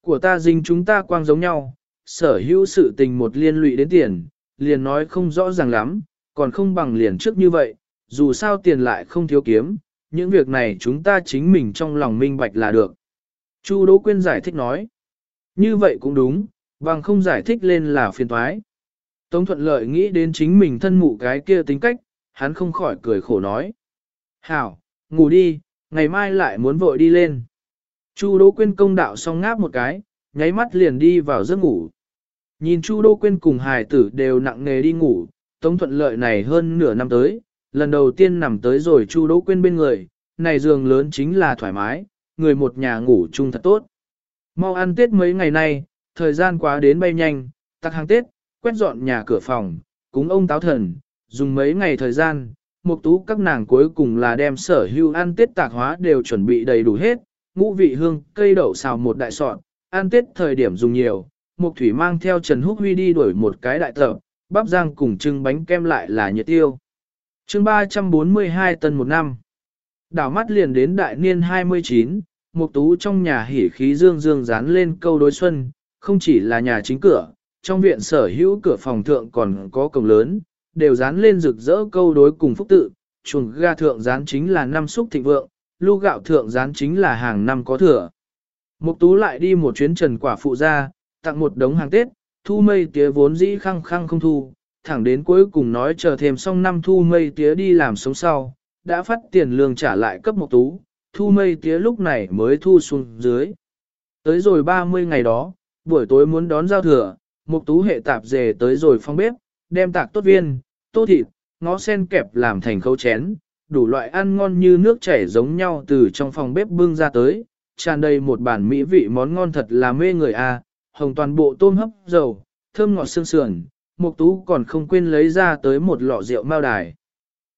Của ta dinh chúng ta quang giống nhau, sở hữu sự tình một liên lụy đến tiền, liền nói không rõ ràng lắm, còn không bằng liền trước như vậy, dù sao tiền lại không thiếu kiếm, những việc này chúng ta chính mình trong lòng minh bạch là được. Chu Đỗ Quyên giải thích nói, như vậy cũng đúng, bằng không giải thích lên là phiền toái. Tống thuận lợi nghĩ đến chính mình thân mụ cái kia tính cách, hắn không khỏi cười khổ nói. Hảo, ngủ đi, ngày mai lại muốn vội đi lên. Chu Đỗ Quyên công đạo xong ngáp một cái, nháy mắt liền đi vào giấc ngủ. Nhìn Chu Đỗ Quyên cùng hài tử đều nặng nề đi ngủ, Tống thuận lợi này hơn nửa năm tới, lần đầu tiên nằm tới rồi Chu Đỗ Quyên bên người, này giường lớn chính là thoải mái, người một nhà ngủ chung thật tốt. Mau ăn Tết mấy ngày nay, thời gian quá đến bay nhanh, tặng hàng Tết, quét dọn nhà cửa phòng, cúng ông táo thần, dùng mấy ngày thời gian, một tú các nàng cuối cùng là đem sở hữu ăn Tết tạc hóa đều chuẩn bị đầy đủ hết, ngũ vị hương, cây đậu xào một đại sọn, ăn Tết thời điểm dùng nhiều, Mục Thủy mang theo Trần Húc Huy đi đuổi một cái đại tập, bắp rang cùng trưng bánh kem lại là nhiệt tiêu. chương 342 tân một năm. Đảo mắt liền đến đại niên 29, Mục Tú trong nhà hỉ khí dương dương dán lên câu đối xuân, không chỉ là nhà chính cửa, trong viện sở hữu cửa phòng thượng còn có cổng lớn, đều dán lên rực rỡ câu đối cùng phúc tự, chuồng ga thượng dán chính là năm xúc thịnh vượng, lu gạo thượng dán chính là hàng năm có thừa. Mục tú lại đi một chuyến trần quả phụ ra, tặng một đống hàng Tết, thu mây tía vốn dĩ khăng khăng không thu, thẳng đến cuối cùng nói chờ thêm xong năm thu mây tía đi làm sống sau, đã phát tiền lương trả lại cấp mục tú, thu mây tía lúc này mới thu xuống dưới. Tới rồi 30 ngày đó, buổi tối muốn đón giao thừa, mục tú hệ tạp dề tới rồi phong bếp, đem tạc tốt viên, tô thịt, ngó sen kẹp làm thành khấu chén, đủ loại ăn ngon như nước chảy giống nhau từ trong phòng bếp bưng ra tới, tràn đầy một bản mỹ vị món ngon thật là mê người a, hồng toàn bộ tôm hấp dầu, thơm ngọt xương sườn, Mục Tú còn không quên lấy ra tới một lọ rượu mao đài.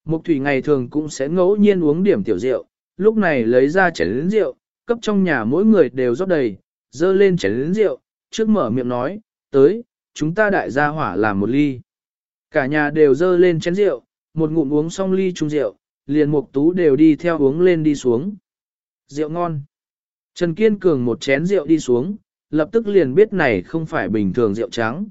Mục Thủy ngày thường cũng sẽ ngẫu nhiên uống điểm tiểu rượu, lúc này lấy ra chén rượu, cấp trong nhà mỗi người đều rót đầy, dơ lên chén rượu, trước mở miệng nói, tới, chúng ta đại gia hỏa làm một ly. Cả nhà đều dơ lên chén rượu, một ngụm uống xong ly chung rượu, liền Mục Tú đều đi theo uống lên đi xuống. Rượu ngon. Trần Kiên Cường một chén rượu đi xuống, lập tức liền biết này không phải bình thường rượu trắng.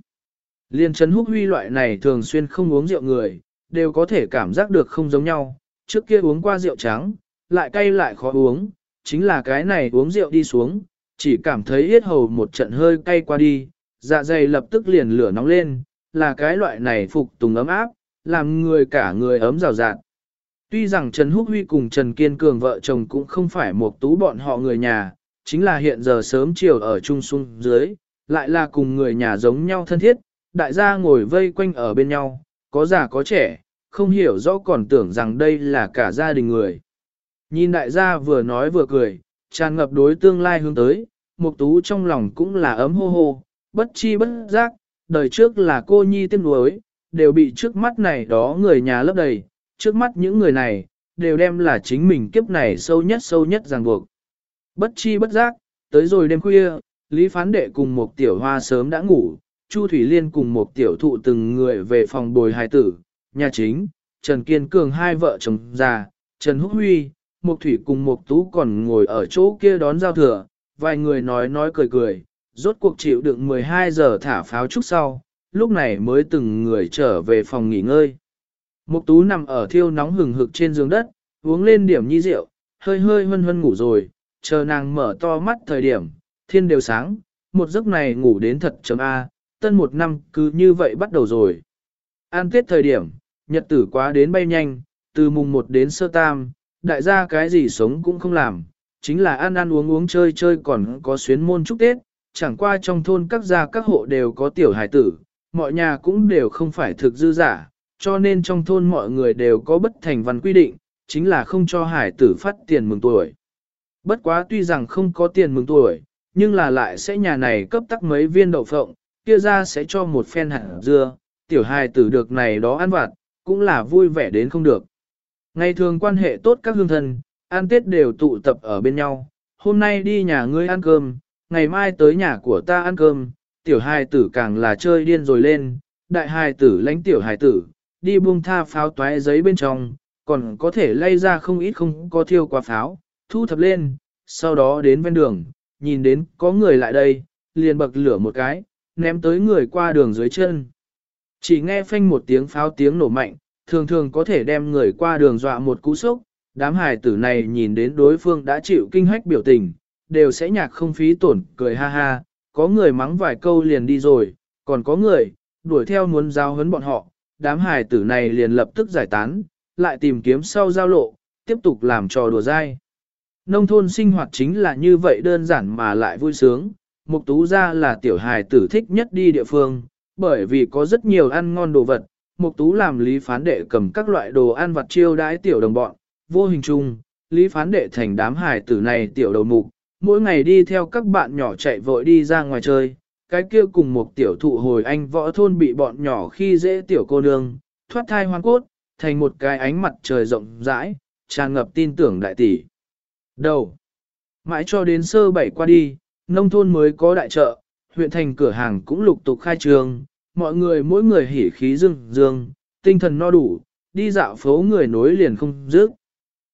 Liên Trấn Húc Huy loại này thường xuyên không uống rượu người, đều có thể cảm giác được không giống nhau, trước kia uống qua rượu trắng, lại cay lại khó uống, chính là cái này uống rượu đi xuống, chỉ cảm thấy yết hầu một trận hơi cay qua đi, dạ dày lập tức liền lửa nóng lên, là cái loại này phục tùng ấm áp, làm người cả người ấm rào rạt. Tuy rằng Trần Húc Huy cùng Trần Kiên Cường vợ chồng cũng không phải một tú bọn họ người nhà, chính là hiện giờ sớm chiều ở chung xuân dưới, lại là cùng người nhà giống nhau thân thiết, đại gia ngồi vây quanh ở bên nhau, có già có trẻ, không hiểu rõ còn tưởng rằng đây là cả gia đình người. Nhìn đại gia vừa nói vừa cười, tràn ngập đối tương lai hướng tới, Mục Tú trong lòng cũng là ấm hô hô, bất chi bất giác, đời trước là cô nhi tiếc nuối, đều bị trước mắt này đó người nhà lấp đầy, trước mắt những người này, đều đem là chính mình kiếp này sâu nhất sâu nhất ràng buộc. Bất chi bất giác, tới rồi đêm khuya, Lý Phán Đệ cùng một tiểu hoa sớm đã ngủ, Chu Thủy Liên cùng một tiểu thụ từng người về phòng bồi hài tử, nhà chính, Trần Kiên Cường hai vợ chồng già, Trần Húc Huy, một thủy cùng một tú còn ngồi ở chỗ kia đón giao thừa, vài người nói nói cười cười, rốt cuộc chịu đựng 12 giờ thả pháo trúc sau, lúc này mới từng người trở về phòng nghỉ ngơi. Mục tú nằm ở thiêu nóng hừng hực trên giường đất, uống lên điểm nhi rượu, hơi hơi hân hân ngủ rồi, chờ nàng mở to mắt thời điểm, thiên đều sáng, một giấc này ngủ đến thật chấm A, tân một năm cứ như vậy bắt đầu rồi. An tiết thời điểm, nhật tử quá đến bay nhanh, từ mùng 1 đến sơ tam, đại gia cái gì sống cũng không làm, chính là ăn ăn uống uống chơi chơi còn có xuyến môn chúc Tết, chẳng qua trong thôn các gia các hộ đều có tiểu hải tử, mọi nhà cũng đều không phải thực dư giả, cho nên trong thôn mọi người đều có bất thành văn quy định, chính là không cho hải tử phát tiền mừng tuổi. Bất quá tuy rằng không có tiền mừng tuổi, nhưng là lại sẽ nhà này cấp tắc mấy viên đậu phộng, kia ra sẽ cho một phen hạt dưa, tiểu hài tử được này đó ăn vặt, cũng là vui vẻ đến không được. Ngày thường quan hệ tốt các hương thân, ăn tết đều tụ tập ở bên nhau, hôm nay đi nhà ngươi ăn cơm, ngày mai tới nhà của ta ăn cơm, tiểu hài tử càng là chơi điên rồi lên, đại hài tử lãnh tiểu hài tử, đi buông tha pháo toái giấy bên trong, còn có thể lay ra không ít không có thiêu qua pháo, thu thập lên, sau đó đến ven đường, nhìn đến có người lại đây, liền bậc lửa một cái, ném tới người qua đường dưới chân. Chỉ nghe phanh một tiếng pháo tiếng nổ mạnh, thường thường có thể đem người qua đường dọa một cú sốc, đám hài tử này nhìn đến đối phương đã chịu kinh hách biểu tình, đều sẽ nhạc không phí tổn, cười ha ha, có người mắng vài câu liền đi rồi, còn có người, đuổi theo muốn giao hấn bọn họ, đám hài tử này liền lập tức giải tán, lại tìm kiếm sau giao lộ, tiếp tục làm trò đùa dai. Nông thôn sinh hoạt chính là như vậy đơn giản mà lại vui sướng, mục tú ra là tiểu hài tử thích nhất đi địa phương, bởi vì có rất nhiều ăn ngon đồ vật, mục tú làm lý phán đệ cầm các loại đồ ăn vặt chiêu đãi tiểu đồng bọn, vô hình chung, lý phán đệ thành đám hài tử này tiểu đầu mục, mỗi ngày đi theo các bạn nhỏ chạy vội đi ra ngoài chơi, cái kia cùng một tiểu thụ hồi anh võ thôn bị bọn nhỏ khi dễ tiểu cô nương, thoát thai hoang cốt, thành một cái ánh mặt trời rộng rãi, tràn ngập tin tưởng đại tỷ. Đầu. Mãi cho đến sơ bảy qua đi, nông thôn mới có đại chợ, huyện thành cửa hàng cũng lục tục khai trường mọi người mỗi người hỉ khí dương dương, tinh thần no đủ, đi dạo phố người nối liền không dứt.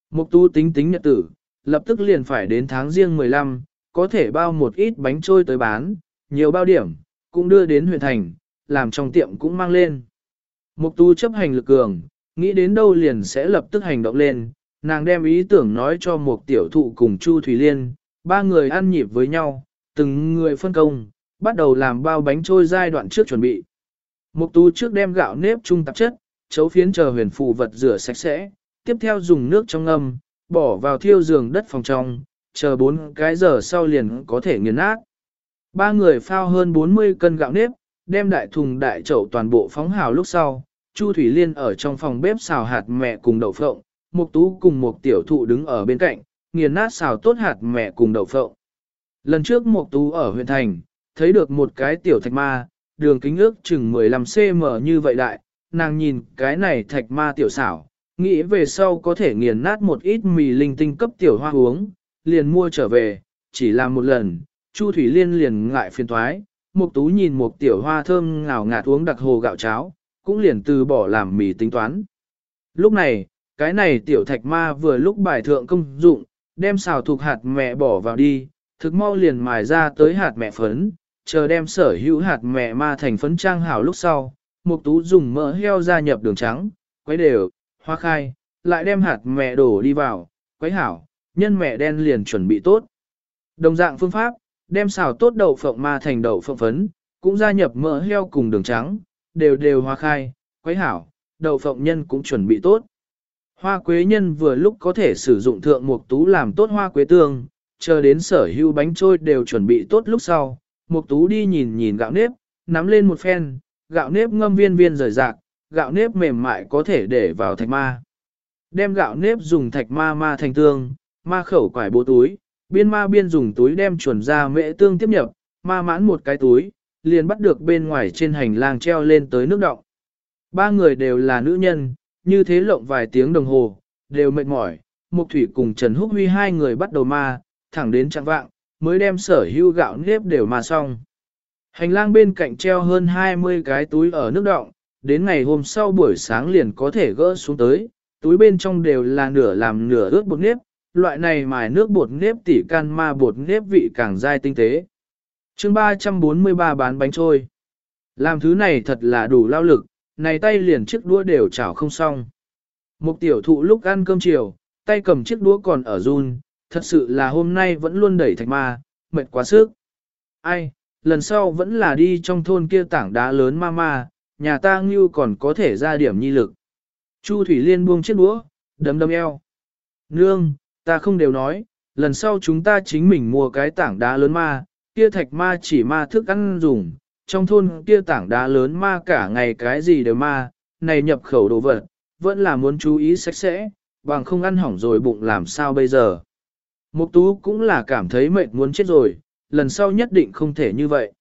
Mục tu tính tính nhật tử, lập tức liền phải đến tháng riêng 15, có thể bao một ít bánh trôi tới bán, nhiều bao điểm, cũng đưa đến huyện thành, làm trong tiệm cũng mang lên. Mục tu chấp hành lực cường, nghĩ đến đâu liền sẽ lập tức hành động lên, nàng đem ý tưởng nói cho một tiểu thụ cùng Chu Thủy Liên, ba người ăn nhịp với nhau, từng người phân công, bắt đầu làm bao bánh trôi giai đoạn trước chuẩn bị. Mục tú trước đem gạo nếp trung tạp chất, chấu phiến chờ huyền phù vật rửa sạch sẽ, tiếp theo dùng nước trong ngâm, bỏ vào thiêu giường đất phòng trong, chờ 4 cái giờ sau liền có thể nghiền nát. Ba người phao hơn 40 cân gạo nếp, đem đại thùng đại chậu toàn bộ phóng hào lúc sau, Chu Thủy Liên ở trong phòng bếp xào hạt mẹ cùng đậu phộng, Mục Tú cùng Mục tiểu thụ đứng ở bên cạnh, nghiền nát xào tốt hạt mẹ cùng đậu phộng. Lần trước Mục Tú ở huyện thành, thấy được một cái tiểu thạch ma, đường kính ước chừng 15cm như vậy đại, nàng nhìn cái này thạch ma tiểu xảo, nghĩ về sau có thể nghiền nát một ít mì linh tinh cấp tiểu hoa uống, liền mua trở về, chỉ làm một lần, Chu Thủy Liên liền ngại phiền thoái, Mục Tú nhìn một tiểu hoa thơm ngào ngạt uống đặc hồ gạo cháo, cũng liền từ bỏ làm mì tính toán. Lúc này, cái này tiểu thạch ma vừa lúc bài thượng công dụng, đem xào thuộc hạt mẹ bỏ vào đi, thực mau liền mài ra tới hạt mẹ phấn, chờ đem sở hữu hạt mẹ ma thành phấn trang hảo lúc sau, Mục Tú dùng mỡ heo gia nhập đường trắng, quấy đều, hoa khai, lại đem hạt mẹ đổ đi vào, quấy hảo, nhân mẹ đen liền chuẩn bị tốt. Đồng dạng phương pháp, đem xào tốt đậu phộng ma thành đậu phộng phấn, cũng gia nhập mỡ heo cùng đường trắng, đều đều hoa khai, quấy hảo, đậu phộng nhân cũng chuẩn bị tốt. Hoa quế nhân vừa lúc có thể sử dụng thượng mục tú làm tốt hoa quế tương, chờ đến sở hữu bánh trôi đều chuẩn bị tốt lúc sau, mục tú đi nhìn nhìn gạo nếp, nắm lên một phen, gạo nếp ngâm viên viên rời rạc, gạo nếp mềm mại có thể để vào thạch ma. Đem gạo nếp dùng thạch ma ma thành tương, ma khẩu quải bố túi, biên ma biên dùng túi đem chuẩn ra mễ tương tiếp nhập, ma mãn một cái túi, liền bắt được bên ngoài trên hành lang treo lên tới nước động. Ba người đều là nữ nhân, như thế lộng vài tiếng đồng hồ, đều mệt mỏi, Mục Thủy cùng Trần Húc Huy hai người bắt đầu ma, thẳng đến trạng vạng, mới đem sở hữu gạo nếp đều mà xong. Hành lang bên cạnh treo hơn 20 cái túi ở nước động, đến ngày hôm sau buổi sáng liền có thể gỡ xuống tới, túi bên trong đều là nửa làm nửa ướt bột nếp, loại này mài nước bột nếp tỉ can ma bột nếp vị càng dai tinh tế. chương 343 bán bánh trôi. Làm thứ này thật là đủ lao lực, này tay liền chiếc đũa đều chảo không xong. Một tiểu thụ lúc ăn cơm chiều, tay cầm chiếc đũa còn ở run, thật sự là hôm nay vẫn luôn đẩy thạch ma, mệt quá sức. Ai, lần sau vẫn là đi trong thôn kia tảng đá lớn ma ma, nhà ta ngưu còn có thể ra điểm nhi lực. Chu Thủy Liên buông chiếc đũa, đấm đấm eo. Nương, ta không đều nói, lần sau chúng ta chính mình mua cái tảng đá lớn ma, kia thạch ma chỉ ma thức ăn dùng, trong thôn kia tảng đá lớn ma cả ngày cái gì đều ma, này nhập khẩu đồ vật, vẫn là muốn chú ý sạch sẽ, bằng không ăn hỏng rồi bụng làm sao bây giờ. Mục tú cũng là cảm thấy mệt muốn chết rồi, lần sau nhất định không thể như vậy.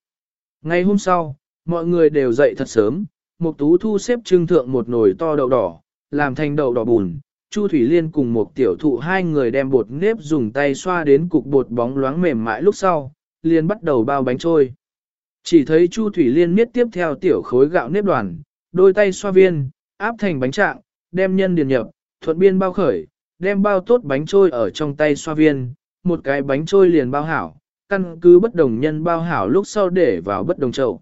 Ngày hôm sau, mọi người đều dậy thật sớm, Mục tú thu xếp trưng thượng một nồi to đậu đỏ, làm thành đậu đỏ bùn. Chu Thủy Liên cùng một tiểu thụ hai người đem bột nếp dùng tay xoa đến cục bột bóng loáng mềm mại lúc sau, liền bắt đầu bao bánh trôi. Chỉ thấy Chu Thủy Liên miết tiếp theo tiểu khối gạo nếp đoàn, đôi tay xoa viên, áp thành bánh trạng, đem nhân điền nhập, thuận biên bao khởi, đem bao tốt bánh trôi ở trong tay xoa viên, một cái bánh trôi liền bao hảo, căn cứ bất đồng nhân bao hảo lúc sau để vào bất đồng chậu.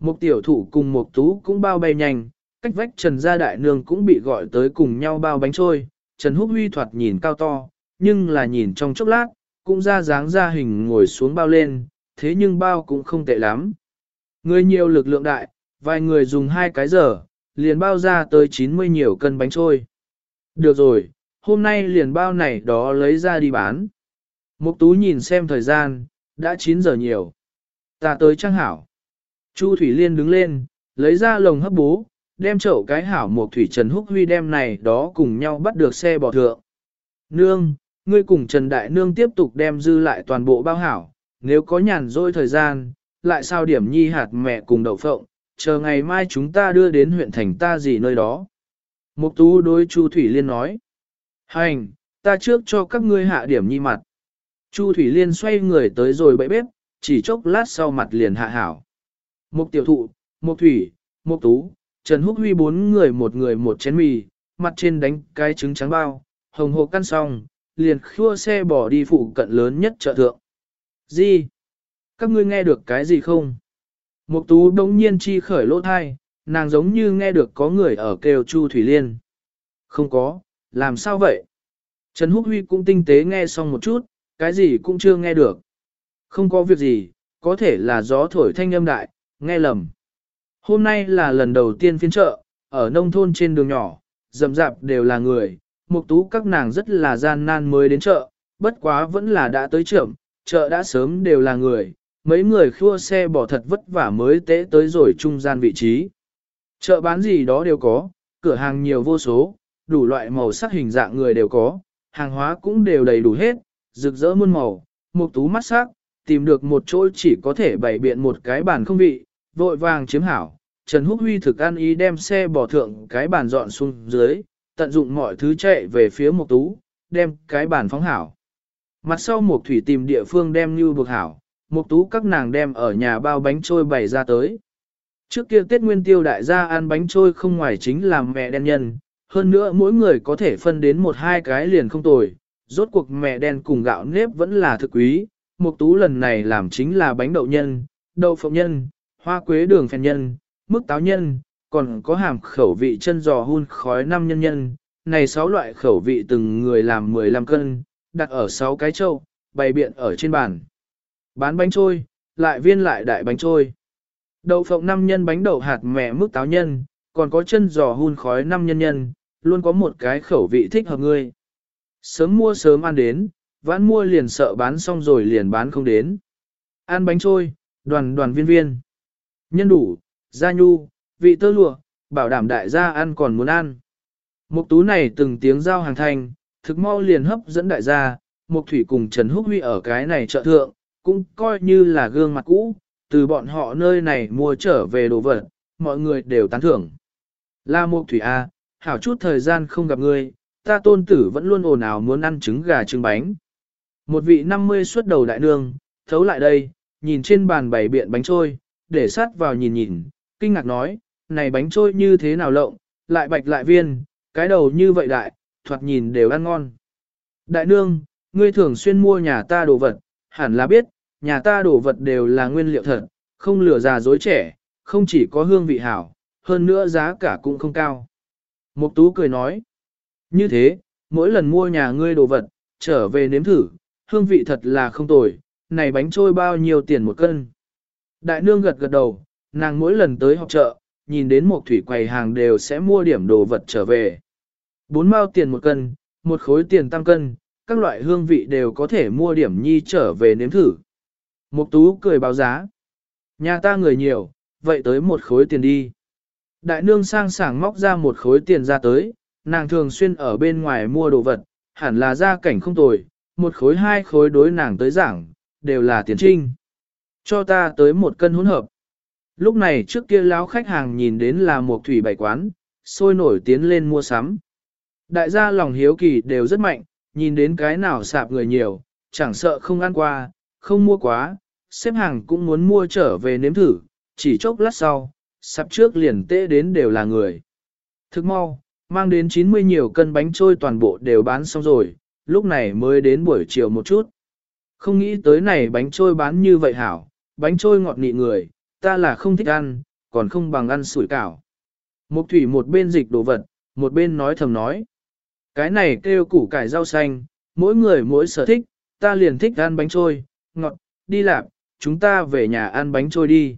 Một tiểu thụ cùng một tú cũng bao bay nhanh, cách vách Trần Gia Đại Nương cũng bị gọi tới cùng nhau bao bánh trôi, Trần Húc Huy thoạt nhìn cao to, nhưng là nhìn trong chốc lát, cũng ra dáng ra hình ngồi xuống bao lên, thế nhưng bao cũng không tệ lắm. Người nhiều lực lượng đại, vài người dùng hai cái giờ, liền bao ra tới 90 nhiều cân bánh trôi. Được rồi, hôm nay liền bao này đó lấy ra đi bán. Mục tú nhìn xem thời gian, đã 9 giờ nhiều. Ta tới trang hảo. Chu Thủy Liên đứng lên, lấy ra lồng hấp bố, đem chậu cái hảo một Thủy Trần Húc Huy đem này đó cùng nhau bắt được xe bò thượng. Nương, ngươi cùng Trần Đại Nương tiếp tục đem dư lại toàn bộ bao hảo, nếu có nhàn rỗi thời gian, lại sao điểm nhi hạt mẹ cùng đậu phộng, chờ ngày mai chúng ta đưa đến huyện thành ta gì nơi đó. Mục tú đối Chu Thủy Liên nói. Hành, ta trước cho các ngươi hạ điểm nhi mặt. Chu Thủy Liên xoay người tới rồi bậy bếp, chỉ chốc lát sau mặt liền hạ hảo. Mục tiểu thụ, mục thủy, mục tú, Trần Húc Huy bốn người một người một chén mì, mặt trên đánh cái trứng trắng bao, hồng hồ căn xong, liền khua xe bỏ đi phụ cận lớn nhất chợ thượng. Gì? Các ngươi nghe được cái gì không? Mục tú đống nhiên chi khởi lỗ thai, nàng giống như nghe được có người ở kêu Chu Thủy Liên. Không có, làm sao vậy? Trần Húc Huy cũng tinh tế nghe xong một chút, cái gì cũng chưa nghe được. Không có việc gì, có thể là gió thổi thanh âm đại, nghe lầm. Hôm nay là lần đầu tiên phiên chợ, ở nông thôn trên đường nhỏ, rậm rạp đều là người, mục tú các nàng rất là gian nan mới đến chợ, bất quá vẫn là đã tới trưởng, chợ đã sớm đều là người, mấy người khua xe bỏ thật vất vả mới tế tới rồi trung gian vị trí. Chợ bán gì đó đều có, cửa hàng nhiều vô số, đủ loại màu sắc hình dạng người đều có, hàng hóa cũng đều đầy đủ hết, rực rỡ muôn màu, Mục tú mắt sắc, tìm được một chỗ chỉ có thể bày biện một cái bàn không vị, vội vàng chiếm hảo. Trần Húc Huy thực ăn ý đem xe bỏ thượng cái bàn dọn xuống dưới, tận dụng mọi thứ chạy về phía Mộc tú, đem cái bàn phóng hảo. Mặt sau Mộc thủy tìm địa phương đem như buộc hảo, Mộc tú các nàng đem ở nhà bao bánh trôi bày ra tới. Trước kia Tết Nguyên Tiêu đại gia ăn bánh trôi không ngoài chính là mẹ đen nhân, hơn nữa mỗi người có thể phân đến một hai cái liền không tồi, rốt cuộc mẹ đen cùng gạo nếp vẫn là thực quý, Mục Tú lần này làm chính là bánh đậu nhân, đậu phộng nhân, hoa quế đường phèn nhân, mức táo nhân, còn có hàm khẩu vị chân giò hun khói năm nhân nhân, này 6 loại khẩu vị từng người làm 15 cân, đặt ở 6 cái chậu, bày biện ở trên bàn. Bán bánh trôi, lại viên lại đại bánh trôi. Đậu phộng năm nhân bánh đậu hạt mẹ mức táo nhân, còn có chân giò hun khói năm nhân nhân, luôn có một cái khẩu vị thích hợp ngươi. Sớm mua sớm ăn đến, vãn mua liền sợ bán xong rồi liền bán không đến. Ăn bánh trôi, đoàn đoàn viên viên. Nhân đủ, gia nhu, vị tơ lụa, bảo đảm đại gia ăn còn muốn ăn. Mục tú này từng tiếng giao hàng thành, thực mau liền hấp dẫn đại gia, Mục Thủy cùng Trần Húc Huy ở cái này chợ thượng, cũng coi như là gương mặt cũ, từ bọn họ nơi này mua trở về đồ vật, mọi người đều tán thưởng. La Mục Thủy A, hảo chút thời gian không gặp ngươi, ta tôn tử vẫn luôn ồn ào muốn ăn trứng gà trứng bánh. Một vị 50 xuất đầu đại nương, thấu lại đây, nhìn trên bàn bày biện bánh trôi, để sát vào nhìn nhìn, kinh ngạc nói, này bánh trôi như thế nào lộng, lại bạch lại viên, cái đầu như vậy đại, thoạt nhìn đều ăn ngon. Đại nương, ngươi thường xuyên mua nhà ta đồ vật, hẳn là biết, nhà ta đồ vật đều là nguyên liệu thật, không lừa già dối trẻ, không chỉ có hương vị hảo, hơn nữa giá cả cũng không cao. Mục tú cười nói, như thế, mỗi lần mua nhà ngươi đồ vật, trở về nếm thử, hương vị thật là không tồi, này bánh trôi bao nhiêu tiền một cân. Đại nương gật gật đầu, nàng mỗi lần tới học chợ, nhìn đến một thủy quầy hàng đều sẽ mua điểm đồ vật trở về. Bốn mao tiền một cân, một khối tiền tăng cân, các loại hương vị đều có thể mua điểm nhi trở về nếm thử. Mục tú cười báo giá. Nhà ta người nhiều, vậy tới một khối tiền đi. Đại nương sang sảng móc ra một khối tiền ra tới, nàng thường xuyên ở bên ngoài mua đồ vật, hẳn là gia cảnh không tồi, một khối hai khối đối nàng tới giảng, đều là tiền trinh. Cho ta tới một cân hỗn hợp. Lúc này trước kia lão khách hàng nhìn đến là một thủy bảy quán, sôi nổi tiến lên mua sắm. Đại gia lòng hiếu kỳ đều rất mạnh, nhìn đến cái nào sạp người nhiều, chẳng sợ không ăn qua, không mua quá, xếp hàng cũng muốn mua trở về nếm thử, chỉ chốc lát sau, sạp trước liền tê đến đều là người. Thức mau, mang đến 90 nhiều cân bánh trôi toàn bộ đều bán xong rồi, lúc này mới đến buổi chiều một chút. Không nghĩ tới này bánh trôi bán như vậy hảo, bánh trôi ngọt nị người, ta là không thích ăn, còn không bằng ăn sủi cảo. Mục thủy một bên dịch đồ vật, một bên nói thầm nói. Cái này kêu củ cải rau xanh, mỗi người mỗi sở thích, ta liền thích ăn bánh trôi, ngọt, đi lạp, chúng ta về nhà ăn bánh trôi đi.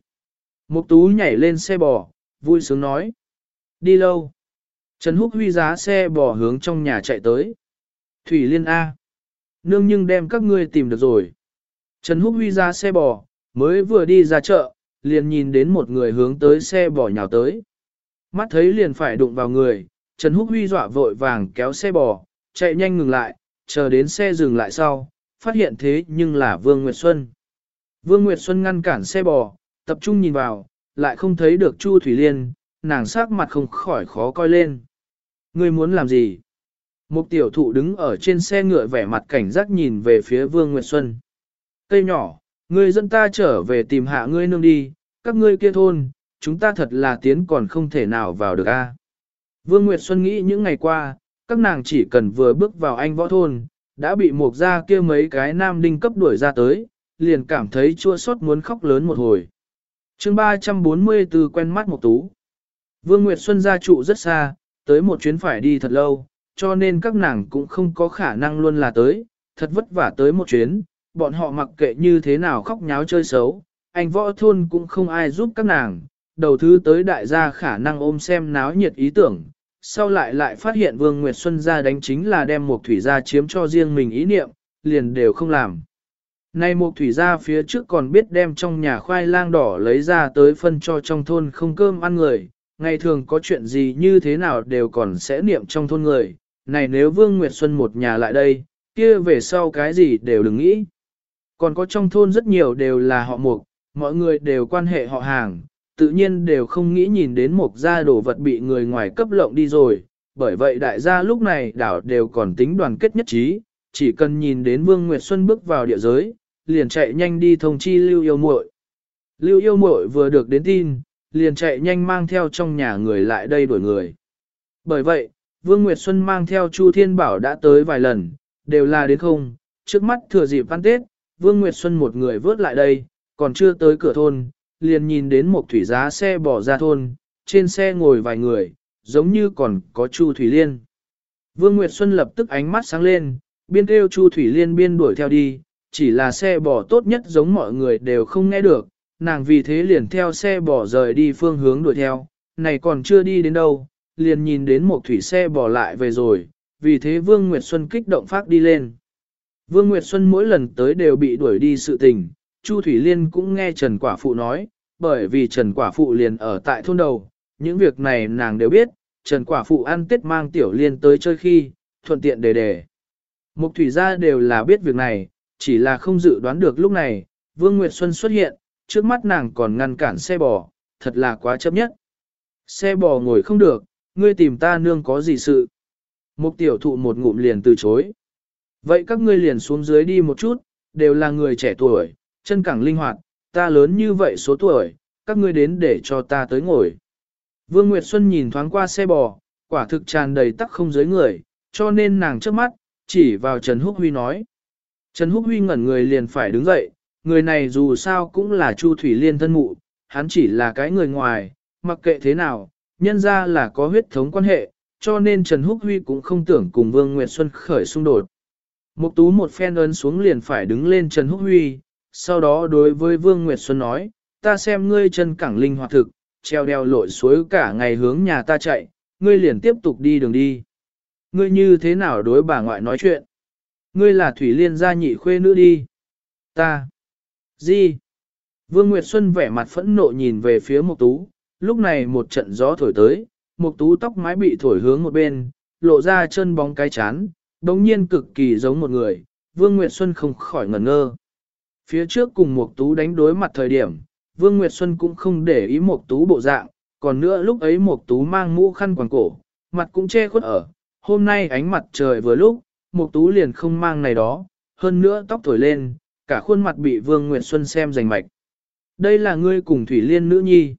Mục tú nhảy lên xe bò, vui sướng nói. Đi lâu. Trần Húc huy giá xe bò hướng trong nhà chạy tới. Thủy Liên A. Nương nhưng đem các ngươi tìm được rồi. Trần Húc huy ra xe bò, mới vừa đi ra chợ, liền nhìn đến một người hướng tới xe bò nhào tới. Mắt thấy liền phải đụng vào người, Trần Húc huy dọa vội vàng kéo xe bò, chạy nhanh ngừng lại, chờ đến xe dừng lại sau, phát hiện thế nhưng là Vương Nguyệt Xuân. Vương Nguyệt Xuân ngăn cản xe bò, tập trung nhìn vào, lại không thấy được Chu Thủy Liên, nàng sắc mặt không khỏi khó coi lên. Ngươi muốn làm gì? Một tiểu thụ đứng ở trên xe ngựa vẻ mặt cảnh giác nhìn về phía Vương Nguyệt Xuân. Cây nhỏ, ngươi dẫn ta trở về tìm hạ ngươi nương đi, các ngươi kia thôn, chúng ta thật là tiến còn không thể nào vào được a. Vương Nguyệt Xuân nghĩ những ngày qua, các nàng chỉ cần vừa bước vào anh võ thôn, đã bị một gia kia mấy cái nam đinh cấp đuổi ra tới, liền cảm thấy chua xót muốn khóc lớn một hồi. chương 344 quen mắt một tú. Vương Nguyệt Xuân gia trụ rất xa, tới một chuyến phải đi thật lâu, cho nên các nàng cũng không có khả năng luôn là tới, thật vất vả tới một chuyến, bọn họ mặc kệ như thế nào khóc nháo chơi xấu, anh võ thôn cũng không ai giúp các nàng, đầu thứ tới đại gia khả năng ôm xem náo nhiệt ý tưởng, sau lại lại phát hiện Vương Nguyệt Xuân ra đánh chính là đem một thủy gia chiếm cho riêng mình ý niệm, liền đều không làm. Nay một thủy gia phía trước còn biết đem trong nhà khoai lang đỏ lấy ra tới phân cho trong thôn không cơm ăn người, ngày thường có chuyện gì như thế nào đều còn sẽ niệm trong thôn người, này nếu Vương Nguyệt Xuân một nhà lại đây, kia về sau cái gì đều đừng nghĩ. Còn có trong thôn rất nhiều đều là họ mục, mọi người đều quan hệ họ hàng, tự nhiên đều không nghĩ nhìn đến một gia đồ vật bị người ngoài cấp lộng đi rồi, bởi vậy đại gia lúc này đảo đều còn tính đoàn kết nhất trí, chỉ cần nhìn đến Vương Nguyệt Xuân bước vào địa giới, liền chạy nhanh đi thông chi Lưu Yêu Muội. Lưu Yêu Muội vừa được đến tin, liền chạy nhanh mang theo trong nhà người lại đây đuổi người. Bởi vậy, Vương Nguyệt Xuân mang theo Chu Thiên Bảo đã tới vài lần, đều là đến không, trước mắt thừa dịp văn Tết, Vương Nguyệt Xuân một người vớt lại đây, còn chưa tới cửa thôn, liền nhìn đến một thủy giá xe bỏ ra thôn, trên xe ngồi vài người, giống như còn có Chu Thủy Liên. Vương Nguyệt Xuân lập tức ánh mắt sáng lên, biên kêu Chu Thủy Liên biên đuổi theo đi, chỉ là xe bỏ tốt nhất giống mọi người đều không nghe được, nàng vì thế liền theo xe bỏ rời đi phương hướng đuổi theo, này còn chưa đi đến đâu, liền nhìn đến một thủy xe bỏ lại về rồi, vì thế Vương Nguyệt Xuân kích động phát đi lên. Vương Nguyệt Xuân mỗi lần tới đều bị đuổi đi sự tình, Chu Thủy Liên cũng nghe Trần Quả Phụ nói, bởi vì Trần Quả Phụ liền ở tại thôn đầu, những việc này nàng đều biết, Trần Quả Phụ ăn tết mang Tiểu Liên tới chơi khi, thuận tiện đề đề. Mục thủy gia đều là biết việc này, chỉ là không dự đoán được lúc này, Vương Nguyệt Xuân xuất hiện, trước mắt nàng còn ngăn cản xe bò, thật là quá chấp nhất. Xe bò ngồi không được, ngươi tìm ta nương có gì sự. Mục tiểu thụ một ngụm liền từ chối. Vậy các ngươi liền xuống dưới đi một chút, đều là người trẻ tuổi, chân cẳng linh hoạt, ta lớn như vậy số tuổi, các ngươi đến để cho ta tới ngồi. Vương Nguyệt Xuân nhìn thoáng qua xe bò, quả thực tràn đầy tắc không dưới người, cho nên nàng trước mắt, chỉ vào Trần Húc Huy nói. Trần Húc Huy ngẩn người liền phải đứng dậy, người này dù sao cũng là Chu Thủy Liên thân mụ, hắn chỉ là cái người ngoài, mặc kệ thế nào, nhân ra là có huyết thống quan hệ, cho nên Trần Húc Huy cũng không tưởng cùng Vương Nguyệt Xuân khởi xung đột. Mục tú một phen ấn xuống liền phải đứng lên Trần Húc Huy, sau đó đối với Vương Nguyệt Xuân nói, ta xem ngươi chân cẳng linh hoạt thực, treo đeo lội suối cả ngày hướng nhà ta chạy, ngươi liền tiếp tục đi đường đi. Ngươi như thế nào đối bà ngoại nói chuyện? Ngươi là Thủy Liên gia nhị khuê nữ đi. Ta. Gì? Vương Nguyệt Xuân vẻ mặt phẫn nộ nhìn về phía Mục Tú, lúc này một trận gió thổi tới, Mục Tú tóc mái bị thổi hướng một bên, lộ ra chân bóng cái chán, đống nhiên cực kỳ giống một người, Vương Nguyệt Xuân không khỏi ngẩn ngơ. Phía trước cùng Mục Tú đánh đối mặt thời điểm, Vương Nguyệt Xuân cũng không để ý Mục Tú bộ dạng, còn nữa lúc ấy Mục Tú mang mũ khăn quàng cổ, mặt cũng che khuất ở, hôm nay ánh mặt trời vừa lúc, Mục Tú liền không mang này đó, hơn nữa tóc thổi lên, cả khuôn mặt bị Vương Nguyệt Xuân xem rành mạch. Đây là ngươi cùng Thủy Liên nữ nhi.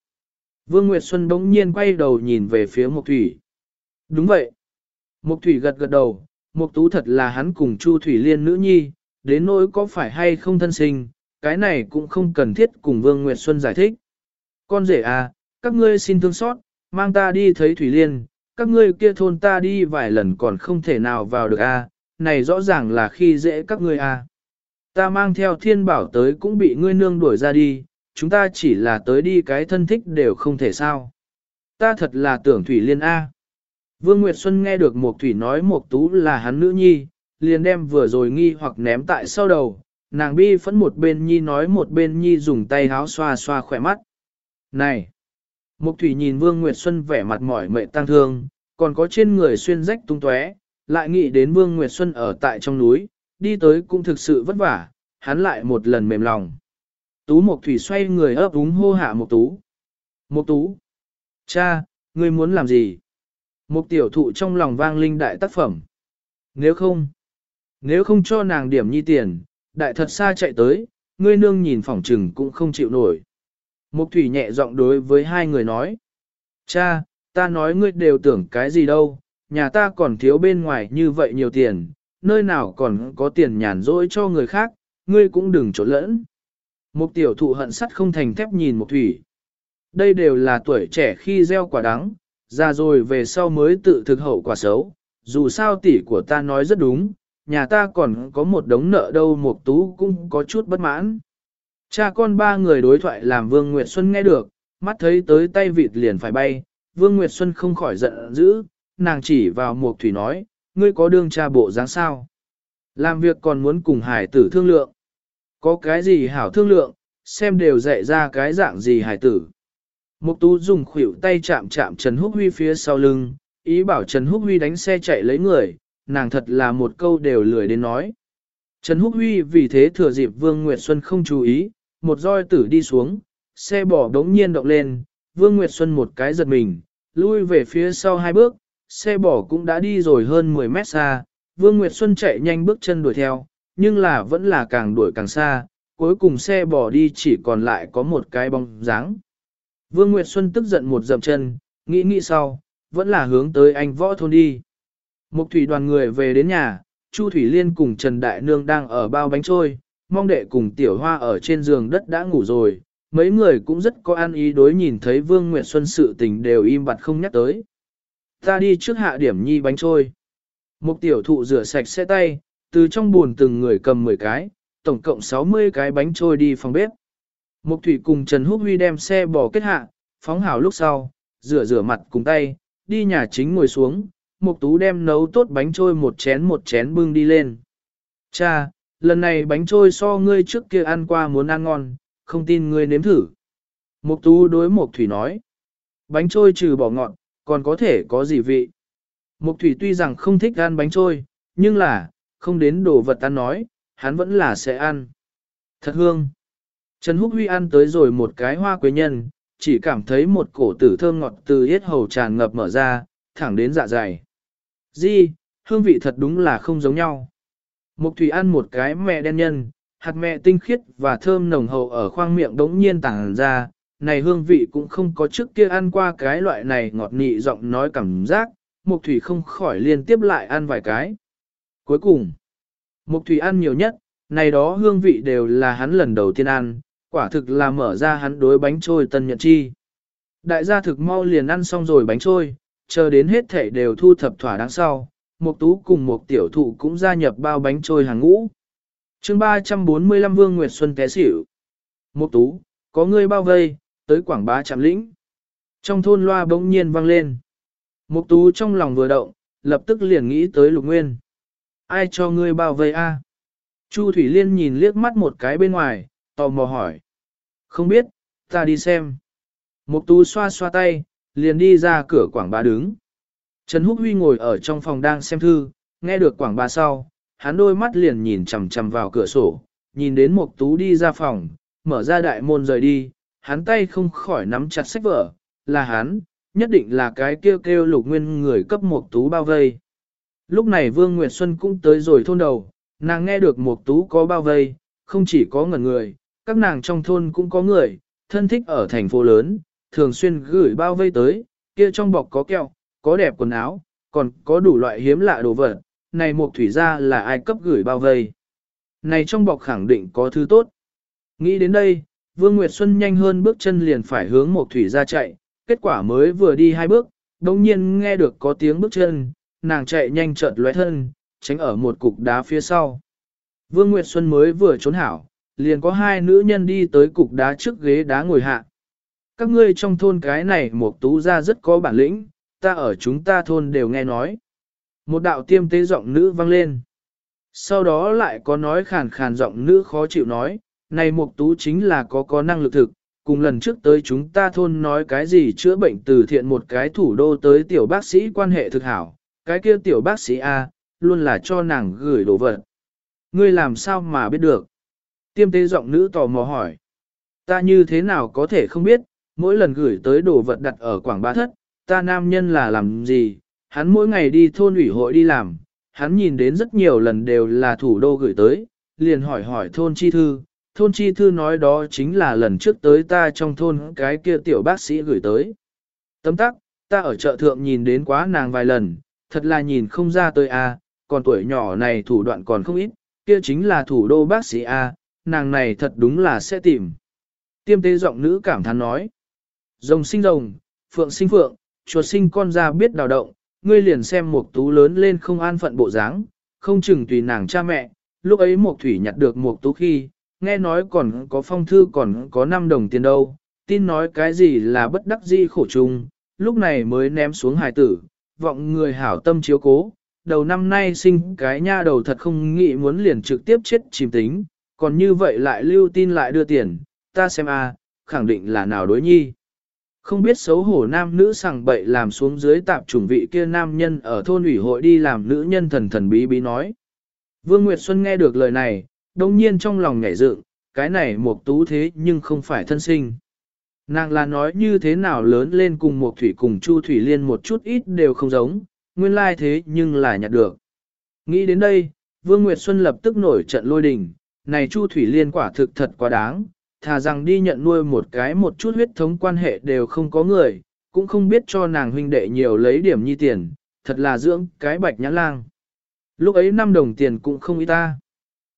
Vương Nguyệt Xuân bỗng nhiên quay đầu nhìn về phía Mục Thủy. Đúng vậy. Mục Thủy gật gật đầu, Mục Tú thật là hắn cùng Chu Thủy Liên nữ nhi, đến nỗi có phải hay không thân sinh, cái này cũng không cần thiết cùng Vương Nguyệt Xuân giải thích. Con rể à, các ngươi xin thương xót, mang ta đi thấy Thủy Liên, các ngươi kia thôn ta đi vài lần còn không thể nào vào được à, này rõ ràng là khi dễ các ngươi à. Ta mang theo thiên bảo tới cũng bị ngươi nương đuổi ra đi, chúng ta chỉ là tới đi cái thân thích đều không thể sao. Ta thật là tưởng Thủy Liên A. Vương Nguyệt Xuân nghe được Mộc Thủy nói Mộc Tú là hắn nữ nhi, liền đem vừa rồi nghi hoặc ném tại sau đầu, nàng bi phẫn một bên nhi nói một bên nhi dùng tay háo xoa xoa khỏe mắt. Này! Mục thủy nhìn Vương Nguyệt Xuân vẻ mặt mỏi mệt tăng thương, còn có trên người xuyên rách tung tóe, lại nghĩ đến Vương Nguyệt Xuân ở tại trong núi, đi tới cũng thực sự vất vả, hắn lại một lần mềm lòng. Tú Mục Thủy xoay người ấp úng hô hạ Mục Tú. Mục Tú! Cha, ngươi muốn làm gì? Mục tiểu thụ trong lòng vang linh đại tác phẩm. Nếu không, nếu không cho nàng điểm nhi tiền, đại thật xa chạy tới, ngươi nương nhìn phỏng trừng cũng không chịu nổi. Mục thủy nhẹ giọng đối với hai người nói. Cha, ta nói ngươi đều tưởng cái gì đâu, nhà ta còn thiếu bên ngoài như vậy nhiều tiền, nơi nào còn có tiền nhàn rỗi cho người khác, ngươi cũng đừng trộn lẫn. Mục tiểu thụ hận sắt không thành thép nhìn mục thủy. Đây đều là tuổi trẻ khi gieo quả đắng, già rồi về sau mới tự thực hậu quả xấu. Dù sao tỷ của ta nói rất đúng, nhà ta còn có một đống nợ đâu một tú cũng có chút bất mãn. Cha con ba người đối thoại làm Vương Nguyệt Xuân nghe được, mắt thấy tới tay vịt liền phải bay, Vương Nguyệt Xuân không khỏi giận dữ, nàng chỉ vào một thủy nói, ngươi có đương cha bộ dáng sao? Làm việc còn muốn cùng hải tử thương lượng. Có cái gì hảo thương lượng, xem đều dạy ra cái dạng gì hải tử. Mục tú dùng khuỷu tay chạm chạm Trần Húc Huy phía sau lưng, ý bảo Trần Húc Huy đánh xe chạy lấy người, nàng thật là một câu đều lười đến nói. Trần Húc Huy vì thế thừa dịp Vương Nguyệt Xuân không chú ý, một roi tử đi xuống, xe bỏ đống nhiên động lên, Vương Nguyệt Xuân một cái giật mình, lui về phía sau hai bước, xe bỏ cũng đã đi rồi hơn 10 mét xa, Vương Nguyệt Xuân chạy nhanh bước chân đuổi theo, nhưng là vẫn là càng đuổi càng xa, cuối cùng xe bỏ đi chỉ còn lại có một cái bóng dáng. Vương Nguyệt Xuân tức giận một dậm chân, nghĩ nghĩ sau, vẫn là hướng tới anh võ thôn đi. Mục thủy đoàn người về đến nhà, Chu Thủy Liên cùng Trần Đại Nương đang ở bao bánh trôi, mong đệ cùng Tiểu Hoa ở trên giường đất đã ngủ rồi, mấy người cũng rất có an ý đối nhìn thấy Vương Nguyệt Xuân sự tình đều im bặt không nhắc tới. Ta đi trước hạ điểm nhi bánh trôi. Mục tiểu thụ rửa sạch xe tay, từ trong buồn từng người cầm 10 cái, tổng cộng 60 cái bánh trôi đi phòng bếp. Mục thủy cùng Trần Húc Huy đem xe bỏ kết hạ, phóng hảo lúc sau, rửa rửa mặt cùng tay, đi nhà chính ngồi xuống, Mục Tú đem nấu tốt bánh trôi một chén một chén bưng đi lên. Cha, lần này bánh trôi so ngươi trước kia ăn qua muốn ăn ngon, không tin ngươi nếm thử. Mục Tú đối Mục Thủy nói. Bánh trôi trừ bỏ ngọt, còn có thể có gì vị. Mục Thủy tuy rằng không thích ăn bánh trôi, nhưng là, không đến đồ vật ăn nói, hắn vẫn là sẽ ăn. Thật hương. Trần Húc Huy ăn tới rồi một cái hoa quế nhân, chỉ cảm thấy một cổ tử thơm ngọt từ hết hầu tràn ngập mở ra, thẳng đến dạ dày. Di, hương vị thật đúng là không giống nhau. Mục thủy ăn một cái mẹ đen nhân, hạt mẹ tinh khiết và thơm nồng hậu ở khoang miệng đống nhiên tàng ra, này hương vị cũng không có trước kia ăn qua cái loại này ngọt nị giọng nói cảm giác, mục thủy không khỏi liên tiếp lại ăn vài cái. Cuối cùng, mục thủy ăn nhiều nhất, này đó hương vị đều là hắn lần đầu tiên ăn, quả thực là mở ra hắn đối bánh trôi tân nhận chi. Đại gia thực mau liền ăn xong rồi bánh trôi, chờ đến hết thể đều thu thập thỏa đáng sau, Mục tú cùng Mục tiểu thụ cũng gia nhập bao bánh trôi hàng ngũ. chương 345 Vương Nguyệt Xuân té xỉu. Mục tú, có người bao vây, tới quảng bá trăm lĩnh. Trong thôn loa bỗng nhiên vang lên. Mục tú trong lòng vừa động, lập tức liền nghĩ tới lục nguyên. Ai cho ngươi bao vây a? Chu Thủy Liên nhìn liếc mắt một cái bên ngoài, tò mò hỏi. Không biết, ta đi xem. Mục tú xoa xoa tay, liền đi ra cửa quảng bá đứng. Trần Húc Huy ngồi ở trong phòng đang xem thư, nghe được quảng bá sau, hắn đôi mắt liền nhìn chằm chằm vào cửa sổ, nhìn đến Mục Tú đi ra phòng, mở ra đại môn rời đi, hắn tay không khỏi nắm chặt sách vở, là hắn, nhất định là cái kêu kêu lục nguyên người cấp Mục Tú bao vây. Lúc này Vương Nguyệt Xuân cũng tới rồi thôn đầu, nàng nghe được Mục Tú có bao vây, không chỉ có ngẩn người, các nàng trong thôn cũng có người, thân thích ở thành phố lớn, thường xuyên gửi bao vây tới, kia trong bọc có kẹo, có đẹp quần áo, còn có đủ loại hiếm lạ đồ vật, này một thủy gia là ai cấp gửi bao vây. Này trong bọc khẳng định có thứ tốt. Nghĩ đến đây, Vương Nguyệt Xuân nhanh hơn bước chân liền phải hướng một thủy ra chạy, kết quả mới vừa đi hai bước, đồng nhiên nghe được có tiếng bước chân, nàng chạy nhanh chợt lóe thân, tránh ở một cục đá phía sau. Vương Nguyệt Xuân mới vừa trốn hảo, liền có hai nữ nhân đi tới cục đá trước ghế đá ngồi hạ. Các ngươi trong thôn cái này một tú ra rất có bản lĩnh, ta ở chúng ta thôn đều nghe nói. Một đạo tiêm tế giọng nữ vang lên. Sau đó lại có nói khàn khàn giọng nữ khó chịu nói, này Mục Tú chính là có có năng lực thực, cùng lần trước tới chúng ta thôn nói cái gì chữa bệnh từ thiện một cái thủ đô tới tiểu bác sĩ quan hệ thực hảo, cái kia tiểu bác sĩ A, luôn là cho nàng gửi đồ vật. Ngươi làm sao mà biết được? Tiêm tế giọng nữ tò mò hỏi. Ta như thế nào có thể không biết, mỗi lần gửi tới đồ vật đặt ở quảng bá thất, ta nam nhân là làm gì, hắn mỗi ngày đi thôn ủy hội đi làm, hắn nhìn đến rất nhiều lần đều là thủ đô gửi tới, liền hỏi hỏi thôn chi thư, thôn chi thư nói đó chính là lần trước tới ta trong thôn cái kia tiểu bác sĩ gửi tới. Tấm tắc, ta ở chợ thượng nhìn đến quá nàng vài lần, thật là nhìn không ra tới a, à, còn tuổi nhỏ này thủ đoạn còn không ít, kia chính là thủ đô bác sĩ a, nàng này thật đúng là sẽ tìm. Tiêm tế giọng nữ cảm thán nói. Rồng sinh rồng, phượng sinh phượng, chuột sinh con ra biết đào động, ngươi liền xem một tú lớn lên không an phận bộ dáng, không chừng tùy nàng cha mẹ, lúc ấy một thủy nhặt được một tú khi, nghe nói còn có phong thư còn có 5 đồng tiền đâu, tin nói cái gì là bất đắc di khổ chung, lúc này mới ném xuống hài tử, vọng người hảo tâm chiếu cố, đầu năm nay sinh cái nha đầu thật không nghĩ muốn liền trực tiếp chết chìm tính, còn như vậy lại lưu tin lại đưa tiền, ta xem a, khẳng định là nào đối nhi. Không biết xấu hổ nam nữ sằng bậy làm xuống dưới tạp chủng vị kia nam nhân ở thôn ủy hội đi làm nữ nhân thần thần bí bí nói. Vương Nguyệt Xuân nghe được lời này, đồng nhiên trong lòng nhảy dựng, cái này một tú thế nhưng không phải thân sinh. Nàng là nói như thế nào lớn lên cùng một thủy cùng Chu Thủy Liên một chút ít đều không giống, nguyên lai thế nhưng là nhặt được. Nghĩ đến đây, Vương Nguyệt Xuân lập tức nổi trận lôi đình, này Chu Thủy Liên quả thực thật quá đáng, thà rằng đi nhận nuôi một cái một chút huyết thống quan hệ đều không có người, cũng không biết cho nàng huynh đệ nhiều lấy điểm nhi tiền, thật là dưỡng cái bạch nhãn lang. Lúc ấy 5 đồng tiền cũng không ý ta.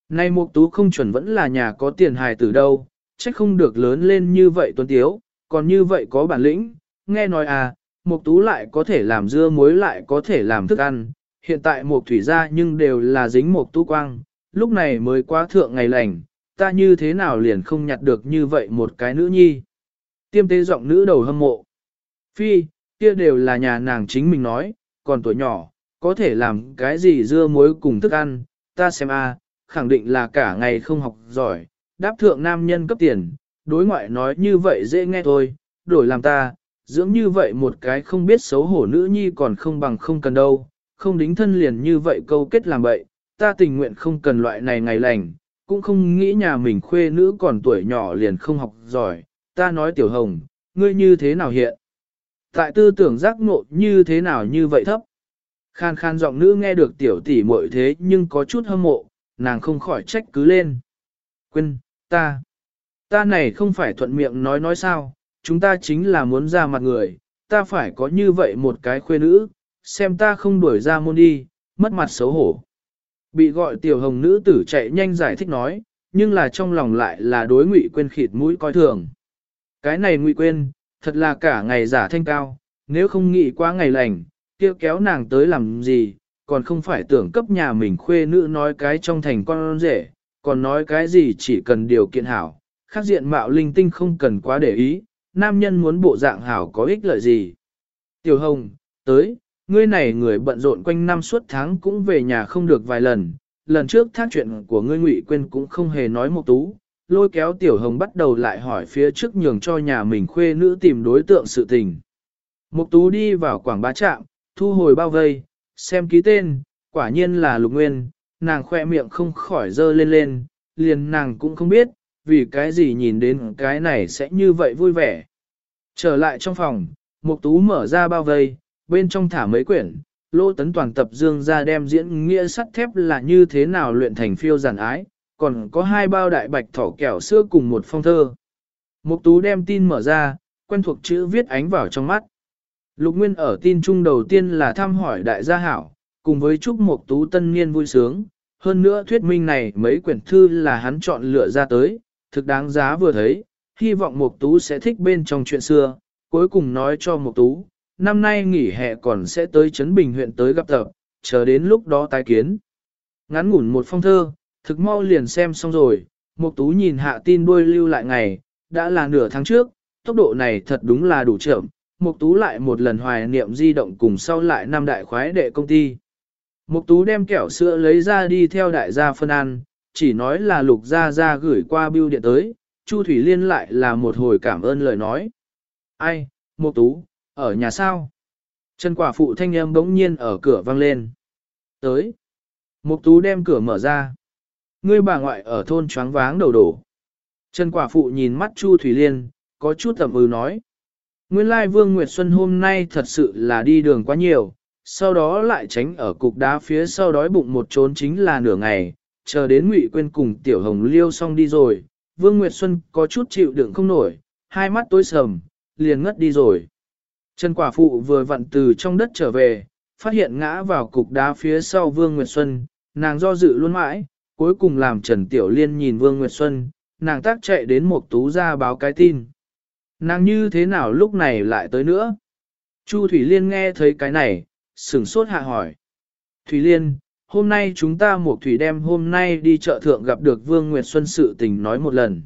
Nay Mục Tú không chuẩn vẫn là nhà có tiền hài từ đâu, chắc không được lớn lên như vậy tuấn tiếu, còn như vậy có bản lĩnh, nghe nói à, Mục Tú lại có thể làm dưa muối lại có thể làm thức ăn, hiện tại Mục Thủy gia nhưng đều là dính Mục Tú quang, lúc này mới quá thượng ngày lành, ta như thế nào liền không nhặt được như vậy một cái nữ nhi. Tiêm tế giọng nữ đầu hâm mộ. Phi, kia đều là nhà nàng chính mình nói, còn tuổi nhỏ, có thể làm cái gì dưa muối cùng thức ăn, ta xem a, khẳng định là cả ngày không học giỏi, đáp thượng nam nhân cấp tiền, đối ngoại nói như vậy dễ nghe thôi, đổi làm ta, dưỡng như vậy một cái không biết xấu hổ nữ nhi còn không bằng không cần đâu, không đính thân liền như vậy câu kết làm vậy, ta tình nguyện không cần loại này ngày lành, cũng không nghĩ nhà mình khuê nữ còn tuổi nhỏ liền không học giỏi, ta nói tiểu hồng, ngươi như thế nào hiện? Tại tư tưởng giác ngộ như thế nào như vậy thấp? Khan khan giọng nữ nghe được tiểu tỷ muội thế nhưng có chút hâm mộ, nàng không khỏi trách cứ lên. Quên, ta, ta này không phải thuận miệng nói nói sao, chúng ta chính là muốn ra mặt người, ta phải có như vậy một cái khuê nữ, xem ta không đuổi ra môn đi, mất mặt xấu hổ. Bị gọi tiểu hồng nữ tử chạy nhanh giải thích nói, nhưng là trong lòng lại là đối ngụy quên khịt mũi coi thường. Cái này ngụy quên, thật là cả ngày giả thanh cao, nếu không nghĩ qua ngày lành, kia kéo nàng tới làm gì, còn không phải tưởng cấp nhà mình khuê nữ nói cái trong thành con rể, còn nói cái gì chỉ cần điều kiện hảo, khác diện mạo linh tinh không cần quá để ý, nam nhân muốn bộ dạng hảo có ích lợi gì. Tiểu Hồng, tới, ngươi này người bận rộn quanh năm suốt tháng cũng về nhà không được vài lần, lần trước thác chuyện của ngươi ngụy quên cũng không hề nói một tú, lôi kéo Tiểu Hồng bắt đầu lại hỏi phía trước nhường cho nhà mình khuê nữ tìm đối tượng sự tình. Mục tú đi vào quảng bá trạm, thu hồi bao vây, xem ký tên, quả nhiên là lục nguyên, nàng khoe miệng không khỏi dơ lên lên, liền nàng cũng không biết, vì cái gì nhìn đến cái này sẽ như vậy vui vẻ. Trở lại trong phòng, Mục Tú mở ra bao vây, bên trong thả mấy quyển, Lô Tấn toàn tập dương ra đem diễn nghĩa sắt thép là như thế nào luyện thành phiêu giản ái, còn có hai bao đại bạch thỏ kẹo sữa cùng một phong thơ. Mục Tú đem tin mở ra, quen thuộc chữ viết ánh vào trong mắt. Lục Nguyên ở tin trung đầu tiên là thăm hỏi đại gia hảo, cùng với chúc Mục Tú tân niên vui sướng, hơn nữa thuyết minh này mấy quyển thư là hắn chọn lựa ra tới, thực đáng giá vừa thấy, hy vọng Mục Tú sẽ thích bên trong chuyện xưa, cuối cùng nói cho Mục Tú, năm nay nghỉ hè còn sẽ tới Trấn Bình huyện tới gặp tập, chờ đến lúc đó tái kiến. Ngắn ngủn một phong thơ, thực mau liền xem xong rồi, Mục Tú nhìn hạ tin đuôi lưu lại ngày, đã là nửa tháng trước, tốc độ này thật đúng là đủ chậm. Mục Tú lại một lần hoài niệm di động cùng sau lại năm đại khoái đệ công ty. Mục Tú đem kẹo sữa lấy ra đi theo đại gia phân ăn, chỉ nói là lục gia gia gửi qua bưu điện tới, Chu Thủy Liên lại là một hồi cảm ơn lời nói. Ai, Mục Tú, ở nhà sao? Trần quả phụ thanh âm bỗng nhiên ở cửa vang lên. Tới. Mục Tú đem cửa mở ra. Ngươi bà ngoại ở thôn choáng váng đầu đổ. Trần quả phụ nhìn mắt Chu Thủy Liên, có chút tầm ư ừ nói. Nguyên lai Vương Nguyệt Xuân hôm nay thật sự là đi đường quá nhiều, sau đó lại tránh ở cục đá phía sau đói bụng một trốn chính là nửa ngày, chờ đến Ngụy Quyên cùng Tiểu Hồng Liêu xong đi rồi, Vương Nguyệt Xuân có chút chịu đựng không nổi, hai mắt tối sầm, liền ngất đi rồi. Trần Quả Phụ vừa vặn từ trong đất trở về, phát hiện ngã vào cục đá phía sau Vương Nguyệt Xuân, nàng do dự luôn mãi, cuối cùng làm Trần Tiểu Liên nhìn Vương Nguyệt Xuân, nàng tác chạy đến một tú ra báo cái tin. Nàng như thế nào lúc này lại tới nữa? Chu Thủy Liên nghe thấy cái này, sửng sốt hạ hỏi. Thủy Liên, hôm nay chúng ta một thủy đem hôm nay đi chợ thượng gặp được Vương Nguyệt Xuân sự tình nói một lần.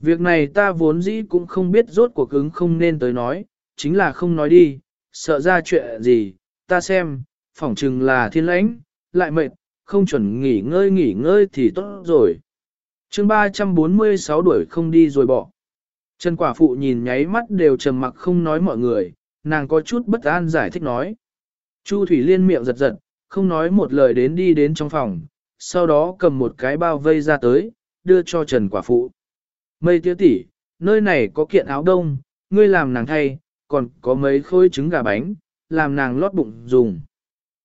Việc này ta vốn dĩ cũng không biết rốt cuộc ứng không nên tới nói, chính là không nói đi, sợ ra chuyện gì, ta xem, phỏng chừng là thiên lãnh, lại mệt, không chuẩn nghỉ ngơi nghỉ ngơi thì tốt rồi. chương 346 đuổi không đi rồi bỏ. Trần quả phụ nhìn nháy mắt đều trầm mặc không nói mọi người, nàng có chút bất an giải thích nói. Chu Thủy Liên miệng giật giật, không nói một lời đến đi đến trong phòng, sau đó cầm một cái bao vây ra tới, đưa cho Trần quả phụ. Mây tiêu tỷ, nơi này có kiện áo đông, ngươi làm nàng thay, còn có mấy khối trứng gà bánh, làm nàng lót bụng dùng.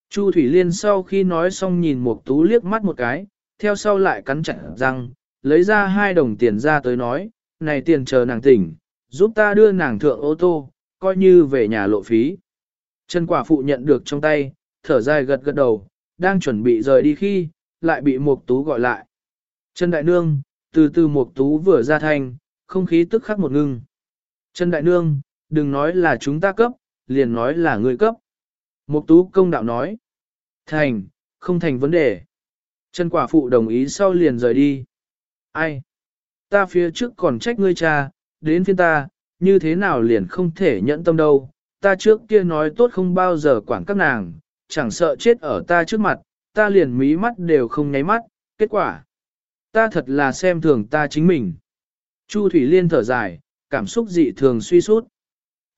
Chu Thủy Liên sau khi nói xong nhìn Mục Tú liếc mắt một cái, theo sau lại cắn chặt răng, lấy ra hai đồng tiền ra tới nói, này tiền chờ nàng tỉnh, giúp ta đưa nàng thượng ô tô, coi như về nhà lộ phí. Trần quả phụ nhận được trong tay, thở dài gật gật đầu, đang chuẩn bị rời đi khi, lại bị Mục Tú gọi lại. Trần Đại Nương, từ từ Mục Tú vừa ra thành, không khí tức khắc một ngưng. Trần Đại Nương, đừng nói là chúng ta cấp, liền nói là người cấp. Mục Tú công đạo nói. Thành, không thành vấn đề. Trần quả phụ đồng ý sau liền rời đi. Ai? Ta phía trước còn trách ngươi cha, đến phiên ta, như thế nào liền không thể nhẫn tâm đâu. Ta trước kia nói tốt không bao giờ quản các nàng, chẳng sợ chết ở ta trước mặt, ta liền mí mắt đều không nháy mắt, kết quả. Ta thật là xem thường ta chính mình. Chu Thủy Liên thở dài, cảm xúc dị thường suy sút.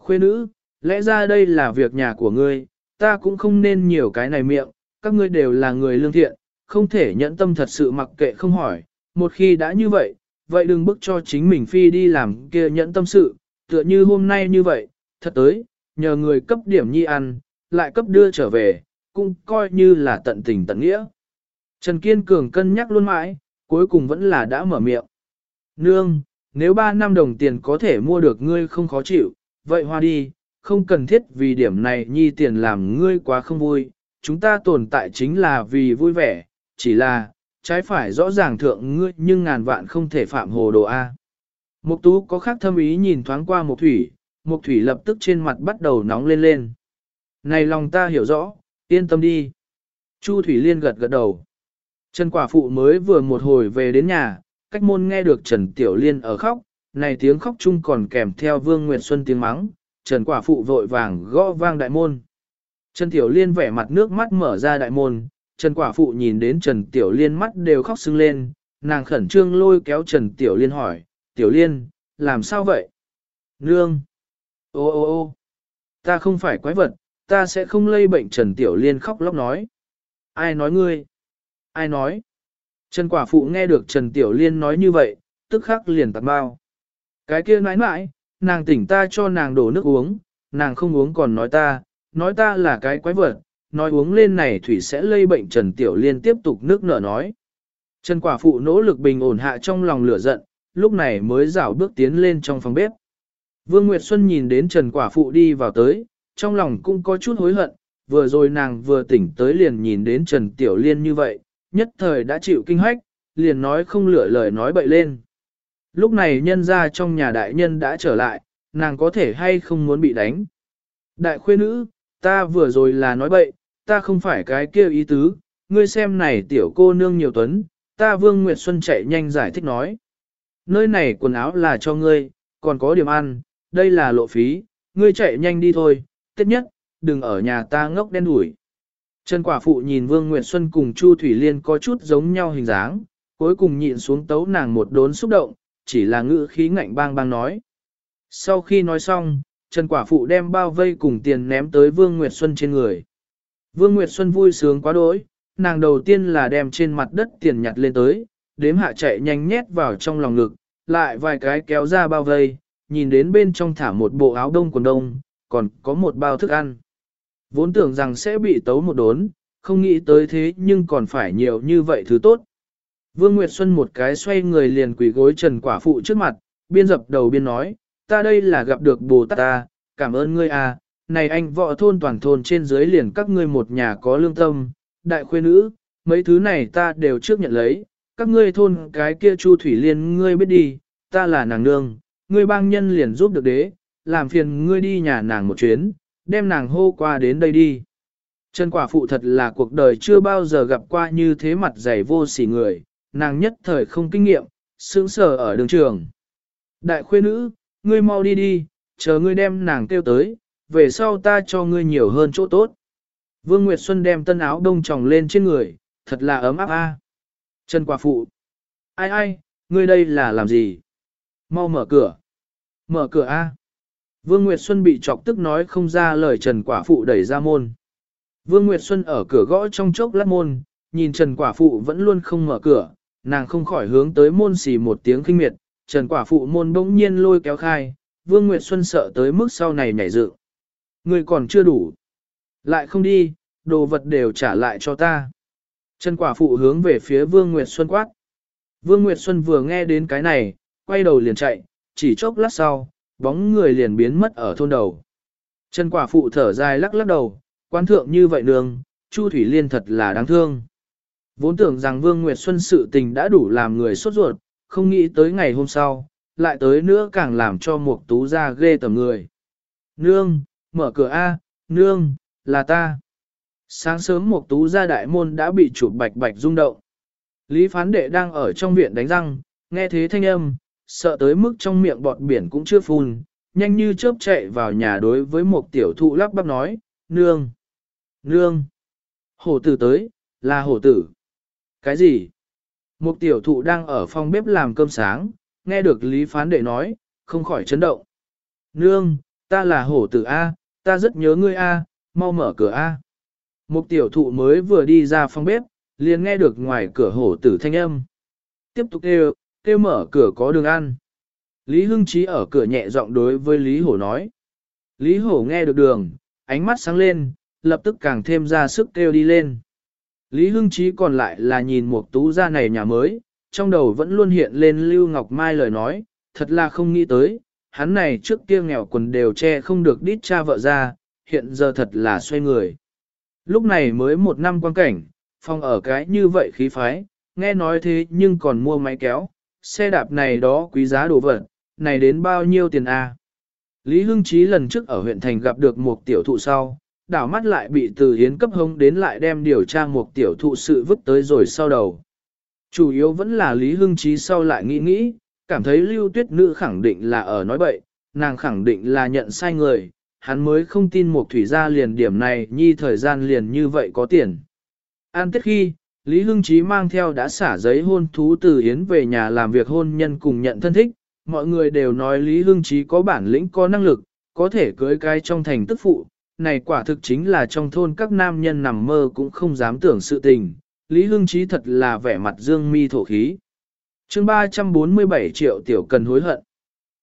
Khuê nữ, lẽ ra đây là việc nhà của ngươi, ta cũng không nên nhiều cái này miệng, các ngươi đều là người lương thiện, không thể nhẫn tâm thật sự mặc kệ không hỏi, một khi đã như vậy, vậy đừng bức cho chính mình phi đi làm kia nhẫn tâm sự, tựa như hôm nay như vậy, thật tới, nhờ người cấp điểm nhi ăn, lại cấp đưa trở về, cũng coi như là tận tình tận nghĩa. Trần Kiên Cường cân nhắc luôn mãi, cuối cùng vẫn là đã mở miệng. Nương, nếu 3 năm đồng tiền có thể mua được ngươi không khó chịu, vậy hoa đi, không cần thiết vì điểm này nhi tiền làm ngươi quá không vui, chúng ta tồn tại chính là vì vui vẻ, chỉ là, trái phải rõ ràng thượng ngươi nhưng ngàn vạn không thể phạm hồ đồ A. Mục tú có khác thâm ý nhìn thoáng qua mục thủy, mục thủy lập tức trên mặt bắt đầu nóng lên lên. Này lòng ta hiểu rõ, yên tâm đi. Chu Thủy Liên gật gật đầu. Trần quả phụ mới vừa một hồi về đến nhà, cách môn nghe được Trần Tiểu Liên ở khóc, này tiếng khóc chung còn kèm theo Vương Nguyệt Xuân tiếng mắng, Trần quả phụ vội vàng gõ vang đại môn. Trần Tiểu Liên vẻ mặt nước mắt mở ra đại môn, Trần quả phụ nhìn đến Trần Tiểu Liên mắt đều khóc sưng lên, nàng khẩn trương lôi kéo Trần Tiểu Liên hỏi, Tiểu Liên, làm sao vậy? Nương! Ô ô ô! Ta không phải quái vật, ta sẽ không lây bệnh Trần Tiểu Liên khóc lóc nói. Ai nói ngươi? Ai nói? Trần quả phụ nghe được Trần Tiểu Liên nói như vậy, tức khắc liền tạt bao. Cái kia nãi nãi, nàng tỉnh ta cho nàng đổ nước uống, nàng không uống còn nói ta, nói ta là cái quái vật, nói uống lên này thủy sẽ lây bệnh Trần Tiểu Liên tiếp tục nước nở nói. Trần quả phụ nỗ lực bình ổn hạ trong lòng lửa giận, lúc này mới rảo bước tiến lên trong phòng bếp. Vương Nguyệt Xuân nhìn đến Trần quả phụ đi vào tới, trong lòng cũng có chút hối hận, vừa rồi nàng vừa tỉnh tới liền nhìn đến Trần Tiểu Liên như vậy, nhất thời đã chịu kinh hách, liền nói không lựa lời nói bậy lên. Lúc này nhân ra trong nhà đại nhân đã trở lại, nàng có thể hay không muốn bị đánh. Đại khuê nữ, ta vừa rồi là nói bậy, ta không phải cái kia ý tứ, ngươi xem này tiểu cô nương nhiều tuấn, ta Vương Nguyệt Xuân chạy nhanh giải thích nói. Nơi này quần áo là cho ngươi, còn có điểm ăn, đây là lộ phí, ngươi chạy nhanh đi thôi, tiết nhất, đừng ở nhà ta ngốc đen đuổi. Trần quả phụ nhìn Vương Nguyệt Xuân cùng Chu Thủy Liên có chút giống nhau hình dáng, cuối cùng nhịn xuống tấu nàng một đốn xúc động, chỉ là ngữ khí ngạnh bang bang nói. Sau khi nói xong, Trần quả phụ đem bao vây cùng tiền ném tới Vương Nguyệt Xuân trên người. Vương Nguyệt Xuân vui sướng quá đỗi, nàng đầu tiên là đem trên mặt đất tiền nhặt lên tới, đếm hạ chạy nhanh nhét vào trong lòng ngực, lại vài cái kéo ra bao vây, nhìn đến bên trong thả một bộ áo đông quần đông, còn có một bao thức ăn. Vốn tưởng rằng sẽ bị tấu một đốn, không nghĩ tới thế nhưng còn phải nhiều như vậy thứ tốt. Vương Nguyệt Xuân một cái xoay người liền quỳ gối trần quả phụ trước mặt, biên dập đầu biên nói, ta đây là gặp được Bồ Tát ta, cảm ơn ngươi à, này anh vợ thôn toàn thôn trên dưới liền các ngươi một nhà có lương tâm, đại khuê nữ, mấy thứ này ta đều trước nhận lấy, các ngươi thôn cái kia Chu Thủy Liên ngươi biết đi, ta là nàng nương, ngươi bang nhân liền giúp được đế, làm phiền ngươi đi nhà nàng một chuyến, đem nàng hô qua đến đây đi. Trần quả phụ thật là cuộc đời chưa bao giờ gặp qua như thế mặt dày vô sỉ người, nàng nhất thời không kinh nghiệm, sững sờ ở đường trường. Đại khuê nữ, ngươi mau đi đi, chờ ngươi đem nàng kêu tới, về sau ta cho ngươi nhiều hơn chỗ tốt. Vương Nguyệt Xuân đem tân áo đông tròng lên trên người, thật là ấm áp a. Trần quả phụ. Ai ai, ngươi đây là làm gì? Mau mở cửa. Mở cửa a. Vương Nguyệt Xuân bị chọc tức nói không ra lời Trần quả phụ đẩy ra môn. Vương Nguyệt Xuân ở cửa gõ trong chốc lát môn, nhìn Trần quả phụ vẫn luôn không mở cửa, nàng không khỏi hướng tới môn xì một tiếng khinh miệt, Trần quả phụ môn bỗng nhiên lôi kéo khai, Vương Nguyệt Xuân sợ tới mức sau này nhảy dựng. Người còn chưa đủ. Lại không đi, đồ vật đều trả lại cho ta. Trần quả phụ hướng về phía Vương Nguyệt Xuân quát. Vương Nguyệt Xuân vừa nghe đến cái này, quay đầu liền chạy, chỉ chốc lát sau, bóng người liền biến mất ở thôn đầu. Trần quả phụ thở dài lắc lắc đầu, quan thượng như vậy đường, Chu Thủy Liên thật là đáng thương. Vốn tưởng rằng Vương Nguyệt Xuân sự tình đã đủ làm người sốt ruột, không nghĩ tới ngày hôm sau, lại tới nữa càng làm cho Mục tú ra ghê tầm người. Nương, mở cửa A, nương, là ta. Sáng sớm Mục tú ra đại môn đã bị chụp bạch bạch rung động. Lý phán đệ đang ở trong viện đánh răng, nghe thế thanh âm, sợ tới mức trong miệng bọt biển cũng chưa phun, nhanh như chớp chạy vào nhà đối với một tiểu thụ lắp bắp nói, nương, nương, hổ tử tới, là hổ tử. Cái gì? Một tiểu thụ đang ở phòng bếp làm cơm sáng, nghe được Lý phán đệ nói, không khỏi chấn động. Nương, ta là hổ tử A, ta rất nhớ ngươi A, mau mở cửa A. Một tiểu thụ mới vừa đi ra phòng bếp, liền nghe được ngoài cửa hổ tử thanh âm. Tiếp tục kêu, kêu mở cửa có đường ăn. Lý Hưng Chí ở cửa nhẹ giọng đối với Lý Hổ nói. Lý Hổ nghe được đường, ánh mắt sáng lên, lập tức càng thêm ra sức kêu đi lên. Lý Hưng Chí còn lại là nhìn một tú gia này nhà mới, trong đầu vẫn luôn hiện lên Lưu Ngọc Mai lời nói, thật là không nghĩ tới, hắn này trước kia nghèo quần đều che không được đít cha vợ ra, hiện giờ thật là xoay người. Lúc này mới một năm quan cảnh, phong ở cái như vậy khí phái, nghe nói thế nhưng còn mua máy kéo, xe đạp này đó quý giá đồ vật, này đến bao nhiêu tiền a? À? Lý Hưng Chí lần trước ở huyện thành gặp được một tiểu thụ sau, đảo mắt lại bị từ hiến cấp hông đến lại đem điều tra một tiểu thụ sự vứt tới rồi sau đầu. Chủ yếu vẫn là Lý Hưng Chí sau lại nghĩ nghĩ, cảm thấy lưu tuyết nữ khẳng định là ở nói bậy, nàng khẳng định là nhận sai người, hắn mới không tin một thủy gia liền điểm này nhi thời gian liền như vậy có tiền. An tiết khi, Lý Hưng Chí mang theo đã xả giấy hôn thú từ Hiến về nhà làm việc hôn nhân cùng nhận thân thích, mọi người đều nói Lý Hưng Chí có bản lĩnh có năng lực, có thể cưới cái trong thành tức phụ, này quả thực chính là trong thôn các nam nhân nằm mơ cũng không dám tưởng sự tình, Lý Hưng Chí thật là vẻ mặt dương mi thổ khí. chương 347 triệu tiểu cần hối hận.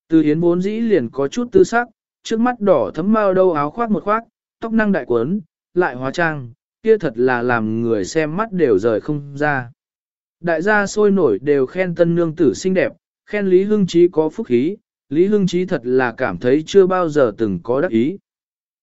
Từ Yến vốn dĩ liền có chút tư sắc, trước mắt đỏ thấm mau đâu áo khoác một khoác, tóc năng đại quấn, lại hóa trang, kia thật là làm người xem mắt đều rời không ra. Đại gia sôi nổi đều khen tân nương tử xinh đẹp, khen Lý Hưng Chí có phúc khí, Lý Hưng Chí thật là cảm thấy chưa bao giờ từng có đắc ý.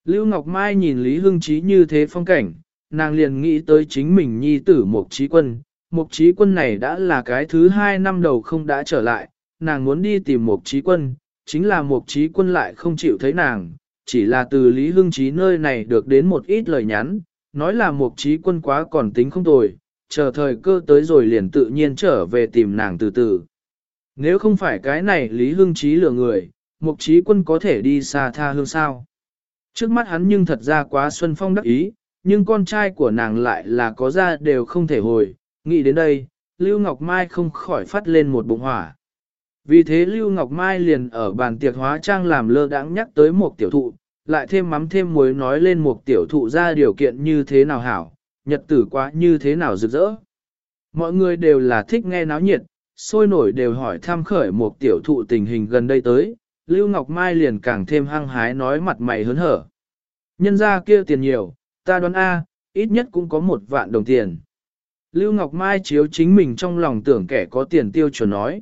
Lưu Ngọc Mai nhìn Lý Hưng Chí như thế phong cảnh, nàng liền nghĩ tới chính mình nhi tử Mục Chí quân, mục Chí quân này đã là cái thứ hai năm đầu không đã trở lại, nàng muốn đi tìm mục Chí quân, chính là mục Chí quân lại không chịu thấy nàng, chỉ là từ Lý Hưng Chí nơi này được đến một ít lời nhắn, nói là mục Chí quân quá còn tính không tồi, chờ thời cơ tới rồi liền tự nhiên trở về tìm nàng từ từ. Nếu không phải cái này Lý Hưng Chí lừa người, mục Chí quân có thể đi xa tha hương sao. Trước mắt hắn nhưng thật ra quá Xuân Phong đắc ý, nhưng con trai của nàng lại là có ra đều không thể hồi, nghĩ đến đây, Lưu Ngọc Mai không khỏi phát lên một bụng hỏa. Vì thế Lưu Ngọc Mai liền ở bàn tiệc hóa trang làm lơ đãng nhắc tới một tiểu thụ, lại thêm mắm thêm muối nói lên một tiểu thụ ra điều kiện như thế nào hảo, nhật tử quá như thế nào rực rỡ. Mọi người đều là thích nghe náo nhiệt, sôi nổi đều hỏi tham khởi một tiểu thụ tình hình gần đây tới, Lưu Ngọc Mai liền càng thêm hăng hái nói mặt mày hớn hở. Nhân ra kia tiền nhiều, ta đoán A, ít nhất cũng có một vạn đồng tiền. Lưu Ngọc Mai chiếu chính mình trong lòng tưởng kẻ có tiền tiêu chuẩn nói.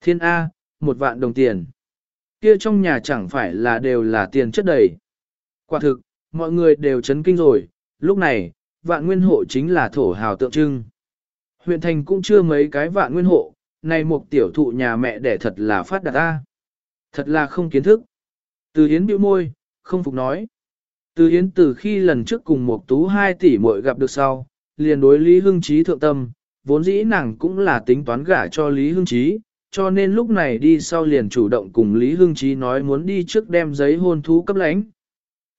Thiên A, một vạn đồng tiền. Kia trong nhà chẳng phải là đều là tiền chất đầy. Quả thực, mọi người đều chấn kinh rồi, lúc này, vạn nguyên hộ chính là thổ hào tượng trưng. Huyện thành cũng chưa mấy cái vạn nguyên hộ, này một tiểu thụ nhà mẹ đẻ thật là phát đạt A. Thật là không kiến thức. Từ Hiến bĩu môi, không phục nói. Từ Hiến từ khi lần trước cùng một tú hai tỷ muội gặp được sau, liền đối Lý Hưng Chí thượng tâm, vốn dĩ nàng cũng là tính toán gả cho Lý Hưng Chí, cho nên lúc này đi sau liền chủ động cùng Lý Hưng Chí nói muốn đi trước đem giấy hôn thú cấp lãnh.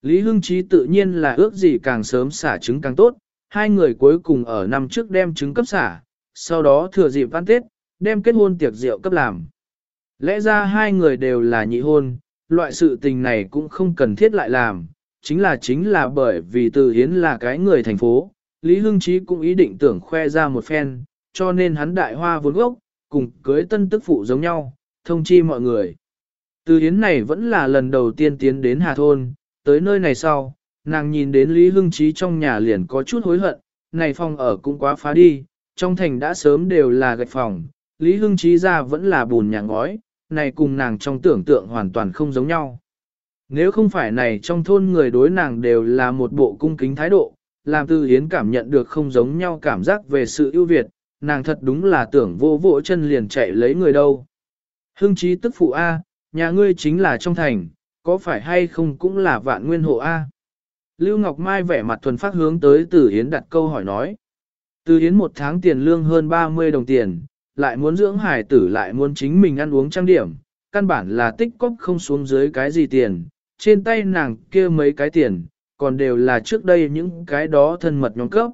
Lý Hưng Chí tự nhiên là ước gì càng sớm xả trứng càng tốt, hai người cuối cùng ở năm trước đem trứng cấp xả, sau đó thừa dịp văn tết, đem kết hôn tiệc rượu cấp làm. Lẽ ra hai người đều là nhị hôn, loại sự tình này cũng không cần thiết lại làm, chính là chính là bởi vì Từ Hiến là cái người thành phố, Lý Hưng Chí cũng ý định tưởng khoe ra một phen, cho nên hắn đại hoa vốn gốc, cùng cưới tân tức phụ giống nhau, thông chi mọi người. Từ Hiến này vẫn là lần đầu tiên tiến đến Hà Thôn, tới nơi này sau, nàng nhìn đến Lý Hưng Chí trong nhà liền có chút hối hận, này phòng ở cũng quá phá đi, trong thành đã sớm đều là gạch phòng, Lý Hưng Chí ra vẫn là bùn nhà ngói, này cùng nàng trong tưởng tượng hoàn toàn không giống nhau. Nếu không phải này trong thôn người đối nàng đều là một bộ cung kính thái độ, làm Tư Hiến cảm nhận được không giống nhau cảm giác về sự ưu việt, nàng thật đúng là tưởng vô vỗ chân liền chạy lấy người đâu. Hưng chí tức phụ A, nhà ngươi chính là trong thành, có phải hay không cũng là vạn nguyên hộ A. Lưu Ngọc Mai vẻ mặt thuần phát hướng tới Từ Hiến đặt câu hỏi nói. Từ Hiến một tháng tiền lương hơn 30 đồng tiền, lại muốn dưỡng hải tử lại muốn chính mình ăn uống trang điểm, căn bản là tích cóp không xuống dưới cái gì tiền, trên tay nàng kia mấy cái tiền, còn đều là trước đây những cái đó thân mật nhóm cấp.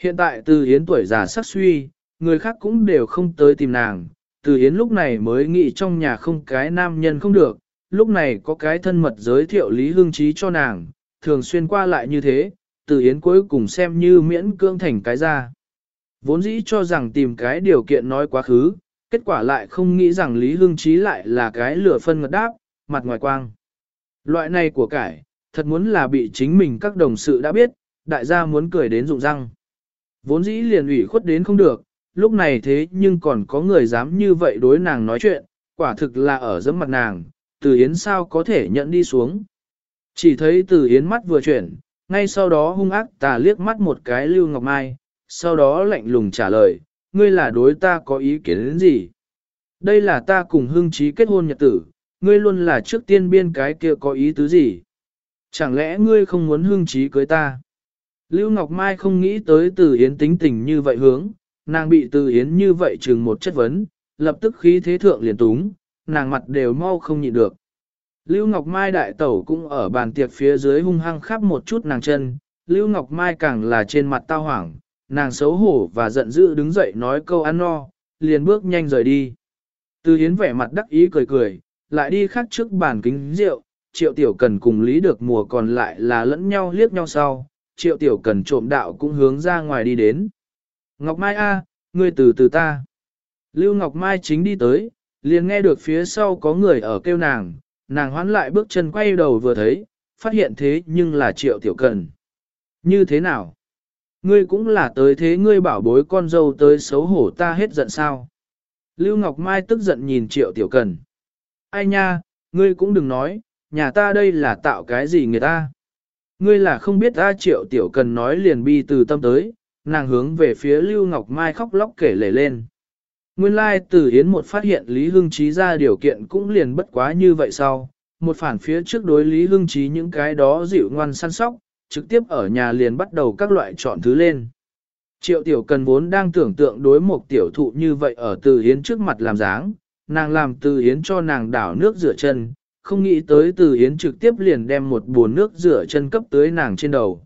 Hiện tại từ Yến tuổi già sắc suy, người khác cũng đều không tới tìm nàng, từ Yến lúc này mới nghĩ trong nhà không cái nam nhân không được, lúc này có cái thân mật giới thiệu Lý Hương Trí cho nàng, thường xuyên qua lại như thế, từ Yến cuối cùng xem như miễn cương thành cái ra. Vốn dĩ cho rằng tìm cái điều kiện nói quá khứ, kết quả lại không nghĩ rằng Lý Hương Trí lại là cái lửa phân ngật đáp, mặt ngoài quang. Loại này của cải, thật muốn là bị chính mình các đồng sự đã biết, đại gia muốn cười đến rụng răng. Vốn dĩ liền ủy khuất đến không được, lúc này thế nhưng còn có người dám như vậy đối nàng nói chuyện, quả thực là ở dẫm mặt nàng, từ Yến sao có thể nhận đi xuống. Chỉ thấy từ Yến mắt vừa chuyển, ngay sau đó hung ác tà liếc mắt một cái Lưu Ngọc Mai, sau đó lạnh lùng trả lời, ngươi là đối ta có ý kiến đến gì? Đây là ta cùng hưng trí kết hôn nhật tử, ngươi luôn là trước tiên biên cái kia có ý tứ gì? Chẳng lẽ ngươi không muốn hưng trí cưới ta? Lưu Ngọc Mai không nghĩ tới từ Yến tính tình như vậy hướng, nàng bị từ Yến như vậy chừng một chất vấn, lập tức khí thế thượng liền túng, nàng mặt đều mau không nhịn được. Lưu Ngọc Mai đại tẩu cũng ở bàn tiệc phía dưới hung hăng khắp một chút nàng chân, Lưu Ngọc Mai càng là trên mặt tao hoảng, nàng xấu hổ và giận dữ đứng dậy nói câu ăn no, liền bước nhanh rời đi. Từ Yến vẻ mặt đắc ý cười cười, lại đi khác trước bàn kính rượu, triệu tiểu cần cùng lý được mùa còn lại là lẫn nhau liếc nhau sau, triệu tiểu cần trộm đạo cũng hướng ra ngoài đi đến. Ngọc Mai A, ngươi từ từ ta. Lưu Ngọc Mai chính đi tới, liền nghe được phía sau có người ở kêu nàng, nàng hoán lại bước chân quay đầu vừa thấy, phát hiện thế nhưng là triệu tiểu cần. Như thế nào? Ngươi cũng là tới thế ngươi bảo bối con dâu tới xấu hổ ta hết giận sao? Lưu Ngọc Mai tức giận nhìn triệu tiểu cần. Ai nha, ngươi cũng đừng nói, nhà ta đây là tạo cái gì người ta. Ngươi là không biết ta triệu tiểu cần nói liền bi từ tâm tới, nàng hướng về phía Lưu Ngọc Mai khóc lóc kể lể lên. Nguyên lai từ Yến một phát hiện Lý Hưng Chí ra điều kiện cũng liền bất quá như vậy sau, một phản phía trước đối Lý Hưng Chí những cái đó dịu ngoan săn sóc, trực tiếp ở nhà liền bắt đầu các loại chọn thứ lên. Triệu tiểu cần vốn đang tưởng tượng đối một tiểu thụ như vậy ở từ hiến trước mặt làm dáng, nàng làm từ hiến cho nàng đảo nước rửa chân, không nghĩ tới từ hiến trực tiếp liền đem một bồn nước rửa chân cấp tới nàng trên đầu.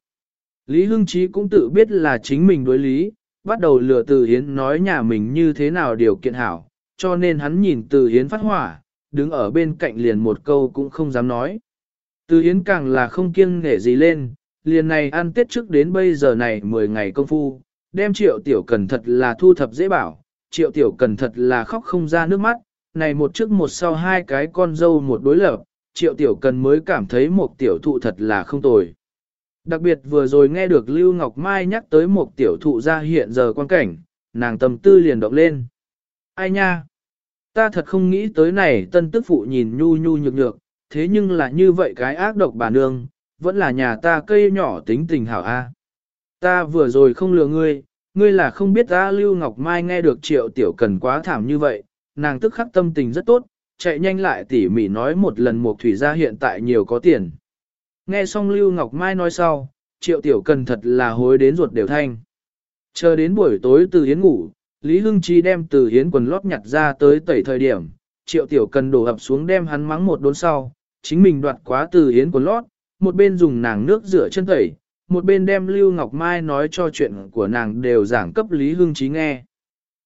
Lý Hưng Chí cũng tự biết là chính mình đối lý, bắt đầu lừa từ hiến nói nhà mình như thế nào điều kiện hảo, cho nên hắn nhìn từ hiến phát hỏa, đứng ở bên cạnh liền một câu cũng không dám nói. Từ hiến càng là không kiêng nể gì lên, liền này ăn tết trước đến bây giờ này 10 ngày công phu, đem triệu tiểu cần thật là thu thập dễ bảo, triệu tiểu cần thật là khóc không ra nước mắt, này một trước một sau hai cái con dâu một đối lập, triệu tiểu cần mới cảm thấy một tiểu thụ thật là không tồi. Đặc biệt vừa rồi nghe được Lưu Ngọc Mai nhắc tới một tiểu thụ ra hiện giờ quan cảnh, nàng tâm tư liền động lên. Ai nha? Ta thật không nghĩ tới này tân tức phụ nhìn nhu nhu nhược nhược, thế nhưng là như vậy cái ác độc bà nương, vẫn là nhà ta cây nhỏ tính tình hảo a. Ta vừa rồi không lừa ngươi, ngươi là không biết ta Lưu Ngọc Mai nghe được triệu tiểu cần quá thảm như vậy, nàng tức khắc tâm tình rất tốt, chạy nhanh lại tỉ mỉ nói một lần một thủy gia hiện tại nhiều có tiền. Nghe xong Lưu Ngọc Mai nói sau, triệu tiểu cần thật là hối đến ruột đều thanh. Chờ đến buổi tối từ hiến ngủ, Lý Hưng Chi đem từ hiến quần lót nhặt ra tới tẩy thời điểm, triệu tiểu cần đổ ập xuống đem hắn mắng một đốn sau, chính mình đoạt quá từ hiến quần lót, một bên dùng nàng nước rửa chân tẩy, một bên đem Lưu Ngọc Mai nói cho chuyện của nàng đều giảng cấp Lý Hương Chí nghe.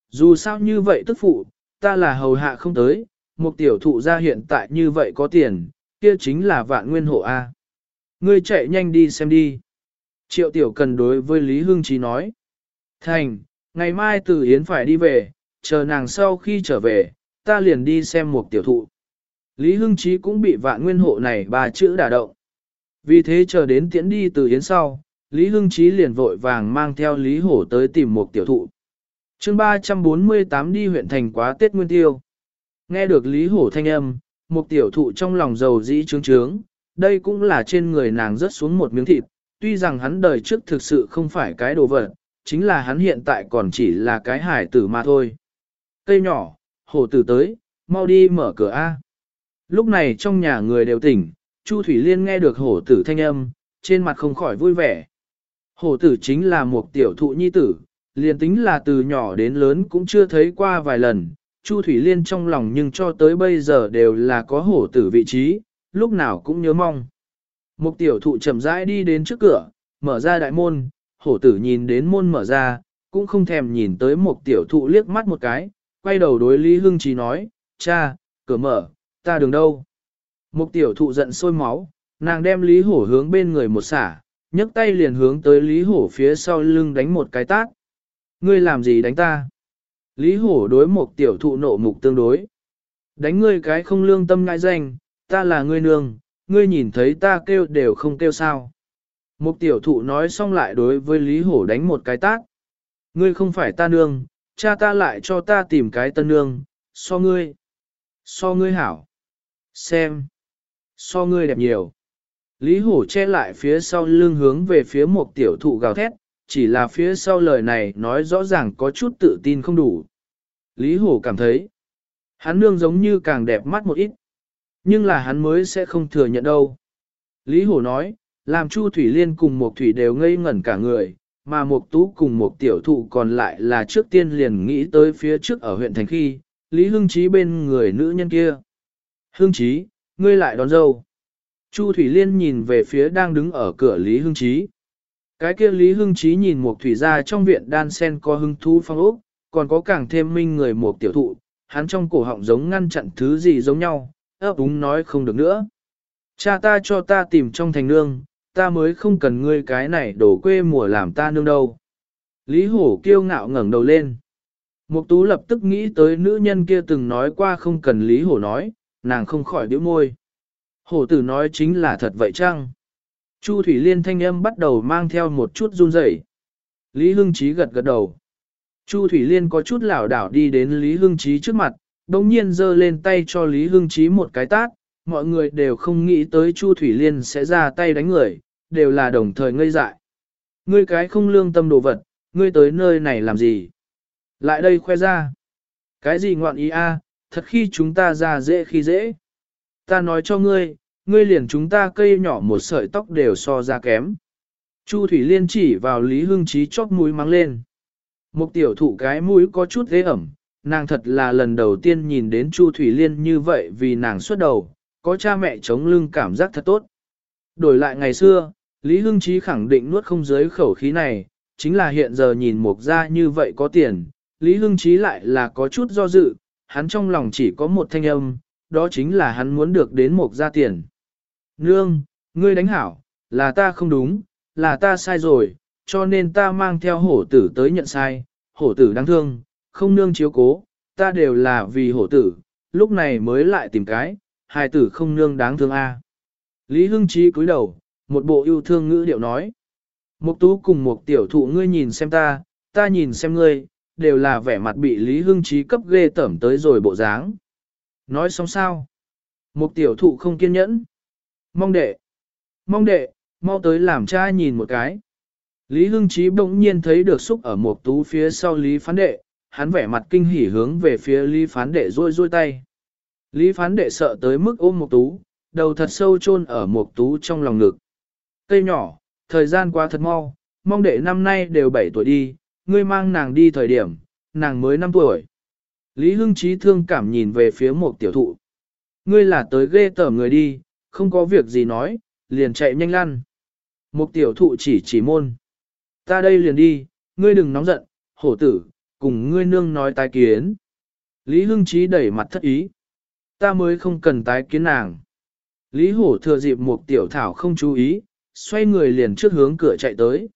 Dù sao như vậy tức phụ, ta là hầu hạ không tới, một tiểu thụ ra hiện tại như vậy có tiền, kia chính là vạn nguyên hộ A. Ngươi chạy nhanh đi xem đi. Triệu tiểu cần đối với Lý Hương Chí nói. Thành, ngày mai từ Yến phải đi về, chờ nàng sau khi trở về, ta liền đi xem một tiểu thụ. Lý Hưng Chí cũng bị vạn nguyên hộ này ba chữ đả động. Vì thế chờ đến tiễn đi từ Yến sau, Lý Hưng Chí liền vội vàng mang theo Lý Hổ tới tìm một tiểu thụ. chương 348 đi huyện thành quá Tết Nguyên Tiêu. Nghe được Lý Hổ thanh âm, một tiểu thụ trong lòng giàu dĩ trướng trướng, đây cũng là trên người nàng rớt xuống một miếng thịt, tuy rằng hắn đời trước thực sự không phải cái đồ vật, chính là hắn hiện tại còn chỉ là cái hải tử mà thôi. Cây nhỏ, hổ tử tới, mau đi mở cửa A. Lúc này trong nhà người đều tỉnh, Chu Thủy Liên nghe được hổ tử thanh âm, trên mặt không khỏi vui vẻ. Hổ tử chính là một tiểu thụ nhi tử, liền tính là từ nhỏ đến lớn cũng chưa thấy qua vài lần. Chu Thủy Liên trong lòng nhưng cho tới bây giờ đều là có hổ tử vị trí, lúc nào cũng nhớ mong. Một tiểu thụ chậm rãi đi đến trước cửa, mở ra đại môn, hổ tử nhìn đến môn mở ra, cũng không thèm nhìn tới một tiểu thụ liếc mắt một cái, quay đầu đối Lý Hưng Trí nói, cha, cửa mở, ta đường đâu. Một tiểu thụ giận sôi máu, nàng đem Lý Hổ hướng bên người một xả, nhấc tay liền hướng tới Lý Hổ phía sau lưng đánh một cái tát. Ngươi làm gì đánh ta? Lý Hổ đối một tiểu thụ nộ mục tương đối. Đánh ngươi cái không lương tâm ngại danh, ta là ngươi nương, ngươi nhìn thấy ta kêu đều không kêu sao. Một tiểu thụ nói xong lại đối với Lý Hổ đánh một cái tát. Ngươi không phải ta nương, cha ta lại cho ta tìm cái tân nương, so ngươi. So ngươi hảo. Xem. So ngươi đẹp nhiều. Lý Hổ che lại phía sau lưng hướng về phía một tiểu thụ gào thét, chỉ là phía sau lời này nói rõ ràng có chút tự tin không đủ. Lý Hổ cảm thấy, hắn nương giống như càng đẹp mắt một ít, nhưng là hắn mới sẽ không thừa nhận đâu. Lý Hổ nói, làm Chu Thủy Liên cùng một thủy đều ngây ngẩn cả người, mà một tú cùng một tiểu thụ còn lại là trước tiên liền nghĩ tới phía trước ở huyện thành khi, Lý Hưng Chí bên người nữ nhân kia. Hưng Chí, ngươi lại đón dâu. Chu Thủy Liên nhìn về phía đang đứng ở cửa Lý Hưng Chí. Cái kia Lý Hưng Chí nhìn một thủy gia trong viện đan sen có hưng thú phong ốc, còn có càng thêm minh người một tiểu thụ, hắn trong cổ họng giống ngăn chặn thứ gì giống nhau, ấp úng nói không được nữa. Cha ta cho ta tìm trong thành nương, ta mới không cần ngươi cái này đổ quê mùa làm ta nương đâu. Lý Hổ kiêu ngạo ngẩng đầu lên. Mục tú lập tức nghĩ tới nữ nhân kia từng nói qua không cần Lý Hổ nói, nàng không khỏi điếu môi. Hổ tử nói chính là thật vậy chăng? Chu Thủy Liên thanh âm bắt đầu mang theo một chút run rẩy. Lý Hưng Chí gật gật đầu. Chu Thủy Liên có chút lảo đảo đi đến Lý Hưng Chí trước mặt, đồng nhiên giơ lên tay cho Lý Hưng Chí một cái tát. Mọi người đều không nghĩ tới Chu Thủy Liên sẽ ra tay đánh người, đều là đồng thời ngây dại. Ngươi cái không lương tâm đồ vật, ngươi tới nơi này làm gì? Lại đây khoe ra. Cái gì ngoạn ý a? Thật khi chúng ta ra dễ khi dễ. Ta nói cho ngươi, ngươi liền chúng ta cây nhỏ một sợi tóc đều so ra kém. Chu Thủy Liên chỉ vào Lý Hưng Chí chóp mũi mắng lên. Một tiểu thụ cái mũi có chút ghê ẩm, nàng thật là lần đầu tiên nhìn đến Chu Thủy Liên như vậy vì nàng xuất đầu, có cha mẹ chống lưng cảm giác thật tốt. Đổi lại ngày xưa, Lý Hưng Chí khẳng định nuốt không dưới khẩu khí này, chính là hiện giờ nhìn Mục ra như vậy có tiền, Lý Hưng Chí lại là có chút do dự, hắn trong lòng chỉ có một thanh âm, đó chính là hắn muốn được đến một gia tiền. Nương, ngươi đánh hảo, là ta không đúng, là ta sai rồi, cho nên ta mang theo hổ tử tới nhận sai, hổ tử đáng thương, không nương chiếu cố, ta đều là vì hổ tử, lúc này mới lại tìm cái, hài tử không nương đáng thương a. Lý Hưng Chí cúi đầu, một bộ yêu thương ngữ điệu nói. Mục tú cùng một tiểu thụ ngươi nhìn xem ta, ta nhìn xem ngươi, đều là vẻ mặt bị Lý Hưng Chí cấp ghê tẩm tới rồi bộ dáng. Nói xong sao? Một tiểu thụ không kiên nhẫn. Mong đệ. Mong đệ, mau tới làm cha nhìn một cái. Lý Hưng Chí bỗng nhiên thấy được xúc ở một tú phía sau Lý Phán Đệ, hắn vẻ mặt kinh hỉ hướng về phía Lý Phán Đệ rôi rôi tay. Lý Phán Đệ sợ tới mức ôm một tú, đầu thật sâu chôn ở một tú trong lòng ngực. Cây nhỏ, thời gian qua thật mau, mong đệ năm nay đều 7 tuổi đi, ngươi mang nàng đi thời điểm, nàng mới 5 tuổi. Lý Hưng Chí thương cảm nhìn về phía một tiểu thụ. Ngươi là tới ghê tởm người đi, không có việc gì nói, liền chạy nhanh lăn. Một tiểu thụ chỉ chỉ môn. Ta đây liền đi, ngươi đừng nóng giận, hổ tử, cùng ngươi nương nói tái kiến. Lý Hưng Chí đẩy mặt thất ý. Ta mới không cần tái kiến nàng. Lý hổ thừa dịp một tiểu thảo không chú ý, xoay người liền trước hướng cửa chạy tới.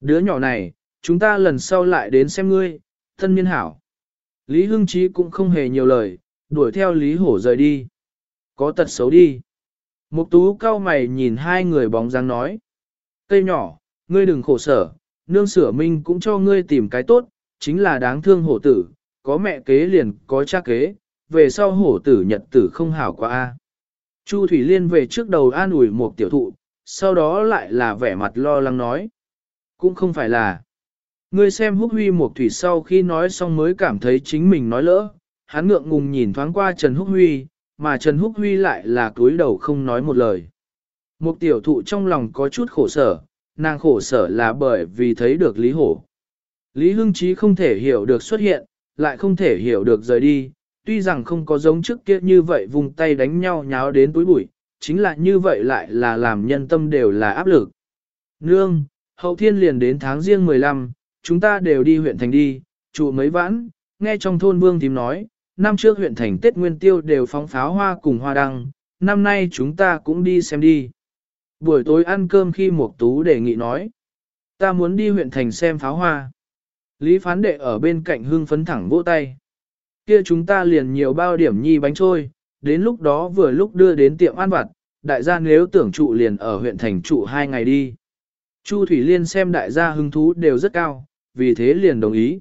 Đứa nhỏ này, chúng ta lần sau lại đến xem ngươi, thân niên hảo. Lý Hưng Chí cũng không hề nhiều lời, đuổi theo Lý Hổ rời đi. Có tật xấu đi. Mục tú cao mày nhìn hai người bóng dáng nói. Cây nhỏ, ngươi đừng khổ sở, nương sửa minh cũng cho ngươi tìm cái tốt, chính là đáng thương hổ tử, có mẹ kế liền có cha kế, về sau hổ tử nhật tử không hảo quá a. Chu Thủy Liên về trước đầu an ủi một tiểu thụ, sau đó lại là vẻ mặt lo lắng nói. Cũng không phải là. Ngươi xem húc huy một thủy sau khi nói xong mới cảm thấy chính mình nói lỡ, hắn ngượng ngùng nhìn thoáng qua Trần Húc Huy, mà Trần Húc Huy lại là cúi đầu không nói một lời. Một tiểu thụ trong lòng có chút khổ sở, nàng khổ sở là bởi vì thấy được Lý Hổ. Lý Hưng Chí không thể hiểu được xuất hiện, lại không thể hiểu được rời đi, tuy rằng không có giống trước kia như vậy vùng tay đánh nhau nháo đến túi bụi, chính là như vậy lại là làm nhân tâm đều là áp lực. Nương, hậu thiên liền đến tháng riêng 15, chúng ta đều đi huyện thành đi, trụ mấy vãn, nghe trong thôn vương tím nói, năm trước huyện thành Tết Nguyên Tiêu đều phóng pháo hoa cùng hoa đăng, năm nay chúng ta cũng đi xem đi. Buổi tối ăn cơm khi Mục Tú đề nghị nói, ta muốn đi huyện thành xem pháo hoa. Lý phán đệ ở bên cạnh hưng phấn thẳng vỗ tay. Kia chúng ta liền nhiều bao điểm nhi bánh trôi, đến lúc đó vừa lúc đưa đến tiệm ăn vặt, đại gia nếu tưởng trụ liền ở huyện thành trụ hai ngày đi. Chu Thủy Liên xem đại gia hứng thú đều rất cao, vì thế liền đồng ý.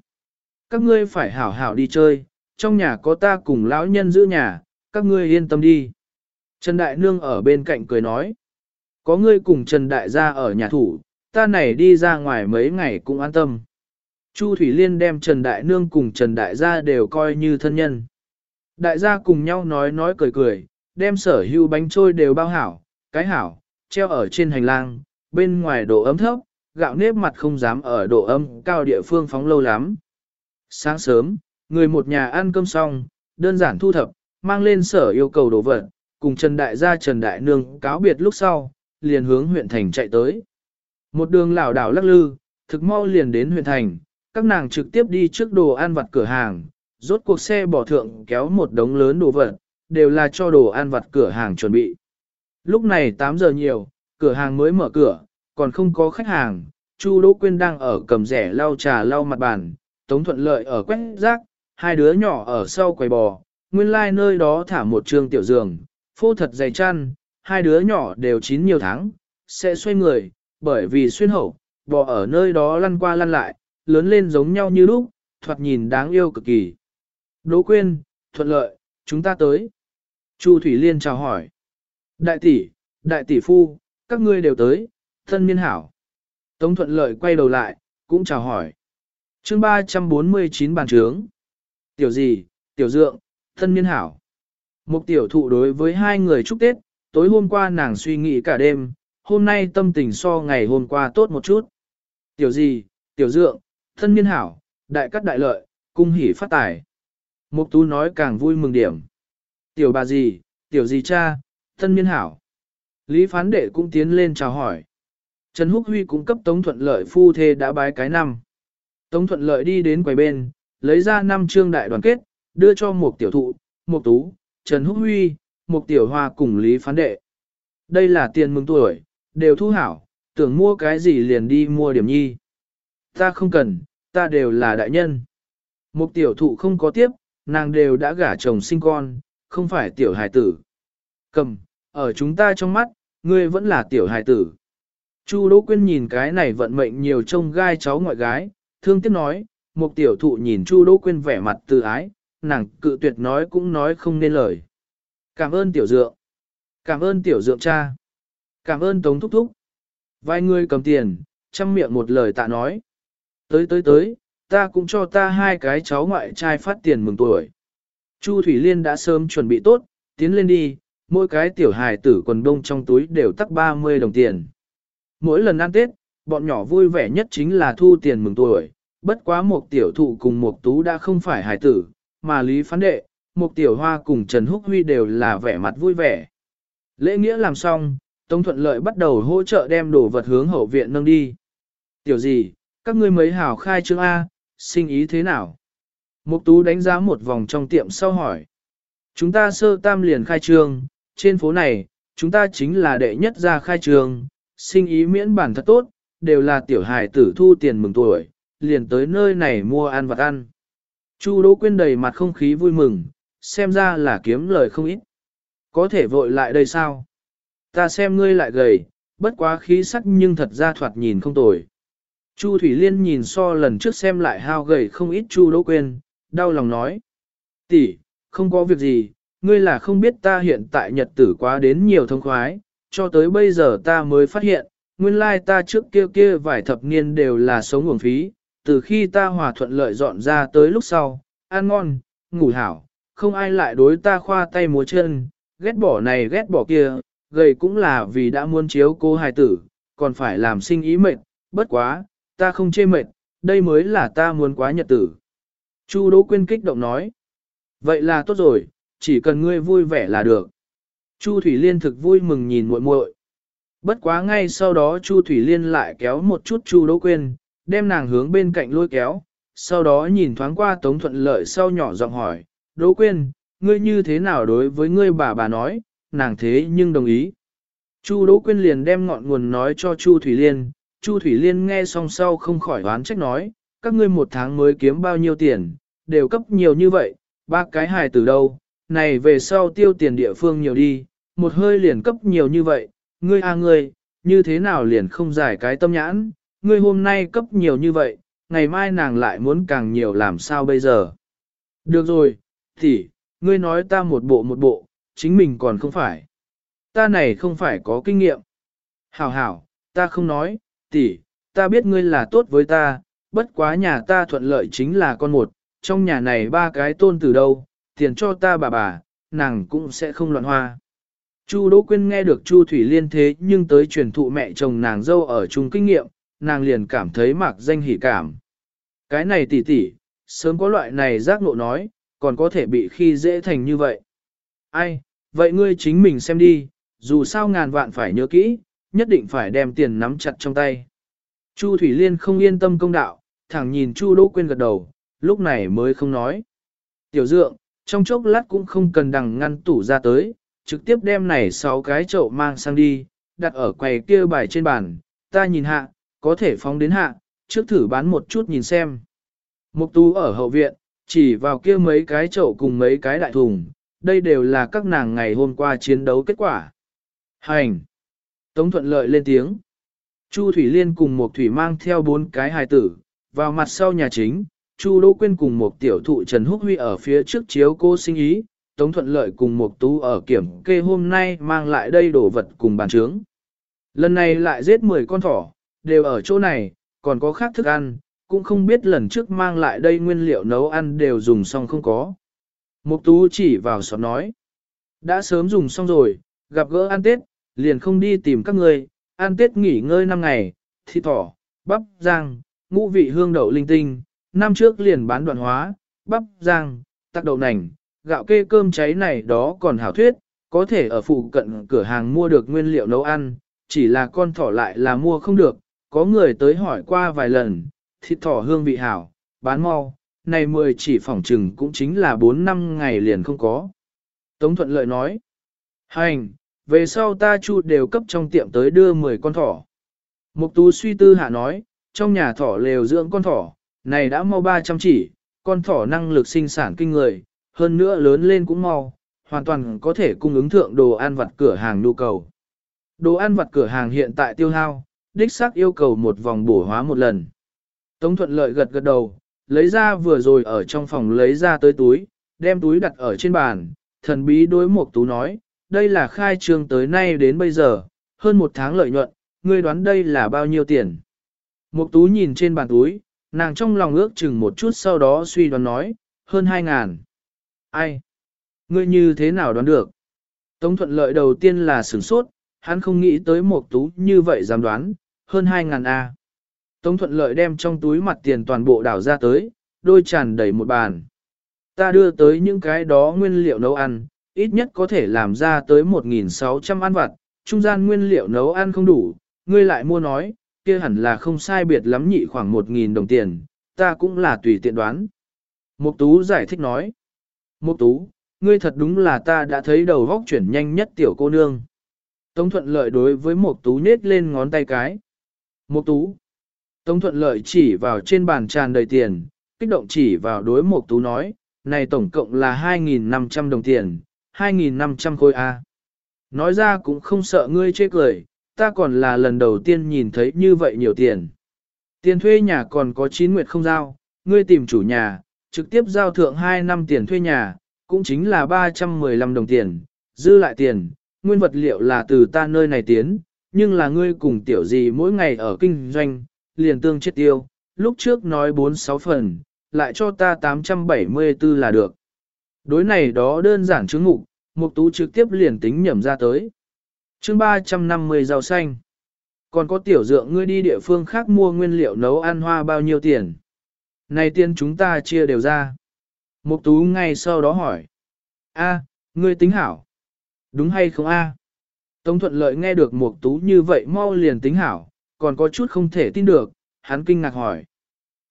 Các ngươi phải hảo hảo đi chơi, trong nhà có ta cùng lão nhân giữ nhà, các ngươi yên tâm đi. Trần Đại Nương ở bên cạnh cười nói. Có ngươi cùng Trần Đại gia ở nhà thủ, ta này đi ra ngoài mấy ngày cũng an tâm. Chu Thủy Liên đem Trần Đại Nương cùng Trần Đại gia đều coi như thân nhân. Đại gia cùng nhau nói nói cười cười, đem sở hữu bánh trôi đều bao hảo, cái hảo, treo ở trên hành lang, bên ngoài độ ấm thấp, gạo nếp mặt không dám ở độ âm cao địa phương phóng lâu lắm. Sáng sớm, người một nhà ăn cơm xong, đơn giản thu thập, mang lên sở yêu cầu đồ vật, cùng Trần Đại gia Trần Đại Nương cáo biệt lúc sau, liền hướng huyện thành chạy tới. Một đường lảo đảo lắc lư, thực mau liền đến huyện thành, các nàng trực tiếp đi trước đồ ăn vặt cửa hàng, rốt cuộc xe bỏ thượng kéo một đống lớn đồ vật, đều là cho đồ ăn vặt cửa hàng chuẩn bị. Lúc này 8 giờ nhiều, cửa hàng mới mở cửa, còn không có khách hàng, Chu Đỗ Quyên đang ở cầm rẻ lau trà lau mặt bàn, Tống Thuận Lợi ở quét rác, hai đứa nhỏ ở sau quầy bò, nguyên lai like nơi đó thả một trường tiểu giường, phô thật dày chăn, hai đứa nhỏ đều chín nhiều tháng, sẽ xoay người, bởi vì xuyên hậu, bò ở nơi đó lăn qua lăn lại, lớn lên giống nhau như lúc, thoạt nhìn đáng yêu cực kỳ. Đỗ Quyên, Thuận Lợi, chúng ta tới. Chu Thủy Liên chào hỏi. Đại tỷ, đại tỷ phu, các ngươi đều tới, thân niên hảo. Tống thuận lợi quay đầu lại, cũng chào hỏi. chương 349 bàn trướng. Tiểu gì, tiểu dượng, thân niên hảo. Một tiểu thụ đối với hai người chúc Tết, tối hôm qua nàng suy nghĩ cả đêm, hôm nay tâm tình so ngày hôm qua tốt một chút. Tiểu gì, tiểu dượng, thân niên hảo, đại cắt đại lợi, cung hỉ phát tài. Mục tú nói càng vui mừng điểm. Tiểu bà gì, tiểu gì cha, thân niên hảo. Lý phán đệ cũng tiến lên chào hỏi. Trần Húc Huy cũng cấp Tống Thuận Lợi phu thê đã bái cái năm. Tống Thuận Lợi đi đến quầy bên, lấy ra năm trương đại đoàn kết, đưa cho một tiểu thụ, một tú, Trần Húc Huy, một tiểu hoa cùng Lý phán đệ. Đây là tiền mừng tuổi, đều thu hảo, tưởng mua cái gì liền đi mua điểm nhi. Ta không cần, ta đều là đại nhân. Một tiểu thụ không có tiếp, nàng đều đã gả chồng sinh con, không phải tiểu hài tử. Cầm, ở chúng ta trong mắt, ngươi vẫn là tiểu hài tử. Chu Đỗ Quyên nhìn cái này vận mệnh nhiều trông gai cháu ngoại gái, thương tiếc nói, một tiểu thụ nhìn Chu Đỗ Quyên vẻ mặt từ ái, nàng cự tuyệt nói cũng nói không nên lời. Cảm ơn tiểu dượng. Cảm ơn tiểu dượng cha. Cảm ơn Tống Thúc Thúc. Vài người cầm tiền, chăm miệng một lời tạ nói. Tới tới tới, ta cũng cho ta hai cái cháu ngoại trai phát tiền mừng tuổi. Chu Thủy Liên đã sớm chuẩn bị tốt, tiến lên đi, mỗi cái tiểu hài tử quần đông trong túi đều tắc 30 đồng tiền. Mỗi lần ăn Tết, bọn nhỏ vui vẻ nhất chính là thu tiền mừng tuổi, bất quá một tiểu thụ cùng một tú đã không phải hài tử, mà Lý Phán Đệ, một tiểu hoa cùng Trần Húc Huy đều là vẻ mặt vui vẻ. Lễ nghĩa làm xong, Tống Thuận Lợi bắt đầu hỗ trợ đem đồ vật hướng hậu viện nâng đi. Tiểu gì, các ngươi mấy hảo khai trương A, sinh ý thế nào? Mục Tú đánh giá một vòng trong tiệm sau hỏi. Chúng ta sơ tam liền khai trương, trên phố này, chúng ta chính là đệ nhất ra khai trương, sinh ý miễn bản thật tốt, đều là tiểu hài tử thu tiền mừng tuổi, liền tới nơi này mua ăn vặt ăn. Chu Đỗ Quyên đầy mặt không khí vui mừng, xem ra là kiếm lời không ít. Có thể vội lại đây sao? Ta xem ngươi lại gầy, bất quá khí sắc nhưng thật ra thoạt nhìn không tồi. Chu Thủy Liên nhìn so lần trước xem lại hao gầy không ít Chu Đỗ Quyên, đau lòng nói. tỷ, không có việc gì, ngươi là không biết ta hiện tại nhật tử quá đến nhiều thông khoái, cho tới bây giờ ta mới phát hiện, nguyên lai ta trước kia kia vài thập niên đều là sống nguồn phí, từ khi ta hòa thuận lợi dọn ra tới lúc sau, ăn ngon, ngủ hảo, không ai lại đối ta khoa tay múa chân, ghét bỏ này ghét bỏ kia, gầy cũng là vì đã muốn chiếu cô hài tử, còn phải làm sinh ý mệt, bất quá, ta không chê mệt, đây mới là ta muốn quá nhật tử. Chu Đỗ Quyên kích động nói, vậy là tốt rồi, chỉ cần ngươi vui vẻ là được. Chu Thủy Liên thực vui mừng nhìn muội muội. Bất quá ngay sau đó Chu Thủy Liên lại kéo một chút Chu Đỗ Quyên, đem nàng hướng bên cạnh lôi kéo, sau đó nhìn thoáng qua Tống Thuận Lợi sau nhỏ giọng hỏi, Đỗ Quyên, ngươi như thế nào đối với ngươi bà bà nói, nàng thế nhưng đồng ý. Chu Đỗ Quyên liền đem ngọn nguồn nói cho Chu Thủy Liên, Chu Thủy Liên nghe xong sau không khỏi đoán trách nói, các ngươi một tháng mới kiếm bao nhiêu tiền, đều cấp nhiều như vậy, ba cái hài từ đâu, này về sau tiêu tiền địa phương nhiều đi, một hơi liền cấp nhiều như vậy, ngươi à ngươi, như thế nào liền không giải cái tâm nhãn, ngươi hôm nay cấp nhiều như vậy, ngày mai nàng lại muốn càng nhiều làm sao bây giờ. Được rồi, thì, ngươi nói ta một bộ một bộ, chính mình còn không phải. Ta này không phải có kinh nghiệm. Hảo hảo, ta không nói, tỷ, ta biết ngươi là tốt với ta, bất quá nhà ta thuận lợi chính là con một, trong nhà này ba cái tôn từ đâu, tiền cho ta bà bà, nàng cũng sẽ không loạn hoa. Chu Đỗ Quyên nghe được Chu Thủy Liên thế nhưng tới truyền thụ mẹ chồng nàng dâu ở chung kinh nghiệm, nàng liền cảm thấy mạc danh hỉ cảm. Cái này tỷ tỷ, sớm có loại này giác ngộ nói, còn có thể bị khi dễ thành như vậy. Ai, vậy ngươi chính mình xem đi, dù sao ngàn vạn phải nhớ kỹ, nhất định phải đem tiền nắm chặt trong tay. Chu Thủy Liên không yên tâm công đạo, thẳng nhìn Chu Đỗ Quyên gật đầu, lúc này mới không nói. Tiểu dượng, trong chốc lát cũng không cần đằng ngăn tủ ra tới, trực tiếp đem này sáu cái chậu mang sang đi, đặt ở quầy kia bài trên bàn, ta nhìn hạ, có thể phóng đến hạ, trước thử bán một chút nhìn xem. Mục tú ở hậu viện, chỉ vào kia mấy cái chậu cùng mấy cái đại thùng, đây đều là các nàng ngày hôm qua chiến đấu kết quả. Hành! Tống thuận lợi lên tiếng. Chu Thủy Liên cùng một thủy mang theo bốn cái hài tử, vào mặt sau nhà chính, Chu Đỗ Quyên cùng một tiểu thụ Trần Húc Huy ở phía trước chiếu cô sinh ý, Tống Thuận Lợi cùng mục tú ở kiểm kê hôm nay mang lại đây đồ vật cùng bàn trướng. Lần này lại giết 10 con thỏ, đều ở chỗ này, còn có khác thức ăn, cũng không biết lần trước mang lại đây nguyên liệu nấu ăn đều dùng xong không có. Mục tú chỉ vào sọt nói. Đã sớm dùng xong rồi, gặp gỡ ăn Tết, liền không đi tìm các người, ăn Tết nghỉ ngơi 5 ngày, thịt thỏ, bắp, rang, ngũ vị hương đậu linh tinh, năm trước liền bán đoạn hóa, bắp, rang, tắc đậu nành, gạo kê cơm cháy này đó còn hảo thuyết, có thể ở phụ cận cửa hàng mua được nguyên liệu nấu ăn, chỉ là con thỏ lại là mua không được, có người tới hỏi qua vài lần, thịt thỏ hương vị hảo, bán mau, này mười chỉ phỏng trừng cũng chính là 4 năm ngày liền không có. Tống thuận lợi nói, hành, về sau ta chu đều cấp trong tiệm tới đưa 10 con thỏ. Mục tú suy tư hạ nói, trong nhà thỏ lều dưỡng con thỏ, này đã mau 300 chỉ, con thỏ năng lực sinh sản kinh người, hơn nữa lớn lên cũng mau, hoàn toàn có thể cung ứng thượng đồ ăn vặt cửa hàng nhu cầu. Đồ ăn vặt cửa hàng hiện tại tiêu hao, đích xác yêu cầu một vòng bổ hóa một lần. Tống thuận lợi gật gật đầu, lấy ra vừa rồi ở trong phòng lấy ra tới túi, đem túi đặt ở trên bàn, thần bí đối một tú nói, đây là khai trương tới nay đến bây giờ, hơn một tháng lợi nhuận, ngươi đoán đây là bao nhiêu tiền. mục tú nhìn trên bàn túi, nàng trong lòng ước chừng một chút sau đó suy đoán nói, hơn hai ngàn. Ai? Ngươi như thế nào đoán được? Tống thuận lợi đầu tiên là sửng sốt, hắn không nghĩ tới một tú như vậy dám đoán, hơn hai ngàn A. Tống thuận lợi đem trong túi mặt tiền toàn bộ đảo ra tới, đôi tràn đầy một bàn. Ta đưa tới những cái đó nguyên liệu nấu ăn, ít nhất có thể làm ra tới 1.600 ăn vặt, trung gian nguyên liệu nấu ăn không đủ, ngươi lại mua nói, kia hẳn là không sai biệt lắm nhị khoảng 1.000 đồng tiền, ta cũng là tùy tiện đoán. Mục Tú giải thích nói, Mục Tú, ngươi thật đúng là ta đã thấy đầu vóc chuyển nhanh nhất tiểu cô nương. Tống thuận lợi đối với Mục Tú nết lên ngón tay cái. Mục Tú, Tống thuận lợi chỉ vào trên bàn tràn đầy tiền, kích động chỉ vào đối Mục Tú nói, này tổng cộng là 2.500 đồng tiền, 2.500 khối A. Nói ra cũng không sợ ngươi chê cười, ta còn là lần đầu tiên nhìn thấy như vậy nhiều tiền. Tiền thuê nhà còn có 9 nguyệt không giao, ngươi tìm chủ nhà, trực tiếp giao thượng 2 năm tiền thuê nhà, cũng chính là 315 đồng tiền, dư lại tiền, nguyên vật liệu là từ ta nơi này tiến, nhưng là ngươi cùng tiểu gì mỗi ngày ở kinh doanh, liền tương chết tiêu, lúc trước nói 4-6 phần, lại cho ta 874 là được. Đối này đó đơn giản chứng ngụ, Mục Tú trực tiếp liền tính nhẩm ra tới. Chương 350 rau xanh. Còn có tiểu dượng ngươi đi địa phương khác mua nguyên liệu nấu ăn hoa bao nhiêu tiền? Này tiên chúng ta chia đều ra. Mục Tú ngay sau đó hỏi. A, ngươi tính hảo. Đúng hay không a? Tống thuận lợi nghe được Mục Tú như vậy mau liền tính hảo, còn có chút không thể tin được, hắn kinh ngạc hỏi.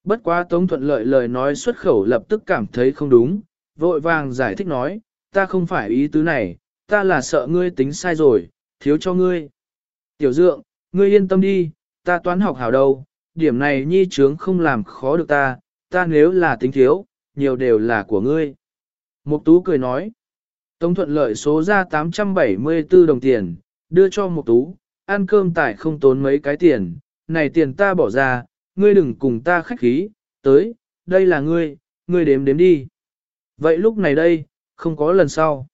Bất quá Tống thuận lợi lời nói xuất khẩu lập tức cảm thấy không đúng, vội vàng giải thích nói, ta không phải ý tứ này, ta là sợ ngươi tính sai rồi, thiếu cho ngươi. Tiểu dượng, ngươi yên tâm đi, ta toán học hảo đâu, điểm này nhi trướng không làm khó được ta, ta nếu là tính thiếu, nhiều đều là của ngươi. Mục tú cười nói, Tống thuận lợi số ra 874 đồng tiền, đưa cho Mục tú, ăn cơm tại không tốn mấy cái tiền, này tiền ta bỏ ra, ngươi đừng cùng ta khách khí, tới, đây là ngươi, ngươi đếm đếm đi. Vậy lúc này đây, không có lần sau.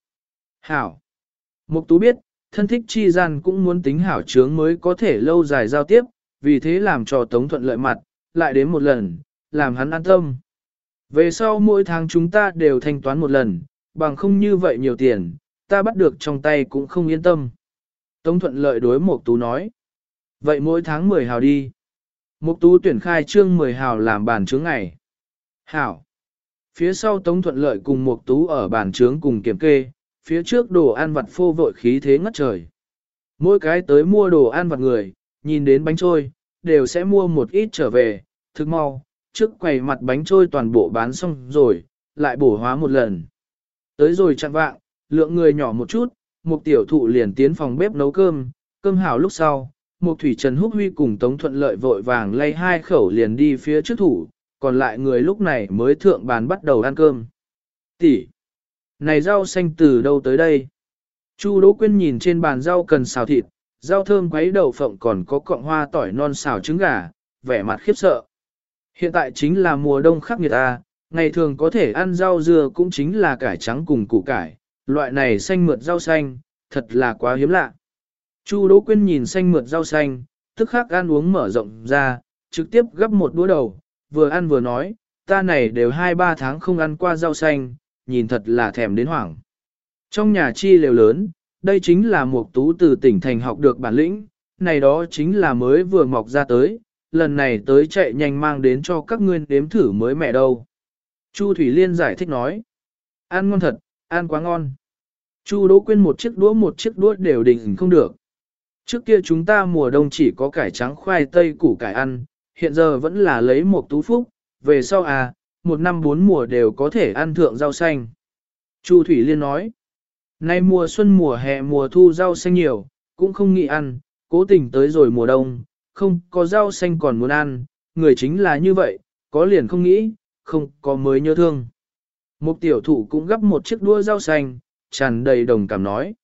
Hảo. Mục tú biết, thân thích chi gian cũng muốn tính hảo chướng mới có thể lâu dài giao tiếp, vì thế làm cho Tống Thuận lợi mặt, lại đến một lần, làm hắn an tâm. Về sau mỗi tháng chúng ta đều thanh toán một lần, bằng không như vậy nhiều tiền, ta bắt được trong tay cũng không yên tâm. Tống Thuận lợi đối Mộc Tú nói. Vậy mỗi tháng 10 hào đi. Mộc Tú tuyển khai trương 10 hào làm bàn chướng ngày. Hảo. Phía sau Tống Thuận Lợi cùng Mộc Tú ở bàn chứng cùng kiểm kê, phía trước đồ ăn vặt phô vội khí thế ngất trời. Mỗi cái tới mua đồ ăn vặt người, nhìn đến bánh trôi, đều sẽ mua một ít trở về, thức mau, trước quầy mặt bánh trôi toàn bộ bán xong rồi, lại bổ hóa một lần. Tới rồi chặn vạng, lượng người nhỏ một chút, một tiểu thụ liền tiến phòng bếp nấu cơm, cơm hảo lúc sau, một thủy trần húc huy cùng Tống Thuận Lợi vội vàng lay hai khẩu liền đi phía trước thủ, còn lại người lúc này mới thượng bàn bắt đầu ăn cơm. Tỷ, này rau xanh từ đâu tới đây? Chu Đỗ Quyên nhìn trên bàn rau cần xào thịt, rau thơm quấy đậu phộng còn có cọng hoa tỏi non xào trứng gà, vẻ mặt khiếp sợ. Hiện tại chính là mùa đông khắc nghiệt à, ngày thường có thể ăn rau dưa cũng chính là cải trắng cùng củ cải, loại này xanh mượt rau xanh, thật là quá hiếm lạ. Chu Đỗ Quyên nhìn xanh mượt rau xanh, tức khắc ăn uống mở rộng ra, trực tiếp gấp một đũa đầu, vừa ăn vừa nói, ta này đều hai ba tháng không ăn qua rau xanh, nhìn thật là thèm đến hoảng. Trong nhà chi lều lớn, đây chính là một tú từ tỉnh thành học được bản lĩnh, này đó chính là mới vừa mọc ra tới, lần này tới chạy nhanh mang đến cho các ngươi đếm thử mới mẹ đâu. Chu Thủy Liên giải thích nói, ăn ngon thật, ăn quá ngon. Chu Đỗ Quyên một chiếc đũa một chiếc đũa đều đình không được. Trước kia chúng ta mùa đông chỉ có cải trắng khoai tây củ cải ăn, hiện giờ vẫn là lấy một tú phúc, về sau à, một năm bốn mùa đều có thể ăn thượng rau xanh. Chu Thủy Liên nói, nay mùa xuân mùa hè mùa thu rau xanh nhiều, cũng không nghĩ ăn, cố tình tới rồi mùa đông, không có rau xanh còn muốn ăn, người chính là như vậy, có liền không nghĩ, không có mới nhớ thương. Một tiểu thủ cũng gấp một chiếc đua rau xanh, tràn đầy đồng cảm nói.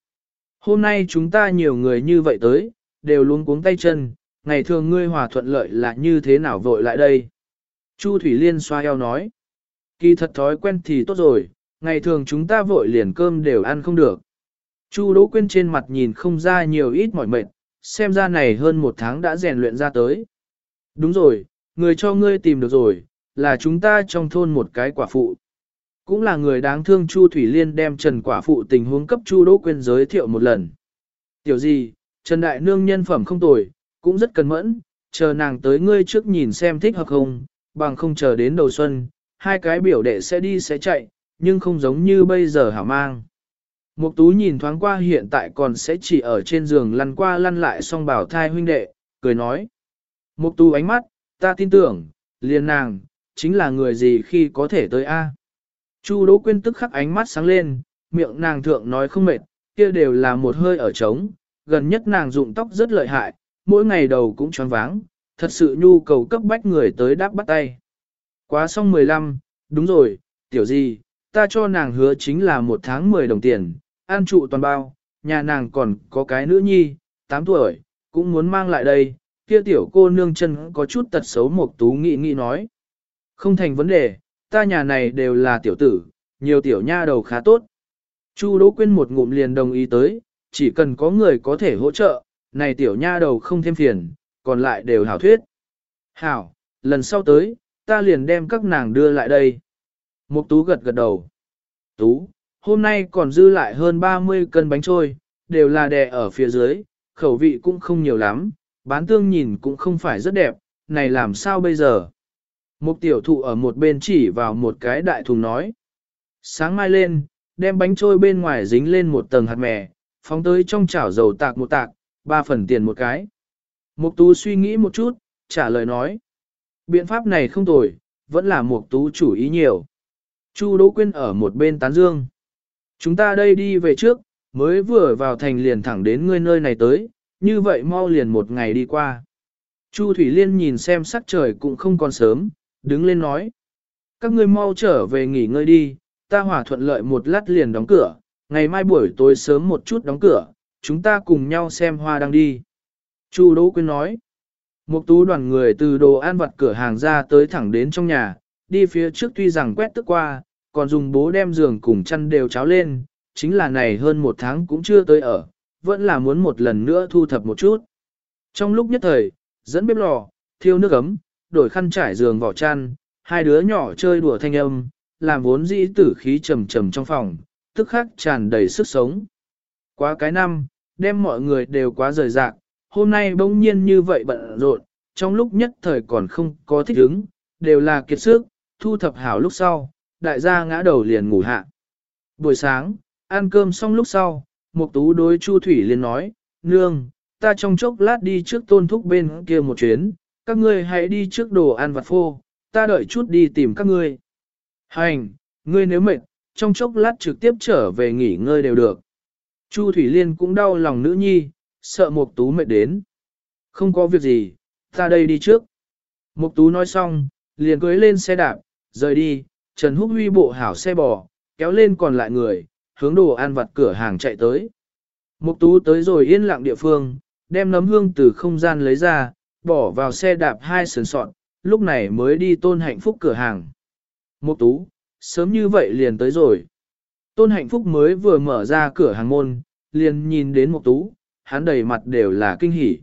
Hôm nay chúng ta nhiều người như vậy tới, đều luôn cuống tay chân, ngày thường ngươi hòa thuận lợi là như thế nào vội lại đây. Chu Thủy Liên xoa eo nói. Kỳ thật thói quen thì tốt rồi, ngày thường chúng ta vội liền cơm đều ăn không được. Chu Đỗ Quyên trên mặt nhìn không ra nhiều ít mỏi mệt, xem ra này hơn một tháng đã rèn luyện ra tới. Đúng rồi, người cho ngươi tìm được rồi, là chúng ta trong thôn một cái quả phụ. Cũng là người đáng thương Chu Thủy Liên đem Trần quả phụ tình huống cấp Chu Đỗ Quyên giới thiệu một lần. Tiểu gì, Trần Đại Nương nhân phẩm không tồi, cũng rất cần mẫn, chờ nàng tới ngươi trước nhìn xem thích hợp không, bằng không chờ đến đầu xuân, hai cái biểu đệ sẽ đi sẽ chạy, nhưng không giống như bây giờ hảo mang. Mục tú nhìn thoáng qua hiện tại còn sẽ chỉ ở trên giường lăn qua lăn lại song bảo thai huynh đệ, cười nói. Mục tú ánh mắt, ta tin tưởng, liền nàng, chính là người gì khi có thể tới A. Chu Đỗ Quyên tức khắc ánh mắt sáng lên, miệng nàng thượng nói không mệt, kia đều là một hơi ở trống, gần nhất nàng dụng tóc rất lợi hại, mỗi ngày đầu cũng choáng váng, thật sự nhu cầu cấp bách người tới đáp bắt tay. Quá xong 15, đúng rồi, tiểu gì, ta cho nàng hứa chính là một tháng 10 đồng tiền, an trụ toàn bao, nhà nàng còn có cái nữ nhi, 8 tuổi, cũng muốn mang lại đây, kia tiểu cô nương chân có chút tật xấu một tú nghị nghị nói. Không thành vấn đề, ta nhà này đều là tiểu tử, nhiều tiểu nha đầu khá tốt. Chu Đỗ Quyên một ngụm liền đồng ý tới, chỉ cần có người có thể hỗ trợ, này tiểu nha đầu không thêm phiền, còn lại đều hảo thuyết. Hảo, lần sau tới, ta liền đem các nàng đưa lại đây. Mục Tú gật gật đầu. Tú, hôm nay còn dư lại hơn 30 cân bánh trôi, đều là đè ở phía dưới, khẩu vị cũng không nhiều lắm, bán tương nhìn cũng không phải rất đẹp, này làm sao bây giờ? Mục tiểu thụ ở một bên chỉ vào một cái đại thùng nói. Sáng mai lên, đem bánh trôi bên ngoài dính lên một tầng hạt mè, phóng tới trong chảo dầu tạc một tạc, ba phần tiền một cái. Mục tú suy nghĩ một chút, trả lời nói. Biện pháp này không tồi, vẫn là mục tú chủ ý nhiều. Chu Đỗ Quyên ở một bên tán dương. Chúng ta đây đi về trước, mới vừa vào thành liền thẳng đến ngươi nơi này tới, như vậy mau liền một ngày đi qua. Chu Thủy Liên nhìn xem sắc trời cũng không còn sớm, đứng lên nói. Các ngươi mau trở về nghỉ ngơi đi, ta hòa thuận lợi một lát liền đóng cửa, ngày mai buổi tối sớm một chút đóng cửa, chúng ta cùng nhau xem hoa đang đi. Chu Đỗ Quyên nói. Một tú đoàn người từ đồ ăn vặt cửa hàng ra tới thẳng đến trong nhà, đi phía trước tuy rằng quét tức qua, còn dùng bố đem giường cùng chăn đều cháo lên, chính là này hơn một tháng cũng chưa tới ở, vẫn là muốn một lần nữa thu thập một chút. Trong lúc nhất thời, dẫn bếp lò, thiêu nước ấm, đổi khăn trải giường vỏ chăn, hai đứa nhỏ chơi đùa thanh âm, làm vốn dĩ tử khí trầm trầm trong phòng, tức khắc tràn đầy sức sống. Quá cái năm, đem mọi người đều quá rời rạc, hôm nay bỗng nhiên như vậy bận rộn, trong lúc nhất thời còn không có thích ứng, đều là kiệt sức, thu thập hảo lúc sau, đại gia ngã đầu liền ngủ hạ. Buổi sáng, ăn cơm xong lúc sau, Mục Tú đối Chu Thủy Liên nói, Nương, ta trong chốc lát đi trước tôn thúc bên kia một chuyến, các ngươi hãy đi trước đồ ăn vặt phô, ta đợi chút đi tìm các ngươi. Hành, ngươi nếu mệt, trong chốc lát trực tiếp trở về nghỉ ngơi đều được. Chu Thủy Liên cũng đau lòng nữ nhi, sợ Mục Tú mệt đến. Không có việc gì, ta đây đi trước. Mục Tú nói xong, liền cưỡi lên xe đạp, rời đi, Trần Húc Huy bộ hảo xe bò, kéo lên còn lại người, hướng đồ ăn vặt cửa hàng chạy tới. Mục Tú tới rồi yên lặng địa phương, đem nấm hương từ không gian lấy ra, bỏ vào xe đạp hai sườn sọn, lúc này mới đi tôn hạnh phúc cửa hàng. Mục Tú, sớm như vậy liền tới rồi. Tôn hạnh phúc mới vừa mở ra cửa hàng môn, liền nhìn đến Mục Tú, hắn đầy mặt đều là kinh hỉ.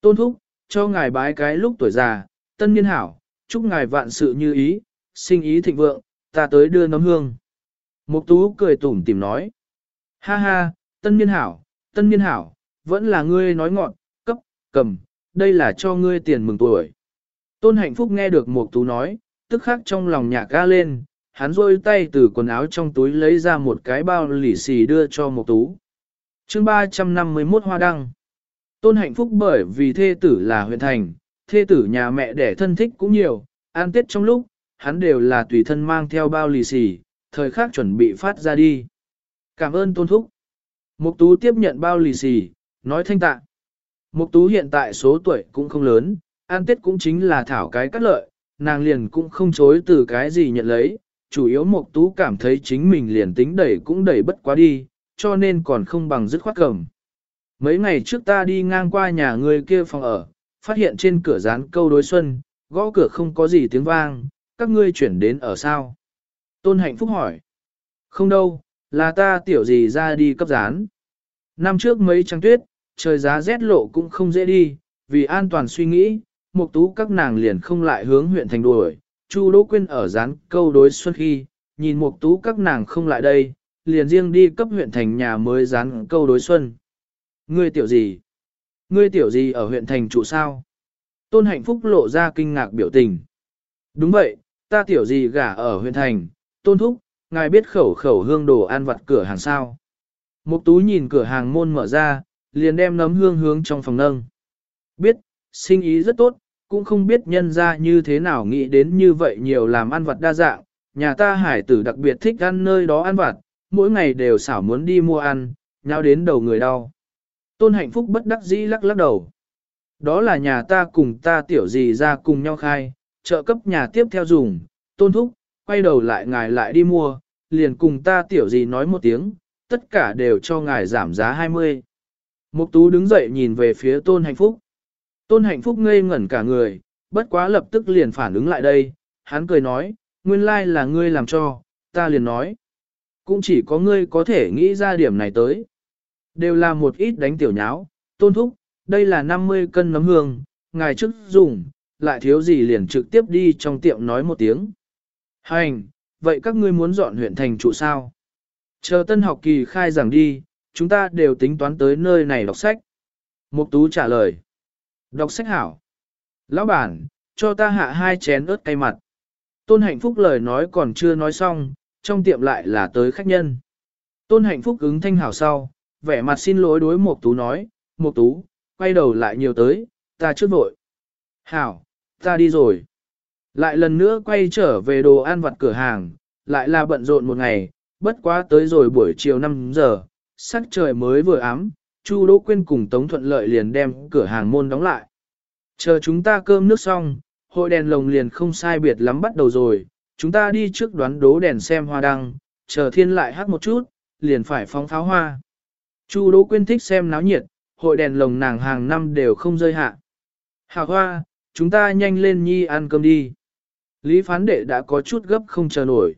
Tôn thúc, cho ngài bái cái lúc tuổi già, tân niên hảo, Chúc ngài vạn sự như ý, sinh ý thịnh vượng, ta tới đưa nấm hương. Mục tú cười tủm tỉm nói. Ha ha, tân niên hảo, tân niên hảo, vẫn là ngươi nói ngọn, cấp, cầm, đây là cho ngươi tiền mừng tuổi. Tôn hạnh phúc nghe được mục tú nói, tức khắc trong lòng nhạc ga lên, hắn rôi tay từ quần áo trong túi lấy ra một cái bao lì xì đưa cho mục tú. Chương 351 Hoa Đăng Tôn hạnh phúc bởi vì thê tử là huyện thành, thê tử nhà mẹ đẻ thân thích cũng nhiều, an tết trong lúc, hắn đều là tùy thân mang theo bao lì xì, thời khắc chuẩn bị phát ra đi. Cảm ơn tôn thúc. Mục tú tiếp nhận bao lì xì, nói thanh tạ. Mục tú hiện tại số tuổi cũng không lớn, an tết cũng chính là thảo cái cắt lợi, nàng liền cũng không chối từ cái gì nhận lấy, chủ yếu mục tú cảm thấy chính mình liền tính đẩy cũng đẩy bất quá đi, cho nên còn không bằng dứt khoát cầm. Mấy ngày trước ta đi ngang qua nhà người kia phòng ở, phát hiện trên cửa dán câu đối xuân, gõ cửa không có gì tiếng vang, các ngươi chuyển đến ở sao? Tôn hạnh phúc hỏi. Không đâu, là ta tiểu gì ra đi cấp dán. Năm trước mấy trăng tuyết, trời giá rét lộ cũng không dễ đi, vì an toàn suy nghĩ, mục tú các nàng liền không lại hướng huyện thành đuổi. Chu Đỗ Quyên ở dán câu đối xuân khi, nhìn mục tú các nàng không lại đây, liền riêng đi cấp huyện thành nhà mới dán câu đối xuân. Ngươi tiểu gì? Ngươi tiểu gì ở huyện thành trụ sao? Tôn hạnh phúc lộ ra kinh ngạc biểu tình. Đúng vậy, ta tiểu gì gả ở huyện thành, tôn thúc, ngài biết khẩu khẩu hương đồ ăn vặt cửa hàng sao. Mục tú nhìn cửa hàng môn mở ra, liền đem nấm hương hướng trong phòng nâng. Biết, sinh ý rất tốt, cũng không biết nhân ra như thế nào nghĩ đến như vậy nhiều làm ăn vặt đa dạng, nhà ta hải tử đặc biệt thích ăn nơi đó ăn vặt, mỗi ngày đều xảo muốn đi mua ăn, nhau đến đầu người đau. Tôn hạnh phúc bất đắc dĩ lắc lắc đầu. Đó là nhà ta cùng ta tiểu gì ra cùng nhau khai, trợ cấp nhà tiếp theo dùng, tôn thúc, quay đầu lại ngài lại đi mua, liền cùng ta tiểu gì nói một tiếng, tất cả đều cho ngài giảm giá 20. Mục tú đứng dậy nhìn về phía tôn hạnh phúc. Tôn hạnh phúc ngây ngẩn cả người, bất quá lập tức liền phản ứng lại đây, hắn cười nói, nguyên lai là ngươi làm cho, ta liền nói. Cũng chỉ có ngươi có thể nghĩ ra điểm này tới. Đều là một ít đánh tiểu nháo, tôn thúc, đây là 50 cân nấm hương, ngài trước dùng, lại thiếu gì liền trực tiếp đi trong tiệm nói một tiếng. Hành, vậy các ngươi muốn dọn huyện thành trụ sao? Chờ tân học kỳ khai giảng đi, chúng ta đều tính toán tới nơi này đọc sách. Mục tú trả lời. Đọc sách hảo. Lão bản, cho ta hạ hai chén ớt cay mặt. Tôn hạnh phúc lời nói còn chưa nói xong, trong tiệm lại là tới khách nhân. Tôn hạnh phúc ứng thanh hảo sau, vẻ mặt xin lỗi đối Mục tú nói, Mục tú, quay đầu lại nhiều tới, ta trước vội. Hảo, ta đi rồi. Lại lần nữa quay trở về đồ ăn vặt cửa hàng, lại là bận rộn một ngày, bất quá tới rồi buổi chiều 5 giờ, sắc trời mới vừa ám, Chu Đỗ Quyên cùng Tống Thuận Lợi liền đem cửa hàng môn đóng lại. Chờ chúng ta cơm nước xong, hội đèn lồng liền không sai biệt lắm bắt đầu rồi, chúng ta đi trước đoán đố đèn xem hoa đăng, chờ thiên lại hát một chút, liền phải phóng pháo hoa. Chu Đỗ Quyên thích xem náo nhiệt, hội đèn lồng nàng hàng năm đều không rơi hạ. Hà hoa, chúng ta nhanh lên nhi ăn cơm đi. Lý phán đệ đã có chút gấp không chờ nổi.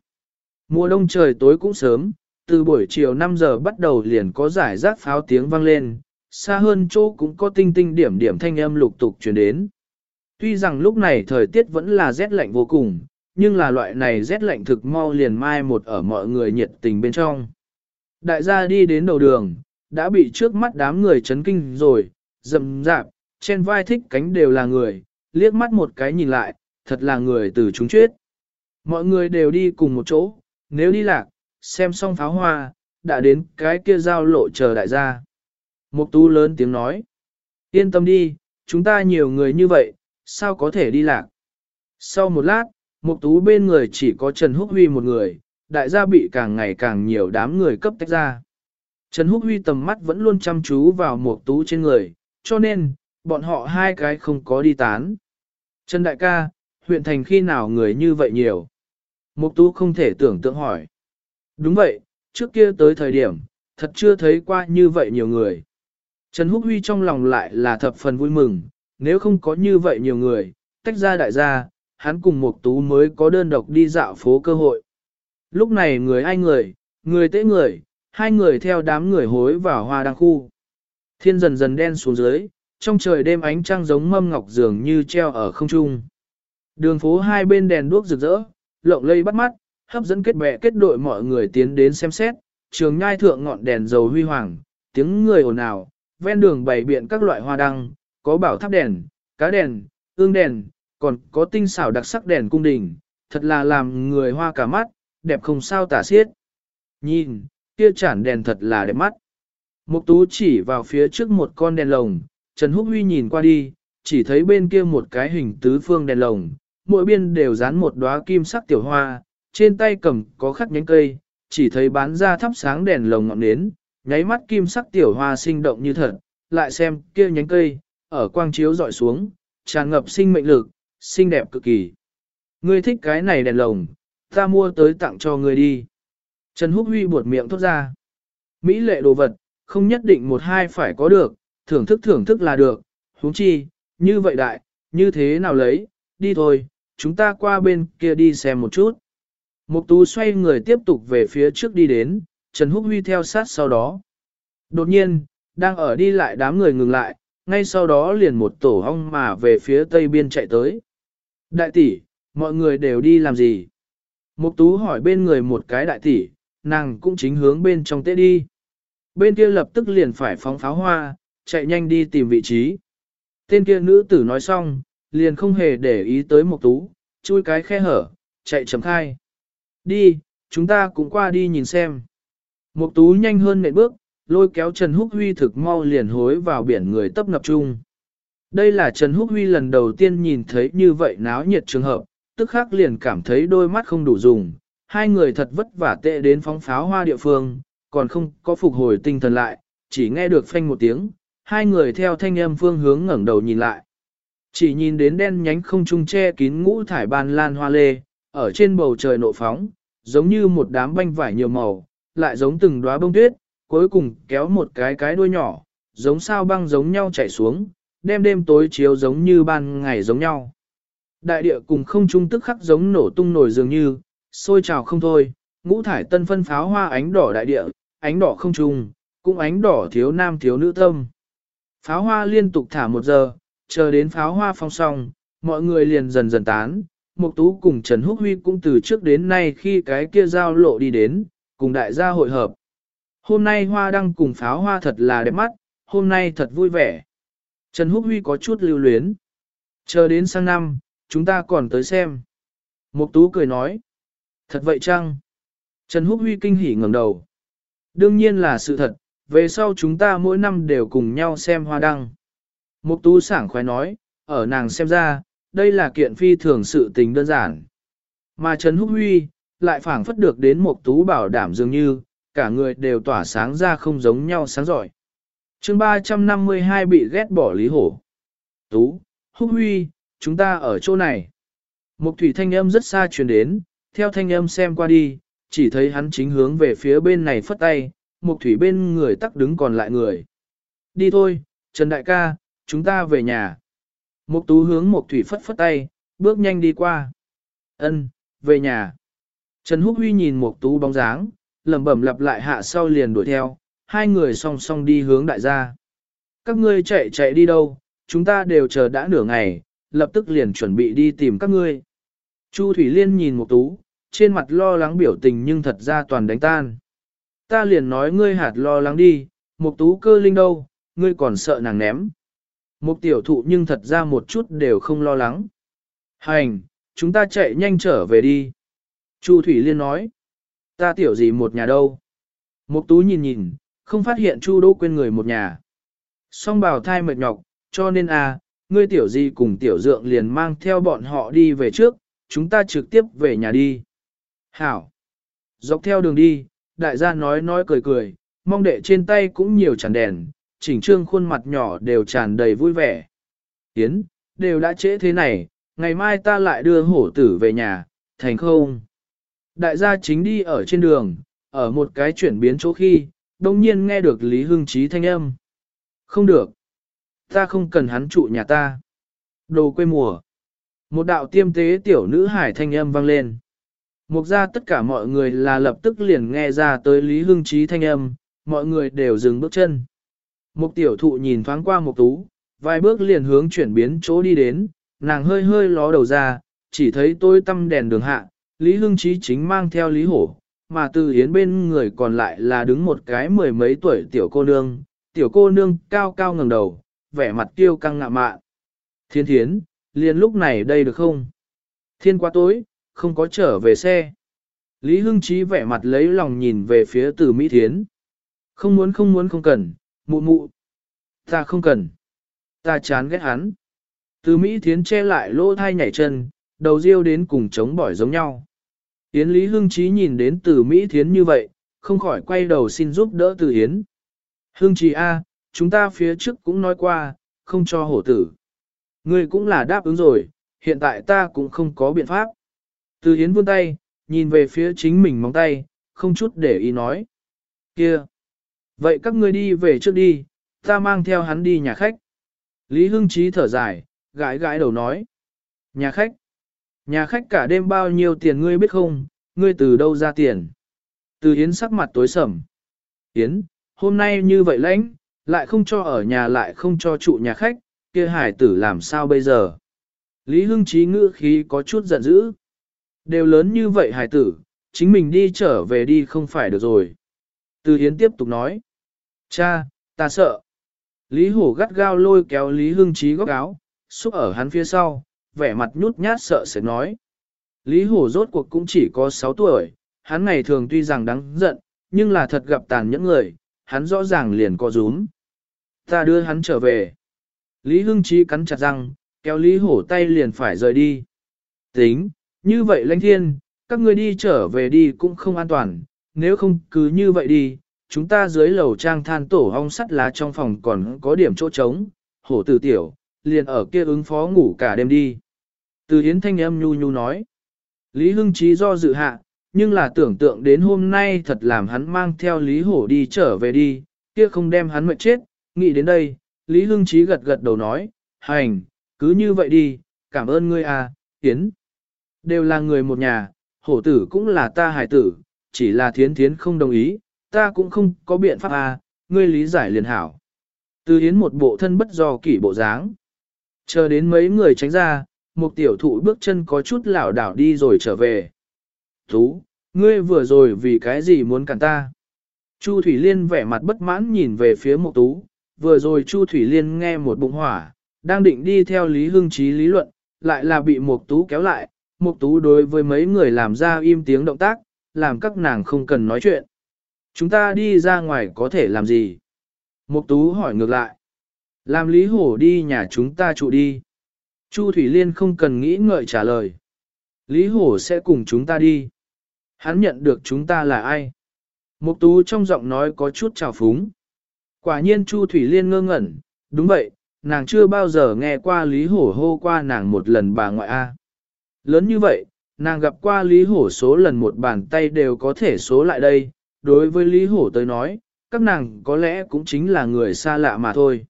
Mùa đông trời tối cũng sớm, từ buổi chiều 5 giờ bắt đầu liền có giải rác pháo tiếng vang lên, xa hơn chỗ cũng có tinh tinh điểm điểm thanh âm lục tục truyền đến. Tuy rằng lúc này thời tiết vẫn là rét lạnh vô cùng, nhưng là loại này rét lạnh thực mau liền mai một ở mọi người nhiệt tình bên trong. Đại gia đi đến đầu đường, đã bị trước mắt đám người chấn kinh rồi, rầm rạp, trên vai thích cánh đều là người, liếc mắt một cái nhìn lại, thật là người từ chúng chết. Mọi người đều đi cùng một chỗ, nếu đi lạc, xem xong pháo hoa, đã đến cái kia giao lộ chờ đại gia. Mục tú lớn tiếng nói, yên tâm đi, chúng ta nhiều người như vậy, sao có thể đi lạc. Sau một lát, mục tú bên người chỉ có Trần Húc Huy một người, đại gia bị càng ngày càng nhiều đám người cấp tách ra. Trần Húc Huy tầm mắt vẫn luôn chăm chú vào mục tú trên người, cho nên, bọn họ hai cái không có đi tán. Trần Đại ca, huyện thành khi nào người như vậy nhiều? Mục tú không thể tưởng tượng hỏi. Đúng vậy, trước kia tới thời điểm, thật chưa thấy qua như vậy nhiều người. Trần Húc Huy trong lòng lại là thập phần vui mừng, nếu không có như vậy nhiều người, tách ra đại gia, hắn cùng Mục Tú mới có đơn độc đi dạo phố cơ hội. Lúc này người ai người, người tế người, hai người theo đám người hối vào hoa đăng khu. Thiên dần dần đen xuống dưới, trong trời đêm ánh trăng giống mâm ngọc dường như treo ở không trung. Đường phố hai bên đèn đuốc rực rỡ, lộng lây bắt mắt, hấp dẫn kết bè kết đội mọi người tiến đến xem xét, trường nhai thượng ngọn đèn dầu huy hoàng, tiếng người ồn ào, ven đường bày biện các loại hoa đăng, có bảo tháp đèn, cá đèn, ương đèn, còn có tinh xảo đặc sắc đèn cung đình, thật là làm người hoa cả mắt, đẹp không sao tả xiết. Nhìn, kia chản đèn thật là đẹp mắt. Mục tú chỉ vào phía trước một con đèn lồng, Trần Húc Huy nhìn qua đi, chỉ thấy bên kia một cái hình tứ phương đèn lồng, mỗi biên đều dán một đóa kim sắc tiểu hoa, trên tay cầm có khắc nhánh cây, chỉ thấy bán ra thắp sáng đèn lồng ngọn nến, nháy mắt kim sắc tiểu hoa sinh động như thật, lại xem kia nhánh cây, ở quang chiếu dọi xuống, tràn ngập sinh mệnh lực, xinh đẹp cực kỳ. Ngươi thích cái này đèn lồng, ta mua tới tặng cho ngươi đi. Trần Húc Huy buột miệng thốt ra. Mỹ lệ đồ vật, không nhất định một hai phải có được, thưởng thức thưởng thức là được, huống chi, như vậy đại, như thế nào lấy, đi thôi, chúng ta qua bên kia đi xem một chút. Mục tú xoay người tiếp tục về phía trước đi đến, Trần Húc Huy theo sát sau đó. Đột nhiên, đang ở đi lại đám người ngừng lại, ngay sau đó liền một tổ ong mà về phía tây biên chạy tới. Đại tỷ, mọi người đều đi làm gì? Mục tú hỏi bên người một cái đại tỷ, nàng cũng chính hướng bên trong tế đi. Bên kia lập tức liền phải phóng pháo hoa, chạy nhanh đi tìm vị trí. Tên kia nữ tử nói xong, liền không hề để ý tới Mộc tú, chui cái khe hở, chạy chấm khai. Đi, chúng ta cũng qua đi nhìn xem. Mộc tú nhanh hơn nệm bước, lôi kéo Trần Húc Huy thực mau liền hối vào biển người tấp ngập chung. Đây là Trần Húc Huy lần đầu tiên nhìn thấy như vậy náo nhiệt trường hợp, tức khắc liền cảm thấy đôi mắt không đủ dùng, hai người thật vất vả tệ đến phóng pháo hoa địa phương, còn không có phục hồi tinh thần lại, chỉ nghe được phanh một tiếng, hai người theo thanh âm phương hướng ngẩng đầu nhìn lại. Chỉ nhìn đến đen nhánh không trung che kín ngũ thải ban lan hoa lê, ở trên bầu trời nộ phóng, giống như một đám banh vải nhiều màu, lại giống từng đóa bông tuyết, cuối cùng kéo một cái cái đuôi nhỏ, giống sao băng giống nhau chảy xuống, đêm đêm tối chiếu giống như ban ngày giống nhau. Đại địa cùng không trung tức khắc giống nổ tung nổi dường như, sôi trào không thôi, ngũ thải tân phân pháo hoa ánh đỏ đại địa, ánh đỏ không trung, cũng ánh đỏ thiếu nam thiếu nữ tâm. Pháo hoa liên tục thả một giờ, chờ đến pháo hoa phong xong, mọi người liền dần dần tán, Mục Tú cùng Trần Húc Huy cũng từ trước đến nay khi cái kia giao lộ đi đến, cùng đại gia hội hợp. Hôm nay hoa đăng cùng pháo hoa thật là đẹp mắt, hôm nay thật vui vẻ. Trần Húc Huy có chút lưu luyến. Chờ đến sang năm, chúng ta còn tới xem. Mục Tú cười nói. Thật vậy chăng? Trần Húc Huy kinh hỉ ngẩng đầu. Đương nhiên là sự thật, về sau chúng ta mỗi năm đều cùng nhau xem hoa đăng. Mục Tú sảng khoái nói, ở nàng xem ra, đây là kiện phi thường sự tình đơn giản. Mà Trần Húc Huy, lại phảng phất được đến Mục Tú bảo đảm dường như, cả người đều tỏa sáng ra không giống nhau sáng giỏi. chương 352 bị ghét bỏ Lý Hổ. Tú, Húc Huy, chúng ta ở chỗ này. Mục thủy thanh âm rất xa truyền đến, theo thanh âm xem qua đi, chỉ thấy hắn chính hướng về phía bên này phất tay, mục thủy bên người tắc đứng còn lại người. Đi thôi, Trần Đại ca, chúng ta về nhà. Mục tú hướng mục thủy phất phất tay, bước nhanh đi qua. Ân, về nhà. Trần Húc Huy nhìn mục tú bóng dáng, lẩm bẩm lặp lại hạ sau liền đuổi theo, hai người song song đi hướng đại gia. Các ngươi chạy chạy đi đâu, chúng ta đều chờ đã nửa ngày, lập tức liền chuẩn bị đi tìm các ngươi. Chu Thủy Liên nhìn Mục Tú, trên mặt lo lắng biểu tình nhưng thật ra toàn đánh tan. Ta liền nói ngươi hạt lo lắng đi, Mục Tú cơ linh đâu, ngươi còn sợ nàng ném. Mục tiểu thụ nhưng thật ra một chút đều không lo lắng. Hành, chúng ta chạy nhanh trở về đi. Chu Thủy Liên nói. Ta tiểu gì một nhà đâu? Mục tú nhìn nhìn, không phát hiện Chu Đỗ quên người một nhà. Song bào thai mệt nhọc, cho nên à, ngươi tiểu gì cùng tiểu dượng liền mang theo bọn họ đi về trước, chúng ta trực tiếp về nhà đi. Hảo. Dọc theo đường đi, đại gia nói nói cười cười, mong đệ trên tay cũng nhiều tràn đèn, chỉnh trương khuôn mặt nhỏ đều tràn đầy vui vẻ. Yến, đều đã trễ thế này, ngày mai ta lại đưa hổ tử về nhà, thành không? Đại gia chính đi ở trên đường, ở một cái chuyển biến chỗ khi, đông nhiên nghe được Lý Hưng Chí thanh âm. Không được. Ta không cần hắn trụ nhà ta. Đồ quê mùa. Một đạo tiêm tế tiểu nữ hải thanh âm vang lên. Mục ra tất cả mọi người là lập tức liền nghe ra tới Lý Hưng Chí thanh âm, mọi người đều dừng bước chân. Mục tiểu thụ nhìn thoáng qua mục tú, vài bước liền hướng chuyển biến chỗ đi đến, nàng hơi hơi ló đầu ra, chỉ thấy tôi tâm đèn đường hạ, Lý Hưng Chí chính mang theo Lý Hổ, mà từ hiến bên người còn lại là đứng một cái mười mấy tuổi tiểu cô nương, tiểu cô nương cao cao ngẩng đầu, vẻ mặt tiêu căng ngạ mạn. Thiên thiến, liền lúc này đây được không? Thiên quá tối, không có trở về xe. Lý Hưng Chí vẻ mặt lấy lòng nhìn về phía từ Mỹ Thiến. Không muốn không muốn không cần, mụ mụ. Ta không cần. Ta chán ghét hắn. Từ Mỹ Thiến che lại lỗ thai nhảy chân, đầu riêu đến cùng chống bỏi giống nhau. Yến Lý Hưng Chí nhìn đến từ Mỹ Thiến như vậy, không khỏi quay đầu xin giúp đỡ từ Yến. Hưng Chí A, chúng ta phía trước cũng nói qua, không cho hổ tử. Ngươi cũng là đáp ứng rồi, hiện tại ta cũng không có biện pháp. Từ Yến vươn tay, nhìn về phía chính mình móng tay, không chút để ý nói. Kia! Vậy các ngươi đi về trước đi, ta mang theo hắn đi nhà khách. Lý Hưng Chí thở dài, gãi gãi đầu nói. Nhà khách? Nhà khách cả đêm bao nhiêu tiền ngươi biết không, ngươi từ đâu ra tiền? Từ Yến sắc mặt tối sầm. Yến, hôm nay như vậy lãnh, lại không cho ở nhà lại không cho trụ nhà khách, kia hải tử làm sao bây giờ? Lý Hưng Chí ngữ khí có chút giận dữ. Đều lớn như vậy hải tử, chính mình đi trở về đi không phải được rồi. Từ Hiến tiếp tục nói. Cha, ta sợ. Lý Hổ gắt gao lôi kéo Lý Hưng Chí góc áo, xúc ở hắn phía sau, vẻ mặt nhút nhát sợ sẽ nói. Lý Hổ rốt cuộc cũng chỉ có 6 tuổi, hắn ngày thường tuy rằng đáng giận, nhưng là thật gặp tàn nhẫn người, hắn rõ ràng liền co rúm. Ta đưa hắn trở về. Lý Hưng Chí cắn chặt răng, kéo Lý Hổ tay liền phải rời đi. Tính, như vậy lãnh thiên, các ngươi đi trở về đi cũng không an toàn, nếu không cứ như vậy đi, chúng ta dưới lầu trang than tổ ong sắt lá trong phòng còn có điểm chỗ trống, hổ tử tiểu, liền ở kia ứng phó ngủ cả đêm đi. Từ Yến Thanh em nhu nhu nói. Lý Hưng Chí do dự hạ, nhưng là tưởng tượng đến hôm nay thật làm hắn mang theo Lý Hổ đi trở về đi, kia không đem hắn mệt chết, nghĩ đến đây, Lý Hưng Chí gật gật đầu nói, hành, cứ như vậy đi, cảm ơn ngươi à, Yến. Đều là người một nhà, hổ tử cũng là ta hài tử, chỉ là thiến thiến không đồng ý, ta cũng không có biện pháp à, ngươi lý giải liền hảo. Từ Yến một bộ thân bất do kỷ bộ dáng. Chờ đến mấy người tránh ra, một tiểu thụ bước chân có chút lảo đảo đi rồi trở về. Tú, ngươi vừa rồi vì cái gì muốn cản ta? Chu Thủy Liên vẻ mặt bất mãn nhìn về phía Mộc Tú, vừa rồi Chu Thủy Liên nghe một bụng hỏa, đang định đi theo Lý Hưng Chí lý luận, lại là bị Mộc Tú kéo lại, Mục Tú đối với mấy người làm ra im tiếng động tác, làm các nàng không cần nói chuyện. Chúng ta đi ra ngoài có thể làm gì? Mục Tú hỏi ngược lại. Làm Lý Hổ đi nhà chúng ta trụ đi. Chu Thủy Liên không cần nghĩ ngợi trả lời. Lý Hổ sẽ cùng chúng ta đi. Hắn nhận được chúng ta là ai? Mục Tú trong giọng nói có chút trào phúng. Quả nhiên Chu Thủy Liên ngơ ngẩn, đúng vậy, nàng chưa bao giờ nghe qua Lý Hổ hô qua nàng một lần bà ngoại A. Lớn như vậy, nàng gặp qua Lý Hổ số lần một bàn tay đều có thể số lại đây, đối với Lý Hổ tới nói, các nàng có lẽ cũng chính là người xa lạ mà thôi.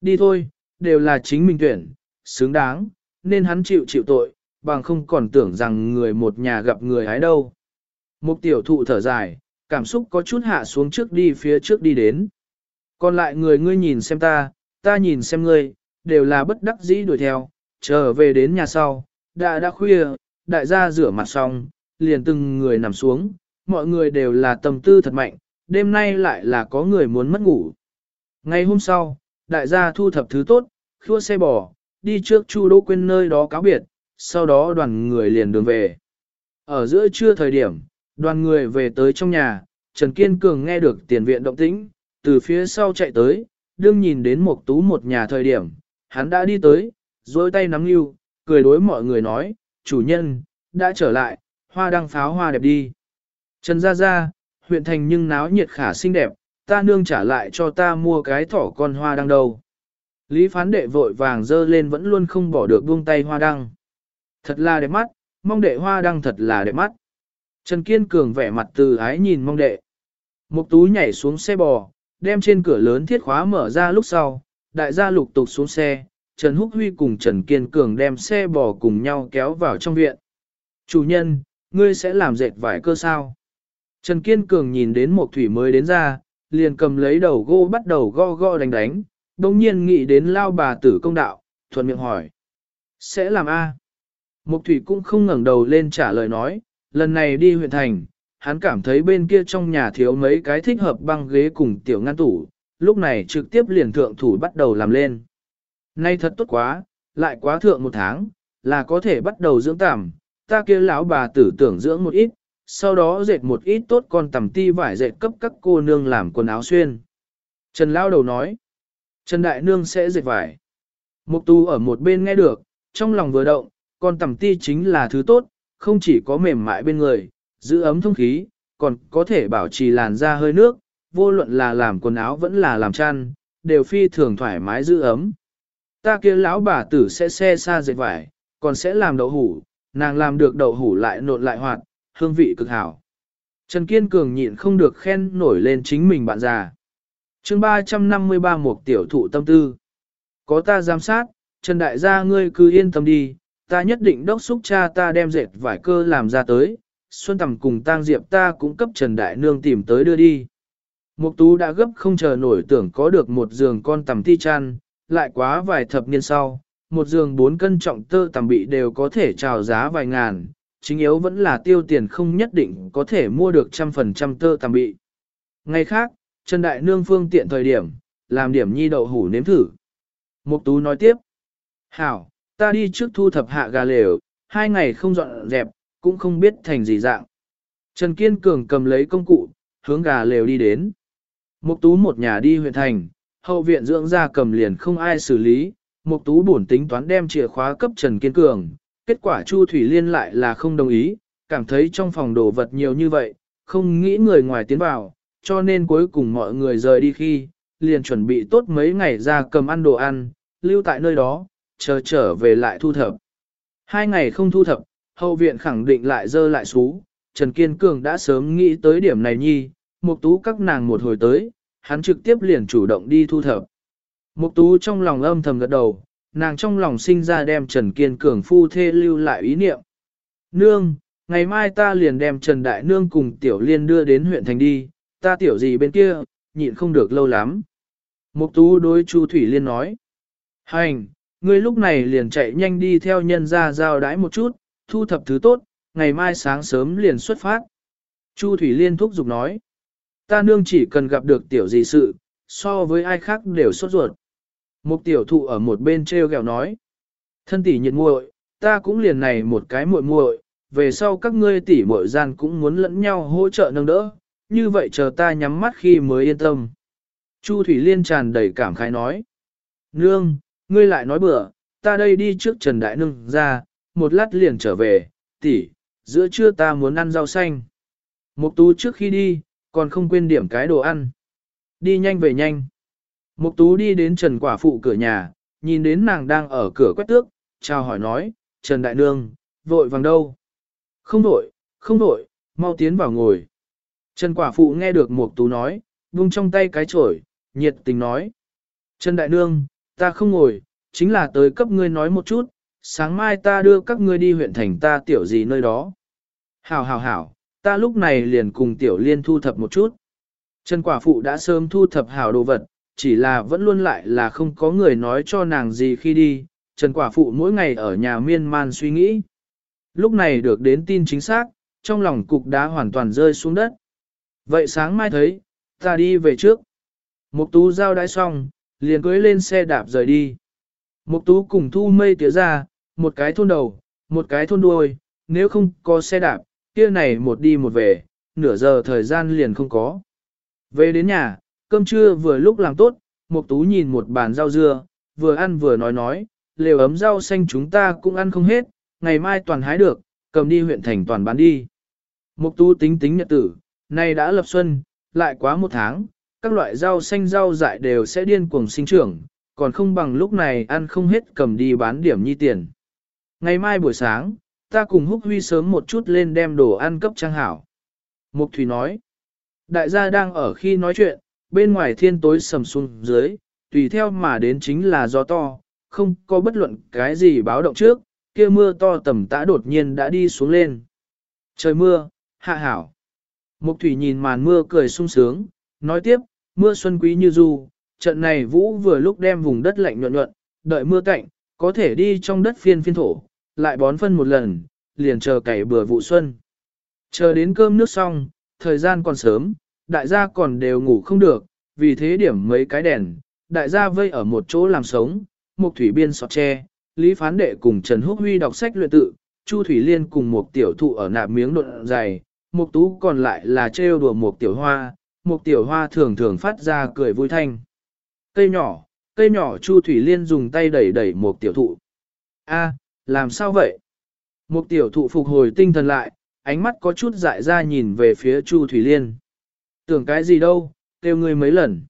Đi thôi, đều là chính mình tuyển, xứng đáng, nên hắn chịu chịu tội, bằng không còn tưởng rằng người một nhà gặp người ấy đâu. Một tiểu thụ thở dài, cảm xúc có chút hạ xuống trước đi phía trước đi đến. Còn lại người ngươi nhìn xem ta, ta nhìn xem ngươi, đều là bất đắc dĩ đuổi theo, trở về đến nhà sau, đã đã khuya, đại gia rửa mặt xong, liền từng người nằm xuống, mọi người đều là tâm tư thật mạnh, đêm nay lại là có người muốn mất ngủ. Ngày hôm sau, đại gia thu thập thứ tốt, khua xe bò, đi trước Chu Đỗ Quyên nơi đó cáo biệt, sau đó đoàn người liền đường về. Ở giữa trưa thời điểm, đoàn người về tới trong nhà, Trần Kiên Cường nghe được tiền viện động tĩnh, từ phía sau chạy tới, đương nhìn đến một tú một nhà thời điểm, hắn đã đi tới, dối tay nắm lưu, cười đối mọi người nói, chủ nhân, đã trở lại, hoa đăng pháo hoa đẹp đi. Trần Gia Gia, huyện thành nhưng náo nhiệt khả xinh đẹp, ta nương trả lại cho ta mua cái thỏ con hoa đăng đâu. Lý phán đệ vội vàng dơ lên vẫn luôn không bỏ được buông tay hoa đăng. Thật là đẹp mắt, mong đệ hoa đăng thật là đẹp mắt. Trần Kiên Cường vẻ mặt từ ái nhìn mong đệ. Mục tú nhảy xuống xe bò, đem trên cửa lớn thiết khóa mở ra lúc sau, đại gia lục tục xuống xe, Trần Húc Huy cùng Trần Kiên Cường đem xe bò cùng nhau kéo vào trong viện. Chủ nhân, ngươi sẽ làm dệt vải cơ sao? Trần Kiên Cường nhìn đến một thủy mới đến ra, liền cầm lấy đầu gô bắt đầu go go đánh đánh, đồng nhiên nghĩ đến lao bà tử công đạo, thuận miệng hỏi. Sẽ làm A. Mục thủy cũng không ngẩng đầu lên trả lời nói, lần này đi huyện thành, hắn cảm thấy bên kia trong nhà thiếu mấy cái thích hợp băng ghế cùng tiểu ngăn tủ, lúc này trực tiếp liền thượng thủ bắt đầu làm lên. Nay thật tốt quá, lại quá thượng một tháng, là có thể bắt đầu dưỡng tằm, ta kia lão bà tử tưởng dưỡng một ít, sau đó dệt một ít tốt con tằm ti vải dệt cấp các cô nương làm quần áo xuyên. Trần Lão đầu nói, Trần Đại Nương sẽ dệt vải. Mục tu ở một bên nghe được, trong lòng vừa động, con tằm ti chính là thứ tốt, không chỉ có mềm mại bên người, giữ ấm thông khí, còn có thể bảo trì làn da hơi nước, vô luận là làm quần áo vẫn là làm chăn, đều phi thường thoải mái giữ ấm. Ta kia lão bà tử sẽ xe xa dệt vải, còn sẽ làm đậu hủ, nàng làm được đậu hủ lại nộn lại hoạt, hương vị cực hảo. Trần Kiên Cường nhịn không được khen nổi lên chính mình bạn già. chương 353 một tiểu thụ tâm tư. Có ta giám sát, Trần Đại gia ngươi cứ yên tâm đi, ta nhất định đốc xúc cha ta đem dệt vải cơ làm ra tới, Xuân Tầm cùng tang diệp ta cũng cấp Trần Đại Nương tìm tới đưa đi. Mục tú đã gấp không chờ nổi tưởng có được một giường con tầm ti chăn, lại quá vài thập niên sau, một giường bốn cân trọng tơ tằm bị đều có thể trào giá vài ngàn, chính yếu vẫn là tiêu tiền không nhất định có thể mua được trăm phần trăm tơ tằm bị. Ngày khác, Trần Đại Nương phương tiện thời điểm, làm điểm nhi đậu hủ nếm thử. Mục Tú nói tiếp, Hảo, ta đi trước thu thập hạ gà lều, hai ngày không dọn dẹp, cũng không biết thành gì dạng. Trần Kiên Cường cầm lấy công cụ, hướng gà lều đi đến. Mục Tú một nhà đi huyện thành, hậu viện dưỡng gia cầm liền không ai xử lý, Mục Tú bổn tính toán đem chìa khóa cấp Trần Kiên Cường, kết quả Chu Thủy Liên lại là không đồng ý, cảm thấy trong phòng đồ vật nhiều như vậy, không nghĩ người ngoài tiến vào, cho nên cuối cùng mọi người rời đi khi, liền chuẩn bị tốt mấy ngày ra cầm ăn đồ ăn, lưu tại nơi đó, chờ trở về lại thu thập. Hai ngày không thu thập, hậu viện khẳng định lại dơ lại xú, Trần Kiên Cường đã sớm nghĩ tới điểm này nhi, Mục Tú các nàng một hồi tới, hắn trực tiếp liền chủ động đi thu thập. Mục Tú trong lòng âm thầm gật đầu, nàng trong lòng sinh ra đem Trần Kiên Cường phu thê lưu lại ý niệm. Nương, ngày mai ta liền đem Trần Đại Nương cùng Tiểu Liên đưa đến huyện thành đi, ta tiểu gì bên kia, nhịn không được lâu lắm. Mục Tú đối Chu Thủy Liên nói. Hành, ngươi lúc này liền chạy nhanh đi theo nhân gia giao đái một chút, thu thập thứ tốt, ngày mai sáng sớm liền xuất phát. Chu Thủy Liên thúc giục nói. Ta nương chỉ cần gặp được tiểu gì sự, so với ai khác đều sốt ruột. Một tiểu thụ ở một bên treo gẹo nói. Thân tỷ nhiệt muội, ta cũng liền này một cái muội muội, về sau các ngươi tỷ muội gian cũng muốn lẫn nhau hỗ trợ nâng đỡ, như vậy chờ ta nhắm mắt khi mới yên tâm. Chu Thủy Liên tràn đầy cảm khái nói. Nương, ngươi lại nói bừa, ta đây đi trước Trần Đại Nương ra, một lát liền trở về, tỷ, giữa trưa ta muốn ăn rau xanh. Mục tú trước khi đi, còn không quên điểm cái đồ ăn. Đi nhanh về nhanh. Mục tú đi đến Trần Quả Phụ cửa nhà, nhìn đến nàng đang ở cửa quét tước, chào hỏi nói, Trần Đại Nương, vội vàng đâu? Không vội, không vội, mau tiến vào ngồi. Trần Quả Phụ nghe được Mục tú nói, vung trong tay cái chổi, nhiệt tình nói. Trần Đại Nương, ta không ngồi, chính là tới cấp ngươi nói một chút, sáng mai ta đưa các ngươi đi huyện thành ta tiểu gì nơi đó. Hảo hảo hảo, ta lúc này liền cùng tiểu liên thu thập một chút. Trần quả phụ đã sớm thu thập hảo đồ vật, chỉ là vẫn luôn lại là không có người nói cho nàng gì khi đi. Trần quả phụ mỗi ngày ở nhà miên man suy nghĩ. Lúc này được đến tin chính xác, trong lòng cục đá hoàn toàn rơi xuống đất. Vậy sáng mai thấy, ta đi về trước. Mục tú giao đãi xong, liền cưới lên xe đạp rời đi. Mục tú cùng thu mây tía ra, một cái thôn đầu, một cái thôn đuôi, nếu không có xe đạp, kia này một đi một về, nửa giờ thời gian liền không có. Về đến nhà, cơm trưa vừa lúc làm tốt, Mục Tú nhìn một bàn rau dưa, vừa ăn vừa nói nói, lều ấm rau xanh chúng ta cũng ăn không hết, ngày mai toàn hái được, cầm đi huyện thành toàn bán đi. Mục Tú tính tính nhật tử, nay đã lập xuân, lại quá một tháng, các loại rau xanh rau dại đều sẽ điên cuồng sinh trưởng, còn không bằng lúc này ăn không hết cầm đi bán điểm nhi tiền. Ngày mai buổi sáng, ta cùng Húc Huy sớm một chút lên đem đồ ăn cấp trang hảo. Mục Thủy nói, đại gia đang ở khi nói chuyện, bên ngoài thiên tối sầm xuống dưới, tùy theo mà đến chính là gió to, không có bất luận cái gì báo động trước, kia mưa to tầm tã đột nhiên đã đi xuống lên. Trời mưa, hạ hảo. Mục Thủy nhìn màn mưa cười sung sướng, nói tiếp, mưa xuân quý như du, trận này vũ vừa lúc đem vùng đất lạnh nhuận nhuận, đợi mưa cạnh, có thể đi trong đất phiên phiên thổ, lại bón phân một lần, liền chờ cày bừa vụ xuân. Chờ đến cơm nước xong, thời gian còn sớm, đại gia còn đều ngủ không được, vì thế điểm mấy cái đèn, đại gia vây ở một chỗ làm sống, một thủy biên sọt tre, Lý Phán Đệ cùng Trần Húc Huy đọc sách luyện tự, Chu Thủy Liên cùng một tiểu thụ ở nạp miếng độn dày, một tú còn lại là trêu đùa một tiểu hoa, một tiểu hoa thường thường phát ra cười vui thanh. Cây nhỏ, cây nhỏ Chu Thủy Liên dùng tay đẩy đẩy một tiểu thụ. A, làm sao vậy? Một tiểu thụ phục hồi tinh thần lại, ánh mắt có chút dại ra nhìn về phía Chu Thủy Liên. Tưởng cái gì đâu, kêu ngươi mấy lần.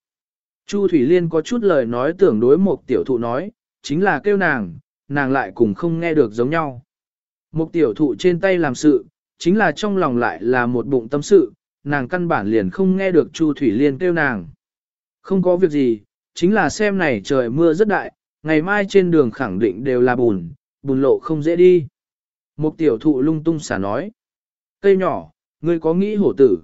Chu Thủy Liên có chút lời nói tưởng đối một tiểu thụ nói, chính là kêu nàng, nàng lại cùng không nghe được giống nhau. Một tiểu thụ trên tay làm sự, chính là trong lòng lại là một bụng tâm sự, nàng căn bản liền không nghe được Chu Thủy Liên kêu nàng. Không có việc gì, chính là xem này trời mưa rất đại, ngày mai trên đường khẳng định đều là bùn, bùn lộ không dễ đi. Một tiểu thụ lung tung xả nói. Cây nhỏ, ngươi có nghĩ hổ tử?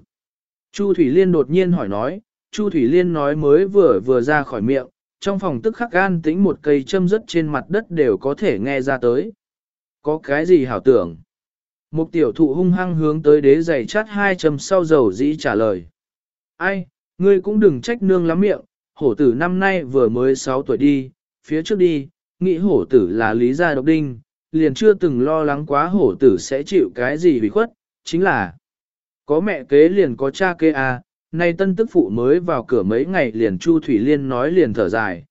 Chu Thủy Liên đột nhiên hỏi nói, Chu Thủy Liên nói mới vừa vừa ra khỏi miệng, trong phòng tức khắc gan tĩnh một cây châm rớt trên mặt đất đều có thể nghe ra tới. Có cái gì hảo tưởng? Một tiểu thụ hung hăng hướng tới đế giày chát hai châm sau dầu dĩ trả lời. Ai, ngươi cũng đừng trách nương lắm miệng, hổ tử năm nay vừa mới 6 tuổi đi, phía trước đi, nghĩ hổ tử là lý gia độc đinh, liền chưa từng lo lắng quá hổ tử sẽ chịu cái gì hủy khuất, chính là có mẹ kế liền có cha kế à, nay tân tức phụ mới vào cửa mấy ngày liền Chu Thủy Liên nói liền thở dài.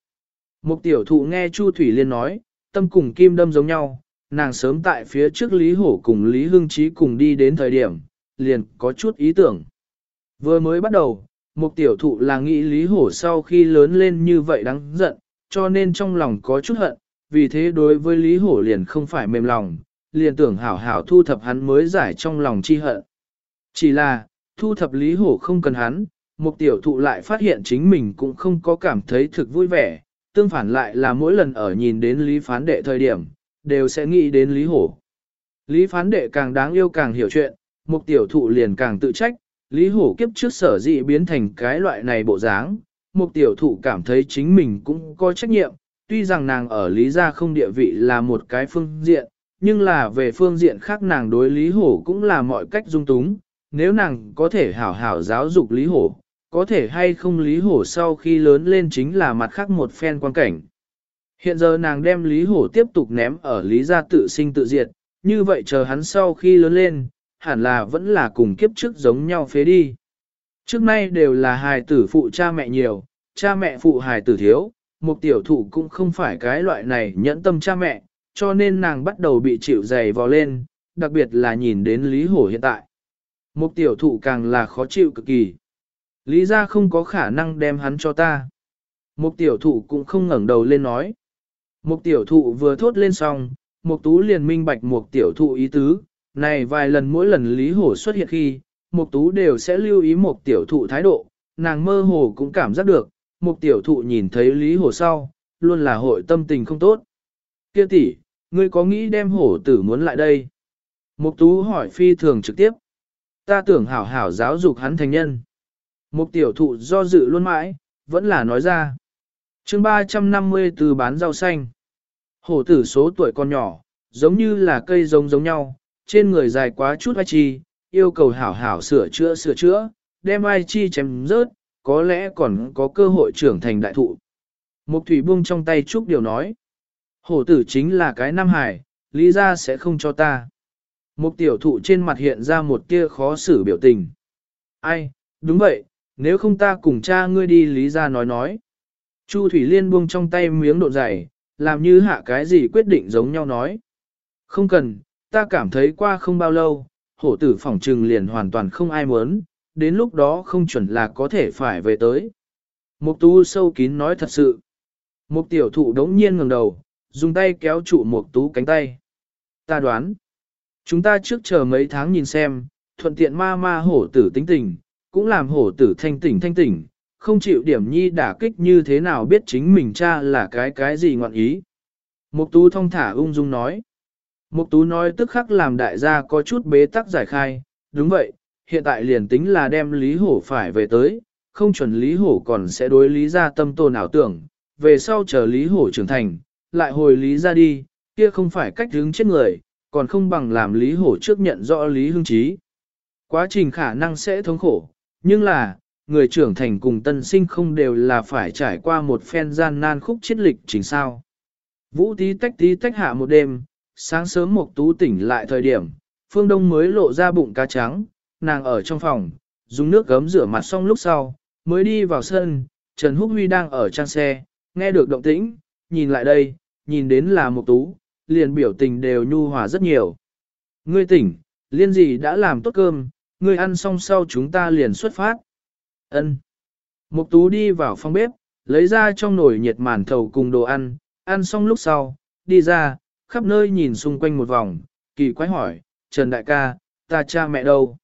Một tiểu thụ nghe Chu Thủy Liên nói, tâm cùng kim đâm giống nhau, nàng sớm tại phía trước Lý Hổ cùng Lý Hưng Chí cùng đi đến thời điểm, liền có chút ý tưởng. Vừa mới bắt đầu, một tiểu thụ là nghĩ Lý Hổ sau khi lớn lên như vậy đáng giận, cho nên trong lòng có chút hận, vì thế đối với Lý Hổ liền không phải mềm lòng, liền tưởng hảo hảo thu thập hắn mới giải trong lòng chi hận. Chỉ là, thu thập Lý Hổ không cần hắn, một tiểu thụ lại phát hiện chính mình cũng không có cảm thấy thực vui vẻ, tương phản lại là mỗi lần ở nhìn đến Lý Phán Đệ thời điểm, đều sẽ nghĩ đến Lý Hổ. Lý Phán Đệ càng đáng yêu càng hiểu chuyện, một tiểu thụ liền càng tự trách, Lý Hổ kiếp trước sở dị biến thành cái loại này bộ dáng, một tiểu thụ cảm thấy chính mình cũng có trách nhiệm, tuy rằng nàng ở Lý gia không địa vị là một cái phương diện, nhưng là về phương diện khác nàng đối Lý Hổ cũng là mọi cách dung túng, nếu nàng có thể hảo hảo giáo dục Lý Hổ, có thể hay không Lý Hổ sau khi lớn lên chính là mặt khác một phen quan cảnh. Hiện giờ nàng đem Lý Hổ tiếp tục ném ở Lý gia tự sinh tự diệt, như vậy chờ hắn sau khi lớn lên, hẳn là vẫn là cùng kiếp trước giống nhau phế đi. Trước nay đều là hài tử phụ cha mẹ nhiều, cha mẹ phụ hài tử thiếu, một tiểu thụ cũng không phải cái loại này nhẫn tâm cha mẹ, cho nên nàng bắt đầu bị chịu dày vò lên, đặc biệt là nhìn đến Lý Hổ hiện tại. Một tiểu thụ càng là khó chịu cực kỳ. Lý ra không có khả năng đem hắn cho ta. Một tiểu thụ cũng không ngẩng đầu lên nói. Một tiểu thụ vừa thốt lên xong, một tú liền minh bạch một tiểu thụ ý tứ. Này vài lần mỗi lần Lý Hổ xuất hiện khi, Mục tú đều sẽ lưu ý một tiểu thụ thái độ. Nàng mơ hồ cũng cảm giác được, một tiểu thụ nhìn thấy Lý Hổ sau, luôn là hội tâm tình không tốt. Kia tỷ, ngươi có nghĩ đem hổ tử muốn lại đây? Mục tú hỏi phi thường trực tiếp. Ta tưởng hảo hảo giáo dục hắn thành nhân. Mục tiểu thụ do dự luôn mãi, vẫn là nói ra. chương 350 từ bán rau xanh. Hổ tử số tuổi còn nhỏ, giống như là cây giống giống nhau, trên người dài quá chút vai chi, yêu cầu hảo hảo sửa chữa sửa chữa, đem ai chi chém rớt, có lẽ còn có cơ hội trưởng thành đại thụ. Mục thủy buông trong tay Trúc Điều nói. Hổ tử chính là cái Nam Hải, lý ra sẽ không cho ta. Mục tiểu thụ trên mặt hiện ra một tia khó xử biểu tình. Ai, đúng vậy, nếu không ta cùng cha ngươi đi lý ra nói nói. Chu Thủy Liên buông trong tay miếng độn dày, làm như hạ cái gì quyết định giống nhau nói. Không cần, ta cảm thấy qua không bao lâu, hổ tử phỏng trừng liền hoàn toàn không ai muốn, đến lúc đó không chuẩn là có thể phải về tới. Mục tú sâu kín nói thật sự. Mục tiểu thụ đống nhiên ngẩng đầu, dùng tay kéo trụ mục tú cánh tay. Ta đoán, chúng ta trước chờ mấy tháng nhìn xem, thuận tiện ma ma hổ tử tính tình, cũng làm hổ tử thanh tỉnh thanh tỉnh, không chịu điểm nhi đả kích như thế nào biết chính mình cha là cái cái gì ngọn ý. Mục tú thông thả ung dung nói. Mục tú nói tức khắc làm đại gia có chút bế tắc giải khai, đúng vậy, hiện tại liền tính là đem Lý Hổ phải về tới, không chuẩn Lý Hổ còn sẽ đối Lý ra tâm tôn ảo tưởng, về sau chờ Lý Hổ trưởng thành, lại hồi Lý ra đi, kia không phải cách hướng chết người, còn không bằng làm Lý Hổ trước nhận rõ Lý Hưng Chí. Quá trình khả năng sẽ thống khổ, nhưng là, người trưởng thành cùng tân sinh không đều là phải trải qua một phen gian nan khúc chiết lịch chính sao. Vũ tí tách tí tách hạ một đêm, sáng sớm một tú tỉnh lại thời điểm, phương đông mới lộ ra bụng cá trắng, nàng ở trong phòng, dùng nước gấm rửa mặt xong lúc sau, mới đi vào sân, Trần Húc Huy đang ở trang xe, nghe được động tĩnh, nhìn lại đây, nhìn đến là một tú, liền biểu tình đều nhu hòa rất nhiều. Ngươi tỉnh, liên gì đã làm tốt cơm, ngươi ăn xong sau chúng ta liền xuất phát. Ân. Mục tú đi vào phòng bếp, lấy ra trong nồi nhiệt màn thầu cùng đồ ăn, ăn xong lúc sau, đi ra, khắp nơi nhìn xung quanh một vòng, kỳ quái hỏi, Trần Đại ca, ta cha mẹ đâu?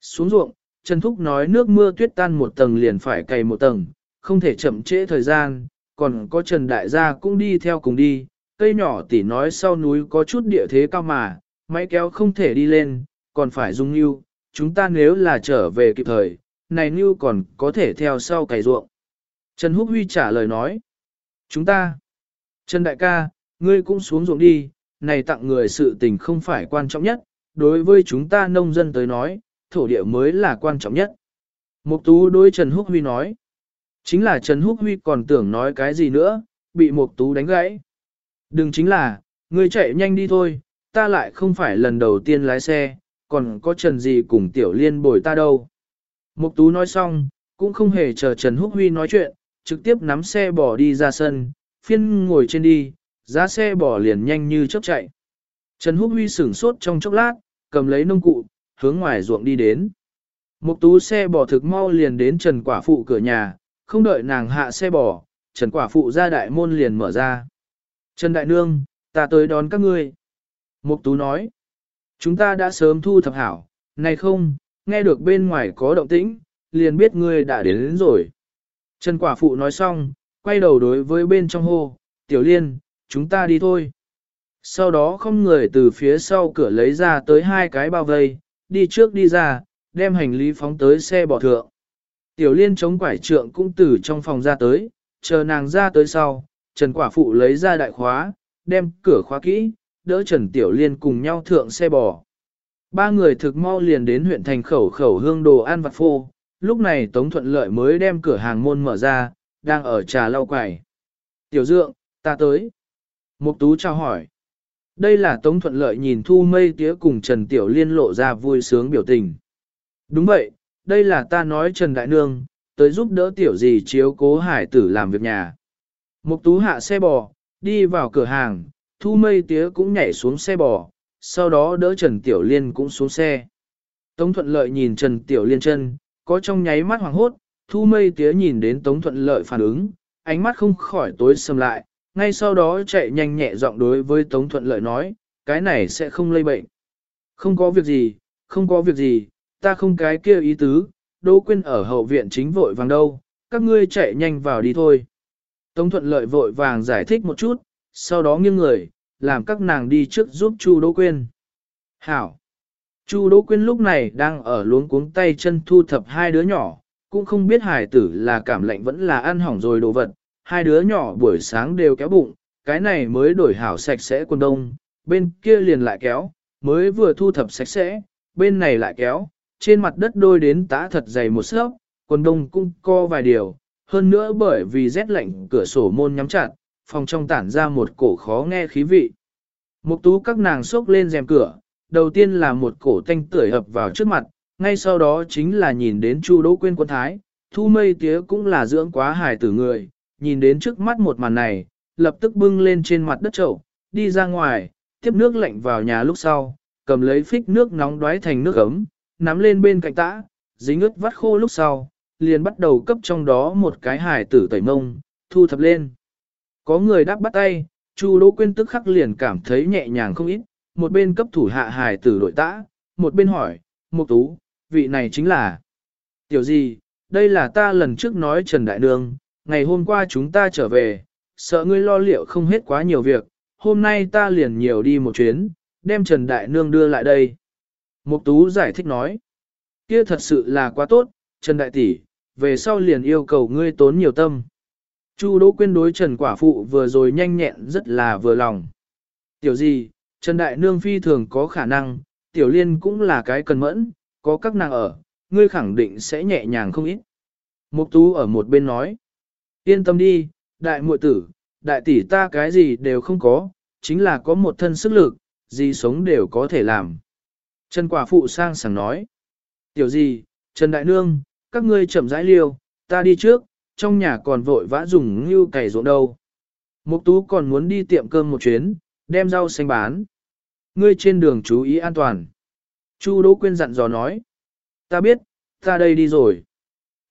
Xuống ruộng, Trần Thúc nói nước mưa tuyết tan một tầng liền phải cày một tầng, không thể chậm trễ thời gian, còn có Trần Đại gia cũng đi theo cùng đi, cây nhỏ tỉ nói sau núi có chút địa thế cao mà, máy kéo không thể đi lên, còn phải dùng nưu, chúng ta nếu là trở về kịp thời, này nưu còn có thể theo sau cày ruộng. Trần Húc Huy trả lời nói, chúng ta, Trần Đại ca, ngươi cũng xuống ruộng đi, này tặng người sự tình không phải quan trọng nhất, đối với chúng ta nông dân tới nói, thổ địa mới là quan trọng nhất. Mục Tú đối Trần Húc Huy nói, chính là Trần Húc Huy còn tưởng nói cái gì nữa, bị Mục Tú đánh gãy. Đừng chính là, ngươi chạy nhanh đi thôi, ta lại không phải lần đầu tiên lái xe, còn có Trần gì cùng Tiểu Liên bồi ta đâu. Mục Tú nói xong, cũng không hề chờ Trần Húc Huy nói chuyện, trực tiếp nắm xe bỏ đi ra sân, phiên ngồi trên đi, giá xe bỏ liền nhanh như chớp chạy. Trần Húc Huy sửng sốt trong chốc lát, cầm lấy nông cụ, hướng ngoài ruộng đi đến. Mục tú xe bỏ thực mau liền đến Trần Quả Phụ cửa nhà, không đợi nàng hạ xe bỏ, Trần Quả Phụ ra đại môn liền mở ra. Trần Đại Nương, ta tới đón các ngươi. Mục tú nói, chúng ta đã sớm thu thập hảo, này không, nghe được bên ngoài có động tĩnh, liền biết ngươi đã đến, đến rồi. Trần Quả Phụ nói xong, quay đầu đối với bên trong hô, Tiểu Liên, chúng ta đi thôi. Sau đó không người từ phía sau cửa lấy ra tới hai cái bao vây, đi trước đi ra, đem hành lý phóng tới xe bỏ thượng. Tiểu liên chống quải trượng cũng từ trong phòng ra tới, chờ nàng ra tới sau, Trần Quả Phụ lấy ra đại khóa, đem cửa khóa kỹ, đỡ Trần Tiểu Liên cùng nhau thượng xe bò. Ba người thực mau liền đến huyện thành khẩu khẩu hương đồ ăn vặt phô, lúc này Tống Thuận Lợi mới đem cửa hàng môn mở ra, đang ở trà lau quải. Tiểu Dượng, ta tới. Mục Tú chào hỏi. Đây là Tống Thuận Lợi nhìn Thu Mây Tía cùng Trần Tiểu Liên lộ ra vui sướng biểu tình. Đúng vậy, đây là ta nói Trần Đại Nương, tới giúp đỡ Tiểu gì chiếu cố hải tử làm việc nhà. Mục Tú hạ xe bò, đi vào cửa hàng, Thu Mây Tía cũng nhảy xuống xe bò, sau đó đỡ Trần Tiểu Liên cũng xuống xe. Tống Thuận Lợi nhìn Trần Tiểu Liên chân, có trong nháy mắt hoàng hốt, Thu Mây Tía nhìn đến Tống Thuận Lợi phản ứng, ánh mắt không khỏi tối sầm lại, ngay sau đó chạy nhanh nhẹ giọng đối với Tống Thuận Lợi nói, cái này sẽ không lây bệnh. Không có việc gì, không có việc gì, ta không cái kia ý tứ, Đỗ Quyên ở hậu viện chính vội vàng đâu, các ngươi chạy nhanh vào đi thôi. Tống Thuận Lợi vội vàng giải thích một chút, sau đó nghiêng người, làm các nàng đi trước giúp Chu Đỗ Quyên. Hảo! Chu Đỗ Quyên lúc này đang ở luống cuống tay chân thu thập hai đứa nhỏ, cũng không biết hải tử là cảm lạnh vẫn là ăn hỏng rồi đồ vật, hai đứa nhỏ buổi sáng đều kéo bụng, cái này mới đổi hảo sạch sẽ quần đông, bên kia liền lại kéo, mới vừa thu thập sạch sẽ, bên này lại kéo, trên mặt đất đôi đến tã thật dày một sớp, quần đông cũng co vài điều, hơn nữa bởi vì rét lạnh cửa sổ môn nhắm chặt, phòng trong tản ra một cổ khó nghe khí vị. Mục tú các nàng xốc lên rèm cửa, đầu tiên là một cổ tanh tưởi ập vào trước mặt, ngay sau đó chính là nhìn đến Chu Đỗ Quyên quân thái, Thu Mây Tía cũng là dưỡng quá hài tử người, nhìn đến trước mắt một màn này, lập tức bưng lên trên mặt đất chậu, đi ra ngoài, tiếp nước lạnh vào nhà lúc sau, cầm lấy phích nước nóng đoái thành nước ấm, nắm lên bên cạnh tã, dính ướt vắt khô lúc sau, liền bắt đầu cấp trong đó một cái hải tử tẩy mông, thu thập lên. Có người đáp bắt tay, Chu Đỗ Quyên tức khắc liền cảm thấy nhẹ nhàng không ít, một bên cấp thủ hạ hải tử đội tã, một bên hỏi, Mục Tú, vị này chính là Tiểu gì, đây là ta lần trước nói Trần Đại Nương, ngày hôm qua chúng ta trở về, sợ ngươi lo liệu không hết quá nhiều việc, hôm nay ta liền nhiều đi một chuyến, đem Trần Đại Nương đưa lại đây. Mục Tú giải thích nói, kia thật sự là quá tốt, Trần Đại Tỷ, về sau liền yêu cầu ngươi tốn nhiều tâm. Chu Đỗ Quyên đối Trần Quả Phụ vừa rồi nhanh nhẹn rất là vừa lòng. Tiểu gì, Trần Đại Nương phi thường có khả năng, Tiểu Liên cũng là cái cần mẫn, có các nàng ở, ngươi khẳng định sẽ nhẹ nhàng không ít. Mục tú ở một bên nói, yên tâm đi, đại muội tử, đại tỷ ta cái gì đều không có, chính là có một thân sức lực, gì sống đều có thể làm. Trần quả phụ sang sảng nói, tiểu gì, Trần Đại Nương, các ngươi chậm rãi liêu, ta đi trước, trong nhà còn vội vã dùng như cày ruộng đâu. Mục tú còn muốn đi tiệm cơm một chuyến, đem rau xanh bán. Ngươi trên đường chú ý an toàn. Chu Đỗ Quyên dặn dò nói. Ta biết, ta đây đi rồi.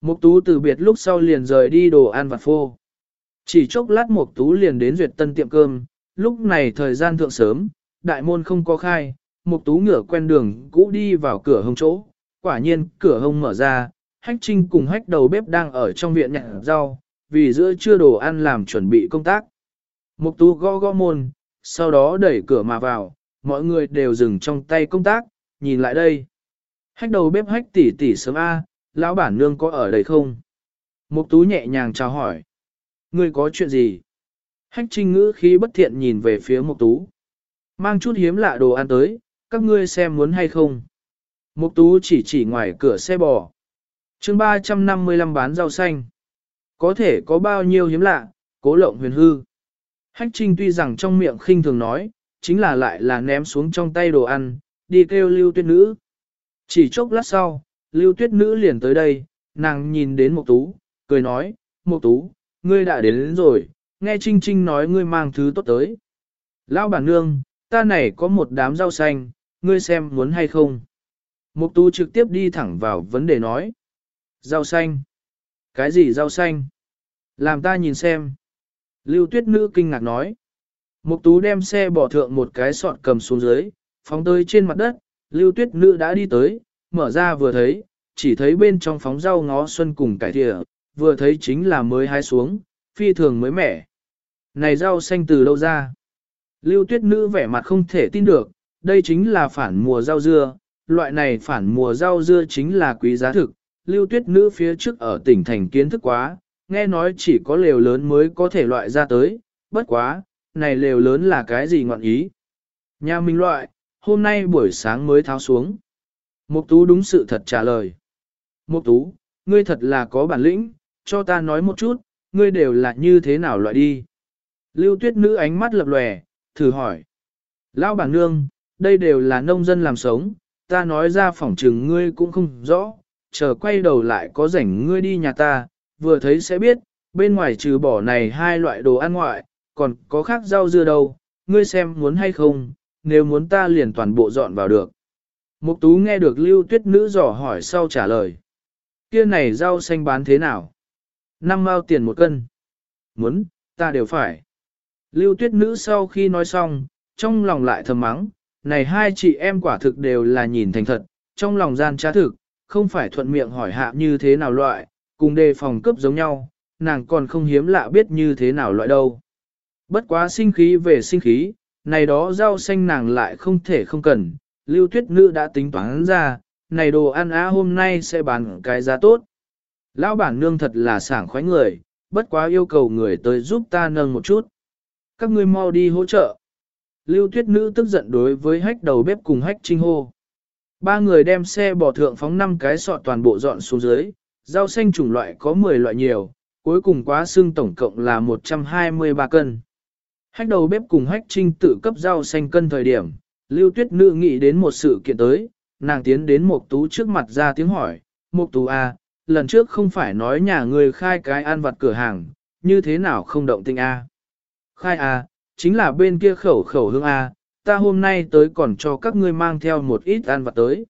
Mục tú từ biệt lúc sau liền rời đi đồ ăn vặt phô. Chỉ chốc lát Mục tú liền đến duyệt tân tiệm cơm, lúc này thời gian thượng sớm, đại môn không có khai, Mục tú ngửa quen đường cũ đi vào cửa hông chỗ, quả nhiên cửa hông mở ra, hách trinh cùng hách đầu bếp đang ở trong viện nhặt rau, vì giữa trưa đồ ăn làm chuẩn bị công tác. Mục tú gõ gõ môn, sau đó đẩy cửa mà vào, mọi người đều dừng trong tay công tác, nhìn lại đây. Hách đầu bếp hách tỷ tỷ sớm A, lão bản nương có ở đây không? Mục tú nhẹ nhàng chào hỏi. Ngươi có chuyện gì? Hách trinh ngữ khí bất thiện nhìn về phía mục tú. Mang chút hiếm lạ đồ ăn tới, các ngươi xem muốn hay không? Mục tú chỉ chỉ ngoài cửa xe bò. chương 355 bán rau xanh. Có thể có bao nhiêu hiếm lạ, cố lộng huyền hư. Hách trinh tuy rằng trong miệng khinh thường nói, chính là lại là ném xuống trong tay đồ ăn, đi kêu lưu tuyết nữ. Chỉ chốc lát sau, lưu tuyết nữ liền tới đây, nàng nhìn đến Mục tú, cười nói, Mục tú, ngươi đã đến, đến rồi, nghe Trinh Trinh nói ngươi mang thứ tốt tới. Lão bản nương, ta này có một đám rau xanh, ngươi xem muốn hay không. Mục tú trực tiếp đi thẳng vào vấn đề nói. Rau xanh? Cái gì rau xanh? Làm ta nhìn xem. Lưu tuyết nữ kinh ngạc nói. Mục tú đem xe bỏ thượng một cái sọt cầm xuống dưới, phóng tới trên mặt đất, lưu tuyết nữ đã đi tới, mở ra vừa thấy, chỉ thấy bên trong phóng rau ngó xuân cùng cải thịa, vừa thấy chính là mới hái xuống, phi thường mới mẻ. Này rau xanh từ đâu ra? Lưu tuyết nữ vẻ mặt không thể tin được, đây chính là phản mùa rau dưa, loại này phản mùa rau dưa chính là quý giá thực. Lưu tuyết nữ phía trước ở tỉnh thành kiến thức quá, nghe nói chỉ có lều lớn mới có thể loại ra tới, bất quá, này lều lớn là cái gì ngọn ý. Nhà mình loại, hôm nay buổi sáng mới tháo xuống. Mục tú đúng sự thật trả lời. Mục tú, ngươi thật là có bản lĩnh, cho ta nói một chút, ngươi đều là như thế nào loại đi. Lưu tuyết nữ ánh mắt lập lòe, thử hỏi. Lão bản nương, đây đều là nông dân làm sống, ta nói ra phỏng trừng ngươi cũng không rõ, chờ quay đầu lại có rảnh ngươi đi nhà ta, vừa thấy sẽ biết, bên ngoài trừ bỏ này hai loại đồ ăn ngoại, còn có khác rau dưa đâu, ngươi xem muốn hay không, nếu muốn ta liền toàn bộ dọn vào được. Mục tú nghe được lưu tuyết nữ dò hỏi sau trả lời. Kia này rau xanh bán thế nào? Năm mao tiền một cân. Muốn, ta đều phải. Lưu tuyết nữ sau khi nói xong, trong lòng lại thầm mắng, này hai chị em quả thực đều là nhìn thành thật, trong lòng gian trá thực, không phải thuận miệng hỏi hạ như thế nào loại, cùng đề phòng cấp giống nhau, nàng còn không hiếm lạ biết như thế nào loại đâu. Bất quá sinh khí về sinh khí, này đó rau xanh nàng lại không thể không cần, lưu tuyết nữ đã tính toán ra, này đồ ăn á hôm nay sẽ bán cái giá tốt. Lão bản nương thật là sảng khoái người, bất quá yêu cầu người tới giúp ta nâng một chút. Các ngươi mau đi hỗ trợ. Lưu tuyết nữ tức giận đối với hách đầu bếp cùng hách trinh hô. Ba người đem xe bỏ thượng phóng năm cái sọt toàn bộ dọn xuống dưới, rau xanh chủng loại có 10 loại nhiều, cuối cùng quá xương tổng cộng là 123 cân. Hách đầu bếp cùng hách trinh tự cấp rau xanh cân thời điểm, lưu tuyết nữ nghĩ đến một sự kiện tới, nàng tiến đến một tú trước mặt ra tiếng hỏi, một tú à, lần trước không phải nói nhà người khai cái ăn vặt cửa hàng, như thế nào không động tinh a? À? Khai à, chính là bên kia khẩu khẩu hương a, ta hôm nay tới còn cho các ngươi mang theo một ít ăn vặt tới.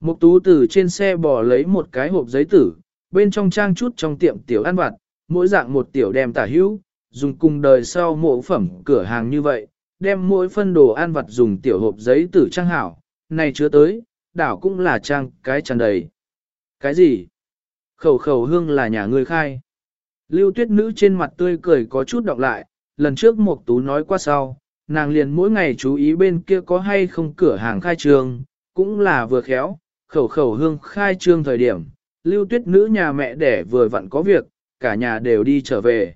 Mục tú từ trên xe bỏ lấy một cái hộp giấy tử, bên trong trang chút trong tiệm tiểu ăn vặt, mỗi dạng một tiểu đem tả hữu, dùng cùng đời sau mộ phẩm cửa hàng như vậy, đem mỗi phân đồ ăn vặt dùng tiểu hộp giấy tử trang hảo, này chứa tới, đảo cũng là trang cái tràn đầy. Cái gì? Khẩu khẩu hương là nhà người khai. Lưu tuyết nữ trên mặt tươi cười có chút đọc lại, lần trước Mộc Tú nói qua sau, nàng liền mỗi ngày chú ý bên kia có hay không cửa hàng khai trương, cũng là vừa khéo, khẩu khẩu hương khai trương thời điểm, lưu tuyết nữ nhà mẹ đẻ vừa vặn có việc, cả nhà đều đi trở về.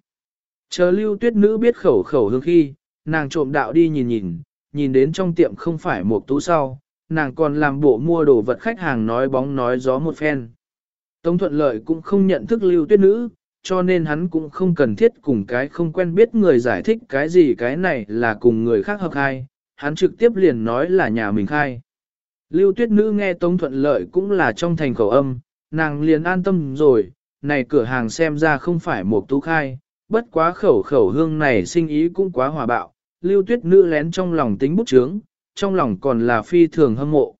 Chờ lưu tuyết nữ biết khẩu khẩu hương khi, nàng trộm đạo đi nhìn nhìn, nhìn đến trong tiệm không phải một tú sau, nàng còn làm bộ mua đồ vật khách hàng nói bóng nói gió một phen. Tống thuận lợi cũng không nhận thức lưu tuyết nữ, cho nên hắn cũng không cần thiết cùng cái không quen biết người giải thích cái gì cái này là cùng người khác hợp khai, hắn trực tiếp liền nói là nhà mình khai. Lưu tuyết nữ nghe Tống thuận lợi cũng là trong thành khẩu âm, nàng liền an tâm rồi, này cửa hàng xem ra không phải một tú khai, bất quá khẩu khẩu hương này sinh ý cũng quá hòa bạo, lưu tuyết nữ lén trong lòng tính bút chướng, trong lòng còn là phi thường hâm mộ.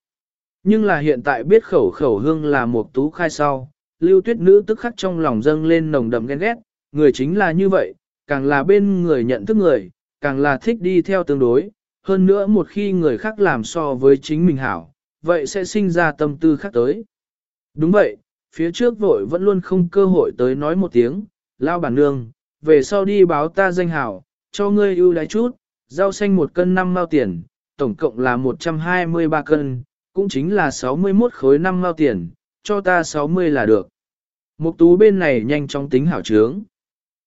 Nhưng là hiện tại biết khẩu khẩu hương là một tú khai sau, lưu tuyết nữ tức khắc trong lòng dâng lên nồng đậm ghen ghét, người chính là như vậy, càng là bên người nhận thức người, càng là thích đi theo tương đối, hơn nữa một khi người khác làm so với chính mình hảo, vậy sẽ sinh ra tâm tư khác tới. Đúng vậy, phía trước vội vẫn luôn không cơ hội tới nói một tiếng, lao bản nương, về sau đi báo ta danh hảo, cho ngươi ưu đãi chút, rau xanh một cân 5 mao tiền, tổng cộng là 123 cân, cũng chính là 61 khối 5 mao tiền, cho ta 60 là được. Mục tú bên này nhanh chóng tính hảo trướng.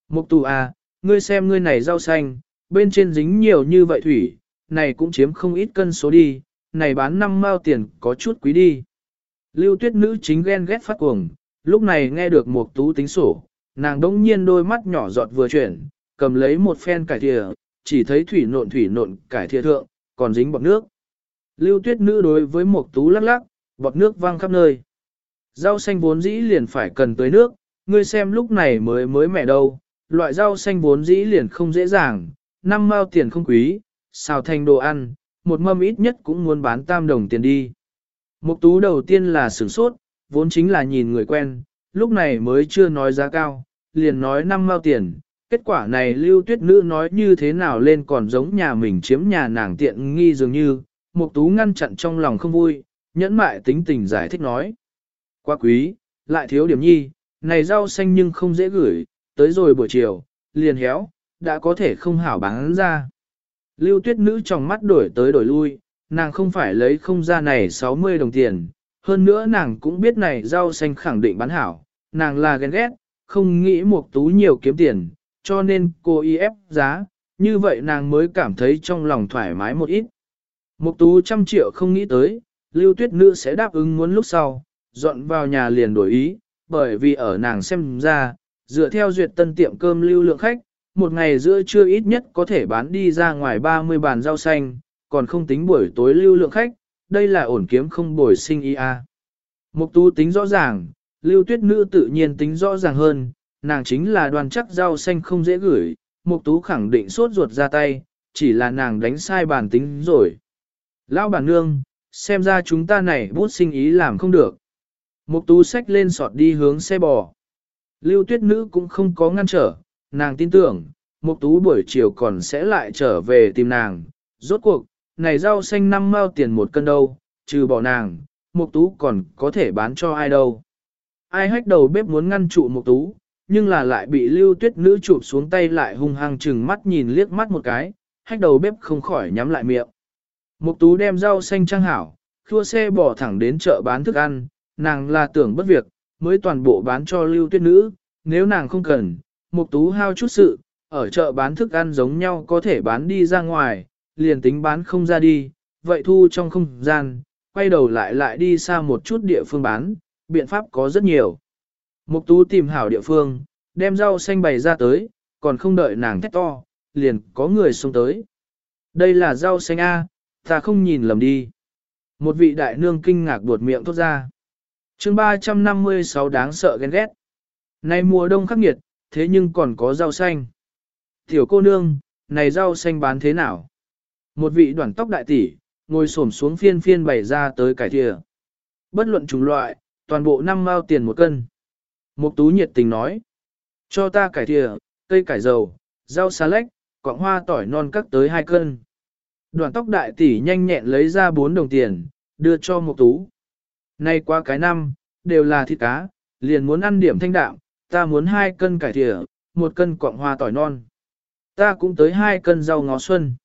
Mục tú à, ngươi xem ngươi này rau xanh, bên trên dính nhiều như vậy thủy, này cũng chiếm không ít cân số đi, này bán 5 mao tiền có chút quý đi. Lưu tuyết nữ chính ghen ghét phát cuồng, lúc này nghe được mục tú tính sổ, nàng đống nhiên đôi mắt nhỏ giọt vừa chuyển, cầm lấy một phen cải thìa, chỉ thấy thủy nộn thủy nộn cải thìa thượng, còn dính bọt nước. Lưu tuyết nữ đối với một tú lắc lắc, bọt nước văng khắp nơi. Rau xanh vốn dĩ liền phải cần tới nước, ngươi xem lúc này mới mới mẻ đâu, loại rau xanh vốn dĩ liền không dễ dàng, năm mao tiền không quý, xào thành đồ ăn, một mâm ít nhất cũng muốn bán tam đồng tiền đi. Mục tú đầu tiên là sửng sốt, vốn chính là nhìn người quen, lúc này mới chưa nói giá cao, liền nói năm mao tiền. Kết quả này lưu tuyết nữ nói như thế nào lên còn giống nhà mình chiếm nhà nàng tiện nghi dường như, mục tú ngăn chặn trong lòng không vui, nhẫn mại tính tình giải thích nói. Quá quý, lại thiếu điểm nhi, này rau xanh nhưng không dễ gửi, tới rồi buổi chiều, liền héo, đã có thể không hảo bán ra. Lưu tuyết nữ trong mắt đổi tới đổi lui, nàng không phải lấy không ra này 60 đồng tiền, hơn nữa nàng cũng biết này rau xanh khẳng định bán hảo, nàng là ghen ghét, không nghĩ mục tú nhiều kiếm tiền, cho nên cô y ép giá, như vậy nàng mới cảm thấy trong lòng thoải mái một ít. mục tú trăm triệu không nghĩ tới, lưu tuyết nữ sẽ đáp ứng muốn lúc sau, dọn vào nhà liền đổi ý, bởi vì ở nàng xem ra, dựa theo duyệt tân tiệm cơm lưu lượng khách, một ngày giữa trưa ít nhất có thể bán đi ra ngoài 30 bàn rau xanh, còn không tính buổi tối lưu lượng khách, đây là ổn kiếm không bồi sinh ý à. a. Mục tú tính rõ ràng, lưu tuyết nữ tự nhiên tính rõ ràng hơn, nàng chính là đoàn chắc rau xanh không dễ gửi, mục tú khẳng định sốt ruột ra tay, chỉ là nàng đánh sai bản tính rồi. Lão bản nương, xem ra chúng ta này bút sinh ý làm không được. Mục tú xách lên sọt đi hướng xe bò. Lưu tuyết nữ cũng không có ngăn trở, nàng tin tưởng, mục tú buổi chiều còn sẽ lại trở về tìm nàng. Rốt cuộc, này rau xanh năm mao tiền một cân đâu, trừ bỏ nàng, mục tú còn có thể bán cho ai đâu. Ai hách đầu bếp muốn ngăn trụ mục tú, nhưng là lại bị lưu tuyết nữ chụp xuống tay lại hung hăng chừng mắt nhìn liếc mắt một cái, hách đầu bếp không khỏi nhắm lại miệng. Mục tú đem rau xanh trang hảo, khua xe bỏ thẳng đến chợ bán thức ăn, nàng là tưởng bất việc, mới toàn bộ bán cho lưu tuyết nữ, nếu nàng không cần, mục tú hao chút sự, ở chợ bán thức ăn giống nhau có thể bán đi ra ngoài, liền tính bán không ra đi, vậy thu trong không gian, quay đầu lại lại đi xa một chút địa phương bán, biện pháp có rất nhiều. Mục tú tìm hảo địa phương, đem rau xanh bày ra tới, còn không đợi nàng thét to, liền có người xuống tới. Đây là rau xanh A, ta không nhìn lầm đi. Một vị đại nương kinh ngạc buột miệng thốt ra. chương 356 đáng sợ ghen ghét. Nay mùa đông khắc nghiệt, thế nhưng còn có rau xanh. Tiểu cô nương, này rau xanh bán thế nào? Một vị đoạn tóc đại tỷ, ngồi xổm xuống phiên phiên bày ra tới cải thìa. Bất luận chủng loại, toàn bộ năm mao tiền một cân. Mục tú nhiệt tình nói. Cho ta cải thịa, cây cải dầu, rau xà lách, quạng hoa tỏi non cắt tới hai cân. Đoàn tóc đại tỷ nhanh nhẹn lấy ra 4 đồng tiền, đưa cho mục tú. Nay qua cái năm, đều là thịt cá, liền muốn ăn điểm thanh đạm, ta muốn hai cân cải thịa, một cân quạng hoa tỏi non. Ta cũng tới hai cân rau ngó xuân.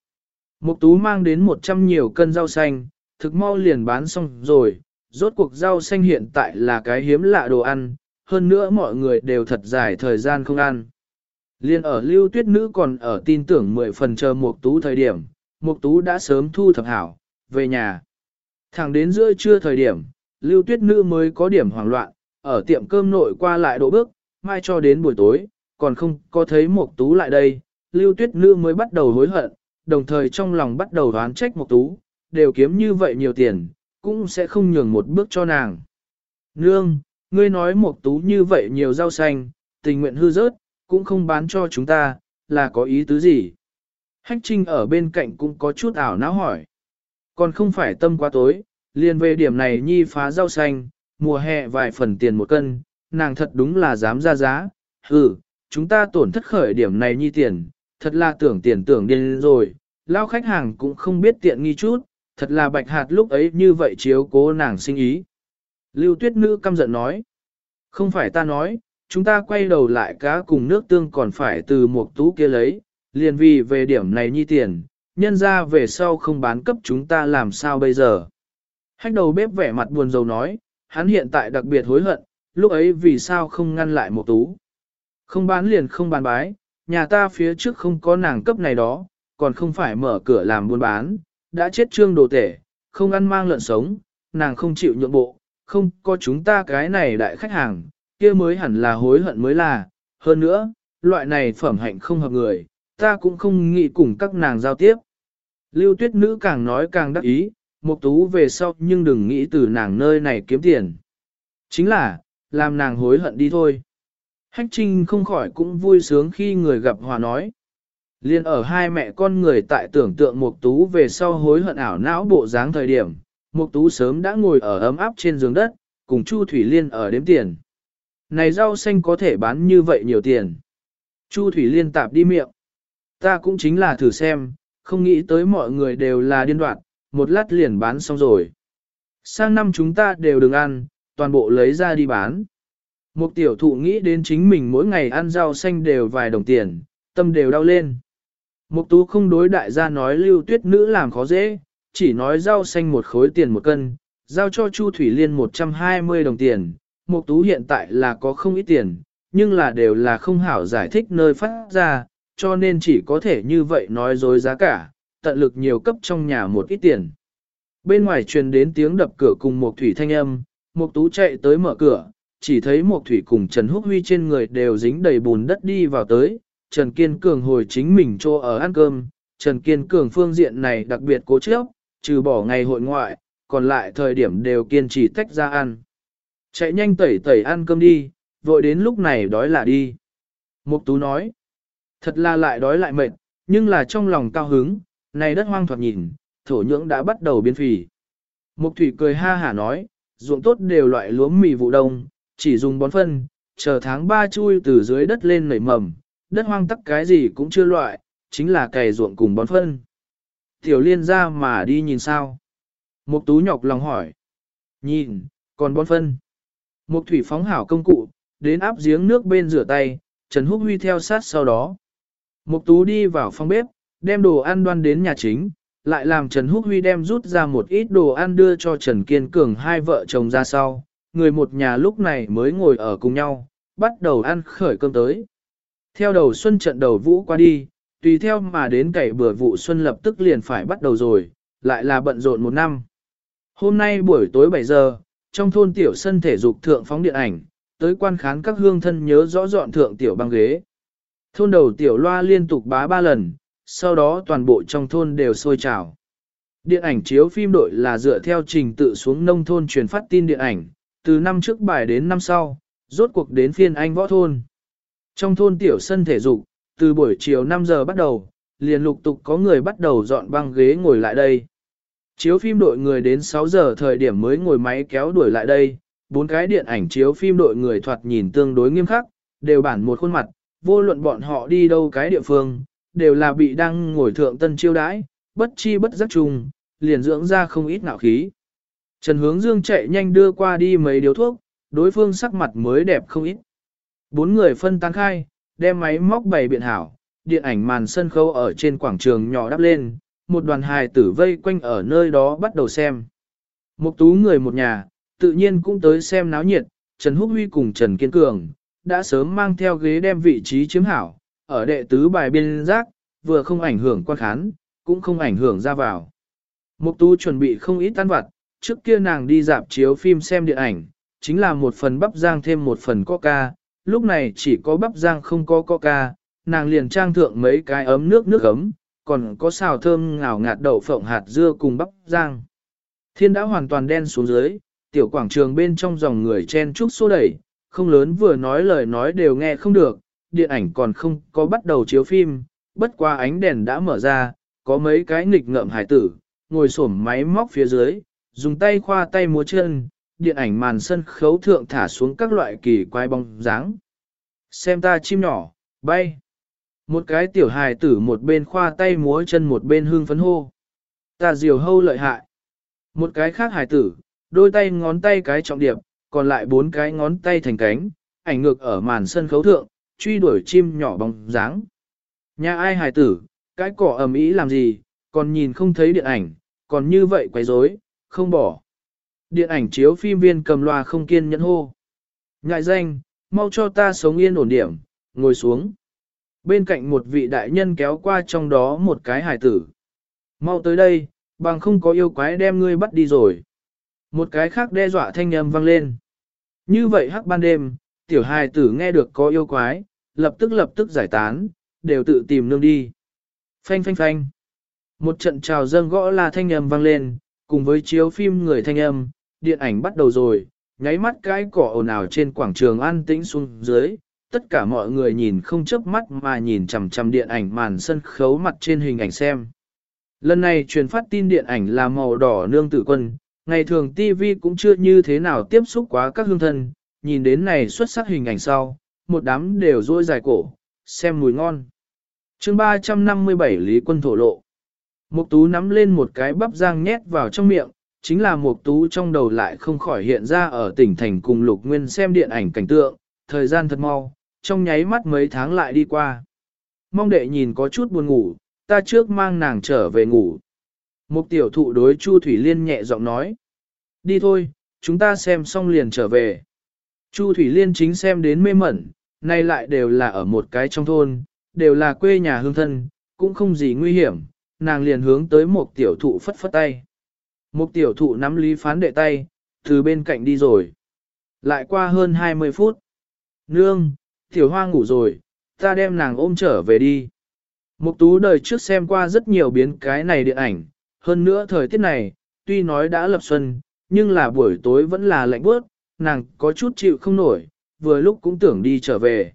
Mục tú mang đến 100 nhiều cân rau xanh, thực mau liền bán xong rồi, rốt cuộc rau xanh hiện tại là cái hiếm lạ đồ ăn, hơn nữa mọi người đều thật dài thời gian không ăn. Liên ở lưu tuyết nữ còn ở tin tưởng 10 phần chờ mục tú thời điểm, Mục Tú đã sớm thu thập hảo, về nhà. Thẳng đến giữa trưa thời điểm, Lưu Tuyết Nữ mới có điểm hoảng loạn, ở tiệm cơm nội qua lại độ bước, mai cho đến buổi tối, còn không có thấy Mục Tú lại đây, Lưu Tuyết Nữ mới bắt đầu hối hận, đồng thời trong lòng bắt đầu đoán trách Mục Tú, đều kiếm như vậy nhiều tiền, cũng sẽ không nhường một bước cho nàng. Nương, ngươi nói một Tú như vậy nhiều rau xanh, tình nguyện hư rớt, cũng không bán cho chúng ta, là có ý tứ gì? Hách Trinh ở bên cạnh cũng có chút ảo não hỏi. Còn không phải tâm quá tối, liền về điểm này nhi phá rau xanh, mùa hè vài phần tiền một cân, nàng thật đúng là dám ra giá, ừ, chúng ta tổn thất khởi điểm này nhi tiền, thật là tưởng tiền tưởng điên rồi, lao khách hàng cũng không biết tiện nghi chút, thật là bạch hạt lúc ấy như vậy chiếu cố nàng sinh ý. Lưu tuyết nữ căm giận nói, không phải ta nói, chúng ta quay đầu lại cá cùng nước tương còn phải từ một tú kia lấy, liền vì về điểm này nhi tiền, nhân ra về sau không bán cấp chúng ta làm sao bây giờ. Hách đầu bếp vẻ mặt buồn rầu nói, hắn hiện tại đặc biệt hối hận, lúc ấy vì sao không ngăn lại một tú. Không bán liền không bán bái, nhà ta phía trước không có nàng cấp này đó, còn không phải mở cửa làm buôn bán, đã chết trương đồ tể, không ăn mang lợn sống, nàng không chịu nhượng bộ, không có chúng ta cái này đại khách hàng, kia mới hẳn là hối hận mới là, hơn nữa, loại này phẩm hạnh không hợp người, ta cũng không nghĩ cùng các nàng giao tiếp. Lưu tuyết nữ càng nói càng đắc ý, Mục tú về sau nhưng đừng nghĩ từ nàng nơi này kiếm tiền. Chính là, làm nàng hối hận đi thôi. Hách trinh không khỏi cũng vui sướng khi người gặp hòa nói. Liên ở hai mẹ con người tại tưởng tượng Mục tú về sau hối hận ảo não bộ dáng thời điểm, Mục tú sớm đã ngồi ở ấm áp trên giường đất, cùng Chu Thủy Liên ở đếm tiền. Này rau xanh có thể bán như vậy nhiều tiền. Chu Thủy Liên tạp đi miệng. Ta cũng chính là thử xem, không nghĩ tới mọi người đều là điên đoạn, một lát liền bán xong rồi. Sang năm chúng ta đều đừng ăn, toàn bộ lấy ra đi bán. Một tiểu thụ nghĩ đến chính mình mỗi ngày ăn rau xanh đều vài đồng tiền, tâm đều đau lên. Mục tú không đối đại gia nói lưu tuyết nữ làm khó dễ, chỉ nói rau xanh một khối tiền một cân, giao cho Chu Thủy Liên 120 đồng tiền. Mục tú hiện tại là có không ít tiền, nhưng là đều là không hảo giải thích nơi phát ra, cho nên chỉ có thể như vậy nói dối giá cả, tận lực nhiều cấp trong nhà một ít tiền. Bên ngoài truyền đến tiếng đập cửa cùng một thủy thanh âm, Mục tú chạy tới mở cửa, chỉ thấy một thủy cùng Trần Húc Huy trên người đều dính đầy bùn đất đi vào tới, Trần Kiên Cường hồi chính mình cho ở ăn cơm, Trần Kiên Cường phương diện này đặc biệt cố chấp, trừ bỏ ngày hội ngoại, còn lại thời điểm đều kiên trì tách ra ăn. Chạy nhanh tẩy tẩy ăn cơm đi, vội đến lúc này đói là đi. Mục Tú nói, thật là lại đói lại mệt, nhưng là trong lòng cao hứng, này đất hoang thoạt nhìn, thổ nhưỡng đã bắt đầu biến phì. Mục thủy cười ha hả nói, ruộng tốt đều loại lúa mì vụ đông, chỉ dùng bón phân, chờ tháng 3 chui từ dưới đất lên nảy mầm, đất hoang tắc cái gì cũng chưa loại, chính là cày ruộng cùng bón phân. Tiểu liên ra mà đi nhìn sao? Mục tú nhọc lòng hỏi. Nhìn, còn bón phân. Mục thủy phóng hảo công cụ, đến áp giếng nước bên rửa tay, Trần Húc Huy theo sát sau đó. Mục tú đi vào phòng bếp, đem đồ ăn đoan đến nhà chính, lại làm Trần Húc Huy đem rút ra một ít đồ ăn đưa cho Trần Kiên Cường hai vợ chồng ra sau, người một nhà lúc này mới ngồi ở cùng nhau, bắt đầu ăn khởi cơm tới. Theo đầu xuân trận đầu vũ qua đi, tùy theo mà đến cày bữa vụ xuân lập tức liền phải bắt đầu rồi, lại là bận rộn một năm. Hôm nay buổi tối 7 giờ, trong thôn tiểu sân thể dục thượng phóng điện ảnh, tới quan khán các hương thân nhớ rõ dọn thượng tiểu băng ghế. Thôn đầu tiểu loa liên tục bá ba lần, sau đó toàn bộ trong thôn đều sôi trào. Điện ảnh chiếu phim đội là dựa theo trình tự xuống nông thôn truyền phát tin điện ảnh, từ năm trước bài đến năm sau, rốt cuộc đến phiên anh võ thôn. Trong thôn tiểu sân thể dục, từ buổi chiều 5 giờ bắt đầu, liền lục tục có người bắt đầu dọn băng ghế ngồi lại đây. Chiếu phim đội người đến 6 giờ thời điểm mới ngồi máy kéo đuổi lại đây, bốn cái điện ảnh chiếu phim đội người thoạt nhìn tương đối nghiêm khắc, đều bản một khuôn mặt, vô luận bọn họ đi đâu cái địa phương, đều là bị đang ngồi thượng tân chiêu đãi, bất chi bất giác trùng liền dưỡng ra không ít nạo khí. Trần Hướng Dương chạy nhanh đưa qua đi mấy điếu thuốc, đối phương sắc mặt mới đẹp không ít. Bốn người phân tán khai, đem máy móc bày biện hảo, điện ảnh màn sân khấu ở trên quảng trường nhỏ đắp lên, một đoàn hài tử vây quanh ở nơi đó bắt đầu xem. Một tú người một nhà, tự nhiên cũng tới xem náo nhiệt, Trần Húc Huy cùng Trần Kiên Cường, đã sớm mang theo ghế đem vị trí chiếm hảo, ở đệ tứ bài biên giác, vừa không ảnh hưởng quan khán, cũng không ảnh hưởng ra vào. Mục tú chuẩn bị không ít tan vặt, trước kia nàng đi dạp chiếu phim xem điện ảnh, chính là một phần bắp rang thêm một phần coca, lúc này chỉ có bắp rang không có coca, nàng liền trang thượng mấy cái ấm nước nước ấm, còn có xào thơm ngào ngạt đậu phộng hạt dưa cùng bắp rang. Thiên đã hoàn toàn đen xuống dưới, tiểu quảng trường bên trong dòng người chen chúc xô đẩy, không lớn vừa nói lời nói đều nghe không được, điện ảnh còn không có bắt đầu chiếu phim, bất qua ánh đèn đã mở ra, có mấy cái nghịch ngợm hải tử, ngồi xổm máy móc phía dưới, dùng tay khoa tay múa chân, điện ảnh màn sân khấu thượng thả xuống các loại kỳ quái bóng dáng. Xem ta chim nhỏ, bay. Một cái tiểu hài tử một bên khoa tay múa chân một bên hương phấn hô. Ta diều hâu lợi hại. Một cái khác hài tử, đôi tay ngón tay cái trọng điệp, còn lại bốn cái ngón tay thành cánh, ảnh ngược ở màn sân khấu thượng, truy đuổi chim nhỏ bóng dáng. Nhà ai hài tử, cái cỏ ầm ĩ làm gì, còn nhìn không thấy điện ảnh, còn như vậy quấy rối, không bỏ. Điện ảnh chiếu phim viên cầm loa không kiên nhẫn hô. Ngại danh, mau cho ta sống yên ổn điểm, ngồi xuống. Bên cạnh một vị đại nhân kéo qua trong đó một cái hài tử. Mau tới đây, bằng không có yêu quái đem ngươi bắt đi rồi. Một cái khác đe dọa thanh âm vang lên. Như vậy hắc ban đêm, tiểu hài tử nghe được có yêu quái, lập tức lập tức giải tán, đều tự tìm nương đi. Phanh phanh phanh. Một trận trào dâng gõ là thanh âm vang lên, cùng với chiếu phim người thanh âm, điện ảnh bắt đầu rồi, nháy mắt cái cỏ ồn ào trên quảng trường an tĩnh xuống dưới, tất cả mọi người nhìn không chớp mắt mà nhìn chằm chằm điện ảnh màn sân khấu mặt trên hình ảnh xem. Lần này truyền phát tin điện ảnh là màu đỏ nương tử quân, ngày thường TV cũng chưa như thế nào tiếp xúc quá các hương thân, nhìn đến này xuất sắc hình ảnh sau, một đám đều rôi dài cổ, xem mùi ngon. chương 357 Lý quân thổ lộ. Mục tú nắm lên một cái bắp rang nhét vào trong miệng, chính là mục tú trong đầu lại không khỏi hiện ra ở tỉnh thành cùng lục nguyên xem điện ảnh cảnh tượng, thời gian thật mau, trong nháy mắt mấy tháng lại đi qua. Mong đệ nhìn có chút buồn ngủ, ta trước mang nàng trở về ngủ. Mục tiểu thụ đối Chu Thủy Liên nhẹ giọng nói. Đi thôi, chúng ta xem xong liền trở về. Chu Thủy Liên chính xem đến mê mẩn, nay lại đều là ở một cái trong thôn, đều là quê nhà hương thân, cũng không gì nguy hiểm, nàng liền hướng tới một tiểu thụ phất phất tay. Một tiểu thụ nắm lý phán đệ tay, từ bên cạnh đi rồi. Lại qua hơn 20 phút. Nương, tiểu hoa ngủ rồi, ta đem nàng ôm trở về đi. Mục tú đời trước xem qua rất nhiều biến cái này điện ảnh, hơn nữa thời tiết này, tuy nói đã lập xuân, nhưng là buổi tối vẫn là lạnh bớt, nàng có chút chịu không nổi, vừa lúc cũng tưởng đi trở về.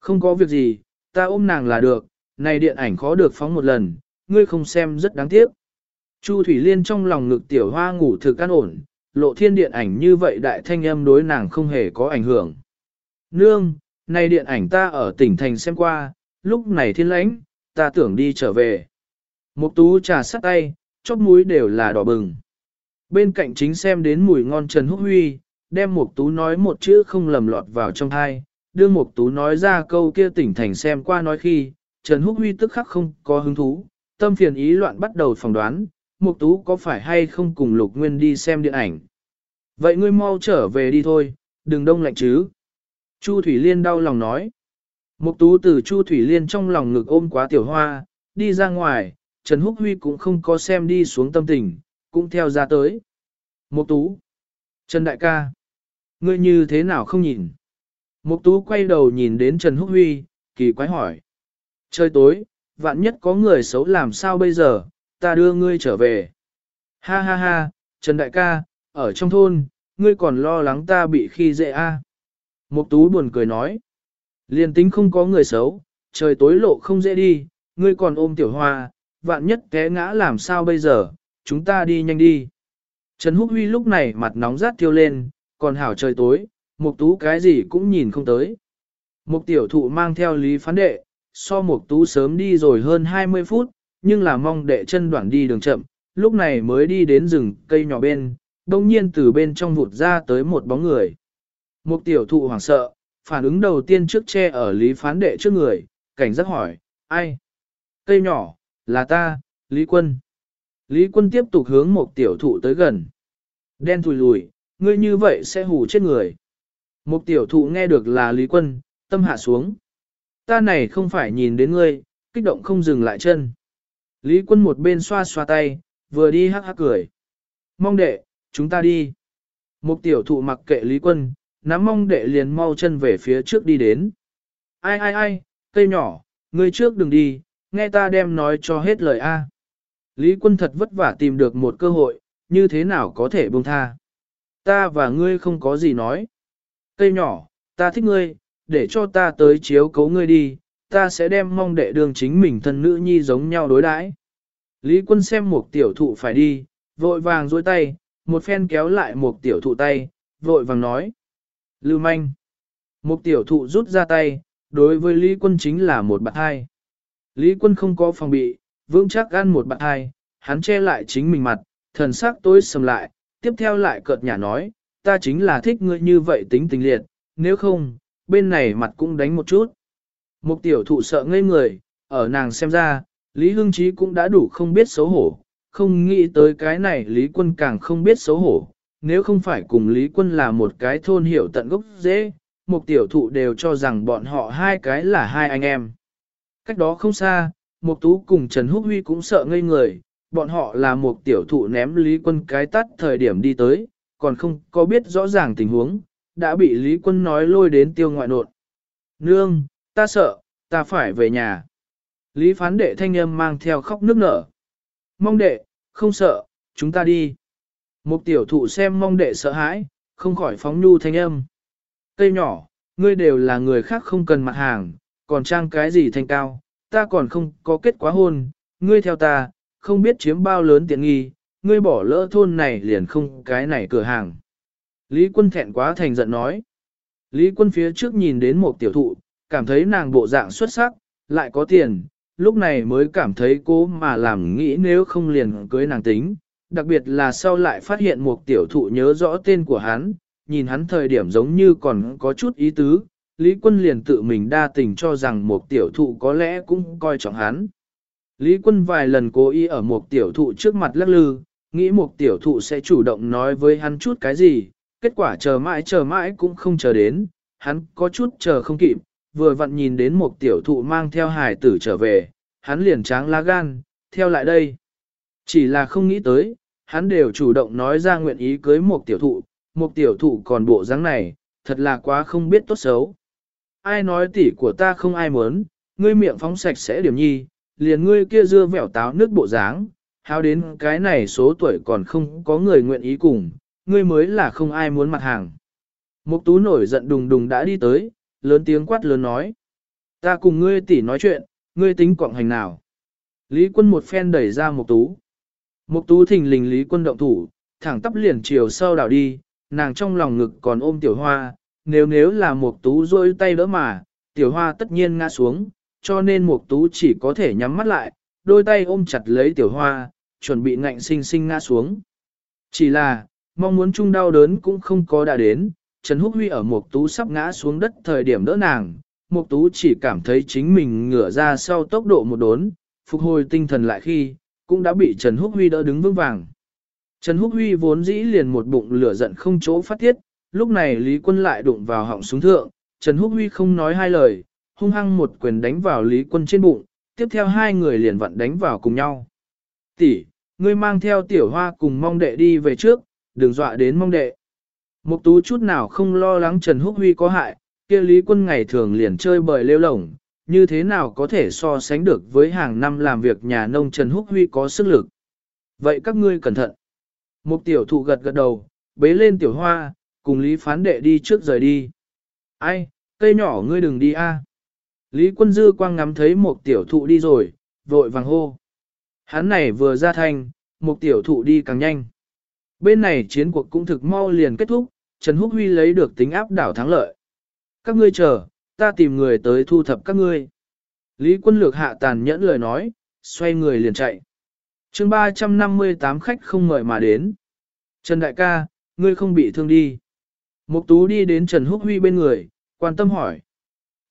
Không có việc gì, ta ôm nàng là được, này điện ảnh khó được phóng một lần, ngươi không xem rất đáng tiếc. Chu Thủy Liên trong lòng ngực tiểu hoa ngủ thực an ổn, lộ thiên điện ảnh như vậy đại thanh âm đối nàng không hề có ảnh hưởng. Nương, nay điện ảnh ta ở tỉnh thành xem qua, lúc này thiên lãnh, ta tưởng đi trở về. Mục tú trà sắt tay, chóp mũi đều là đỏ bừng. Bên cạnh chính xem đến mùi ngon Trần Húc Huy, đem Mục tú nói một chữ không lầm lọt vào trong tai, đưa Mục tú nói ra câu kia tỉnh thành xem qua nói khi, Trần Húc Huy tức khắc không có hứng thú, tâm phiền ý loạn bắt đầu phỏng đoán, Mục Tú có phải hay không cùng Lục Nguyên đi xem điện ảnh. Vậy ngươi mau trở về đi thôi, đừng đông lạnh chứ. Chu Thủy Liên đau lòng nói. Mục Tú từ Chu Thủy Liên trong lòng ngực ôm quá tiểu hoa, đi ra ngoài, Trần Húc Huy cũng không có xem đi xuống tâm tình, cũng theo ra tới. Mục Tú. Trần Đại ca. Ngươi như thế nào không nhìn? Mục Tú quay đầu nhìn đến Trần Húc Huy, kỳ quái hỏi. Trời tối, vạn nhất có người xấu làm sao bây giờ, ta đưa ngươi trở về. Ha ha ha, Trần Đại ca, ở trong thôn, ngươi còn lo lắng ta bị khi dễ a? À. Mục tú buồn cười nói. Liên tính không có người xấu, trời tối lộ không dễ đi, ngươi còn ôm tiểu hoa, vạn nhất té ngã làm sao bây giờ, chúng ta đi nhanh đi. Trần Húc Huy lúc này mặt nóng rát thiêu lên, còn hảo trời tối, mục tú cái gì cũng nhìn không tới. Mục tiểu thụ mang theo lý phán đệ, so mục tú sớm đi rồi hơn 20 phút, nhưng là mong đệ chân đoạn đi đường chậm, lúc này mới đi đến rừng cây nhỏ bên, đông nhiên từ bên trong vụt ra tới một bóng người. một tiểu thụ hoảng sợ, phản ứng đầu tiên trước che ở lý phán đệ trước người, cảnh giác hỏi, ai? Cây nhỏ, là ta, Lý Quân. Lý Quân tiếp tục hướng một tiểu thụ tới gần. Đen thùi lùi, ngươi như vậy sẽ hù chết người. Một tiểu thụ nghe được là Lý Quân, tâm hạ xuống. Ta này không phải nhìn đến ngươi, kích động không dừng lại chân. Lý quân một bên xoa xoa tay, vừa đi hắc hắc cười. Mong đệ, chúng ta đi. Một tiểu thụ mặc kệ Lý quân, nắm mong đệ liền mau chân về phía trước đi đến. Ai ai ai, cây nhỏ, ngươi trước đừng đi, nghe ta đem nói cho hết lời A. Lý quân thật vất vả tìm được một cơ hội, như thế nào có thể buông tha. Ta và ngươi không có gì nói. Cây nhỏ, ta thích ngươi, để cho ta tới chiếu cấu ngươi đi, ta sẽ đem mong đệ đường chính mình thân nữ nhi giống nhau đối đãi. Lý quân xem một tiểu thụ phải đi, vội vàng dôi tay, một phen kéo lại một tiểu thụ tay, vội vàng nói. Lưu manh. Một tiểu thụ rút ra tay, đối với Lý quân chính là một bạn hai. Lý quân không có phòng bị, vững chắc ăn một bạn hai, hắn che lại chính mình mặt, thần sắc tối sầm lại, tiếp theo lại cợt nhả nói, ta chính là thích ngươi như vậy tính tình liệt, nếu không, bên này mặt cũng đánh một chút. Một tiểu thụ sợ ngây người, ở nàng xem ra, Lý Hưng Chí cũng đã đủ không biết xấu hổ, không nghĩ tới cái này Lý Quân càng không biết xấu hổ, nếu không phải cùng Lý Quân là một cái thôn hiểu tận gốc dễ, một tiểu thụ đều cho rằng bọn họ hai cái là hai anh em. Cách đó không xa, một tú cùng Trần Húc Huy cũng sợ ngây người, bọn họ là một tiểu thụ ném Lý Quân cái tắt thời điểm đi tới, còn không có biết rõ ràng tình huống, đã bị Lý Quân nói lôi đến tiêu ngoại nột. Nương, ta sợ, ta phải về nhà. Lý phán đệ thanh âm mang theo khóc nước nở. Mong đệ, không sợ, chúng ta đi. Một tiểu thụ xem mong đệ sợ hãi, không khỏi phóng nhu thanh âm. Cây nhỏ, ngươi đều là người khác không cần mặt hàng, còn trang cái gì thanh cao, ta còn không có kết quả hôn, ngươi theo ta, không biết chiếm bao lớn tiện nghi, ngươi bỏ lỡ thôn này liền không cái này cửa hàng. Lý quân thẹn quá thành giận nói. Lý quân phía trước nhìn đến một tiểu thụ, cảm thấy nàng bộ dạng xuất sắc, lại có tiền, lúc này mới cảm thấy cố mà làm nghĩ nếu không liền cưới nàng tính. Đặc biệt là sau lại phát hiện một tiểu thụ nhớ rõ tên của hắn, nhìn hắn thời điểm giống như còn có chút ý tứ, Lý quân liền tự mình đa tình cho rằng một tiểu thụ có lẽ cũng coi trọng hắn. Lý quân vài lần cố ý ở một tiểu thụ trước mặt lắc lư, nghĩ một tiểu thụ sẽ chủ động nói với hắn chút cái gì, kết quả chờ mãi chờ mãi cũng không chờ đến, hắn có chút chờ không kịp, vừa vặn nhìn đến một tiểu thụ mang theo hải tử trở về, hắn liền tráng lá gan, theo lại đây. Chỉ là không nghĩ tới, hắn đều chủ động nói ra nguyện ý cưới một tiểu thụ, một tiểu thụ còn bộ dáng này, thật là quá không biết tốt xấu. Ai nói tỷ của ta không ai muốn, ngươi miệng phóng sạch sẽ điểm nhi, liền ngươi kia dưa vẻo táo nước bộ dáng, hao đến cái này số tuổi còn không có người nguyện ý cùng, ngươi mới là không ai muốn mặt hàng. Mục tú nổi giận đùng đùng đã đi tới, lớn tiếng quát lớn nói. Ta cùng ngươi tỉ nói chuyện, ngươi tính quọng hành nào. Lý quân một phen đẩy ra mục tú. Mục tú thình lình lý quân động thủ, thẳng tắp liền chiều sau đảo đi, nàng trong lòng ngực còn ôm tiểu hoa, nếu nếu là mục tú rôi tay đỡ mà, tiểu hoa tất nhiên ngã xuống, cho nên mục tú chỉ có thể nhắm mắt lại, đôi tay ôm chặt lấy tiểu hoa, chuẩn bị ngạnh sinh sinh ngã xuống. Chỉ là, mong muốn chung đau đớn cũng không có đã đến, Trần Húc Huy ở Mộc Tú sắp ngã xuống đất thời điểm đỡ nàng, Mộc Tú chỉ cảm thấy chính mình ngửa ra sau tốc độ một đốn, phục hồi tinh thần lại khi, cũng đã bị Trần Húc Huy đỡ đứng vững vàng. Trần Húc Huy vốn dĩ liền một bụng lửa giận không chỗ phát tiết, lúc này Lý Quân lại đụng vào họng súng thượng, Trần Húc Huy không nói hai lời, hung hăng một quyền đánh vào Lý Quân trên bụng, tiếp theo hai người liền vặn đánh vào cùng nhau. Tỷ, ngươi mang theo tiểu hoa cùng mong đệ đi về trước, đừng dọa đến mong đệ. Mục tú chút nào không lo lắng Trần Húc Huy có hại, kia Lý Quân ngày thường liền chơi bời lêu lổng, như thế nào có thể so sánh được với hàng năm làm việc nhà nông Trần Húc Huy có sức lực. Vậy các ngươi cẩn thận. Mục tiểu thụ gật gật đầu, bế lên tiểu hoa, cùng Lý phán đệ đi trước rời đi. Ai, cây nhỏ ngươi đừng đi a. Lý quân dư quang ngắm thấy một tiểu thụ đi rồi, vội vàng hô. Hắn này vừa ra thành, một tiểu thụ đi càng nhanh. Bên này chiến cuộc cũng thực mau liền kết thúc, Trần Húc Huy lấy được tính áp đảo thắng lợi. Các ngươi chờ, ta tìm người tới thu thập các ngươi. Lý quân lược hạ tàn nhẫn lời nói, xoay người liền chạy. chương 358 khách không mời mà đến. Trần Đại ca, ngươi không bị thương đi. Mục Tú đi đến Trần Húc Huy bên người, quan tâm hỏi.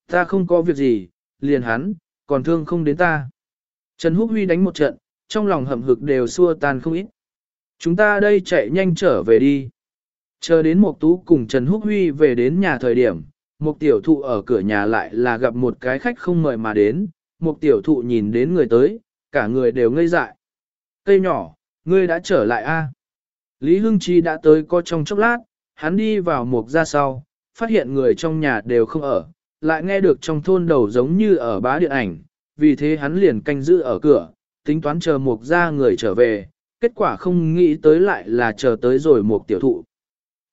Ta không có việc gì, liền hắn, còn thương không đến ta. Trần Húc Huy đánh một trận, trong lòng hậm hực đều xua tan không ít. Chúng ta đây chạy nhanh trở về đi. Chờ đến Mục tú cùng Trần Húc Huy về đến nhà thời điểm, Mục tiểu thụ ở cửa nhà lại là gặp một cái khách không mời mà đến, Mục tiểu thụ nhìn đến người tới, cả người đều ngây dại. Cây nhỏ, ngươi đã trở lại a? Lý Hưng Chi đã tới có trong chốc lát, hắn đi vào mục ra sau, phát hiện người trong nhà đều không ở, lại nghe được trong thôn đầu giống như ở bá điện ảnh, vì thế hắn liền canh giữ ở cửa, tính toán chờ mục ra người trở về, kết quả không nghĩ tới lại là chờ tới rồi Mục tiểu thụ.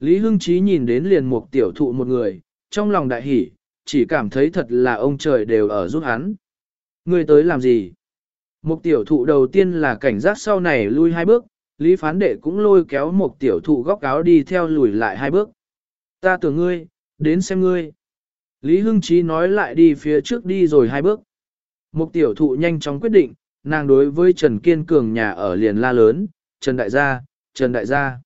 Lý Hưng Chí nhìn đến liền một tiểu thụ một người, trong lòng đại hỉ, chỉ cảm thấy thật là ông trời đều ở giúp hắn. Người tới làm gì? Một tiểu thụ đầu tiên là cảnh giác sau này lui hai bước, Lý Phán Đệ cũng lôi kéo một tiểu thụ góc áo đi theo lùi lại hai bước. Ta tưởng ngươi, đến xem ngươi. Lý Hưng Chí nói lại đi phía trước đi rồi hai bước. Một tiểu thụ nhanh chóng quyết định, nàng đối với Trần Kiên Cường nhà ở liền la lớn, Trần Đại Gia, Trần Đại Gia.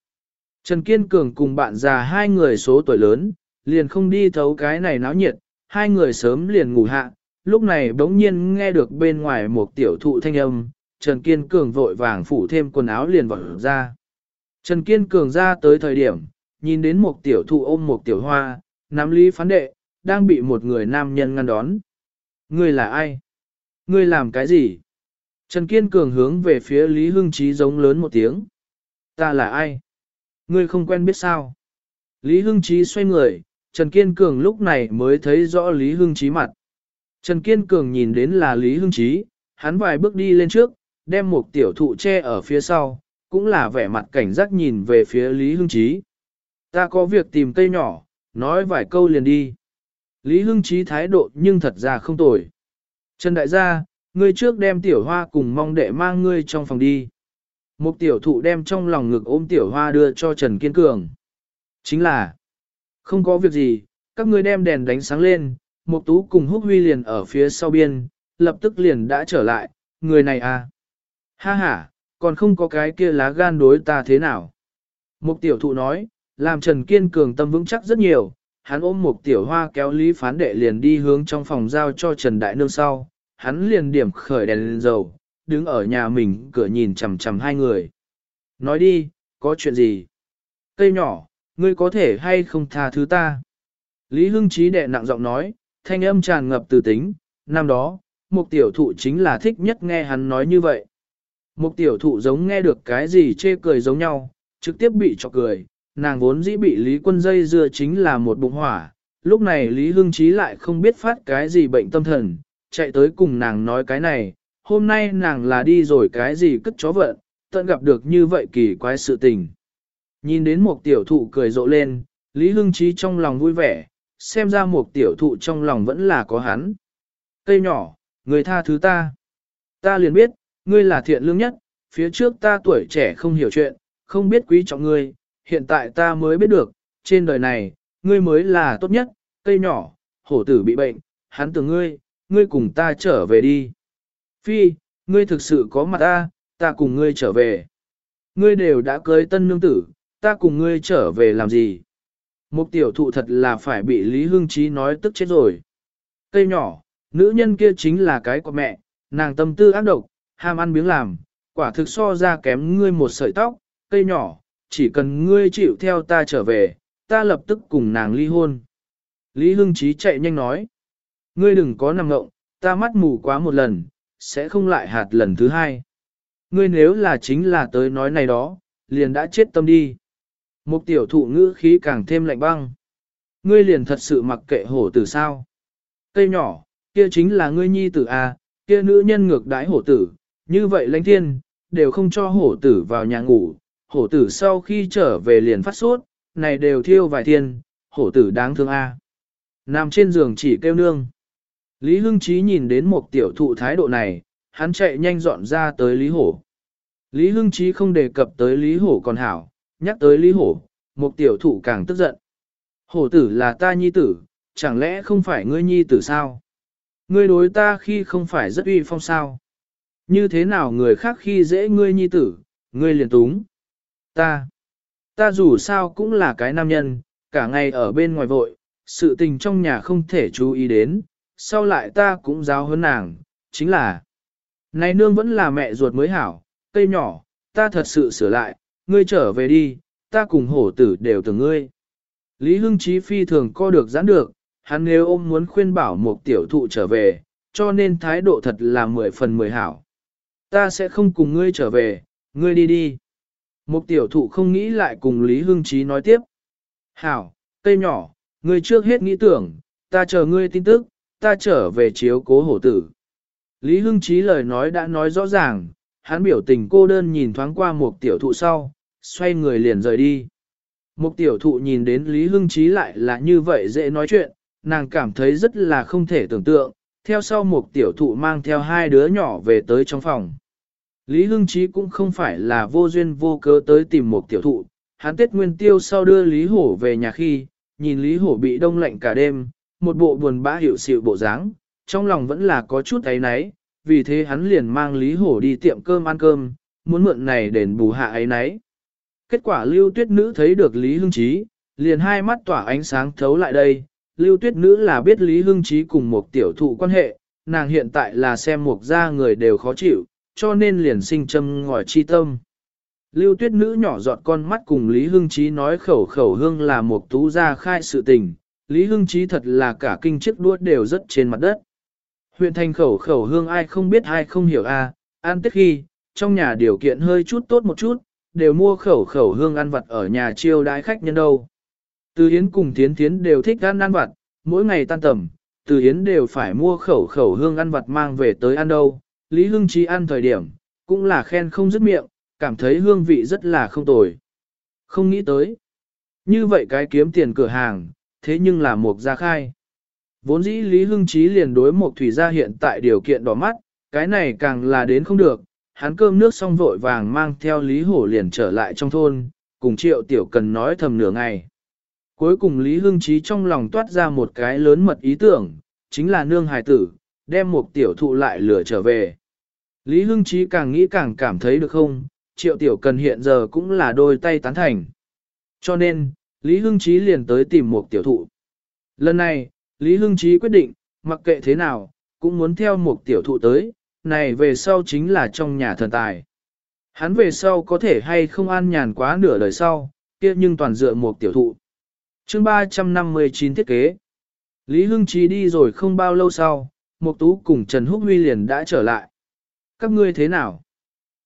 Trần Kiên Cường cùng bạn già hai người số tuổi lớn, liền không đi thấu cái này náo nhiệt, hai người sớm liền ngủ hạ, lúc này bỗng nhiên nghe được bên ngoài một tiểu thụ thanh âm, Trần Kiên Cường vội vàng phủ thêm quần áo liền vào ra. Trần Kiên Cường ra tới thời điểm, nhìn đến một tiểu thụ ôm một tiểu hoa, nắm lý phán đệ, đang bị một người nam nhân ngăn đón. Ngươi là ai? Ngươi làm cái gì? Trần Kiên Cường hướng về phía Lý Hưng Chí giống lớn một tiếng. Ta là ai? Ngươi không quen biết sao? Lý Hưng Chí xoay người, Trần Kiên Cường lúc này mới thấy rõ Lý Hưng Chí mặt. Trần Kiên Cường nhìn đến là Lý Hưng Chí, hắn vài bước đi lên trước, đem một tiểu thụ che ở phía sau, cũng là vẻ mặt cảnh giác nhìn về phía Lý Hưng Chí. Ta có việc tìm cây nhỏ, nói vài câu liền đi. Lý Hưng Chí thái độ nhưng thật ra không tồi. Trần Đại gia, ngươi trước đem tiểu hoa cùng mong đệ mang ngươi trong phòng đi. Một tiểu thụ đem trong lòng ngực ôm tiểu hoa đưa cho Trần Kiên Cường. Chính là, không có việc gì, các ngươi đem đèn đánh sáng lên, một tú cùng húc huy liền ở phía sau biên, lập tức liền đã trở lại, người này à. Ha ha, còn không có cái kia lá gan đối ta thế nào. Một tiểu thụ nói, làm Trần Kiên Cường tâm vững chắc rất nhiều, hắn ôm một tiểu hoa kéo Lý Phán Đệ liền đi hướng trong phòng giao cho Trần Đại Nương sau, hắn liền điểm khởi đèn lên dầu, đứng ở nhà mình cửa nhìn chằm chằm hai người. Nói đi, có chuyện gì? Cây nhỏ, ngươi có thể hay không tha thứ ta? Lý Hưng Chí đệ nặng giọng nói, thanh âm tràn ngập từ tính, năm đó, một tiểu thụ chính là thích nhất nghe hắn nói như vậy. Một tiểu thụ giống nghe được cái gì chê cười giống nhau, trực tiếp bị chọc cười, nàng vốn dĩ bị Lý quân dây dưa chính là một bụng hỏa, lúc này Lý Hưng Chí lại không biết phát cái gì bệnh tâm thần, chạy tới cùng nàng nói cái này, hôm nay nàng là đi rồi cái gì cất chó vận, tận gặp được như vậy kỳ quái sự tình. Nhìn đến một tiểu thụ cười rộ lên, Lý Hưng Chí trong lòng vui vẻ, xem ra một tiểu thụ trong lòng vẫn là có hắn. Cây nhỏ, người tha thứ ta. Ta liền biết, ngươi là thiện lương nhất, phía trước ta tuổi trẻ không hiểu chuyện, không biết quý trọng ngươi, hiện tại ta mới biết được, trên đời này, ngươi mới là tốt nhất, cây nhỏ, hổ tử bị bệnh, hắn tưởng ngươi, ngươi cùng ta trở về đi. Phi, ngươi thực sự có mặt ta, ta cùng ngươi trở về. Ngươi đều đã cưới tân nương tử, ta cùng ngươi trở về làm gì? Một tiểu thụ thật là phải bị Lý Hương Trí nói tức chết rồi. Cây nhỏ, nữ nhân kia chính là cái của mẹ, nàng tâm tư ác độc, ham ăn miếng làm, quả thực so ra kém ngươi một sợi tóc, cây nhỏ, chỉ cần ngươi chịu theo ta trở về, ta lập tức cùng nàng ly hôn. Lý Hưng Chí chạy nhanh nói, ngươi đừng có nằm ngộng, ta mắt mù quá một lần, sẽ không lại hạt lần thứ hai. Ngươi nếu là chính là tới nói này đó, liền đã chết tâm đi. Một tiểu thụ ngữ khí càng thêm lạnh băng. Ngươi liền thật sự mặc kệ hổ tử sao. Cây nhỏ, kia chính là ngươi nhi tử A, à, kia nữ nhân ngược đái hổ tử, như vậy lãnh thiên, đều không cho hổ tử vào nhà ngủ. Hổ tử sau khi trở về liền phát sốt, này đều thiêu vài thiên, hổ tử đáng thương A. Nằm trên giường chỉ kêu nương. Lý Hưng Chí nhìn đến một tiểu thụ thái độ này, hắn chạy nhanh dọn ra tới Lý Hổ. Lý Hưng Chí không đề cập tới Lý Hổ còn hảo, nhắc tới Lý Hổ, một tiểu thụ càng tức giận. Hổ tử là ta nhi tử, chẳng lẽ không phải ngươi nhi tử sao? Ngươi đối ta khi không phải rất uy phong sao? Như thế nào người khác khi dễ ngươi nhi tử, ngươi liền túng? Ta, ta dù sao cũng là cái nam nhân, cả ngày ở bên ngoài vội, sự tình trong nhà không thể chú ý đến, sau lại ta cũng giáo hơn nàng, chính là Này nương vẫn là mẹ ruột mới hảo, cây nhỏ, ta thật sự sửa lại, ngươi trở về đi, ta cùng hổ tử đều từng ngươi. Lý Hưng Chí phi thường co được giãn được, hắn nếu ôm muốn khuyên bảo một tiểu thụ trở về, cho nên thái độ thật là mười phần mười hảo. Ta sẽ không cùng ngươi trở về, ngươi đi đi. Một tiểu thụ không nghĩ lại cùng Lý Hưng Chí nói tiếp. Hảo, cây nhỏ, ngươi trước hết nghĩ tưởng, ta chờ ngươi tin tức, ta trở về chiếu cố hổ tử. Lý Hưng Chí lời nói đã nói rõ ràng, hắn biểu tình cô đơn nhìn thoáng qua một tiểu thụ sau, xoay người liền rời đi. Một tiểu thụ nhìn đến Lý Hưng Chí lại là như vậy dễ nói chuyện, nàng cảm thấy rất là không thể tưởng tượng, theo sau một tiểu thụ mang theo hai đứa nhỏ về tới trong phòng. Lý Hưng Chí cũng không phải là vô duyên vô cớ tới tìm một tiểu thụ, hắn Tết Nguyên Tiêu sau đưa Lý Hổ về nhà khi, nhìn Lý Hổ bị đông lạnh cả đêm, một bộ buồn bã hiệu xịu bộ dáng, trong lòng vẫn là có chút ấy náy, vì thế hắn liền mang Lý Hổ đi tiệm cơm ăn cơm, muốn mượn này đền bù hạ ấy náy. Kết quả Lưu Tuyết Nữ thấy được Lý Hưng Chí, liền hai mắt tỏa ánh sáng thấu lại đây, Lưu Tuyết Nữ là biết Lý Hưng Chí cùng một tiểu thụ quan hệ, nàng hiện tại là xem một gia người đều khó chịu, cho nên liền sinh châm ngòi chi tâm. Lưu tuyết nữ nhỏ giọt con mắt cùng Lý Hưng Chí nói khẩu khẩu hương là một tú gia khai sự tình, Lý Hưng Chí thật là cả kinh chiếc đuốt đều rất trên mặt đất. Huyện thành khẩu khẩu hương ai không biết ai không hiểu a, à, an tết khi, trong nhà điều kiện hơi chút tốt một chút, đều mua khẩu khẩu hương ăn vặt ở nhà chiêu đái khách nhân đâu. Từ Yến cùng Tiến Tiến đều thích ăn ăn vặt, mỗi ngày tan tầm, Từ Yến đều phải mua khẩu khẩu hương ăn vặt mang về tới ăn đâu, Lý Hưng Chí ăn thời điểm, cũng là khen không dứt miệng, cảm thấy hương vị rất là không tồi. Không nghĩ tới. Như vậy cái kiếm tiền cửa hàng, thế nhưng là mộc gia khai. Vốn dĩ Lý Hưng Chí liền đối mộc thủy gia hiện tại điều kiện đỏ mắt, cái này càng là đến không được, hắn cơm nước xong vội vàng mang theo Lý Hổ liền trở lại trong thôn, cùng triệu tiểu cần nói thầm nửa ngày. Cuối cùng Lý Hưng Chí trong lòng toát ra một cái lớn mật ý tưởng, chính là nương hài tử, đem một tiểu thụ lại lửa trở về. Lý Hưng Chí càng nghĩ càng cảm thấy được không, triệu tiểu cần hiện giờ cũng là đôi tay tán thành. Cho nên, Lý Hưng Chí liền tới tìm một tiểu thụ. Lần này, Lý Hưng Chí quyết định, mặc kệ thế nào, cũng muốn theo một tiểu thụ tới, này về sau chính là trong nhà thần tài. Hắn về sau có thể hay không an nhàn quá nửa đời sau, kia nhưng toàn dựa một tiểu thụ. chương 359 thiết kế. Lý Hưng Chí đi rồi không bao lâu sau, Mục Tú cùng Trần Húc Huy liền đã trở lại. Các ngươi thế nào?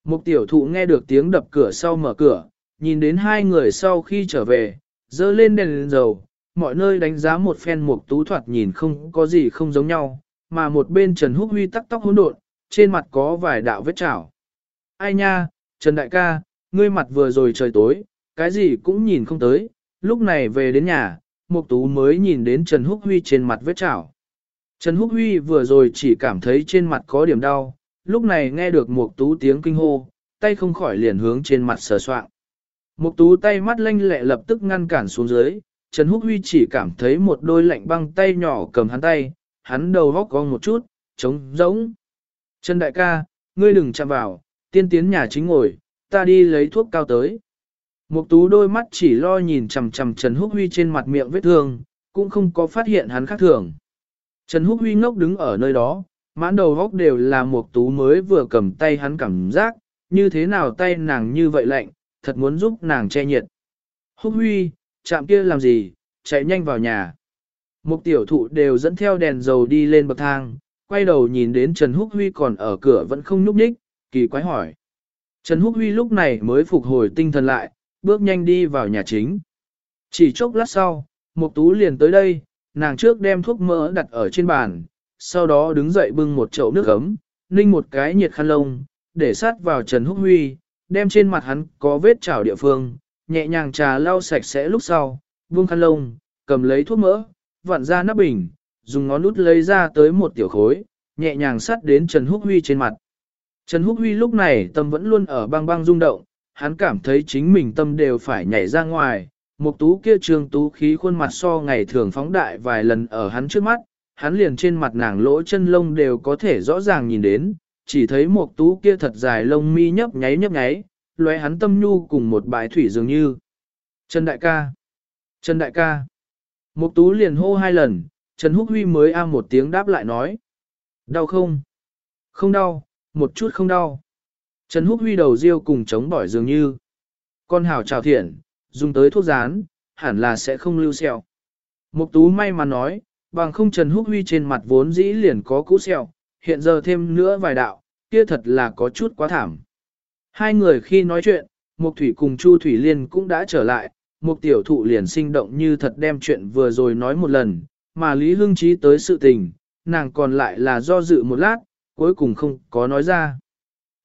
Mục tiểu thụ nghe được tiếng đập cửa sau mở cửa, nhìn đến hai người sau khi trở về, dơ lên đèn lên dầu, mọi nơi đánh giá một phen mục tú thoạt nhìn không có gì không giống nhau, mà một bên Trần Húc Huy tắc tóc hỗn độn, trên mặt có vài đạo vết chảo. Ai nha, Trần Đại ca, ngươi mặt vừa rồi trời tối, cái gì cũng nhìn không tới, lúc này về đến nhà, mục tú mới nhìn đến Trần Húc Huy trên mặt vết chảo. Trần Húc Huy vừa rồi chỉ cảm thấy trên mặt có điểm đau, lúc này nghe được mục tú tiếng kinh hô, tay không khỏi liền hướng trên mặt sờ soạng. Mục tú tay mắt lanh lẹ lập tức ngăn cản xuống dưới, Trần Húc Huy chỉ cảm thấy một đôi lạnh băng tay nhỏ cầm hắn tay, hắn đầu góc cong một chút, trống rỗng. Trần đại ca, ngươi đừng chạm vào, tiên tiến nhà chính ngồi, ta đi lấy thuốc cao tới. Mục tú đôi mắt chỉ lo nhìn chằm chằm Trần Húc Huy trên mặt miệng vết thương, cũng không có phát hiện hắn khác thường. Trần Húc Huy ngốc đứng ở nơi đó, mãn đầu góc đều là mục tú mới vừa cầm tay hắn cảm giác, như thế nào tay nàng như vậy lạnh, thật muốn giúp nàng che nhiệt. Húc Huy, chạm kia làm gì, chạy nhanh vào nhà. Một tiểu thụ đều dẫn theo đèn dầu đi lên bậc thang, quay đầu nhìn đến Trần Húc Huy còn ở cửa vẫn không núp đích, kỳ quái hỏi. Trần Húc Huy lúc này mới phục hồi tinh thần lại, bước nhanh đi vào nhà chính. Chỉ chốc lát sau, Mục Tú liền tới đây, nàng trước đem thuốc mỡ đặt ở trên bàn, sau đó đứng dậy bưng một chậu nước ấm, ninh một cái nhiệt khăn lông, để sát vào Trần Húc Huy, đem trên mặt hắn có vết chảo địa phương, nhẹ nhàng trà lau sạch sẽ lúc sau, buông khăn lông, cầm lấy thuốc mỡ, vặn ra nắp bình, dùng ngón út lấy ra tới một tiểu khối, nhẹ nhàng sắt đến Trần Húc Huy trên mặt. Trần Húc Huy lúc này tâm vẫn luôn ở băng băng rung động, hắn cảm thấy chính mình tâm đều phải nhảy ra ngoài, một tú kia trường tú khí khuôn mặt so ngày thường phóng đại vài lần ở hắn trước mắt, hắn liền trên mặt nàng lỗ chân lông đều có thể rõ ràng nhìn đến, chỉ thấy một tú kia thật dài lông mi nhấp nháy nhấp nháy, lóe hắn tâm nhu cùng một bãi thủy dường như. Trần đại ca! Trần đại ca! Một tú liền hô hai lần, Trần Húc Huy mới a một tiếng đáp lại nói. Đau không? Không đau, một chút không đau. Trần Húc Huy đầu riêu cùng chống bỏi dường như. Con hào trào thiện, dùng tới thuốc rán, hẳn là sẽ không lưu sẹo. Mục tú may mà nói, bằng không Trần Húc Huy trên mặt vốn dĩ liền có cũ sẹo, hiện giờ thêm nữa vài đạo, kia thật là có chút quá thảm. Hai người khi nói chuyện, Mục Thủy cùng Chu Thủy Liên cũng đã trở lại, Mục Tiểu Thụ liền sinh động như thật đem chuyện vừa rồi nói một lần, mà Lý Hưng Chí tới sự tình, nàng còn lại là do dự một lát, cuối cùng không có nói ra.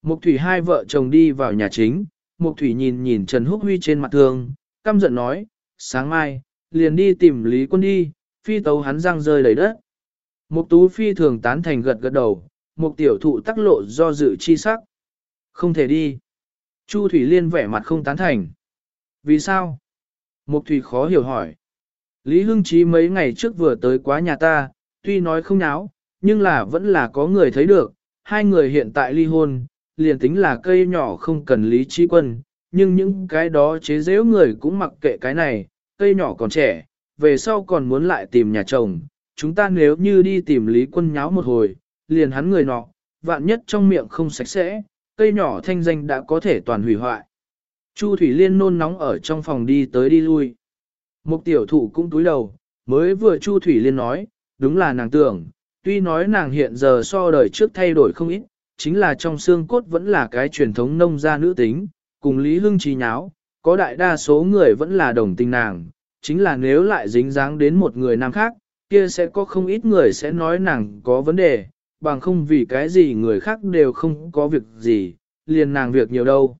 Mục Thủy hai vợ chồng đi vào nhà chính, Mục Thủy nhìn nhìn Trần Húc Huy trên mặt thương, căm giận nói, sáng mai, liền đi tìm Lý Quân đi, phi tấu hắn răng rơi đầy đất. Mục Tú phi thường tán thành gật gật đầu, Mục Tiểu Thụ tắc lộ do dự chi sắc. Không thể đi. Chu Thủy Liên vẻ mặt không tán thành. Vì sao? Mục Thủy khó hiểu hỏi. Lý Hưng Chí mấy ngày trước vừa tới quá nhà ta, tuy nói không náo, nhưng là vẫn là có người thấy được, hai người hiện tại ly hôn, liền tính là cây nhỏ không cần Lý Chí Quân, nhưng những cái đó chế giễu người cũng mặc kệ cái này, cây nhỏ còn trẻ, về sau còn muốn lại tìm nhà chồng, chúng ta nếu như đi tìm Lý Quân nháo một hồi, liền hắn người nọ, vạn nhất trong miệng không sạch sẽ, cây nhỏ thanh danh đã có thể toàn hủy hoại. Chu Thủy Liên nôn nóng ở trong phòng đi tới đi lui. Một tiểu thủ cũng túi đầu, mới vừa Chu Thủy Liên nói, đúng là nàng tưởng, tuy nói nàng hiện giờ so đời trước thay đổi không ít, chính là trong xương cốt vẫn là cái truyền thống nông gia nữ tính, cùng Lý Hưng trí nháo, có đại đa số người vẫn là đồng tình nàng, chính là nếu lại dính dáng đến một người nam khác, kia sẽ có không ít người sẽ nói nàng có vấn đề, bằng không vì cái gì người khác đều không có việc gì, liền nàng việc nhiều đâu.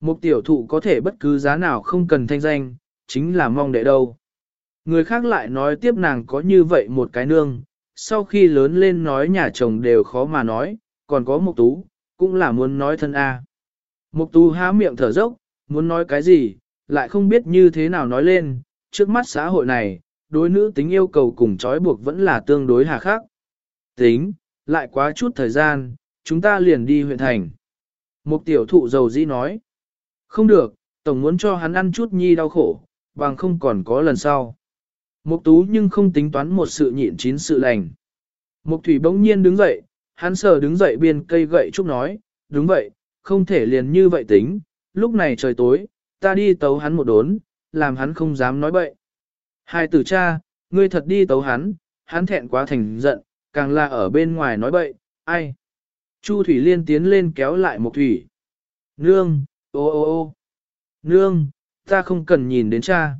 Một tiểu thụ có thể bất cứ giá nào không cần thanh danh, chính là mong đệ đâu. Người khác lại nói tiếp nàng có như vậy một cái nương, sau khi lớn lên nói nhà chồng đều khó mà nói, còn có một tú, cũng là muốn nói thân A. Mục tú há miệng thở dốc, muốn nói cái gì, lại không biết như thế nào nói lên, trước mắt xã hội này, đối nữ tính yêu cầu cùng trói buộc vẫn là tương đối hà khắc. Tính, lại quá chút thời gian, chúng ta liền đi huyện thành. Mục tiểu thụ dầu dĩ nói. Không được, tổng muốn cho hắn ăn chút nhi đau khổ, bằng không còn có lần sau. Mục tú nhưng không tính toán một sự nhịn chín sự lành. Mục thủy bỗng nhiên đứng dậy, hắn sờ đứng dậy bên cây gậy trúc nói, đúng vậy, không thể liền như vậy tính, lúc này trời tối, ta đi tấu hắn một đốn, làm hắn không dám nói bậy. Hai tử cha, ngươi thật đi tấu hắn, hắn thẹn quá thành giận, càng là ở bên ngoài nói bậy, ai. Chu Thủy Liên tiến lên kéo lại Mộc Thủy. Nương, ô ô ô, nương, ta không cần nhìn đến cha.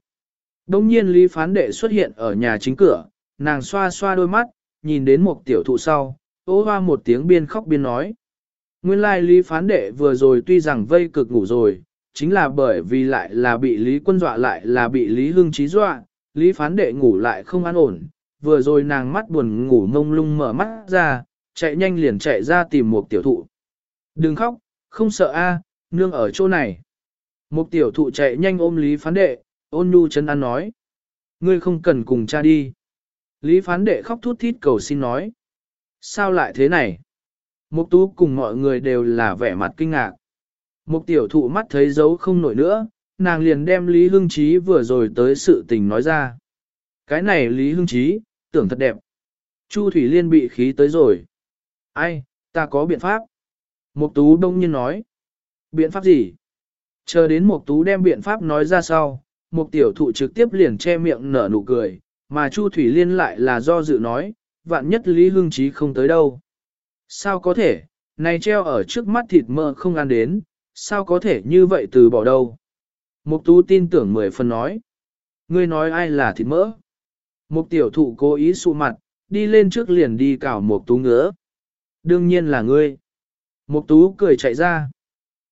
Đông nhiên Lý Phán Đệ xuất hiện ở nhà chính cửa, nàng xoa xoa đôi mắt, nhìn đến một tiểu thụ sau, ô hoa một tiếng biên khóc biên nói. Nguyên lai Lý Phán Đệ vừa rồi tuy rằng vây cực ngủ rồi, chính là bởi vì lại là bị Lý Quân dọa lại là bị Lý Hưng Trí dọa, Lý Phán Đệ ngủ lại không an ổn, vừa rồi nàng mắt buồn ngủ mông lung mở mắt ra, chạy nhanh liền chạy ra tìm một tiểu thụ. Đừng khóc, không sợ a, nương ở chỗ này. Một tiểu thụ chạy nhanh ôm Lý Phán Đệ, ôn nhu chân ăn nói. Ngươi không cần cùng cha đi. Lý phán đệ khóc thút thít cầu xin nói. Sao lại thế này? Mục tú cùng mọi người đều là vẻ mặt kinh ngạc. Mục tiểu thụ mắt thấy dấu không nổi nữa, nàng liền đem Lý Hưng Chí vừa rồi tới sự tình nói ra. Cái này Lý Hưng Chí, tưởng thật đẹp. Chu Thủy Liên bị khí tới rồi. Ai, ta có biện pháp. Mục tú đông nhiên nói. Biện pháp gì? Chờ đến Mục tú đem biện pháp nói ra sau, Mục tiểu thụ trực tiếp liền che miệng nở nụ cười, mà Chu Thủy Liên lại là do dự nói, vạn nhất Lý Hưng Chí không tới đâu. Sao có thể, này treo ở trước mắt thịt mỡ không ăn đến, sao có thể như vậy từ bỏ đâu. Mục tú tin tưởng mười phần nói. Ngươi nói ai là thịt mỡ? Mục tiểu thụ cố ý sụ mặt, đi lên trước liền đi cào mục tú ngứa. Đương nhiên là ngươi. Mục tú cười chạy ra.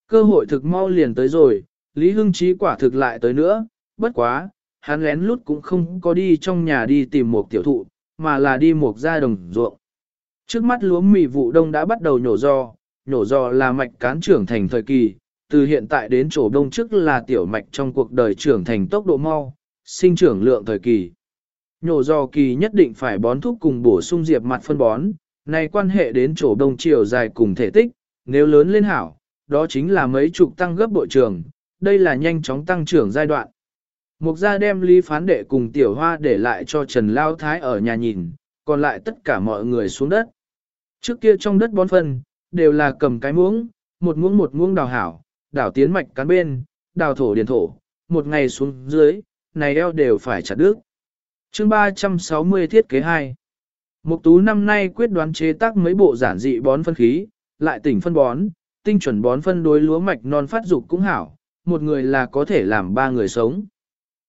Cơ hội thực mau liền tới rồi, Lý Hưng Chí quả thực lại tới nữa, bất quá, hắn lén lút cũng không có đi trong nhà đi tìm mục tiểu thụ, mà là đi mục ra đồng ruộng. Trước mắt lúa mì vụ đông đã bắt đầu nhổ giò, nhổ giò là mạch cán trưởng thành thời kỳ, từ hiện tại đến chỗ đông trước là tiểu mạch trong cuộc đời trưởng thành tốc độ mau, sinh trưởng lượng thời kỳ. Nhổ do kỳ nhất định phải bón thuốc cùng bổ sung diệp mặt phân bón, này quan hệ đến chỗ đông chiều dài cùng thể tích, nếu lớn lên hảo, đó chính là mấy chục tăng gấp bội trường, đây là nhanh chóng tăng trưởng giai đoạn. Mục gia đem Lý Phán Đệ cùng Tiểu Hoa để lại cho Trần Lao Thái ở nhà nhìn, còn lại tất cả mọi người xuống đất. Trước kia trong đất bón phân, đều là cầm cái muỗng, một muỗng một muỗng đào hảo, đào tiến mạch cán bên, đào thổ điền thổ, một ngày xuống dưới, này eo đều phải chặt đứt. Chương 360 thiết kế 2 Mục tú năm nay quyết đoán chế tác mấy bộ giản dị bón phân khí, lại tỉnh phân bón, tinh chuẩn bón phân đối lúa mạch non phát dục cũng hảo, một người là có thể làm ba người sống.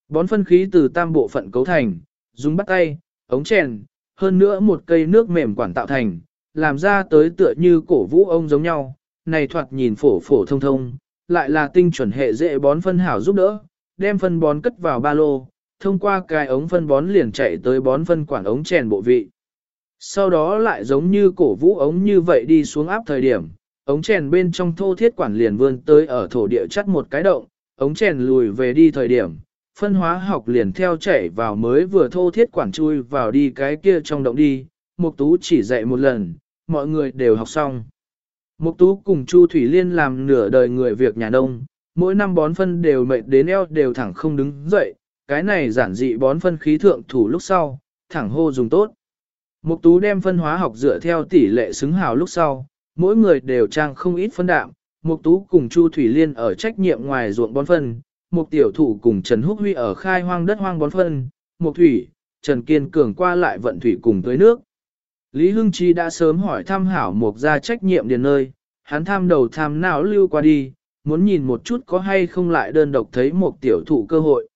Bón phân khí từ tam bộ phận cấu thành, dùng bắt tay, ống chèn, hơn nữa một cây nước mềm quản tạo thành, làm ra tới tựa như cổ vũ ông giống nhau, này thoạt nhìn phổ phổ thông thông, lại là tinh chuẩn hệ dễ bón phân hảo giúp đỡ, đem phân bón cất vào ba lô, thông qua cái ống phân bón liền chạy tới bón phân quản ống chèn bộ vị. Sau đó lại giống như cổ vũ ống như vậy đi xuống áp thời điểm, ống chèn bên trong thô thiết quản liền vươn tới ở thổ địa chắt một cái động, ống chèn lùi về đi thời điểm, phân hóa học liền theo chảy vào mới vừa thô thiết quản chui vào đi cái kia trong động đi, Mục Tú chỉ dạy một lần, mọi người đều học xong. Mục Tú cùng Chu Thủy Liên làm nửa đời người việc nhà nông, mỗi năm bón phân đều mệt đến eo đều thẳng không đứng dậy, cái này giản dị bón phân khí thượng thủ lúc sau, thẳng hô dùng tốt. Mục Tú đem phân hóa học dựa theo tỷ lệ xứng hào lúc sau, mỗi người đều trang không ít phân đạm, Mục Tú cùng Chu Thủy Liên ở trách nhiệm ngoài ruộng bón phân, Mục Tiểu Thủ cùng Trần Húc Huy ở khai hoang đất hoang bón phân, Mục Thủy, Trần Kiên Cường qua lại vận thủy cùng tưới nước. Lý Hưng Chi đã sớm hỏi thăm hảo Mục ra trách nhiệm điền nơi, hắn tham đầu tham não lưu qua đi, muốn nhìn một chút có hay không lại đơn độc thấy một Tiểu thụ cơ hội.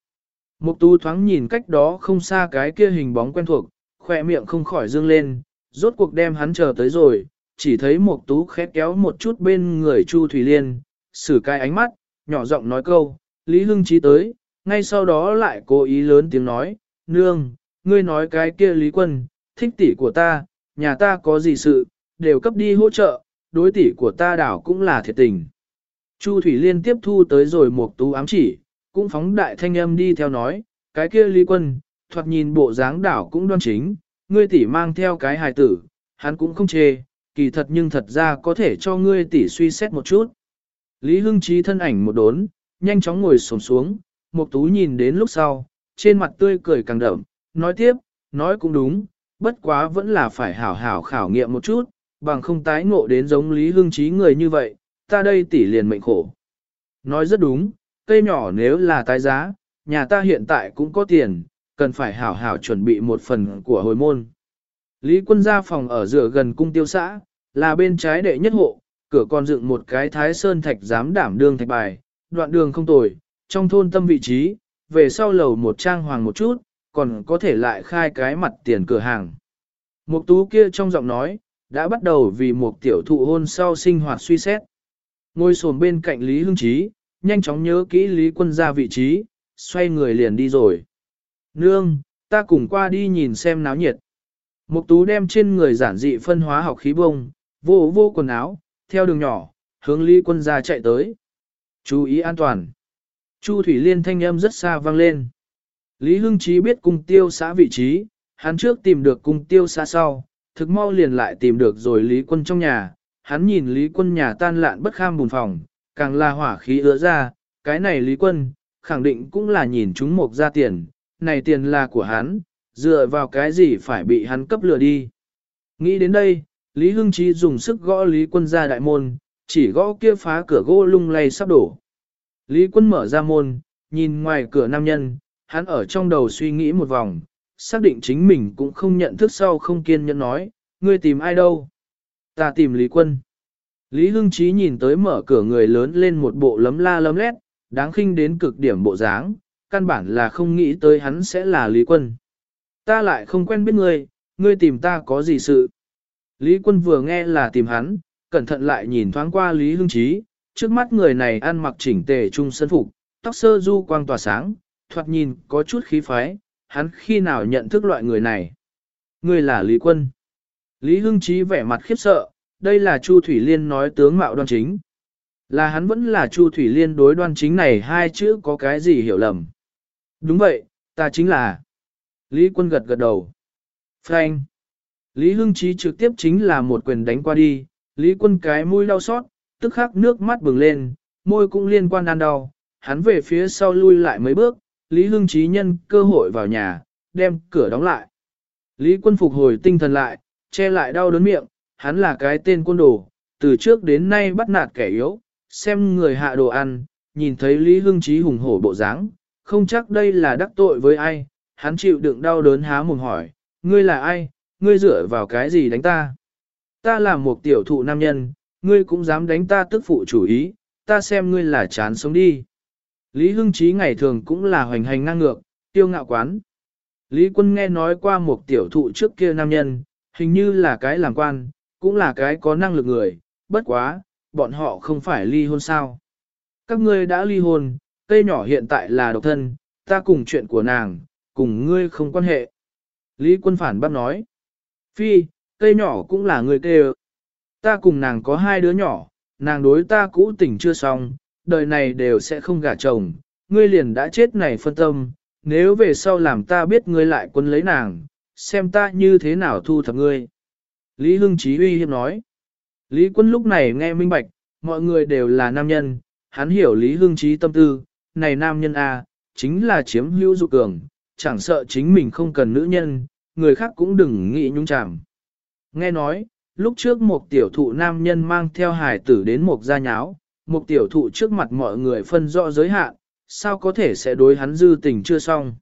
Mục Tú thoáng nhìn cách đó không xa cái kia hình bóng quen thuộc, khỏe miệng không khỏi dương lên, rốt cuộc đem hắn chờ tới rồi, chỉ thấy mục tú khét kéo một chút bên người Chu Thủy Liên, sử cái ánh mắt, nhỏ giọng nói câu, Lý Hưng Chí tới, ngay sau đó lại cố ý lớn tiếng nói, nương, ngươi nói cái kia Lý Quân, thích tỷ của ta, nhà ta có gì sự, đều cấp đi hỗ trợ, đối tỷ của ta đảo cũng là thiệt tình. Chu Thủy Liên tiếp thu tới rồi một tú ám chỉ, cũng phóng đại thanh âm đi theo nói, cái kia Lý Quân, thoạt nhìn bộ dáng đảo cũng đoan chính, ngươi tỷ mang theo cái hài tử, hắn cũng không chê, kỳ thật nhưng thật ra có thể cho ngươi tỷ suy xét một chút. Lý Hưng Chí thân ảnh một đốn, nhanh chóng ngồi xổm xuống, Mục Tú nhìn đến lúc sau, trên mặt tươi cười càng đậm, nói tiếp, nói cũng đúng, bất quá vẫn là phải hảo hảo khảo nghiệm một chút, bằng không tái ngộ đến giống Lý Hưng Chí người như vậy, ta đây tỷ liền mệnh khổ. Nói rất đúng, cây nhỏ nếu là tái giá, nhà ta hiện tại cũng có tiền, cần phải hảo hảo chuẩn bị một phần của hồi môn. Lý quân gia phòng ở giữa gần cung tiêu xã, là bên trái đệ nhất hộ, cửa còn dựng một cái thái sơn thạch giám đảm đương thạch bài, đoạn đường không tồi, trong thôn tâm vị trí, về sau lầu một trang hoàng một chút, còn có thể lại khai cái mặt tiền cửa hàng. Mục tú kia trong giọng nói, đã bắt đầu vì một tiểu thụ hôn sau sinh hoạt suy xét. Ngồi sồn bên cạnh Lý Hưng Chí, nhanh chóng nhớ kỹ Lý quân gia vị trí, xoay người liền đi rồi. Nương, ta cùng qua đi nhìn xem náo nhiệt. Mục tú đem trên người giản dị phân hóa học khí bông, vô vô quần áo, theo đường nhỏ, hướng Lý quân gia chạy tới. Chú ý an toàn. Chu Thủy Liên thanh âm rất xa vang lên. Lý Hưng Chí biết cung tiêu xã vị trí, hắn trước tìm được cung tiêu xã sau, thực mau liền lại tìm được rồi Lý quân trong nhà. Hắn nhìn Lý quân nhà tan lạn bất kham bùn phòng, càng là hỏa khí ứa ra, cái này Lý quân, khẳng định cũng là nhìn chúng một ra tiền, này tiền là của hắn, dựa vào cái gì phải bị hắn cấp lừa đi. Nghĩ đến đây, Lý Hưng Chí dùng sức gõ Lý Quân ra đại môn, chỉ gõ kia phá cửa gỗ lung lay sắp đổ. Lý Quân mở ra môn, nhìn ngoài cửa nam nhân, hắn ở trong đầu suy nghĩ một vòng, xác định chính mình cũng không nhận thức sau không kiên nhẫn nói, ngươi tìm ai đâu? Ta tìm Lý Quân. Lý Hưng Chí nhìn tới mở cửa người lớn lên một bộ lấm la lấm lét, đáng khinh đến cực điểm bộ dáng, căn bản là không nghĩ tới hắn sẽ là Lý Quân. Ta lại không quen biết ngươi, ngươi tìm ta có gì sự. Lý Quân vừa nghe là tìm hắn, cẩn thận lại nhìn thoáng qua Lý Hưng Chí, trước mắt người này ăn mặc chỉnh tề trung sân phục, tóc sơ du quang tỏa sáng, thoạt nhìn có chút khí phái, hắn khi nào nhận thức loại người này. người là Lý Quân. Lý Hưng Chí vẻ mặt khiếp sợ, đây là Chu Thủy Liên nói tướng mạo đoan chính. Là hắn vẫn là Chu Thủy Liên đối đoan chính này hai chữ có cái gì hiểu lầm. Đúng vậy, ta chính là. Lý quân gật gật đầu. Frank. Lý Hưng Chí trực tiếp chính là một quyền đánh qua đi, Lý quân cái mũi đau xót, tức khắc nước mắt bừng lên, môi cũng liên quan ăn đau, hắn về phía sau lui lại mấy bước, Lý Hưng Chí nhân cơ hội vào nhà, đem cửa đóng lại. Lý quân phục hồi tinh thần lại, che lại đau đớn miệng, hắn là cái tên quân đồ, từ trước đến nay bắt nạt kẻ yếu, xem người hạ đồ ăn, nhìn thấy Lý Hưng Chí hùng hổ bộ dáng, không chắc đây là đắc tội với ai, hắn chịu đựng đau đớn há mồm hỏi, ngươi là ai, ngươi dựa vào cái gì đánh ta? Ta là một tiểu thụ nam nhân, ngươi cũng dám đánh ta tức phụ chủ ý, ta xem ngươi là chán sống đi. Lý Hưng Chí ngày thường cũng là hoành hành ngang ngược, tiêu ngạo quán. Lý Quân nghe nói qua một tiểu thụ trước kia nam nhân, hình như là cái làm quan, cũng là cái có năng lực người, bất quá, bọn họ không phải ly hôn sao. Các ngươi đã ly hôn, cây nhỏ hiện tại là độc thân, ta cùng chuyện của nàng, cùng ngươi không quan hệ. Lý Quân phản bác nói, phi, cây nhỏ cũng là người kêu. Ta cùng nàng có hai đứa nhỏ, nàng đối ta cũ tình chưa xong, đời này đều sẽ không gả chồng, ngươi liền đã chết này phân tâm, nếu về sau làm ta biết ngươi lại quân lấy nàng, xem ta như thế nào thu thập ngươi. Lý Hưng Chí uy hiếp nói. Lý quân lúc này nghe minh bạch, mọi người đều là nam nhân, hắn hiểu Lý Hưng Chí tâm tư, này nam nhân A, chính là chiếm hữu dục cường, chẳng sợ chính mình không cần nữ nhân, người khác cũng đừng nghĩ nhung chạm. Nghe nói, lúc trước một tiểu thụ nam nhân mang theo hài tử đến một gia nháo, một tiểu thụ trước mặt mọi người phân rõ giới hạn, sao có thể sẽ đối hắn dư tình chưa xong.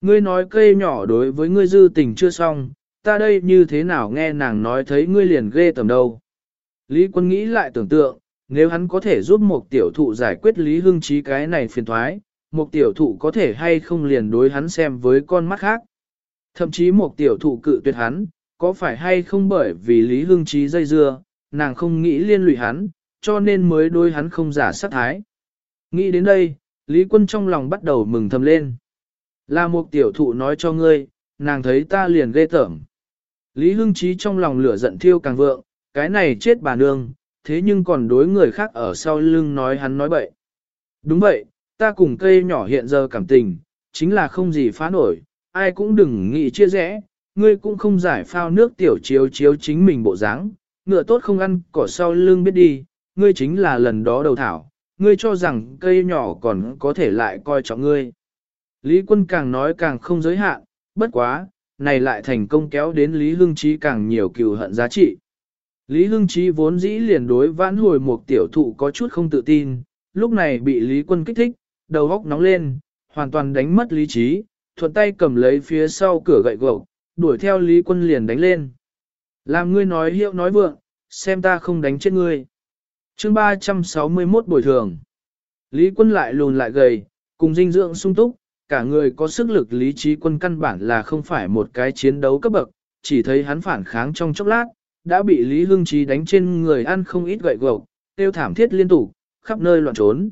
Ngươi nói cây nhỏ đối với ngươi dư tình chưa xong, ta đây như thế nào nghe nàng nói thấy ngươi liền ghê tầm đâu. Lý quân nghĩ lại tưởng tượng, nếu hắn có thể giúp một tiểu thụ giải quyết Lý Hưng Trí cái này phiền thoái, một tiểu thụ có thể hay không liền đối hắn xem với con mắt khác. Thậm chí một tiểu thụ cự tuyệt hắn, có phải hay không bởi vì Lý Hưng Trí dây dưa, nàng không nghĩ liên lụy hắn, cho nên mới đối hắn không giả sát thái. Nghĩ đến đây, Lý Quân trong lòng bắt đầu mừng thầm lên. Là một tiểu thụ nói cho ngươi, nàng thấy ta liền ghê tởm. Lý Hưng Trí trong lòng lửa giận thiêu càng vượng, cái này chết bà nương, thế nhưng còn đối người khác ở sau lưng nói hắn nói bậy. Đúng vậy, ta cùng cây nhỏ hiện giờ cảm tình, chính là không gì phá nổi, ai cũng đừng nghĩ chia rẽ, ngươi cũng không giải phao nước tiểu chiếu chiếu chính mình bộ dáng, ngựa tốt không ăn, cỏ sau lưng biết đi, ngươi chính là lần đó đầu thảo, ngươi cho rằng cây nhỏ còn có thể lại coi trọng ngươi. Lý quân càng nói càng không giới hạn, bất quá, này lại thành công kéo đến Lý Hưng Chí càng nhiều cừu hận giá trị. Lý Hưng Chí vốn dĩ liền đối vãn hồi một tiểu thụ có chút không tự tin, lúc này bị Lý quân kích thích, đầu góc nóng lên, hoàn toàn đánh mất lý trí, thuận tay cầm lấy phía sau cửa gậy gộc, đuổi theo Lý quân liền đánh lên. Làm ngươi nói hiệu nói vượng, xem ta không đánh chết ngươi chương 361 bồi thường. Lý quân lại lùn lại gầy, cùng dinh dưỡng sung túc, cả người có sức lực lý trí quân căn bản là không phải một cái chiến đấu cấp bậc, chỉ thấy hắn phản kháng trong chốc lát, đã bị Lý Hưng Trí đánh trên người ăn không ít gậy gộc, tiêu thảm thiết liên tục, khắp nơi loạn trốn.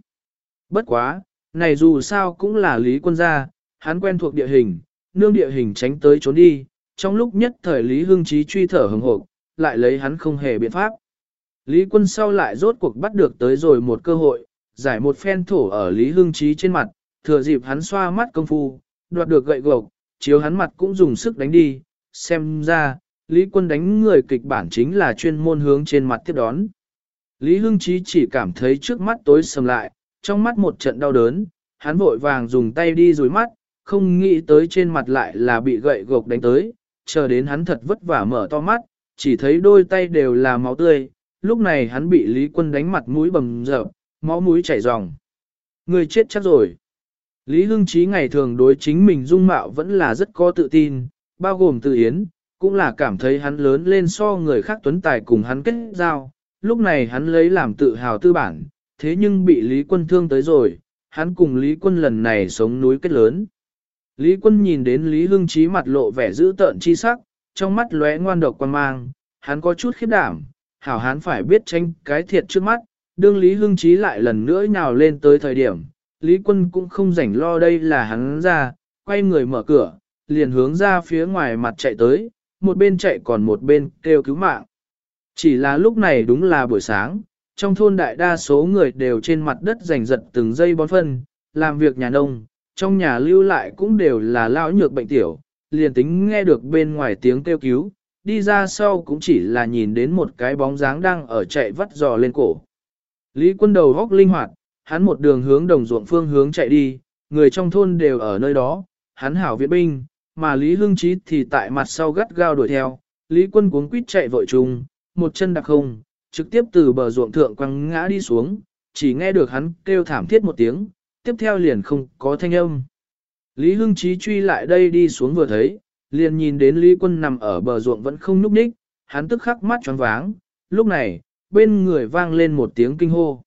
Bất quá, này dù sao cũng là Lý quân gia, hắn quen thuộc địa hình, nương địa hình tránh tới trốn đi, trong lúc nhất thời Lý Hưng Trí truy thở hừng hộp, lại lấy hắn không hề biện pháp. Lý quân sau lại rốt cuộc bắt được tới rồi một cơ hội, giải một phen thổ ở Lý Hưng Trí trên mặt, thừa dịp hắn xoa mắt công phu, đoạt được gậy gộc, chiếu hắn mặt cũng dùng sức đánh đi, xem ra, Lý quân đánh người kịch bản chính là chuyên môn hướng trên mặt tiếp đón. Lý Hưng Chí chỉ cảm thấy trước mắt tối sầm lại, trong mắt một trận đau đớn, hắn vội vàng dùng tay đi rủi mắt, không nghĩ tới trên mặt lại là bị gậy gộc đánh tới, chờ đến hắn thật vất vả mở to mắt, chỉ thấy đôi tay đều là máu tươi, lúc này hắn bị Lý Quân đánh mặt mũi bầm dập, máu mũi chảy ròng. Người chết chắc rồi. Lý Hưng Chí ngày thường đối chính mình dung mạo vẫn là rất có tự tin, bao gồm tự yến, cũng là cảm thấy hắn lớn lên so người khác tuấn tài cùng hắn kết giao. Lúc này hắn lấy làm tự hào tư bản, thế nhưng bị Lý Quân thương tới rồi, hắn cùng Lý Quân lần này sống núi kết lớn. Lý Quân nhìn đến Lý Hưng Chí mặt lộ vẻ dữ tợn chi sắc, trong mắt lóe ngoan độc quan mang, hắn có chút khiếp đảm, hảo hán phải biết tranh cái thiệt trước mắt, đương Lý Hưng Chí lại lần nữa nhào lên tới thời điểm, Lý Quân cũng không rảnh lo đây là hắn ra, quay người mở cửa, liền hướng ra phía ngoài mặt chạy tới, một bên chạy còn một bên kêu cứu mạng. Chỉ là lúc này đúng là buổi sáng, trong thôn đại đa số người đều trên mặt đất giành giật từng giây bón phân, làm việc nhà nông, trong nhà lưu lại cũng đều là lão nhược bệnh tiểu, liền tính nghe được bên ngoài tiếng kêu cứu, đi ra sau cũng chỉ là nhìn đến một cái bóng dáng đang ở chạy vắt giò lên cổ. Lý quân đầu góc linh hoạt, hắn một đường hướng đồng ruộng phương hướng chạy đi, người trong thôn đều ở nơi đó, hắn hảo viện binh, mà Lý Hưng Chí thì tại mặt sau gắt gao đuổi theo, Lý quân cuống quýt chạy vội chung, một chân đặc không, trực tiếp từ bờ ruộng thượng quăng ngã đi xuống, chỉ nghe được hắn kêu thảm thiết một tiếng, tiếp theo liền không có thanh âm. Lý Hưng Chí truy lại đây đi xuống vừa thấy, liền nhìn đến Lý quân nằm ở bờ ruộng vẫn không nhúc nhích, hắn tức khắc mắt choáng váng, lúc này, bên người vang lên một tiếng kinh hô.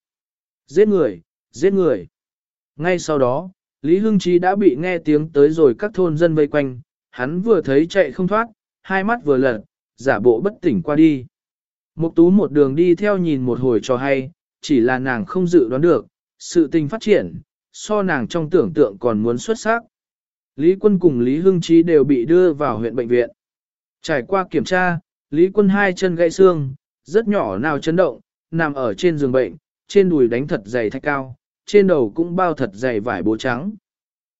Giết người, giết người. Ngay sau đó, Lý Hưng Chí đã bị nghe tiếng tới rồi các thôn dân vây quanh, hắn vừa thấy chạy không thoát, hai mắt vừa lật, giả bộ bất tỉnh qua đi. Mục tú một đường đi theo nhìn một hồi cho hay, chỉ là nàng không dự đoán được, sự tình phát triển, so nàng trong tưởng tượng còn muốn xuất sắc. Lý Quân cùng Lý Hưng Chí đều bị đưa vào huyện bệnh viện. Trải qua kiểm tra, Lý Quân hai chân gãy xương, rất nhỏ nào chấn động, nằm ở trên giường bệnh, trên đùi đánh thật dày thạch cao, trên đầu cũng bao thật dày vải bố trắng.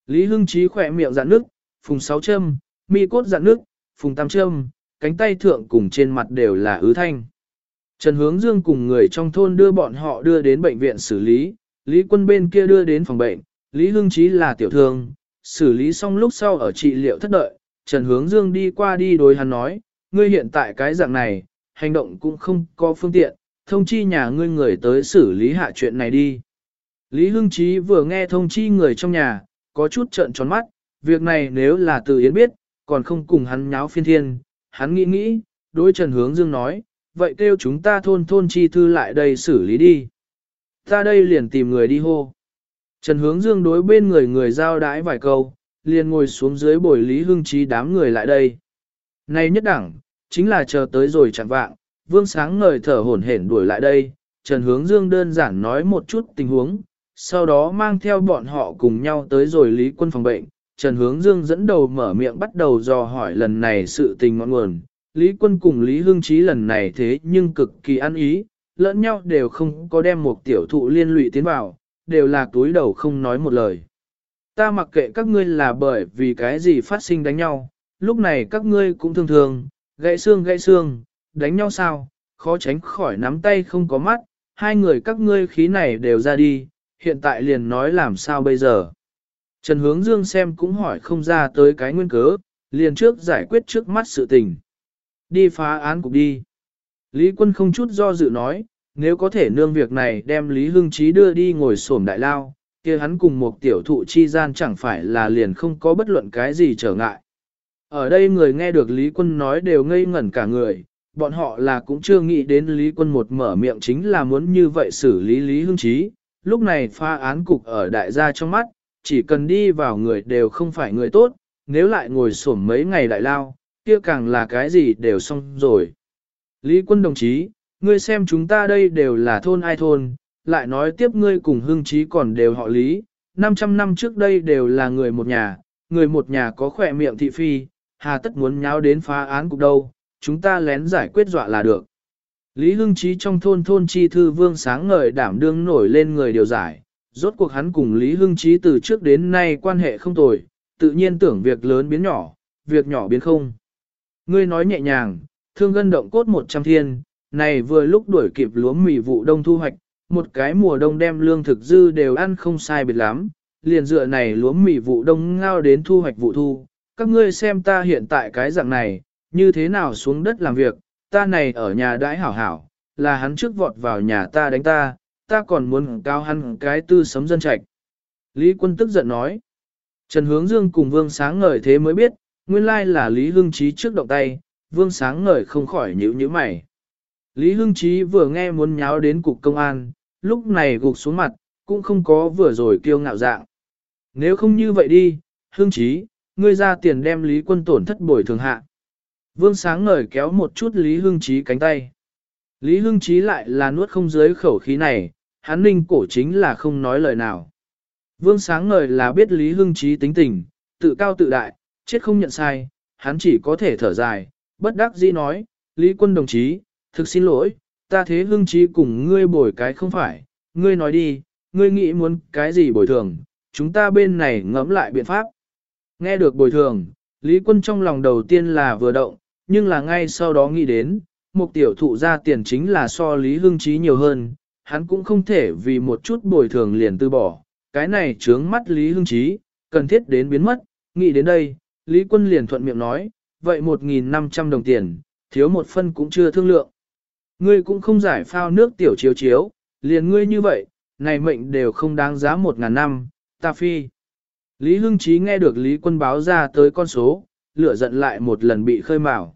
Lý Hưng Chí khỏe miệng dạn nước, phùng sáu châm, mi cốt dạn nước, phùng tam châm, cánh tay thượng cùng trên mặt đều là ứ thanh. Trần Hướng Dương cùng người trong thôn đưa bọn họ đưa đến bệnh viện xử lý, Lý Quân bên kia đưa đến phòng bệnh, Lý Hưng Chí là tiểu thương, xử lý xong lúc sau ở trị liệu thất đợi, Trần Hướng Dương đi qua đi đối hắn nói, ngươi hiện tại cái dạng này, hành động cũng không có phương tiện, thông chi nhà ngươi người tới xử lý hạ chuyện này đi. Lý Hưng Chí vừa nghe thông chi người trong nhà, có chút trợn tròn mắt, việc này nếu là từ Yến biết, còn không cùng hắn nháo phiên thiên, hắn nghĩ nghĩ, đối Trần Hướng Dương nói, vậy kêu chúng ta thôn thôn chi thư lại đây xử lý đi. Ta đây liền tìm người đi hô. Trần Hướng Dương đối bên người người giao đái vài câu, liền ngồi xuống dưới bồi Lý Hưng Chí đám người lại đây. Nay nhất đẳng, chính là chờ tới rồi chẳng vạng, Vương Sáng ngời thở hổn hển đuổi lại đây, Trần Hướng Dương đơn giản nói một chút tình huống, sau đó mang theo bọn họ cùng nhau tới rồi Lý Quân phòng bệnh. Trần Hướng Dương dẫn đầu mở miệng bắt đầu dò hỏi lần này sự tình ngọn nguồn. Lý Quân cùng Lý Hưng Chí lần này thế nhưng cực kỳ ăn ý, lẫn nhau đều không có đem một tiểu thụ liên lụy tiến vào, đều là túi đầu không nói một lời. Ta mặc kệ các ngươi là bởi vì cái gì phát sinh đánh nhau, lúc này các ngươi cũng thường thường, gãy xương gãy xương, đánh nhau sao, khó tránh khỏi nắm tay không có mắt, hai người các ngươi khí này đều ra đi, hiện tại liền nói làm sao bây giờ. Trần Hướng Dương xem cũng hỏi không ra tới cái nguyên cớ, liền trước giải quyết trước mắt sự tình. Đi phá án cục đi. Lý quân không chút do dự nói, nếu có thể nương việc này đem Lý Hưng Chí đưa đi ngồi sổm đại lao, kia hắn cùng một tiểu thụ chi gian chẳng phải là liền không có bất luận cái gì trở ngại. Ở đây người nghe được Lý Quân nói đều ngây ngẩn cả người, bọn họ là cũng chưa nghĩ đến Lý Quân một mở miệng chính là muốn như vậy xử lý Lý Hưng Chí. Lúc này pha án cục ở đại gia trong mắt, chỉ cần đi vào người đều không phải người tốt, nếu lại ngồi sổm mấy ngày đại lao, kia càng là cái gì đều xong rồi. Lý Quân đồng chí, ngươi xem chúng ta đây đều là thôn ai thôn, lại nói tiếp ngươi cùng hưng trí còn đều họ lý, 500 năm trước đây đều là người một nhà, người một nhà có khỏe miệng thị phi, hà tất muốn nháo đến phá án cục đâu, chúng ta lén giải quyết dọa là được. Lý Hưng Trí trong thôn thôn chi thư vương sáng ngời đảm đương nổi lên người điều giải, rốt cuộc hắn cùng Lý Hưng Trí từ trước đến nay quan hệ không tồi, tự nhiên tưởng việc lớn biến nhỏ, việc nhỏ biến không. Ngươi nói nhẹ nhàng, thương gân động cốt một trăm thiên, này vừa lúc đuổi kịp lúa mì vụ đông thu hoạch, một cái mùa đông đem lương thực dư đều ăn không sai biệt lắm, liền dựa này lúa mì vụ đông ngao đến thu hoạch vụ thu. Các ngươi xem ta hiện tại cái dạng này, như thế nào xuống đất làm việc, ta này ở nhà đãi hảo hảo, là hắn trước vọt vào nhà ta đánh ta, ta còn muốn cao hắn cái tư sấm dân trạch. Lý quân tức giận nói, Trần Hướng Dương cùng Vương Sáng ngời thế mới biết, nguyên lai là Lý Hưng Chí trước động tay, Vương Sáng ngời không khỏi nhíu nhíu mày. Lý Hưng Chí vừa nghe muốn nháo đến cục công an, lúc này gục xuống mặt, cũng không có vừa rồi kiêu ngạo dạng. Nếu không như vậy đi, Hưng Chí, ngươi ra tiền đem Lý Quân tổn thất bồi thường hạ. Vương Sáng ngời kéo một chút Lý Hưng Chí cánh tay. Lý Hưng Chí lại là nuốt không dưới khẩu khí này, hắn ninh cổ chính là không nói lời nào. Vương Sáng ngời là biết Lý Hưng Chí tính tình, tự cao tự đại, chết không nhận sai, hắn chỉ có thể thở dài, bất đắc dĩ nói, Lý Quân đồng chí, thực xin lỗi, ta thế hưng trí cùng ngươi bồi cái không phải, ngươi nói đi, ngươi nghĩ muốn cái gì bồi thường, chúng ta bên này ngẫm lại biện pháp. Nghe được bồi thường, Lý Quân trong lòng đầu tiên là vừa động, nhưng là ngay sau đó nghĩ đến, một tiểu thụ ra tiền chính là so Lý Hưng Trí nhiều hơn, hắn cũng không thể vì một chút bồi thường liền từ bỏ, cái này trướng mắt Lý Hưng Trí, cần thiết đến biến mất, nghĩ đến đây, Lý Quân liền thuận miệng nói, vậy 1.500 đồng tiền, thiếu một phân cũng chưa thương lượng. Ngươi cũng không giải phao nước tiểu chiếu chiếu, liền ngươi như vậy, này mệnh đều không đáng giá một ngàn năm, ta phi. Lý Hưng Chí nghe được Lý Quân báo ra tới con số, lửa giận lại một lần bị khơi mào.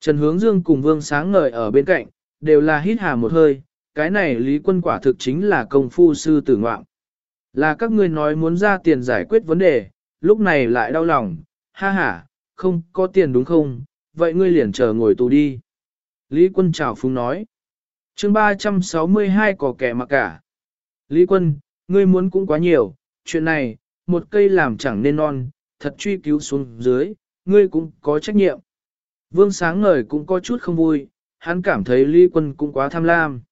Trần Hướng Dương cùng Vương Sáng ngời ở bên cạnh, đều là hít hà một hơi, cái này Lý Quân quả thực chính là công phu sư tử ngoạm. Là các ngươi nói muốn ra tiền giải quyết vấn đề, lúc này lại đau lòng, ha ha, không có tiền đúng không, vậy ngươi liền chờ ngồi tù đi. Lý Quân chào phúng nói. chương 362 có kẻ mà cả. Lý Quân, ngươi muốn cũng quá nhiều, chuyện này, một cây làm chẳng nên non, thật truy cứu xuống dưới, ngươi cũng có trách nhiệm. Vương sáng ngời cũng có chút không vui, hắn cảm thấy Lý Quân cũng quá tham lam.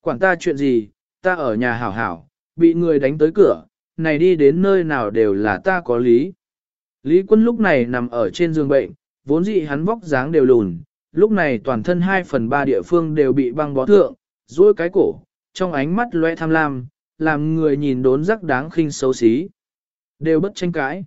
Quản ta chuyện gì, ta ở nhà hảo hảo, bị người đánh tới cửa, này đi đến nơi nào đều là ta có lý. Lý Quân lúc này nằm ở trên giường bệnh, vốn dĩ hắn vóc dáng đều lùn, lúc này toàn thân 2 phần 3 địa phương đều bị băng bó thượng, duỗi cái cổ, trong ánh mắt loe tham lam, làm người nhìn đốn rắc đáng khinh xấu xí. Đều bất tranh cãi.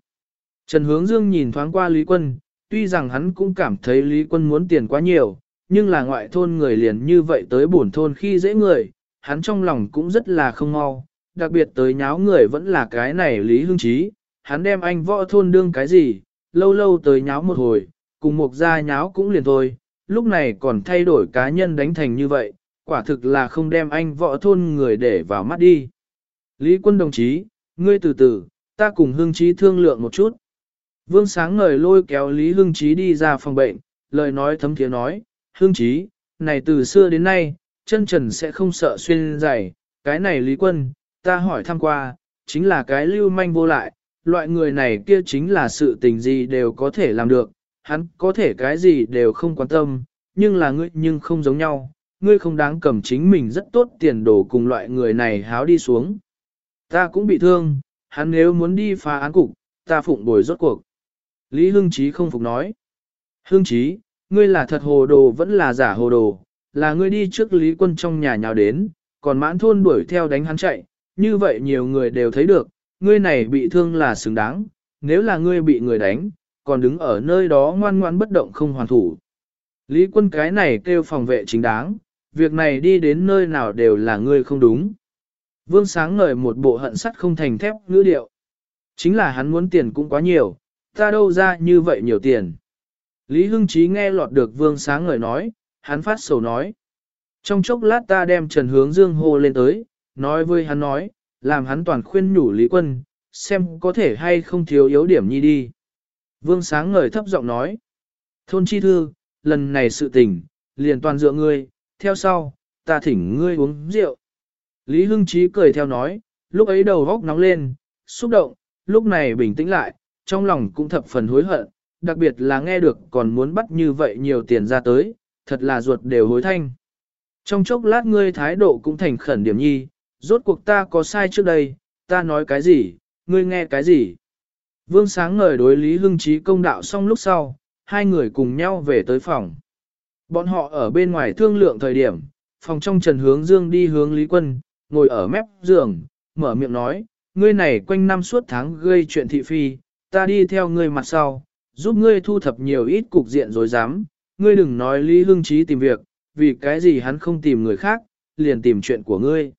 Trần Hướng Dương nhìn thoáng qua Lý Quân, tuy rằng hắn cũng cảm thấy Lý Quân muốn tiền quá nhiều, nhưng là ngoại thôn người liền như vậy tới bổn thôn khi dễ người, hắn trong lòng cũng rất là không mau, đặc biệt tới nháo người vẫn là cái này Lý Hưng Chí, hắn đem anh võ thôn đương cái gì, lâu lâu tới nháo một hồi, cùng một gia nháo cũng liền thôi, lúc này còn thay đổi cá nhân đánh thành như vậy, quả thực là không đem anh võ thôn người để vào mắt đi. Lý quân đồng chí, ngươi từ từ, ta cùng Hương Chí thương lượng một chút. Vương sáng ngời lôi kéo Lý Hương Chí đi ra phòng bệnh, lời nói thấm thiế nói, Hương Chí, này từ xưa đến nay, chân trần sẽ không sợ xuyên giày, cái này Lý Quân, ta hỏi thăm qua, chính là cái lưu manh vô lại, loại người này kia chính là sự tình gì đều có thể làm được, hắn có thể cái gì đều không quan tâm, nhưng là ngươi nhưng không giống nhau, ngươi không đáng cầm chính mình rất tốt tiền đồ cùng loại người này háo đi xuống. Ta cũng bị thương, hắn nếu muốn đi phá án cục, ta phụng bồi rốt cuộc. Lý Hưng Chí không phục nói. Hưng Chí, ngươi là thật hồ đồ vẫn là giả hồ đồ, là ngươi đi trước Lý Quân trong nhà nhào đến, còn mãn thôn đuổi theo đánh hắn chạy, như vậy nhiều người đều thấy được, ngươi này bị thương là xứng đáng, nếu là ngươi bị người đánh, còn đứng ở nơi đó ngoan ngoan bất động không hoàn thủ. Lý quân cái này kêu phòng vệ chính đáng, việc này đi đến nơi nào đều là ngươi không đúng. Vương sáng ngời một bộ hận sắt không thành thép ngữ điệu. Chính là hắn muốn tiền cũng quá nhiều, ta đâu ra như vậy nhiều tiền. Lý Hưng Chí nghe lọt được vương sáng ngời nói, hắn phát sầu nói. Trong chốc lát ta đem Trần Hướng Dương hô lên tới, nói với hắn nói, làm hắn toàn khuyên nhủ Lý Quân, xem có thể hay không thiếu yếu điểm nhi đi. Vương sáng ngời thấp giọng nói, thôn chi thư, lần này sự tình, liền toàn dựa ngươi, theo sau, ta thỉnh ngươi uống rượu. Lý Hưng Chí cười theo nói, lúc ấy đầu góc nóng lên, xúc động, lúc này bình tĩnh lại, trong lòng cũng thập phần hối hận, đặc biệt là nghe được còn muốn bắt như vậy nhiều tiền ra tới, thật là ruột đều hối thanh. Trong chốc lát ngươi thái độ cũng thành khẩn điểm nhi, rốt cuộc ta có sai trước đây, ta nói cái gì, ngươi nghe cái gì. Vương sáng ngời đối Lý Hưng Chí công đạo xong lúc sau, hai người cùng nhau về tới phòng. Bọn họ ở bên ngoài thương lượng thời điểm, phòng trong Trần Hướng Dương đi hướng Lý Quân, ngồi ở mép giường, mở miệng nói, ngươi này quanh năm suốt tháng gây chuyện thị phi, ta đi theo ngươi mặt sau, giúp ngươi thu thập nhiều ít cục diện rồi dám, ngươi đừng nói Lý Hưng Chí tìm việc, vì cái gì hắn không tìm người khác, liền tìm chuyện của ngươi.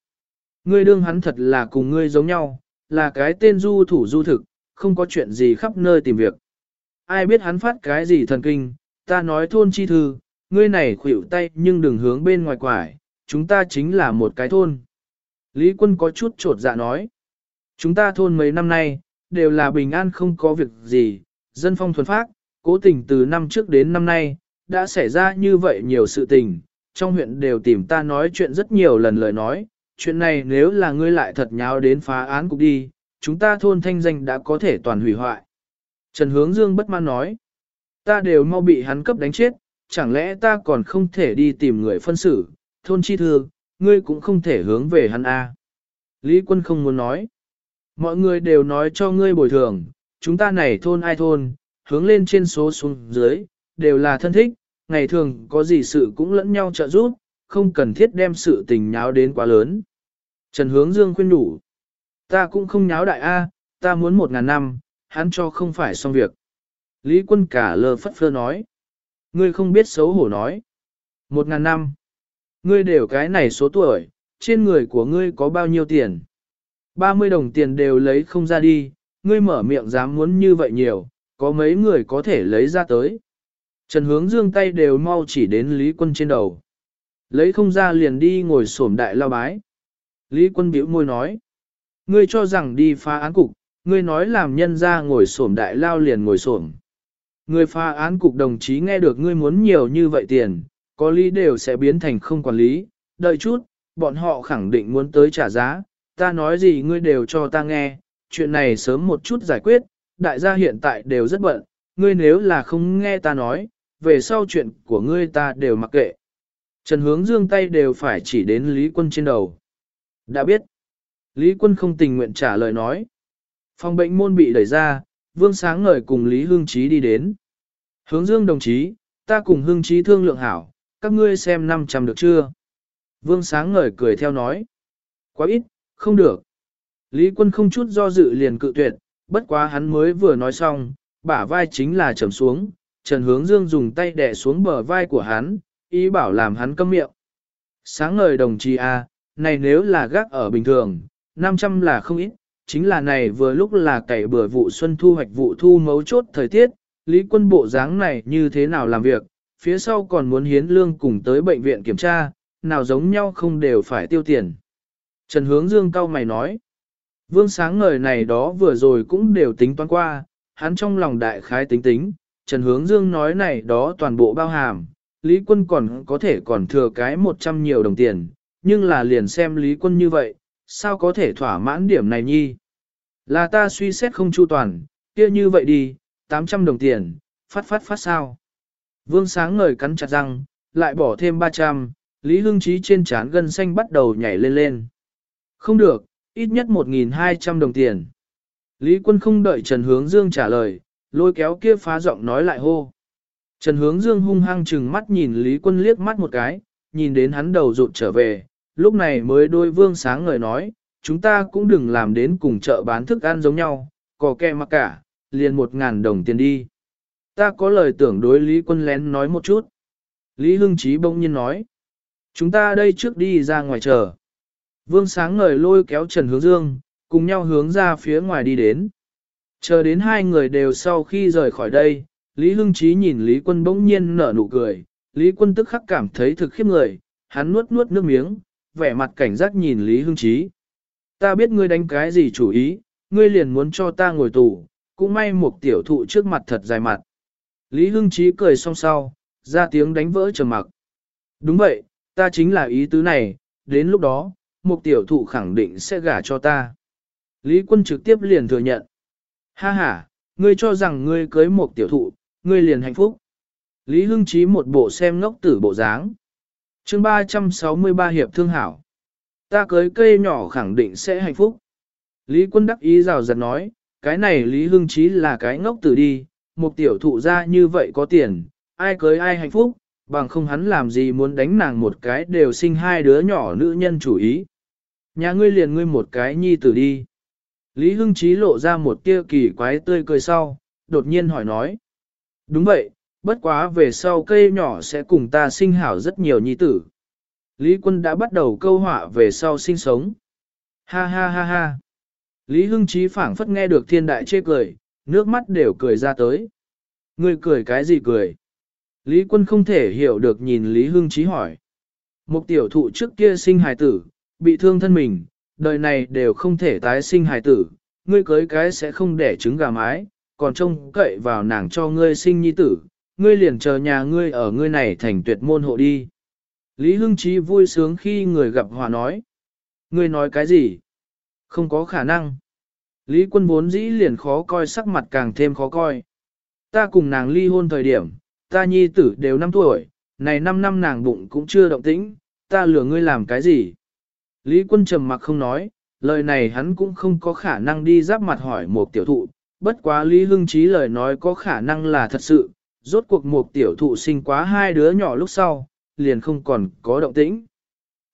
Ngươi đương hắn thật là cùng ngươi giống nhau, là cái tên du thủ du thực, không có chuyện gì khắp nơi tìm việc. Ai biết hắn phát cái gì thần kinh, ta nói thôn chi thư, ngươi này khuỷu tay nhưng đừng hướng bên ngoài quải, chúng ta chính là một cái thôn. Lý quân có chút trột dạ nói, chúng ta thôn mấy năm nay, đều là bình an không có việc gì, dân phong thuần phát, cố tình từ năm trước đến năm nay, đã xảy ra như vậy nhiều sự tình, trong huyện đều tìm ta nói chuyện rất nhiều lần lời nói, chuyện này nếu là ngươi lại thật nháo đến phá án cục đi, chúng ta thôn thanh danh đã có thể toàn hủy hoại. Trần Hướng Dương bất mãn nói, ta đều mau bị hắn cấp đánh chết, chẳng lẽ ta còn không thể đi tìm người phân xử, thôn chi thư, ngươi cũng không thể hướng về hắn A. À. Lý quân không muốn nói, mọi người đều nói cho ngươi bồi thường, chúng ta này thôn ai thôn, hướng lên trên số xuống dưới, đều là thân thích, ngày thường có gì sự cũng lẫn nhau trợ giúp, không cần thiết đem sự tình nháo đến quá lớn. Trần Hướng Dương khuyên đủ. Ta cũng không nháo đại A, ta muốn một ngàn năm, hắn cho không phải xong việc. Lý quân cả lơ phất phơ nói. Ngươi không biết xấu hổ nói. Một ngàn năm. Ngươi đều cái này số tuổi, trên người của ngươi có bao nhiêu tiền. 30 đồng tiền đều lấy không ra đi, ngươi mở miệng dám muốn như vậy nhiều, có mấy người có thể lấy ra tới. Trần hướng dương tay đều mau chỉ đến Lý quân trên đầu. Lấy không ra liền đi ngồi xổm đại lao bái. Lý quân biểu môi nói. Ngươi cho rằng đi phá án cục, ngươi nói làm nhân ra ngồi xổm đại lao liền ngồi xổm. Ngươi phá án cục đồng chí nghe được ngươi muốn nhiều như vậy tiền, có lý đều sẽ biến thành không quản lý, đợi chút, bọn họ khẳng định muốn tới trả giá, ta nói gì ngươi đều cho ta nghe, chuyện này sớm một chút giải quyết, đại gia hiện tại đều rất bận, ngươi nếu là không nghe ta nói, về sau chuyện của ngươi ta đều mặc kệ. Trần hướng dương tay đều phải chỉ đến Lý Quân trên đầu. Đã biết. Lý Quân không tình nguyện trả lời nói. Phòng bệnh môn bị đẩy ra, Vương Sáng ngời cùng Lý Hương Trí đi đến. Hướng dương đồng chí, ta cùng Hương Trí thương lượng hảo, các ngươi xem 500 được chưa? Vương Sáng ngời cười theo nói. Quá ít, không được. Lý Quân không chút do dự liền cự tuyệt, bất quá hắn mới vừa nói xong, bả vai chính là trầm xuống, Trần Hướng Dương dùng tay đè xuống bờ vai của hắn, ý bảo làm hắn câm miệng. Sáng ngời đồng chí A, này nếu là gác ở bình thường, 500 là không ít, chính là này vừa lúc là cày bừa vụ xuân thu hoạch vụ thu mấu chốt thời tiết, lý quân bộ dáng này như thế nào làm việc, phía sau còn muốn hiến lương cùng tới bệnh viện kiểm tra, nào giống nhau không đều phải tiêu tiền. Trần Hướng Dương cao mày nói, vương sáng ngời này đó vừa rồi cũng đều tính toán qua, hắn trong lòng đại khái tính tính, Trần Hướng Dương nói này đó toàn bộ bao hàm, Lý Quân còn có thể còn thừa cái 100 nhiều đồng tiền, nhưng là liền xem Lý Quân như vậy, sao có thể thỏa mãn điểm này nhi? Là ta suy xét không chu toàn, kia như vậy đi, 800 đồng tiền, phát phát phát sao? Vương sáng ngời cắn chặt răng, lại bỏ thêm 300, Lý Hưng Chí trên trán gân xanh bắt đầu nhảy lên lên. Không được, ít nhất 1.200 đồng tiền. Lý Quân không đợi Trần Hướng Dương trả lời, lôi kéo kia phá giọng nói lại hô. Trần hướng dương hung hăng chừng mắt nhìn Lý Quân liếc mắt một cái, nhìn đến hắn đầu rụt trở về, lúc này mới đôi vương sáng ngời nói, chúng ta cũng đừng làm đến cùng chợ bán thức ăn giống nhau, có kẹ mặc cả, liền một ngàn đồng tiền đi. Ta có lời tưởng đối Lý Quân lén nói một chút. Lý Hưng Chí bỗng nhiên nói, chúng ta đây trước đi ra ngoài chờ. Vương sáng ngời lôi kéo Trần Hướng Dương, cùng nhau hướng ra phía ngoài đi đến. Chờ đến hai người đều sau khi rời khỏi đây, Lý Hưng Chí nhìn Lý Quân bỗng nhiên nở nụ cười, Lý Quân tức khắc cảm thấy thực khiếp người, hắn nuốt nuốt nước miếng, vẻ mặt cảnh giác nhìn Lý Hưng Chí. Ta biết ngươi đánh cái gì chủ ý, ngươi liền muốn cho ta ngồi tù, cũng may một tiểu thụ trước mặt thật dài mặt. Lý Hưng Chí cười song sau, ra tiếng đánh vỡ trầm mặc. Đúng vậy, ta chính là ý tứ này, đến lúc đó, một tiểu thụ khẳng định sẽ gả cho ta. Lý Quân trực tiếp liền thừa nhận. Ha ha, ngươi cho rằng ngươi cưới một tiểu thụ, ngươi liền hạnh phúc. Lý Hưng Chí một bộ xem ngốc tử bộ dáng chương 363 hiệp thương hảo. Ta cưới cây nhỏ khẳng định sẽ hạnh phúc. Lý quân đắc ý rào rạt nói, cái này Lý Hưng Chí là cái ngốc tử đi, một tiểu thụ ra như vậy có tiền, ai cưới ai hạnh phúc, bằng không hắn làm gì muốn đánh nàng một cái đều sinh hai đứa nhỏ nữ nhân chủ ý. Nhà ngươi liền ngươi một cái nhi tử đi. Lý Hưng Chí lộ ra một tia kỳ quái tươi cười sau, đột nhiên hỏi nói. Đúng vậy, bất quá về sau cây nhỏ sẽ cùng ta sinh hảo rất nhiều nhi tử. Lý quân đã bắt đầu câu họa về sau sinh sống. Ha ha ha ha. Lý Hưng Chí phảng phất nghe được thiên đại chê cười, nước mắt đều cười ra tới. Ngươi cười cái gì cười? Lý quân không thể hiểu được nhìn Lý Hưng Chí hỏi. Một tiểu thụ trước kia sinh hài tử, bị thương thân mình, đời này đều không thể tái sinh hài tử, ngươi cưới cái sẽ không đẻ trứng gà mái, còn trông cậy vào nàng cho ngươi sinh nhi tử, ngươi liền chờ nhà ngươi ở ngươi này thành tuyệt môn hộ đi. Lý Hưng Chí vui sướng khi người gặp hòa nói. Ngươi nói cái gì? Không có khả năng. Lý quân vốn dĩ liền khó coi sắc mặt càng thêm khó coi. Ta cùng nàng ly hôn thời điểm, ta nhi tử đều 5 tuổi, này 5 năm nàng bụng cũng chưa động tĩnh, ta lừa ngươi làm cái gì? Lý quân trầm mặc không nói, lời này hắn cũng không có khả năng đi giáp mặt hỏi một tiểu thụ, bất quá Lý Hưng Chí lời nói có khả năng là thật sự, rốt cuộc một tiểu thụ sinh quá hai đứa nhỏ lúc sau, liền không còn có động tĩnh.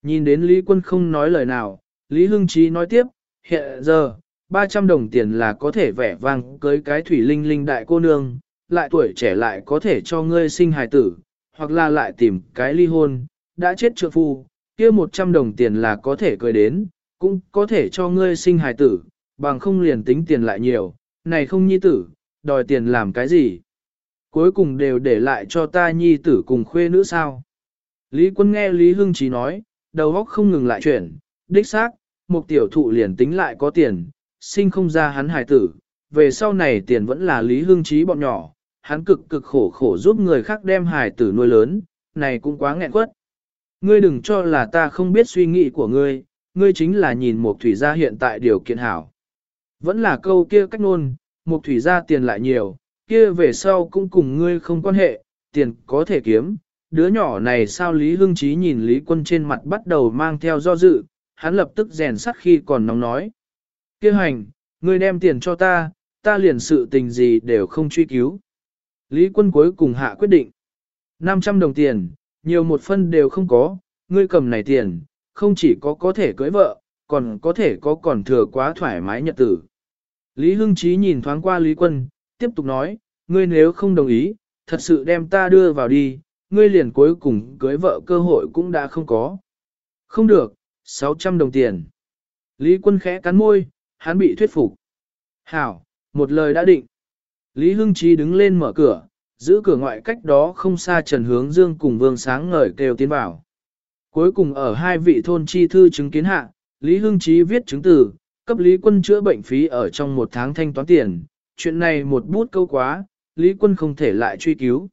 Nhìn đến Lý Quân không nói lời nào, Lý Hưng Chí nói tiếp, hiện giờ, 300 đồng tiền là có thể vẻ vang cưới cái thủy linh linh đại cô nương, lại tuổi trẻ lại có thể cho ngươi sinh hài tử, hoặc là lại tìm cái ly hôn, đã chết trượng phu, kia 100 đồng tiền là có thể cười đến, cũng có thể cho ngươi sinh hài tử, bằng không liền tính tiền lại nhiều, này không nhi tử, đòi tiền làm cái gì? Cuối cùng đều để lại cho ta nhi tử cùng khuê nữ sao? Lý quân nghe Lý Hưng Chí nói, đầu óc không ngừng lại chuyển, đích xác, một tiểu thụ liền tính lại có tiền, sinh không ra hắn hài tử, về sau này tiền vẫn là Lý Hưng Chí bọn nhỏ, hắn cực cực khổ khổ giúp người khác đem hài tử nuôi lớn, này cũng quá nghẹn quất. Ngươi đừng cho là ta không biết suy nghĩ của ngươi, ngươi chính là nhìn một thủy gia hiện tại điều kiện hảo. Vẫn là câu kia cách nôn, một thủy gia tiền lại nhiều, kia về sau cũng cùng ngươi không quan hệ, tiền có thể kiếm. Đứa nhỏ này sao Lý Hưng Chí nhìn Lý Quân trên mặt bắt đầu mang theo do dự, hắn lập tức rèn sắt khi còn nóng nói. Kia hành, ngươi đem tiền cho ta, ta liền sự tình gì đều không truy cứu. Lý Quân cuối cùng hạ quyết định. 500 đồng tiền, nhiều một phân đều không có, ngươi cầm này tiền, không chỉ có có thể cưới vợ, còn có thể có còn thừa quá thoải mái nhật tử. Lý Hưng Chí nhìn thoáng qua Lý Quân, tiếp tục nói, ngươi nếu không đồng ý, thật sự đem ta đưa vào đi, ngươi liền cuối cùng cưới vợ cơ hội cũng đã không có. Không được, 600 đồng tiền. Lý Quân khẽ cắn môi, hắn bị thuyết phục. Hảo, một lời đã định. Lý Hưng Chí đứng lên mở cửa, giữ cửa ngoại cách đó không xa Trần Hướng Dương cùng Vương Sáng ngời kêu tiến vào. Cuối cùng ở hai vị thôn chi thư chứng kiến hạ, Lý Hưng Chí viết chứng từ, cấp Lý Quân chữa bệnh phí ở trong một tháng thanh toán tiền, chuyện này một bút câu quá, Lý Quân không thể lại truy cứu.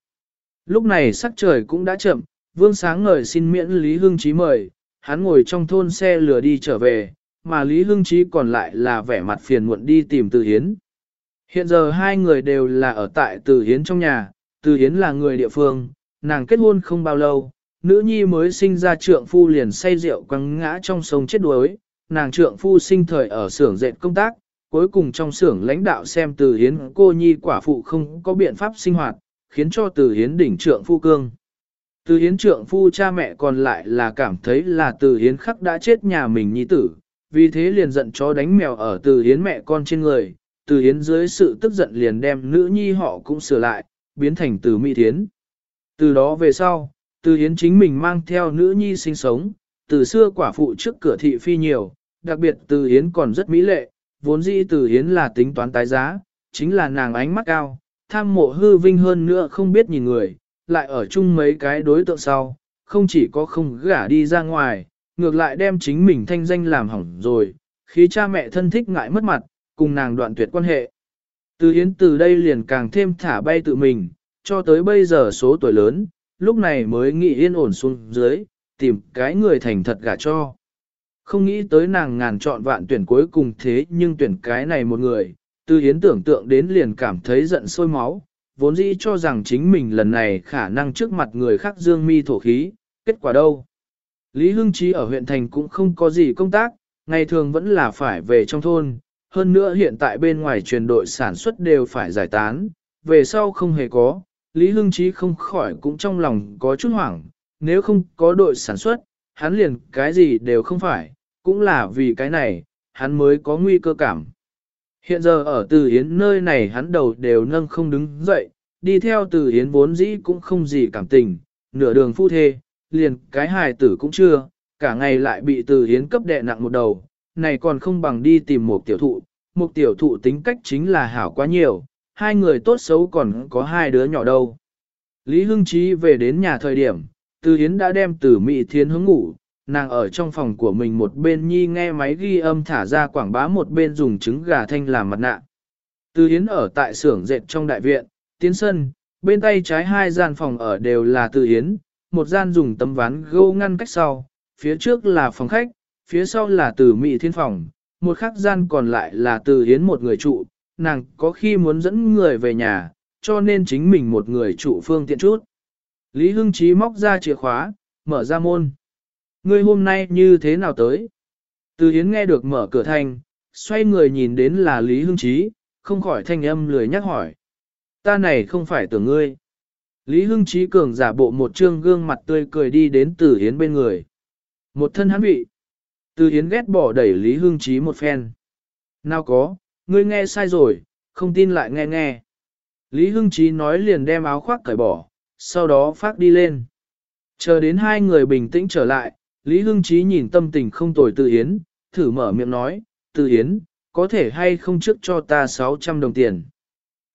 Lúc này sắc trời cũng đã chậm, Vương Sáng ngời xin miễn Lý Hưng Chí mời, hắn ngồi trong thôn xe lửa đi trở về, mà Lý Hưng Chí còn lại là vẻ mặt phiền muộn đi tìm Từ Hiến. Hiện giờ hai người đều là ở tại Từ Hiến trong nhà, Từ Hiến là người địa phương, nàng kết hôn không bao lâu, nữ nhi mới sinh ra trượng phu liền say rượu quăng ngã trong sông chết đuối, nàng trượng phu sinh thời ở xưởng dệt công tác, cuối cùng trong xưởng lãnh đạo xem từ hiến cô nhi quả phụ không có biện pháp sinh hoạt, khiến cho từ hiến đỉnh trượng phu cương. Từ hiến trượng phu cha mẹ còn lại là cảm thấy là từ hiến khắc đã chết nhà mình nhi tử, vì thế liền giận chó đánh mèo ở từ hiến mẹ con trên người, từ hiến dưới sự tức giận liền đem nữ nhi họ cũng sửa lại, biến thành từ mỹ thiến. Từ đó về sau, từ hiến chính mình mang theo nữ nhi sinh sống, từ xưa quả phụ trước cửa thị phi nhiều, đặc biệt từ hiến còn rất mỹ lệ, vốn dĩ từ hiến là tính toán tái giá, chính là nàng ánh mắt cao, tham mộ hư vinh hơn nữa không biết nhìn người, lại ở chung mấy cái đối tượng sau, không chỉ có không gả đi ra ngoài, ngược lại đem chính mình thanh danh làm hỏng rồi, khi cha mẹ thân thích ngại mất mặt, cùng nàng đoạn tuyệt quan hệ. Từ hiến từ đây liền càng thêm thả bay tự mình, cho tới bây giờ số tuổi lớn, lúc này mới nghĩ yên ổn xuống dưới, tìm cái người thành thật gả cho. Không nghĩ tới nàng ngàn chọn vạn tuyển cuối cùng thế nhưng tuyển cái này một người, tư hiến tưởng tượng đến liền cảm thấy giận sôi máu, vốn dĩ cho rằng chính mình lần này khả năng trước mặt người khác dương mi thổ khí, kết quả đâu. Lý Hưng Trí ở huyện thành cũng không có gì công tác, ngày thường vẫn là phải về trong thôn, hơn nữa hiện tại bên ngoài truyền đội sản xuất đều phải giải tán, về sau không hề có, Lý Hưng Trí không khỏi cũng trong lòng có chút hoảng, nếu không có đội sản xuất, hắn liền cái gì đều không phải, cũng là vì cái này, hắn mới có nguy cơ cảm. Hiện giờ ở Từ Yến nơi này hắn đầu đều nâng không đứng dậy, đi theo Từ Yến vốn dĩ cũng không gì cảm tình, nửa đường phu thê, liền cái hài tử cũng chưa, cả ngày lại bị Từ Yến cấp đè nặng một đầu, này còn không bằng đi tìm một tiểu thụ, một tiểu thụ tính cách chính là hảo quá nhiều, hai người tốt xấu còn có hai đứa nhỏ đâu. Lý Hưng Chí về đến nhà thời điểm, từ Hiến đã đem từ Mỹ Thiến hướng ngủ, nàng ở trong phòng của mình một bên nhi nghe máy ghi âm thả ra quảng bá một bên dùng trứng gà thanh làm mặt nạ. Từ Hiến ở tại xưởng dệt trong đại viện, tiến sân, bên tay trái hai gian phòng ở đều là Từ Hiến, một gian dùng tấm ván gỗ ngăn cách sau, phía trước là phòng khách, phía sau là từ Mỹ Thiên phòng, một khắc gian còn lại là Từ Hiến một người trụ, nàng có khi muốn dẫn người về nhà, cho nên chính mình một người trụ phương tiện chút. Lý Hưng Chí móc ra chìa khóa, mở ra môn. Ngươi hôm nay như thế nào tới? Từ Hiến nghe được mở cửa thành, xoay người nhìn đến là Lý Hưng Chí, không khỏi thanh âm lười nhắc hỏi. Ta này không phải tưởng ngươi. Lý Hưng Chí cường giả bộ một trương gương mặt tươi cười đi đến Từ Hiến bên người. Một thân hắn bị. Từ Hiến ghét bỏ đẩy Lý Hưng Chí một phen. Nào có, ngươi nghe sai rồi, không tin lại nghe nghe. Lý Hưng Chí nói liền đem áo khoác cởi bỏ, sau đó phát đi lên. Chờ đến hai người bình tĩnh trở lại, Lý Hưng Chí nhìn tâm tình không tồi Từ Yến, thử mở miệng nói, Từ Yến, có thể hay không trước cho ta 600 đồng tiền.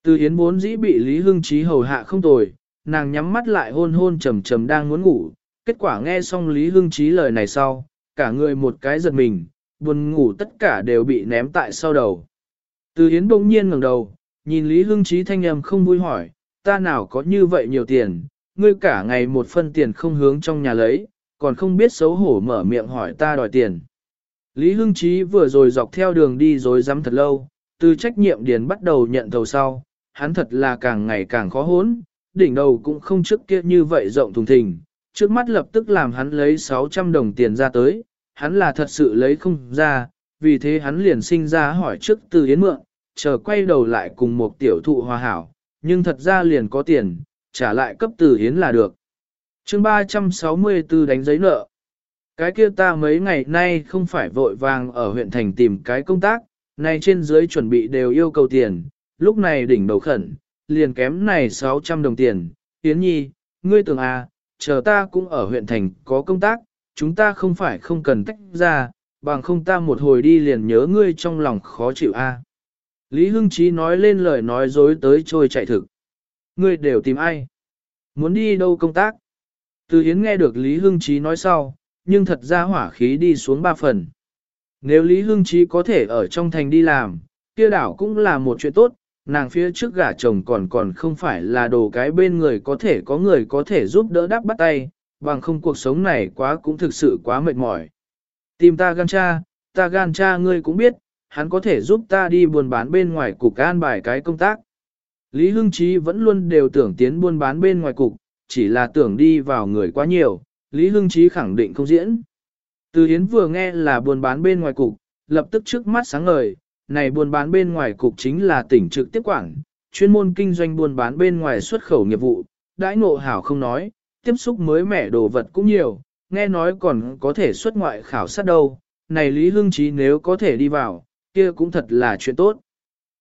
Từ Yến vốn dĩ bị Lý Hưng Chí hầu hạ không tồi, nàng nhắm mắt lại hôn hôn trầm trầm đang muốn ngủ, kết quả nghe xong Lý Hưng Chí lời này sau, cả người một cái giật mình, buồn ngủ tất cả đều bị ném tại sau đầu. Từ Yến bỗng nhiên ngẩng đầu, nhìn Lý Hưng Chí thanh âm không vui hỏi, ta nào có như vậy nhiều tiền, ngươi cả ngày một phân tiền không hướng trong nhà lấy, còn không biết xấu hổ mở miệng hỏi ta đòi tiền. Lý Hưng Chí vừa rồi dọc theo đường đi rồi dám thật lâu, từ trách nhiệm điền bắt đầu nhận thầu sau, hắn thật là càng ngày càng khó hốn, đỉnh đầu cũng không trước kia như vậy rộng thùng thình, trước mắt lập tức làm hắn lấy 600 đồng tiền ra tới, hắn là thật sự lấy không ra, vì thế hắn liền sinh ra hỏi trước từ yến mượn, chờ quay đầu lại cùng một tiểu thụ hòa hảo, nhưng thật ra liền có tiền, trả lại cấp từ hiến là được. chương 364 đánh giấy nợ. Cái kia ta mấy ngày nay không phải vội vàng ở huyện thành tìm cái công tác, nay trên dưới chuẩn bị đều yêu cầu tiền, lúc này đỉnh đầu khẩn, liền kém này 600 đồng tiền. Yến nhi, ngươi tưởng à, chờ ta cũng ở huyện thành có công tác, chúng ta không phải không cần tách ra, bằng không ta một hồi đi liền nhớ ngươi trong lòng khó chịu a. À. Lý Hưng Chí nói lên lời nói dối tới trôi chạy thực. Ngươi đều tìm ai? Muốn đi đâu công tác? Từ Hiến nghe được Lý Hưng Chí nói sau, nhưng thật ra hỏa khí đi xuống ba phần. Nếu Lý Hưng Chí có thể ở trong thành đi làm, kia đảo cũng là một chuyện tốt, nàng phía trước gả chồng còn còn không phải là đồ cái bên người có thể có người có thể giúp đỡ đắp bắt tay, bằng không cuộc sống này quá cũng thực sự quá mệt mỏi. Tìm ta gan cha, ta gan cha ngươi cũng biết, hắn có thể giúp ta đi buôn bán bên ngoài cục an bài cái công tác. Lý Hưng Chí vẫn luôn đều tưởng tiến buôn bán bên ngoài cục, chỉ là tưởng đi vào người quá nhiều, Lý Hưng Chí khẳng định không diễn. Từ Hiến vừa nghe là buôn bán bên ngoài cục, lập tức trước mắt sáng ngời, này buôn bán bên ngoài cục chính là tỉnh trực tiếp quản, chuyên môn kinh doanh buôn bán bên ngoài xuất khẩu nghiệp vụ, đãi ngộ hảo không nói, tiếp xúc mới mẻ đồ vật cũng nhiều, nghe nói còn có thể xuất ngoại khảo sát đâu, này Lý Hưng Chí nếu có thể đi vào, kia cũng thật là chuyện tốt.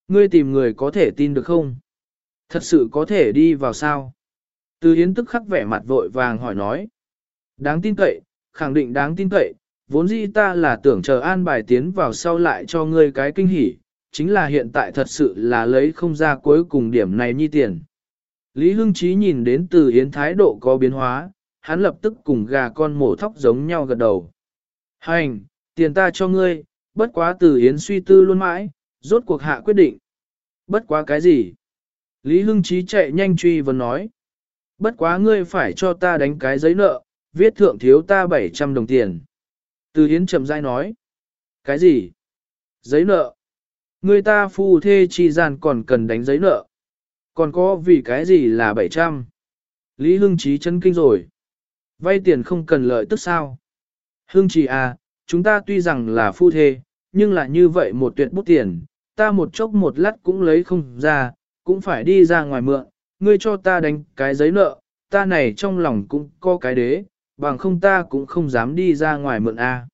Ngươi tìm người có thể tin được không? Thật sự có thể đi vào sao? Từ Yến tức khắc vẻ mặt vội vàng hỏi nói. Đáng tin cậy, khẳng định đáng tin cậy, vốn dĩ ta là tưởng chờ an bài tiến vào sau lại cho ngươi cái kinh hỉ, chính là hiện tại thật sự là lấy không ra cuối cùng điểm này nhi tiền. Lý Hưng Chí nhìn đến từ Yến thái độ có biến hóa, hắn lập tức cùng gà con mổ thóc giống nhau gật đầu. Hành, tiền ta cho ngươi, bất quá từ Yến suy tư luôn mãi, rốt cuộc hạ quyết định. Bất quá cái gì? Lý Hưng Chí chạy nhanh truy vấn nói. Bất quá ngươi phải cho ta đánh cái giấy nợ, viết thượng thiếu ta 700 đồng tiền. Từ Yến chậm rãi nói. Cái gì? Giấy nợ. Người ta phu thê chi gian còn cần đánh giấy nợ. Còn có vì cái gì là 700? Lý Hưng Chí chân kinh rồi. Vay tiền không cần lợi tức sao? Hưng Chí à, chúng ta tuy rằng là phu thê, nhưng là như vậy một tuyệt bút tiền, ta một chốc một lát cũng lấy không ra, cũng phải đi ra ngoài mượn, ngươi cho ta đánh cái giấy nợ, ta này trong lòng cũng có cái đế, bằng không ta cũng không dám đi ra ngoài mượn A.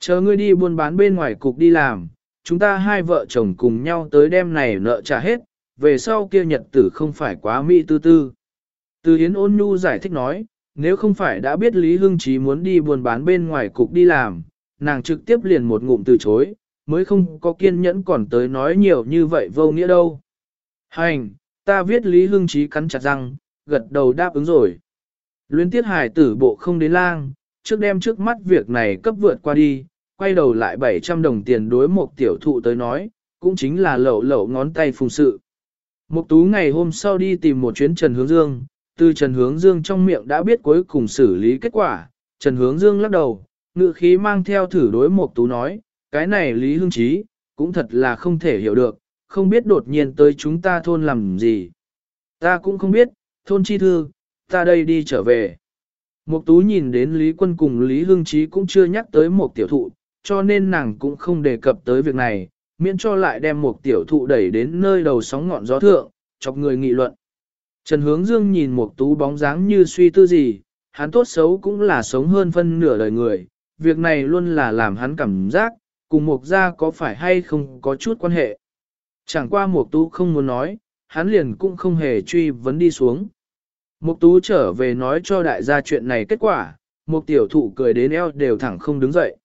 Chờ ngươi đi buôn bán bên ngoài cục đi làm, chúng ta hai vợ chồng cùng nhau tới đêm này nợ trả hết, về sau kia nhật tử không phải quá mỹ tư tư. Từ Yến ôn nhu giải thích nói, nếu không phải đã biết Lý Hưng Chí muốn đi buôn bán bên ngoài cục đi làm, nàng trực tiếp liền một ngụm từ chối, mới không có kiên nhẫn còn tới nói nhiều như vậy vô nghĩa đâu. Hành, ta viết Lý Hưng trí cắn chặt răng, gật đầu đáp ứng rồi. Luyến tiết hải tử bộ không đến lang, trước đem trước mắt việc này cấp vượt qua đi, quay đầu lại 700 đồng tiền đối một tiểu thụ tới nói, cũng chính là lậu lậu ngón tay phùng sự. Mục tú ngày hôm sau đi tìm một chuyến Trần Hướng Dương, từ Trần Hướng Dương trong miệng đã biết cuối cùng xử lý kết quả, Trần Hướng Dương lắc đầu, ngự khí mang theo thử đối Mộc tú nói, cái này Lý Hưng Chí, cũng thật là không thể hiểu được, không biết đột nhiên tới chúng ta thôn làm gì. Ta cũng không biết, thôn chi thư, ta đây đi trở về. Mộc tú nhìn đến Lý Quân cùng Lý Hưng Chí cũng chưa nhắc tới một tiểu thụ, cho nên nàng cũng không đề cập tới việc này, miễn cho lại đem một tiểu thụ đẩy đến nơi đầu sóng ngọn gió thượng, chọc người nghị luận. Trần Hướng Dương nhìn một tú bóng dáng như suy tư gì, hắn tốt xấu cũng là sống hơn phân nửa đời người, việc này luôn là làm hắn cảm giác, cùng mục gia có phải hay không có chút quan hệ. Chẳng qua mục tú không muốn nói, hắn liền cũng không hề truy vấn đi xuống. Mục tú trở về nói cho đại gia chuyện này kết quả, mục tiểu thụ cười đến eo đều thẳng không đứng dậy.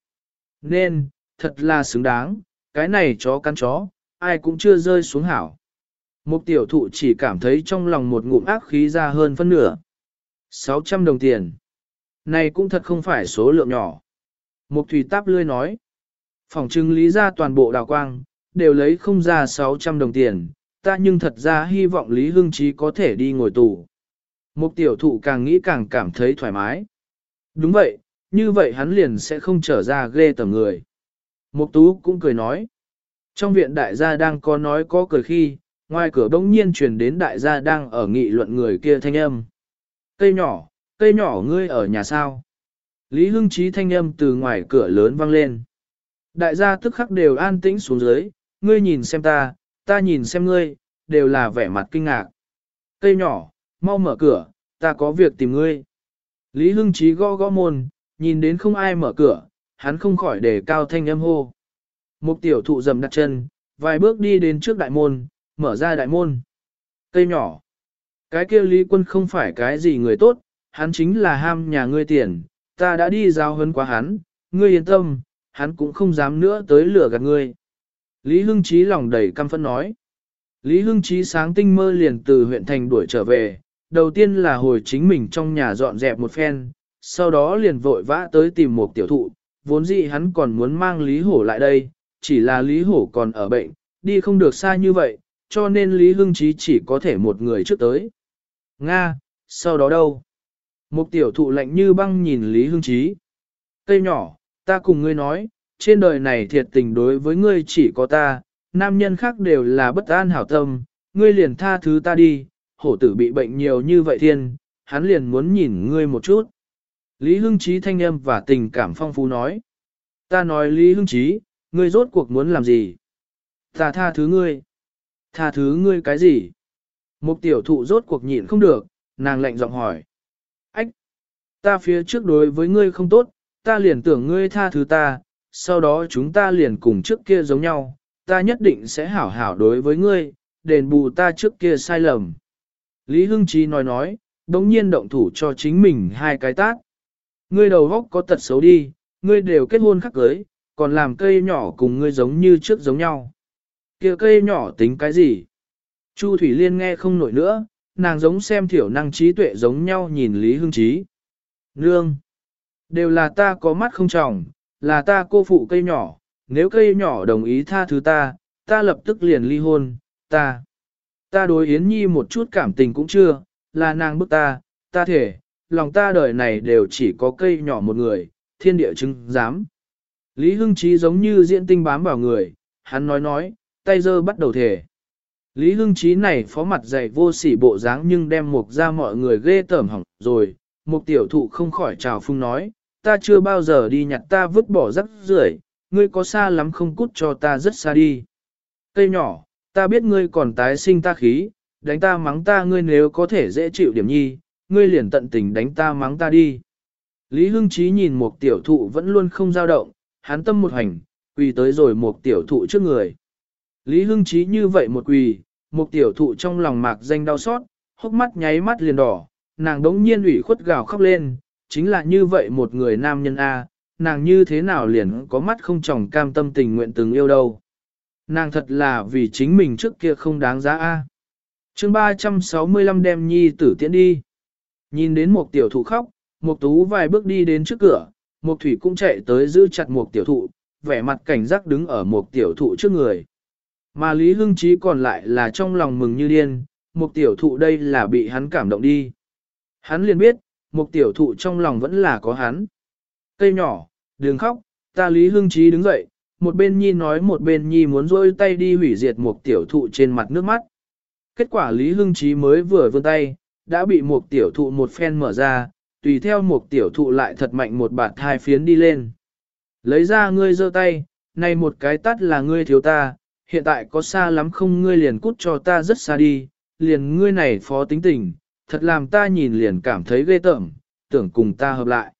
Nên, thật là xứng đáng, cái này chó cắn chó, ai cũng chưa rơi xuống hảo. Mục tiểu thụ chỉ cảm thấy trong lòng một ngụm ác khí ra hơn phân nửa. 600 đồng tiền. này cũng thật không phải số lượng nhỏ. Mục thủy táp lươi nói. Phòng trưng lý ra toàn bộ đào quang, đều lấy không ra 600 đồng tiền, ta nhưng thật ra hy vọng Lý Hưng Chí có thể đi ngồi tù. Mục tiểu thụ càng nghĩ càng cảm thấy thoải mái. Đúng vậy, như vậy hắn liền sẽ không trở ra ghê tầm người. Mục tú cũng cười nói. Trong viện đại gia đang có nói có cười khi, ngoài cửa bỗng nhiên truyền đến đại gia đang ở nghị luận người kia thanh âm. Cây nhỏ, cây nhỏ ngươi ở nhà sao? Lý Hưng Chí thanh âm từ ngoài cửa lớn vang lên. Đại gia tức khắc đều an tĩnh xuống dưới, ngươi nhìn xem ta, ta nhìn xem ngươi, đều là vẻ mặt kinh ngạc. Cây nhỏ, mau mở cửa, ta có việc tìm ngươi. Lý Hưng Chí gõ gõ môn, nhìn đến không ai mở cửa, hắn không khỏi để cao thanh âm hô. Một tiểu thụ dầm đặt chân, vài bước đi đến trước đại môn, mở ra đại môn. Cây nhỏ. Cái kia Lý Quân không phải cái gì người tốt, hắn chính là ham nhà ngươi tiền, ta đã đi giao hấn quá hắn, ngươi yên tâm, hắn cũng không dám nữa tới lửa gạt ngươi. Lý Hưng Chí lòng đầy căm phẫn nói. Lý Hưng Chí sáng tinh mơ liền từ huyện thành đuổi trở về, đầu tiên là hồi chính mình trong nhà dọn dẹp một phen, sau đó liền vội vã tới tìm một tiểu thụ, vốn dĩ hắn còn muốn mang Lý Hổ lại đây, chỉ là Lý Hổ còn ở bệnh, đi không được xa như vậy, cho nên Lý Hưng Chí chỉ có thể một người trước tới. Nga, sau đó đâu? Một tiểu thụ lạnh như băng nhìn Lý Hưng Chí. Cây nhỏ, ta cùng ngươi nói, trên đời này thiệt tình đối với ngươi chỉ có ta, nam nhân khác đều là bất an hảo tâm, ngươi liền tha thứ ta đi, hổ tử bị bệnh nhiều như vậy thiên, hắn liền muốn nhìn ngươi một chút. Lý Hưng Chí thanh âm và tình cảm phong phú nói. Ta nói Lý Hưng Chí, ngươi rốt cuộc muốn làm gì? Ta tha thứ ngươi. Tha thứ ngươi cái gì? Một tiểu thụ rốt cuộc nhịn không được, nàng lạnh giọng hỏi. Ta phía trước đối với ngươi không tốt, ta liền tưởng ngươi tha thứ ta, sau đó chúng ta liền cùng trước kia giống nhau, ta nhất định sẽ hảo hảo đối với ngươi, đền bù ta trước kia sai lầm. Lý Hưng Chí nói nói, đống nhiên động thủ cho chính mình hai cái tát. Ngươi đầu góc có tật xấu đi, ngươi đều kết hôn khắc cưới, còn làm cây nhỏ cùng ngươi giống như trước giống nhau. kia cây nhỏ tính cái gì? Chu Thủy Liên nghe không nổi nữa, nàng giống xem thiểu năng trí tuệ giống nhau nhìn Lý Hưng Chí. Nương! Đều là ta có mắt không trọng, là ta cô phụ cây nhỏ, nếu cây nhỏ đồng ý tha thứ ta, ta lập tức liền ly hôn, ta. Ta đối Yến Nhi một chút cảm tình cũng chưa, là nàng bức ta, ta thể, lòng ta đời này đều chỉ có cây nhỏ một người, thiên địa chứng dám. Lý Hưng Chí giống như diễn tinh bám vào người, hắn nói nói, tay giơ bắt đầu thể. Lý Hưng Chí này phó mặt dày vô sỉ bộ dáng nhưng đem mục ra mọi người ghê tởm hỏng rồi, một tiểu thụ không khỏi trào phung nói, ta chưa bao giờ đi nhặt ta vứt bỏ rắc rưởi, ngươi có xa lắm không cút cho ta rất xa đi. Cây nhỏ, ta biết ngươi còn tái sinh ta khí, đánh ta mắng ta ngươi nếu có thể dễ chịu điểm nhi, ngươi liền tận tình đánh ta mắng ta đi. Lý Hưng Chí nhìn một tiểu thụ vẫn luôn không dao động, hắn tâm một hành, quỳ tới rồi một tiểu thụ trước người. Lý Hưng Chí như vậy một quỳ, một tiểu thụ trong lòng mạc danh đau xót, hốc mắt nháy mắt liền đỏ, nàng đống nhiên ủy khuất gào khóc lên, chính là như vậy một người nam nhân A, nàng như thế nào liền có mắt không tròng cam tâm tình nguyện từng yêu đâu. Nàng thật là vì chính mình trước kia không đáng giá A. chương 365 đem nhi tử tiễn đi. Nhìn đến một tiểu thụ khóc, một tú vài bước đi đến trước cửa, một thủy cũng chạy tới giữ chặt một tiểu thụ, vẻ mặt cảnh giác đứng ở một tiểu thụ trước người. Mà Lý Hưng Chí còn lại là trong lòng mừng như điên, một tiểu thụ đây là bị hắn cảm động đi. Hắn liền biết, một tiểu thụ trong lòng vẫn là có hắn. Cây nhỏ, đừng khóc, ta Lý Hưng Chí đứng dậy, một bên nhi nói một bên nhi muốn rôi tay đi hủy diệt một tiểu thụ trên mặt nước mắt. Kết quả Lý Hưng Chí mới vừa vươn tay, đã bị một tiểu thụ một phen mở ra, tùy theo một tiểu thụ lại thật mạnh một bạt thai phiến đi lên. Lấy ra ngươi giơ tay, này một cái tắt là ngươi thiếu ta, hiện tại có xa lắm không ngươi liền cút cho ta rất xa đi, liền ngươi này phó tính tình, thật làm ta nhìn liền cảm thấy ghê tởm, tưởng cùng ta hợp lại.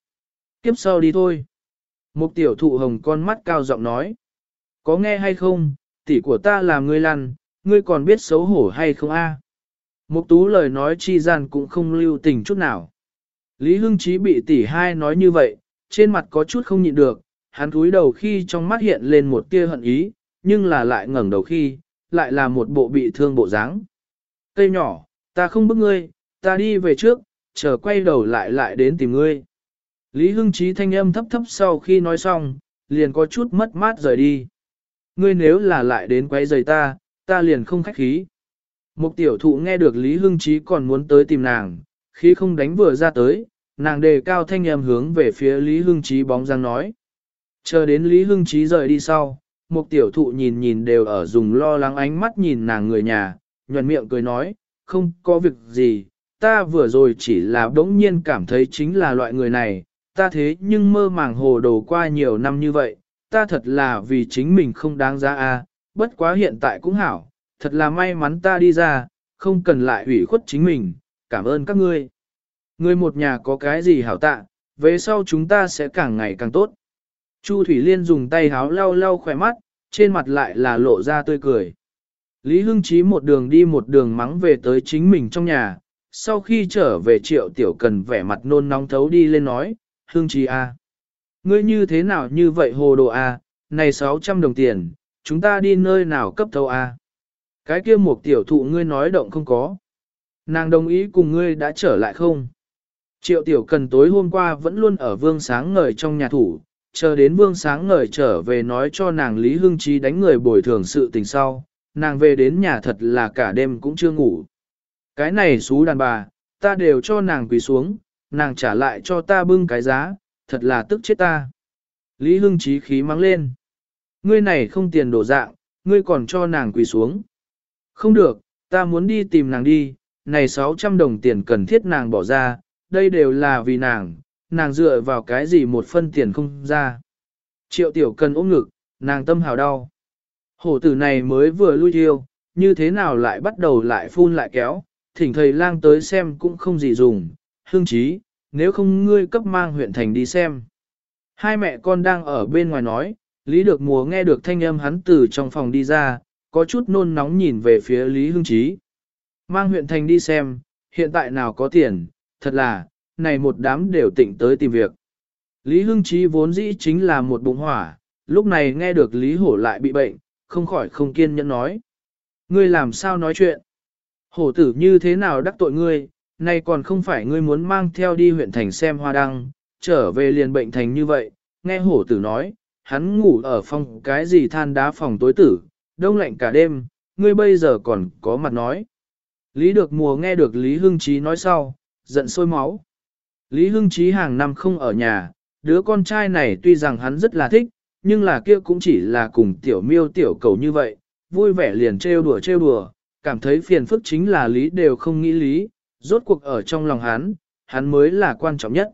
Kiếp sau đi thôi. Mục tiểu thụ hồng con mắt cao giọng nói. Có nghe hay không, tỷ của ta làm ngươi lăn, ngươi còn biết xấu hổ hay không a? À? Mục tú lời nói chi gian cũng không lưu tình chút nào. Lý Hưng Chí bị tỷ hai nói như vậy, trên mặt có chút không nhịn được, hắn cúi đầu khi trong mắt hiện lên một tia hận ý, nhưng là lại ngẩng đầu khi, lại là một bộ bị thương bộ dáng. Cây nhỏ, ta không bức ngươi, ta đi về trước, chờ quay đầu lại lại đến tìm ngươi. Lý Hưng Chí thanh âm thấp thấp sau khi nói xong, liền có chút mất mát rời đi. Ngươi nếu là lại đến quấy rầy ta, ta liền không khách khí. Một tiểu thụ nghe được Lý Hưng Chí còn muốn tới tìm nàng, khi không đánh vừa ra tới, nàng đề cao thanh âm hướng về phía Lý Hưng Chí bóng dáng nói. Chờ đến Lý Hưng Chí rời đi sau, một tiểu thụ nhìn nhìn đều ở dùng lo lắng ánh mắt nhìn nàng người nhà, nhuận miệng cười nói, không có việc gì, ta vừa rồi chỉ là đống nhiên cảm thấy chính là loại người này, ta thế nhưng mơ màng hồ đồ qua nhiều năm như vậy, ta thật là vì chính mình không đáng giá a, bất quá hiện tại cũng hảo, thật là may mắn ta đi ra, không cần lại ủy khuất chính mình, cảm ơn các ngươi. Người một nhà có cái gì hảo tạ, về sau chúng ta sẽ càng ngày càng tốt. Chu Thủy Liên dùng tay háo lau lau khỏe mắt, trên mặt lại là lộ ra tươi cười. Lý Hưng Chí một đường đi một đường mắng về tới chính mình trong nhà, sau khi trở về triệu tiểu cần vẻ mặt nôn nóng thấu đi lên nói, Hưng trì a, Ngươi như thế nào như vậy hồ đồ a, này 600 đồng tiền, chúng ta đi nơi nào cấp thâu a? Cái kia một tiểu thụ ngươi nói động không có. Nàng đồng ý cùng ngươi đã trở lại không? Triệu tiểu cần tối hôm qua vẫn luôn ở vương sáng ngời trong nhà thủ, chờ đến vương sáng ngời trở về nói cho nàng Lý Hưng Trí đánh người bồi thường sự tình sau, nàng về đến nhà thật là cả đêm cũng chưa ngủ. Cái này xú đàn bà, ta đều cho nàng quỳ xuống, nàng trả lại cho ta bưng cái giá, thật là tức chết ta. Lý Hưng Trí khí mắng lên. Ngươi này không tiền đổ dạng, ngươi còn cho nàng quỳ xuống. Không được, ta muốn đi tìm nàng đi, này 600 đồng tiền cần thiết nàng bỏ ra, đây đều là vì nàng, nàng dựa vào cái gì một phân tiền không ra. Triệu tiểu cần ôm ngực, nàng tâm hào đau. Hổ tử này mới vừa lui thiêu, như thế nào lại bắt đầu lại phun lại kéo, thỉnh thầy lang tới xem cũng không gì dùng, hương chí, nếu không ngươi cấp mang huyện thành đi xem. Hai mẹ con đang ở bên ngoài nói, Lý Được Mùa nghe được thanh âm hắn từ trong phòng đi ra, có chút nôn nóng nhìn về phía Lý Hưng Chí. Mang huyện thành đi xem, hiện tại nào có tiền, thật là, này một đám đều tỉnh tới tìm việc. Lý Hưng Chí vốn dĩ chính là một bụng hỏa, lúc này nghe được Lý Hổ lại bị bệnh, không khỏi không kiên nhẫn nói. Ngươi làm sao nói chuyện? Hổ tử như thế nào đắc tội ngươi, nay còn không phải ngươi muốn mang theo đi huyện thành xem hoa đăng, trở về liền bệnh thành như vậy, nghe hổ tử nói, hắn ngủ ở phòng cái gì than đá phòng tối tử, đông lạnh cả đêm, ngươi bây giờ còn có mặt nói. Lý được mùa nghe được Lý Hưng Chí nói sau, giận sôi máu. Lý Hưng Chí hàng năm không ở nhà, đứa con trai này tuy rằng hắn rất là thích, nhưng là kia cũng chỉ là cùng tiểu miêu tiểu cầu như vậy, vui vẻ liền trêu đùa trêu đùa, cảm thấy phiền phức chính là Lý đều không nghĩ Lý, rốt cuộc ở trong lòng hắn, hắn mới là quan trọng nhất.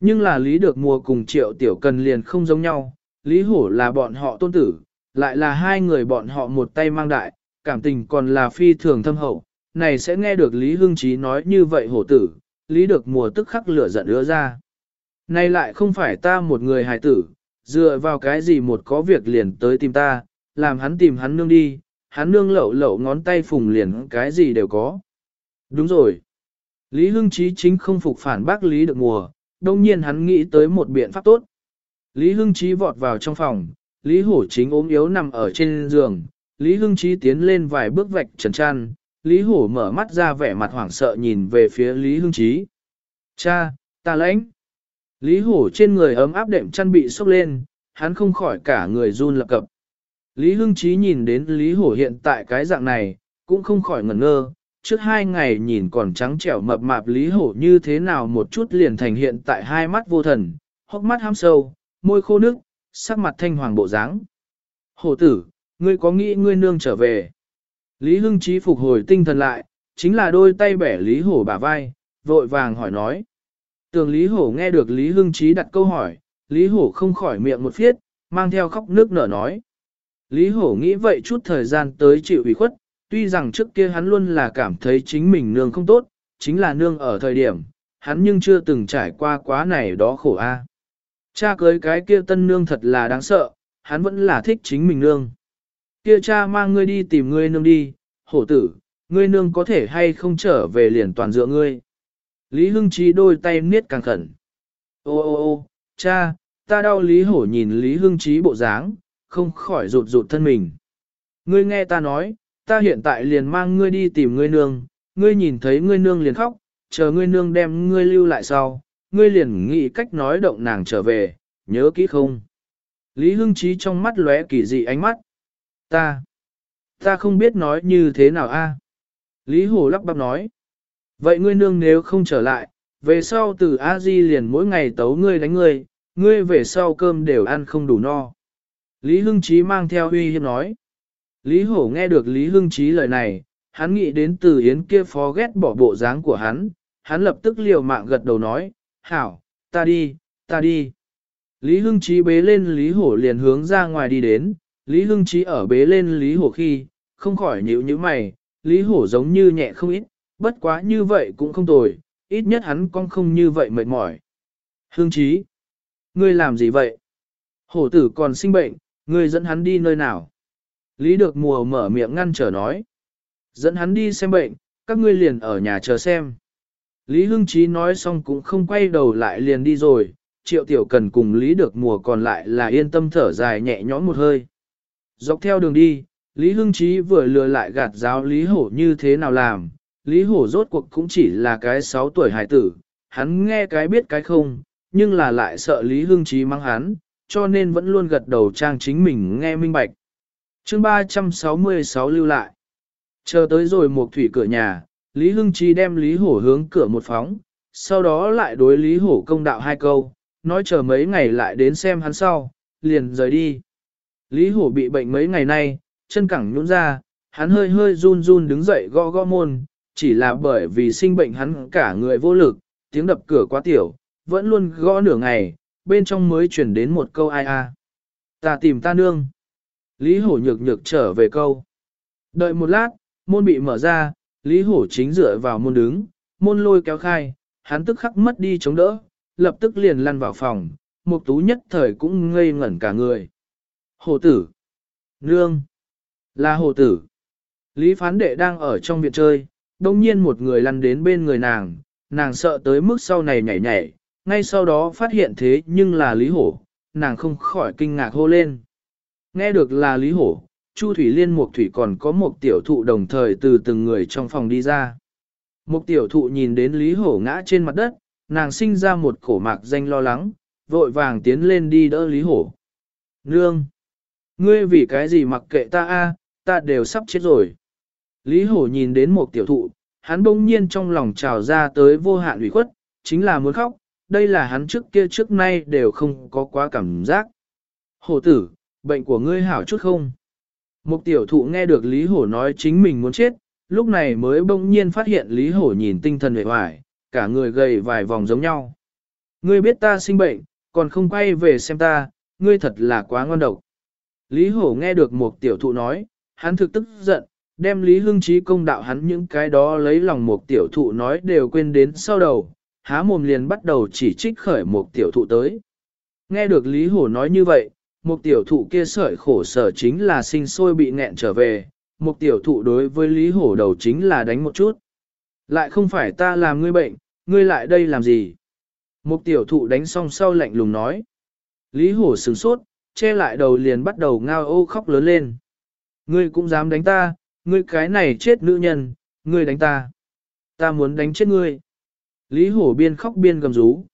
Nhưng là Lý được mùa cùng triệu tiểu cần liền không giống nhau, Lý hổ là bọn họ tôn tử, lại là hai người bọn họ một tay mang đại, cảm tình còn là phi thường thâm hậu, này sẽ nghe được Lý Hưng trí nói như vậy hổ tử, Lý được mùa tức khắc lửa giận ứa ra. Này lại không phải ta một người hài tử, dựa vào cái gì một có việc liền tới tìm ta, làm hắn tìm hắn nương đi, hắn nương lậu lậu ngón tay phùng liền cái gì đều có. Đúng rồi. Lý Hưng Chí chính không phục phản bác Lý được mùa, đồng nhiên hắn nghĩ tới một biện pháp tốt. Lý Hưng Chí vọt vào trong phòng, Lý Hổ chính ốm yếu nằm ở trên giường, Lý Hưng Chí tiến lên vài bước vạch trần trăn Lý Hổ mở mắt ra vẻ mặt hoảng sợ nhìn về phía Lý Hưng Chí. Cha, ta lãnh. Lý Hổ trên người ấm áp đệm chăn bị sốc lên, hắn không khỏi cả người run lập cập. Lý Hưng Chí nhìn đến Lý Hổ hiện tại cái dạng này, cũng không khỏi ngẩn ngơ. Trước hai ngày nhìn còn trắng trẻo mập mạp Lý Hổ như thế nào một chút liền thành hiện tại hai mắt vô thần, hốc mắt ham sâu, môi khô nước, sắc mặt thanh hoàng bộ dáng. Hổ tử, ngươi có nghĩ ngươi nương trở về? Lý Hưng Chí phục hồi tinh thần lại, chính là đôi tay bẻ Lý Hổ bả vai, vội vàng hỏi nói. Tường Lý Hổ nghe được Lý Hưng Chí đặt câu hỏi, Lý Hổ không khỏi miệng một phiết, mang theo khóc nước nở nói. Lý Hổ nghĩ vậy chút thời gian tới chịu ủy khuất, tuy rằng trước kia hắn luôn là cảm thấy chính mình nương không tốt, chính là nương ở thời điểm, hắn nhưng chưa từng trải qua quá này đó khổ a. Cha cưới cái kia tân nương thật là đáng sợ, hắn vẫn là thích chính mình nương. Kia cha mang ngươi đi tìm ngươi nương đi, hổ tử, ngươi nương có thể hay không trở về liền toàn dựa ngươi. Lý Hưng Chí đôi tay niết càng khẩn. Ô ô ô, cha, ta đau Lý Hổ nhìn Lý Hưng Chí bộ dáng, không khỏi rụt rụt thân mình. Ngươi nghe ta nói, ta hiện tại liền mang ngươi đi tìm ngươi nương, ngươi nhìn thấy ngươi nương liền khóc, chờ ngươi nương đem ngươi lưu lại sau, ngươi liền nghĩ cách nói động nàng trở về, nhớ kỹ không? Lý Hưng Chí trong mắt lóe kỳ dị ánh mắt. Ta, ta không biết nói như thế nào a. Lý Hổ lắp bắp nói. Vậy ngươi nương nếu không trở lại, về sau từ a di liền mỗi ngày tấu ngươi đánh ngươi, ngươi về sau cơm đều ăn không đủ no. Lý Hưng Chí mang theo uy hiếp nói. Lý Hổ nghe được Lý Hưng Chí lời này, hắn nghĩ đến từ Yến kia phó ghét bỏ bộ dáng của hắn, hắn lập tức liều mạng gật đầu nói, hảo, ta đi, ta đi. Lý Hưng Chí bế lên Lý Hổ liền hướng ra ngoài đi đến, Lý Hưng Chí ở bế lên Lý Hổ khi, không khỏi nhíu như mày, Lý Hổ giống như nhẹ không ít, bất quá như vậy cũng không tồi, ít nhất hắn con không như vậy mệt mỏi. Hưng Chí, ngươi làm gì vậy? Hổ tử còn sinh bệnh, ngươi dẫn hắn đi nơi nào? Lý được mùa mở miệng ngăn trở nói. Dẫn hắn đi xem bệnh, các ngươi liền ở nhà chờ xem. Lý Hưng Chí nói xong cũng không quay đầu lại liền đi rồi, triệu tiểu cần cùng Lý được mùa còn lại là yên tâm thở dài nhẹ nhõm một hơi. Dọc theo đường đi, Lý Hưng Chí vừa lừa lại gạt giáo Lý Hổ như thế nào làm, Lý Hổ rốt cuộc cũng chỉ là cái 6 tuổi hải tử, hắn nghe cái biết cái không, nhưng là lại sợ Lý Hưng Chí mang hắn, cho nên vẫn luôn gật đầu trang chính mình nghe minh bạch. chương 366 lưu lại. Chờ tới rồi một thủy cửa nhà, Lý Hưng chi đem Lý Hổ hướng cửa một phóng, sau đó lại đối Lý Hổ công đạo hai câu, nói chờ mấy ngày lại đến xem hắn sau, liền rời đi. Lý Hổ bị bệnh mấy ngày nay, chân cẳng nhũn ra, hắn hơi hơi run run đứng dậy gõ gõ môn, chỉ là bởi vì sinh bệnh hắn cả người vô lực, tiếng đập cửa quá tiểu, vẫn luôn gõ nửa ngày, bên trong mới chuyển đến một câu ai a. Ta tìm ta nương. Lý Hổ nhược nhược trở về câu. Đợi một lát, môn bị mở ra, Lý Hổ chính dựa vào môn đứng, môn lôi kéo khai, hắn tức khắc mất đi chống đỡ, lập tức liền lăn vào phòng, một tú nhất thời cũng ngây ngẩn cả người. Hổ tử! Nương! Là hổ tử! Lý phán đệ đang ở trong viện chơi, đông nhiên một người lăn đến bên người nàng, nàng sợ tới mức sau này nhảy nhảy, ngay sau đó phát hiện thế nhưng là Lý Hổ, nàng không khỏi kinh ngạc hô lên. Nghe được là Lý Hổ, Chu Thủy Liên Mục Thủy còn có một tiểu thụ đồng thời từ từng người trong phòng đi ra. Một tiểu thụ nhìn đến Lý Hổ ngã trên mặt đất, nàng sinh ra một cổ mạc danh lo lắng, vội vàng tiến lên đi đỡ Lý Hổ. Nương! Ngươi vì cái gì mặc kệ ta a, ta đều sắp chết rồi. Lý Hổ nhìn đến một tiểu thụ, hắn bỗng nhiên trong lòng trào ra tới vô hạn ủy khuất, chính là muốn khóc, đây là hắn trước kia trước nay đều không có quá cảm giác. Hổ tử, bệnh của ngươi hảo chút không? Một tiểu thụ nghe được Lý Hổ nói chính mình muốn chết, lúc này mới bỗng nhiên phát hiện Lý Hổ nhìn tinh thần vệ hoài, cả người gầy vài vòng giống nhau. Ngươi biết ta sinh bệnh, còn không quay về xem ta, ngươi thật là quá ngon độc. Lý Hổ nghe được một tiểu thụ nói, hắn thực tức giận, đem Lý Hưng Chí công đạo hắn những cái đó lấy lòng một tiểu thụ nói đều quên đến sau đầu, há mồm liền bắt đầu chỉ trích khởi một tiểu thụ tới. Nghe được Lý Hổ nói như vậy, một tiểu thụ kia sợi khổ sở chính là sinh sôi bị nghẹn trở về, một tiểu thụ đối với Lý Hổ đầu chính là đánh một chút. Lại không phải ta làm ngươi bệnh, ngươi lại đây làm gì? Một tiểu thụ đánh xong sau lạnh lùng nói. Lý Hổ sừng sốt, che lại đầu liền bắt đầu ngao ô khóc lớn lên. Ngươi cũng dám đánh ta, ngươi cái này chết nữ nhân, ngươi đánh ta. Ta muốn đánh chết ngươi. Lý Hổ biên khóc biên gầm rú.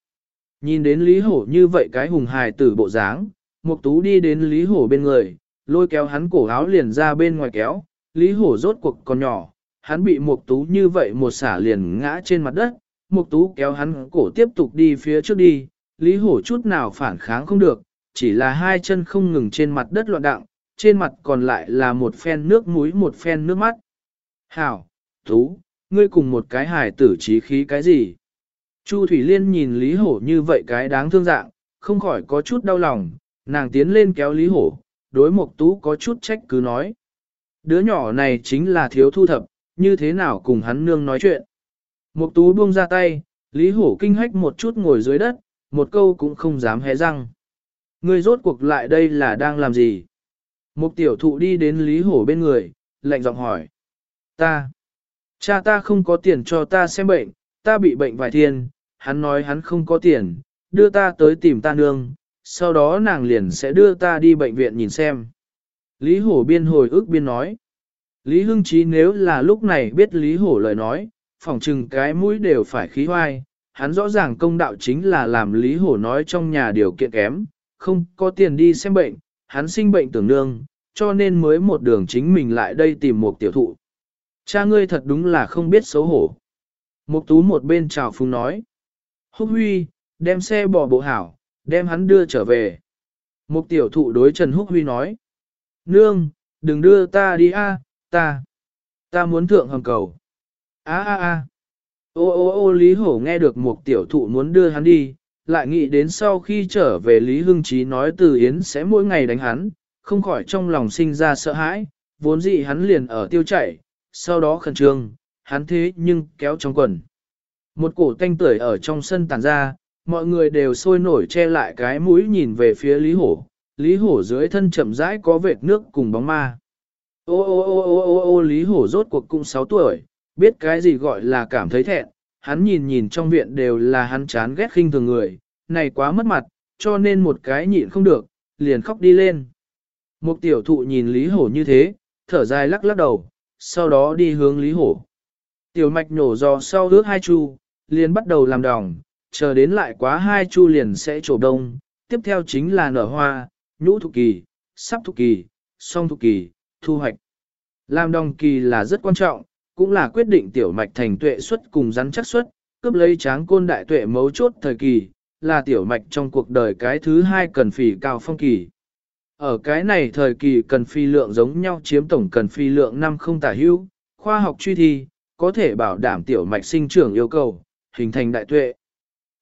Nhìn đến Lý Hổ như vậy cái hùng hài tử bộ dáng, Mục Tú đi đến Lý Hổ bên người, lôi kéo hắn cổ áo liền ra bên ngoài kéo, Lý Hổ rốt cuộc còn nhỏ, hắn bị Mục Tú như vậy một xả liền ngã trên mặt đất, Mục Tú kéo hắn cổ tiếp tục đi phía trước đi, Lý Hổ chút nào phản kháng không được, chỉ là hai chân không ngừng trên mặt đất loạn đặng, trên mặt còn lại là một phen nước mũi một phen nước mắt. Hảo, Tú, ngươi cùng một cái hài tử trí khí cái gì? Chu Thủy Liên nhìn Lý Hổ như vậy cái đáng thương dạng, không khỏi có chút đau lòng, nàng tiến lên kéo Lý Hổ, đối Mộc Tú có chút trách cứ nói. Đứa nhỏ này chính là thiếu thu thập, như thế nào cùng hắn nương nói chuyện. Mộc Tú buông ra tay, Lý Hổ kinh hách một chút ngồi dưới đất, một câu cũng không dám hé răng. Ngươi rốt cuộc lại đây là đang làm gì? Một tiểu thụ đi đến Lý Hổ bên người, lạnh giọng hỏi. Ta, cha ta không có tiền cho ta xem bệnh, ta bị bệnh vài thiên, hắn nói hắn không có tiền, đưa ta tới tìm ta nương, sau đó nàng liền sẽ đưa ta đi bệnh viện nhìn xem. Lý Hổ biên hồi ức biên nói. Lý Hưng Chí nếu là lúc này biết Lý Hổ lời nói, phỏng chừng cái mũi đều phải khí hoai, hắn rõ ràng công đạo chính là làm Lý Hổ nói trong nhà điều kiện kém, không có tiền đi xem bệnh, hắn sinh bệnh tưởng nương, cho nên mới một đường chính mình lại đây tìm một tiểu thụ. Cha ngươi thật đúng là không biết xấu hổ. Mục tú một bên chào phúng nói. Húc Huy, đem xe bỏ bộ hảo, đem hắn đưa trở về. Mục tiểu thụ đối Trần Húc Huy nói. Nương, đừng đưa ta đi a, ta, ta muốn thượng hầm cầu. A a a. Ô ô ô Lý Hổ nghe được một tiểu thụ muốn đưa hắn đi, lại nghĩ đến sau khi trở về Lý Hưng Chí nói từ Yến sẽ mỗi ngày đánh hắn, không khỏi trong lòng sinh ra sợ hãi, vốn dĩ hắn liền ở tiêu chảy, sau đó khẩn trương, hắn thế nhưng kéo trong quần. Một cổ tanh tưởi ở trong sân tàn ra, mọi người đều sôi nổi che lại cái mũi nhìn về phía Lý Hổ, Lý Hổ dưới thân chậm rãi có vệt nước cùng bóng ma. Ô ô ô ô ô ô Lý Hổ rốt cuộc cũng 6 tuổi, biết cái gì gọi là cảm thấy thẹn, hắn nhìn nhìn trong viện đều là hắn chán ghét khinh thường người, này quá mất mặt, cho nên một cái nhịn không được, liền khóc đi lên. Một tiểu thụ nhìn Lý Hổ như thế, thở dài lắc lắc đầu, sau đó đi hướng Lý Hổ. Tiểu mạch nổ giò sau ước hai chu, liền bắt đầu làm đòng, chờ đến lại quá hai chu liền sẽ trổ đông, tiếp theo chính là nở hoa, nhũ thụ kỳ, sắp thụ kỳ, song thụ kỳ, thu hoạch. Làm đồng kỳ là rất quan trọng, cũng là quyết định tiểu mạch thành tuệ xuất cùng rắn chắc xuất, cướp lấy tráng côn đại tuệ mấu chốt thời kỳ, là tiểu mạch trong cuộc đời cái thứ hai cần phì cao phong kỳ. Ở cái này thời kỳ cần phi lượng giống nhau chiếm tổng cần phi lượng năm không tả hữu, khoa học truy thi, có thể bảo đảm tiểu mạch sinh trưởng yêu cầu, hình thành đại tuệ.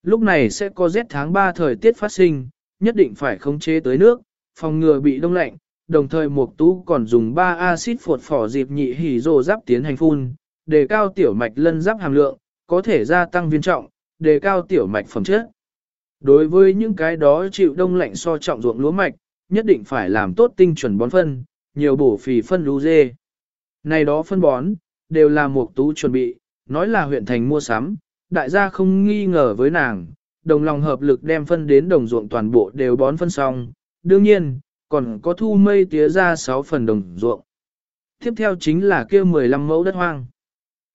Lúc này sẽ có rét tháng 3 thời tiết phát sinh, nhất định phải khống chế tới nước, phòng ngừa bị đông lạnh, đồng thời Mục Tú còn dùng 3 axit phột phỏ dịp nhị hỉ rồ giáp tiến hành phun, đề cao tiểu mạch lân giáp hàm lượng, có thể gia tăng viên trọng, đề cao tiểu mạch phẩm chất. Đối với những cái đó chịu đông lạnh so trọng ruộng lúa mạch, nhất định phải làm tốt tinh chuẩn bón phân, nhiều bổ phì phân lú dê. Này đó phân bón, đều là Mục Tú chuẩn bị, nói là huyện thành mua sắm, đại gia không nghi ngờ với nàng, đồng lòng hợp lực đem phân đến đồng ruộng toàn bộ đều bón phân xong, đương nhiên, còn có thu mây tía ra 6 phần đồng ruộng. Tiếp theo chính là kia 15 mẫu đất hoang.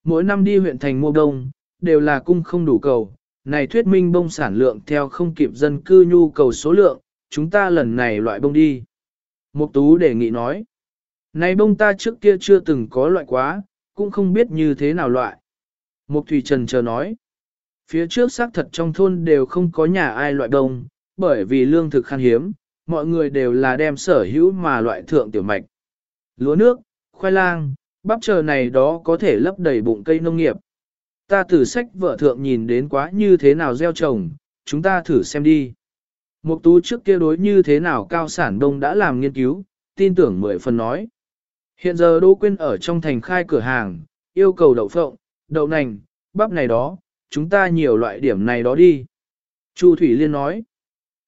Mỗi năm đi huyện thành mua đông, đều là cung không đủ cầu, này thuyết minh bông sản lượng theo không kịp dân cư nhu cầu số lượng, chúng ta lần này loại bông đi. Mục Tú đề nghị nói, này bông ta trước kia chưa từng có loại quá, cũng không biết như thế nào loại. Mục Thủy Trần chờ nói, phía trước xác thật trong thôn đều không có nhà ai loại đông, bởi vì lương thực khan hiếm, mọi người đều là đem sở hữu mà loại thượng tiểu mạch. Lúa nước, khoai lang, bắp chờ này đó có thể lấp đầy bụng cây nông nghiệp. Ta thử sách vợ thượng nhìn đến quá như thế nào gieo trồng, chúng ta thử xem đi. Mục tú trước kia đối như thế nào cao sản đông đã làm nghiên cứu, tin tưởng mười phần nói. Hiện giờ Đỗ Quyên ở trong thành khai cửa hàng, yêu cầu đậu phộng, đậu nành, bắp này đó, chúng ta nhiều loại điểm này đó đi. Chu Thủy Liên nói,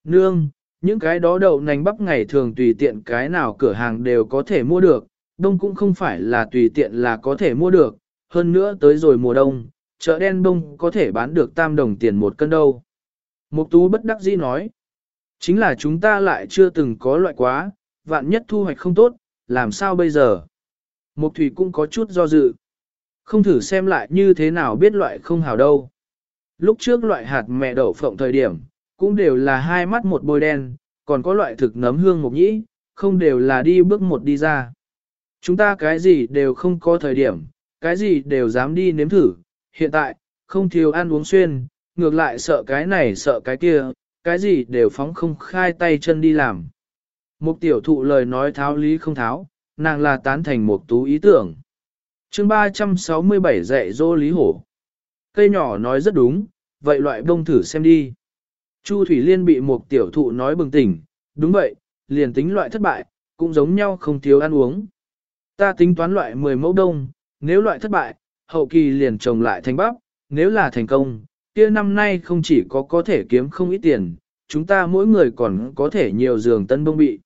Nương, những cái đó đậu nành bắp ngày thường tùy tiện cái nào cửa hàng đều có thể mua được, đông cũng không phải là tùy tiện là có thể mua được, hơn nữa tới rồi mùa đông, chợ đen đông có thể bán được tam đồng tiền một cân đâu. Mục tú bất đắc dĩ nói, chính là chúng ta lại chưa từng có loại quá, vạn nhất thu hoạch không tốt, làm sao bây giờ? Mục thủy cũng có chút do dự. Không thử xem lại như thế nào biết loại không hảo đâu. Lúc trước loại hạt mẹ đậu phộng thời điểm, cũng đều là hai mắt một bôi đen, còn có loại thực nấm hương mục nhĩ, không đều là đi bước một đi ra. Chúng ta cái gì đều không có thời điểm, cái gì đều dám đi nếm thử, hiện tại, không thiếu ăn uống xuyên, ngược lại sợ cái này sợ cái kia, cái gì đều phóng không khai tay chân đi làm. Mục tiểu thụ lời nói tháo lý không tháo, nàng là tán thành một tú ý tưởng. chương 367 dạy dỗ lý hổ. Cây nhỏ nói rất đúng, vậy loại bông thử xem đi. Chu Thủy Liên bị một tiểu thụ nói bừng tỉnh, đúng vậy, liền tính loại thất bại, cũng giống nhau không thiếu ăn uống. Ta tính toán loại 10 mẫu đông, nếu loại thất bại, hậu kỳ liền trồng lại thành bắp, nếu là thành công, kia năm nay không chỉ có có thể kiếm không ít tiền, chúng ta mỗi người còn có thể nhiều giường tân bông bị.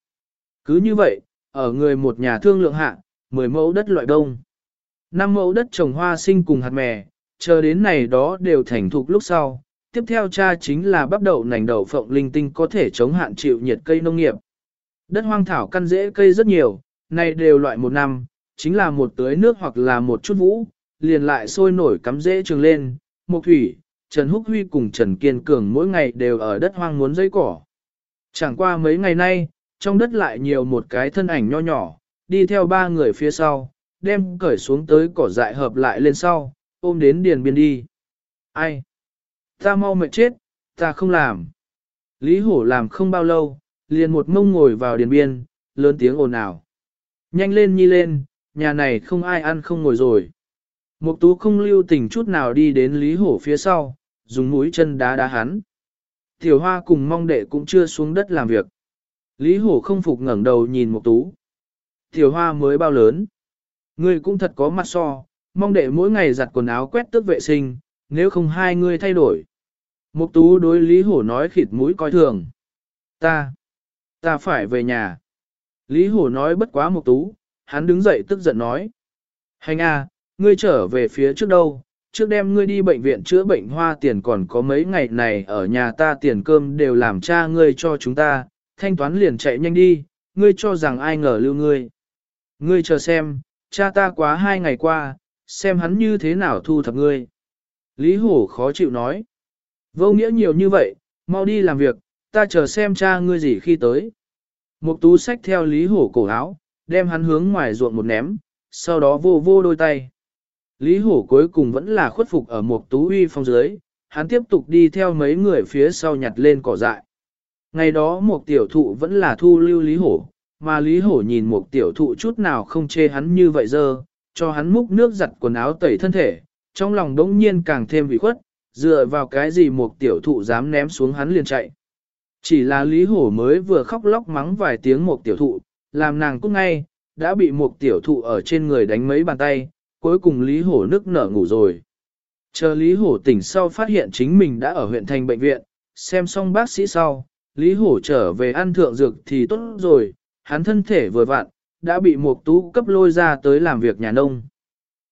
Cứ như vậy, ở người một nhà thương lượng hạ, 10 mẫu đất loại đông. 5 mẫu đất trồng hoa sinh cùng hạt mè, chờ đến này đó đều thành thục lúc sau, tiếp theo cha chính là bắp đậu nành đậu phộng linh tinh có thể chống hạn chịu nhiệt cây nông nghiệp. Đất hoang thảo căn rễ cây rất nhiều, này đều loại một năm, chính là một tưới nước hoặc là một chút vũ, liền lại sôi nổi cắm rễ trường lên, một thủy, Trần Húc Huy cùng Trần Kiên Cường mỗi ngày đều ở đất hoang muốn dây cỏ. Chẳng qua mấy ngày nay, trong đất lại nhiều một cái thân ảnh nho nhỏ, đi theo ba người phía sau, đem cởi xuống tới cỏ dại hợp lại lên sau, ôm đến điền biên đi. Ai? Ta mau mệt chết, ta không làm. Lý Hổ làm không bao lâu, liền một mông ngồi vào điền biên, lớn tiếng ồn ào. Nhanh lên nhi lên, nhà này không ai ăn không ngồi rồi. Mục tú không lưu tình chút nào đi đến Lý Hổ phía sau, dùng mũi chân đá đá hắn. Tiểu hoa cùng mong đệ cũng chưa xuống đất làm việc. Lý Hổ không phục ngẩng đầu nhìn Mục tú. Tiểu hoa mới bao lớn. Ngươi cũng thật có mặt so, mong đệ mỗi ngày giặt quần áo quét tước vệ sinh, nếu không hai ngươi thay đổi. Mục tú đối Lý Hổ nói khịt mũi coi thường. Ta, ta phải về nhà. Lý Hổ nói bất quá Mục tú, hắn đứng dậy tức giận nói. Hành a, ngươi trở về phía trước đâu, trước đem ngươi đi bệnh viện chữa bệnh hoa tiền còn có mấy ngày này ở nhà ta tiền cơm đều làm cha ngươi cho chúng ta, thanh toán liền chạy nhanh đi, ngươi cho rằng ai ngờ lưu ngươi. Ngươi chờ xem, cha ta quá hai ngày qua, xem hắn như thế nào thu thập ngươi. Lý Hổ khó chịu nói. Vô nghĩa nhiều như vậy, mau đi làm việc, ta chờ xem cha ngươi gì khi tới. Một tú xách theo Lý Hổ cổ áo, đem hắn hướng ngoài ruộng một ném, sau đó vô vô đôi tay. Lý Hổ cuối cùng vẫn là khuất phục ở một tú uy phong dưới, hắn tiếp tục đi theo mấy người phía sau nhặt lên cỏ dại. Ngày đó một tiểu thụ vẫn là thu lưu Lý Hổ, mà Lý Hổ nhìn một tiểu thụ chút nào không chê hắn như vậy dơ, cho hắn múc nước giặt quần áo tẩy thân thể, trong lòng đống nhiên càng thêm vị khuất, dựa vào cái gì một tiểu thụ dám ném xuống hắn liền chạy. Chỉ là Lý Hổ mới vừa khóc lóc mắng vài tiếng một tiểu thụ, làm nàng cút ngay, đã bị một tiểu thụ ở trên người đánh mấy bàn tay, cuối cùng Lý Hổ nức nở ngủ rồi. Chờ Lý Hổ tỉnh sau phát hiện chính mình đã ở huyện thành bệnh viện, xem xong bác sĩ sau, Lý Hổ trở về ăn thượng dược thì tốt rồi, hắn thân thể vừa vặn, đã bị Mục tú cấp lôi ra tới làm việc nhà nông.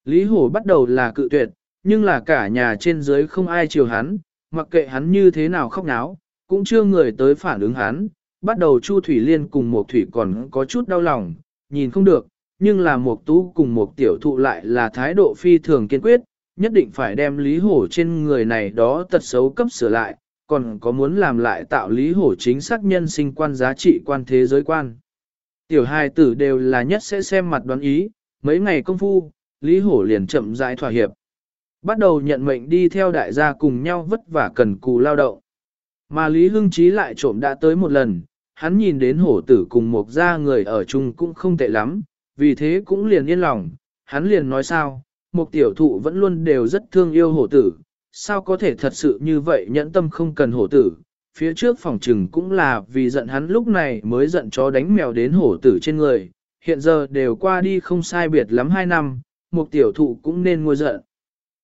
Lý Hổ bắt đầu là cự tuyệt, nhưng là cả nhà trên dưới không ai chiều hắn, mặc kệ hắn như thế nào khóc náo, cũng chưa người tới phản ứng hắn. Bắt đầu Chu Thủy Liên cùng Mục Thủy còn có chút đau lòng, nhìn không được, nhưng là Mục tú cùng Mục tiểu thụ lại là thái độ phi thường kiên quyết, nhất định phải đem Lý Hổ trên người này đó tật xấu cấp sửa lại, còn có muốn làm lại tạo Lý Hổ chính xác nhân sinh quan giá trị quan thế giới quan. Tiểu hài tử đều là nhất sẽ xem mặt đoán ý, mấy ngày công phu, Lý Hổ liền chậm rãi thỏa hiệp. Bắt đầu nhận mệnh đi theo đại gia cùng nhau vất vả cần cù lao động. Mà Lý Hưng Chí lại trộm đã tới một lần, hắn nhìn đến hổ tử cùng một gia người ở chung cũng không tệ lắm, vì thế cũng liền yên lòng, hắn liền nói sao, một tiểu thụ vẫn luôn đều rất thương yêu hổ tử, sao có thể thật sự như vậy nhẫn tâm không cần hổ tử, phía trước phòng trừng cũng là vì giận hắn lúc này mới giận chó đánh mèo đến hổ tử trên người, hiện giờ đều qua đi không sai biệt lắm hai năm, một tiểu thụ cũng nên ngôi giận.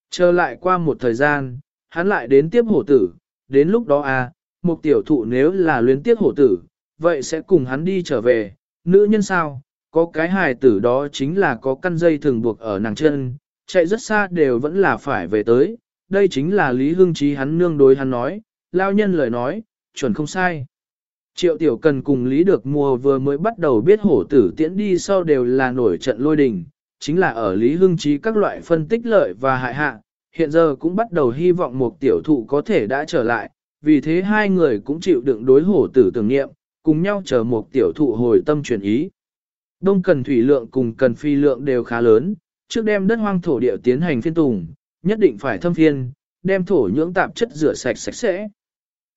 Trở lại qua một thời gian, hắn lại đến tiếp hổ tử, đến lúc đó à, một tiểu thụ nếu là luyến tiếp hổ tử, vậy sẽ cùng hắn đi trở về, nữ nhân sao, có cái hài tử đó chính là có căn dây thường buộc ở nàng chân, chạy rất xa đều vẫn là phải về tới, đây chính là Lý Hưng Chí hắn nương đối hắn nói, lao nhân lời nói, chuẩn không sai. Triệu tiểu cần cùng Lý được mùa vừa mới bắt đầu biết hổ tử tiễn đi sau đều là nổi trận lôi đình, chính là ở Lý Hưng Chí các loại phân tích lợi và hại hạ, hiện giờ cũng bắt đầu hy vọng một tiểu thụ có thể đã trở lại, vì thế hai người cũng chịu đựng đối hổ tử tưởng nghiệm, cùng nhau chờ một tiểu thụ hồi tâm chuyển ý. Đông cần thủy lượng cùng cần phi lượng đều khá lớn, trước đem đất hoang thổ địa tiến hành phiên tùng, nhất định phải thâm phiên, đem thổ nhưỡng tạp chất rửa sạch sạch sẽ.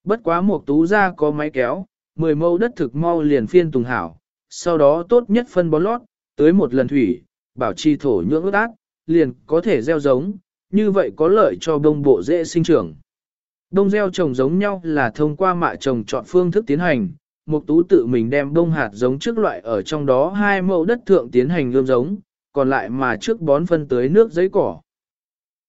Bất quá một tú ra có máy kéo, 10 mẫu đất thực mau liền phiên tùng hảo, sau đó tốt nhất phân bón lót, tới một lần thủy, bảo trì thổ nhưỡng ướt át, liền có thể gieo giống, như vậy có lợi cho đông bộ dễ sinh trưởng. Đông gieo trồng giống nhau là thông qua mạ trồng chọn phương thức tiến hành, Mục Tú tự mình đem đông hạt giống trước loại ở trong đó hai mẫu đất thượng tiến hành ươm giống, còn lại mà trước bón phân tới nước giấy cỏ.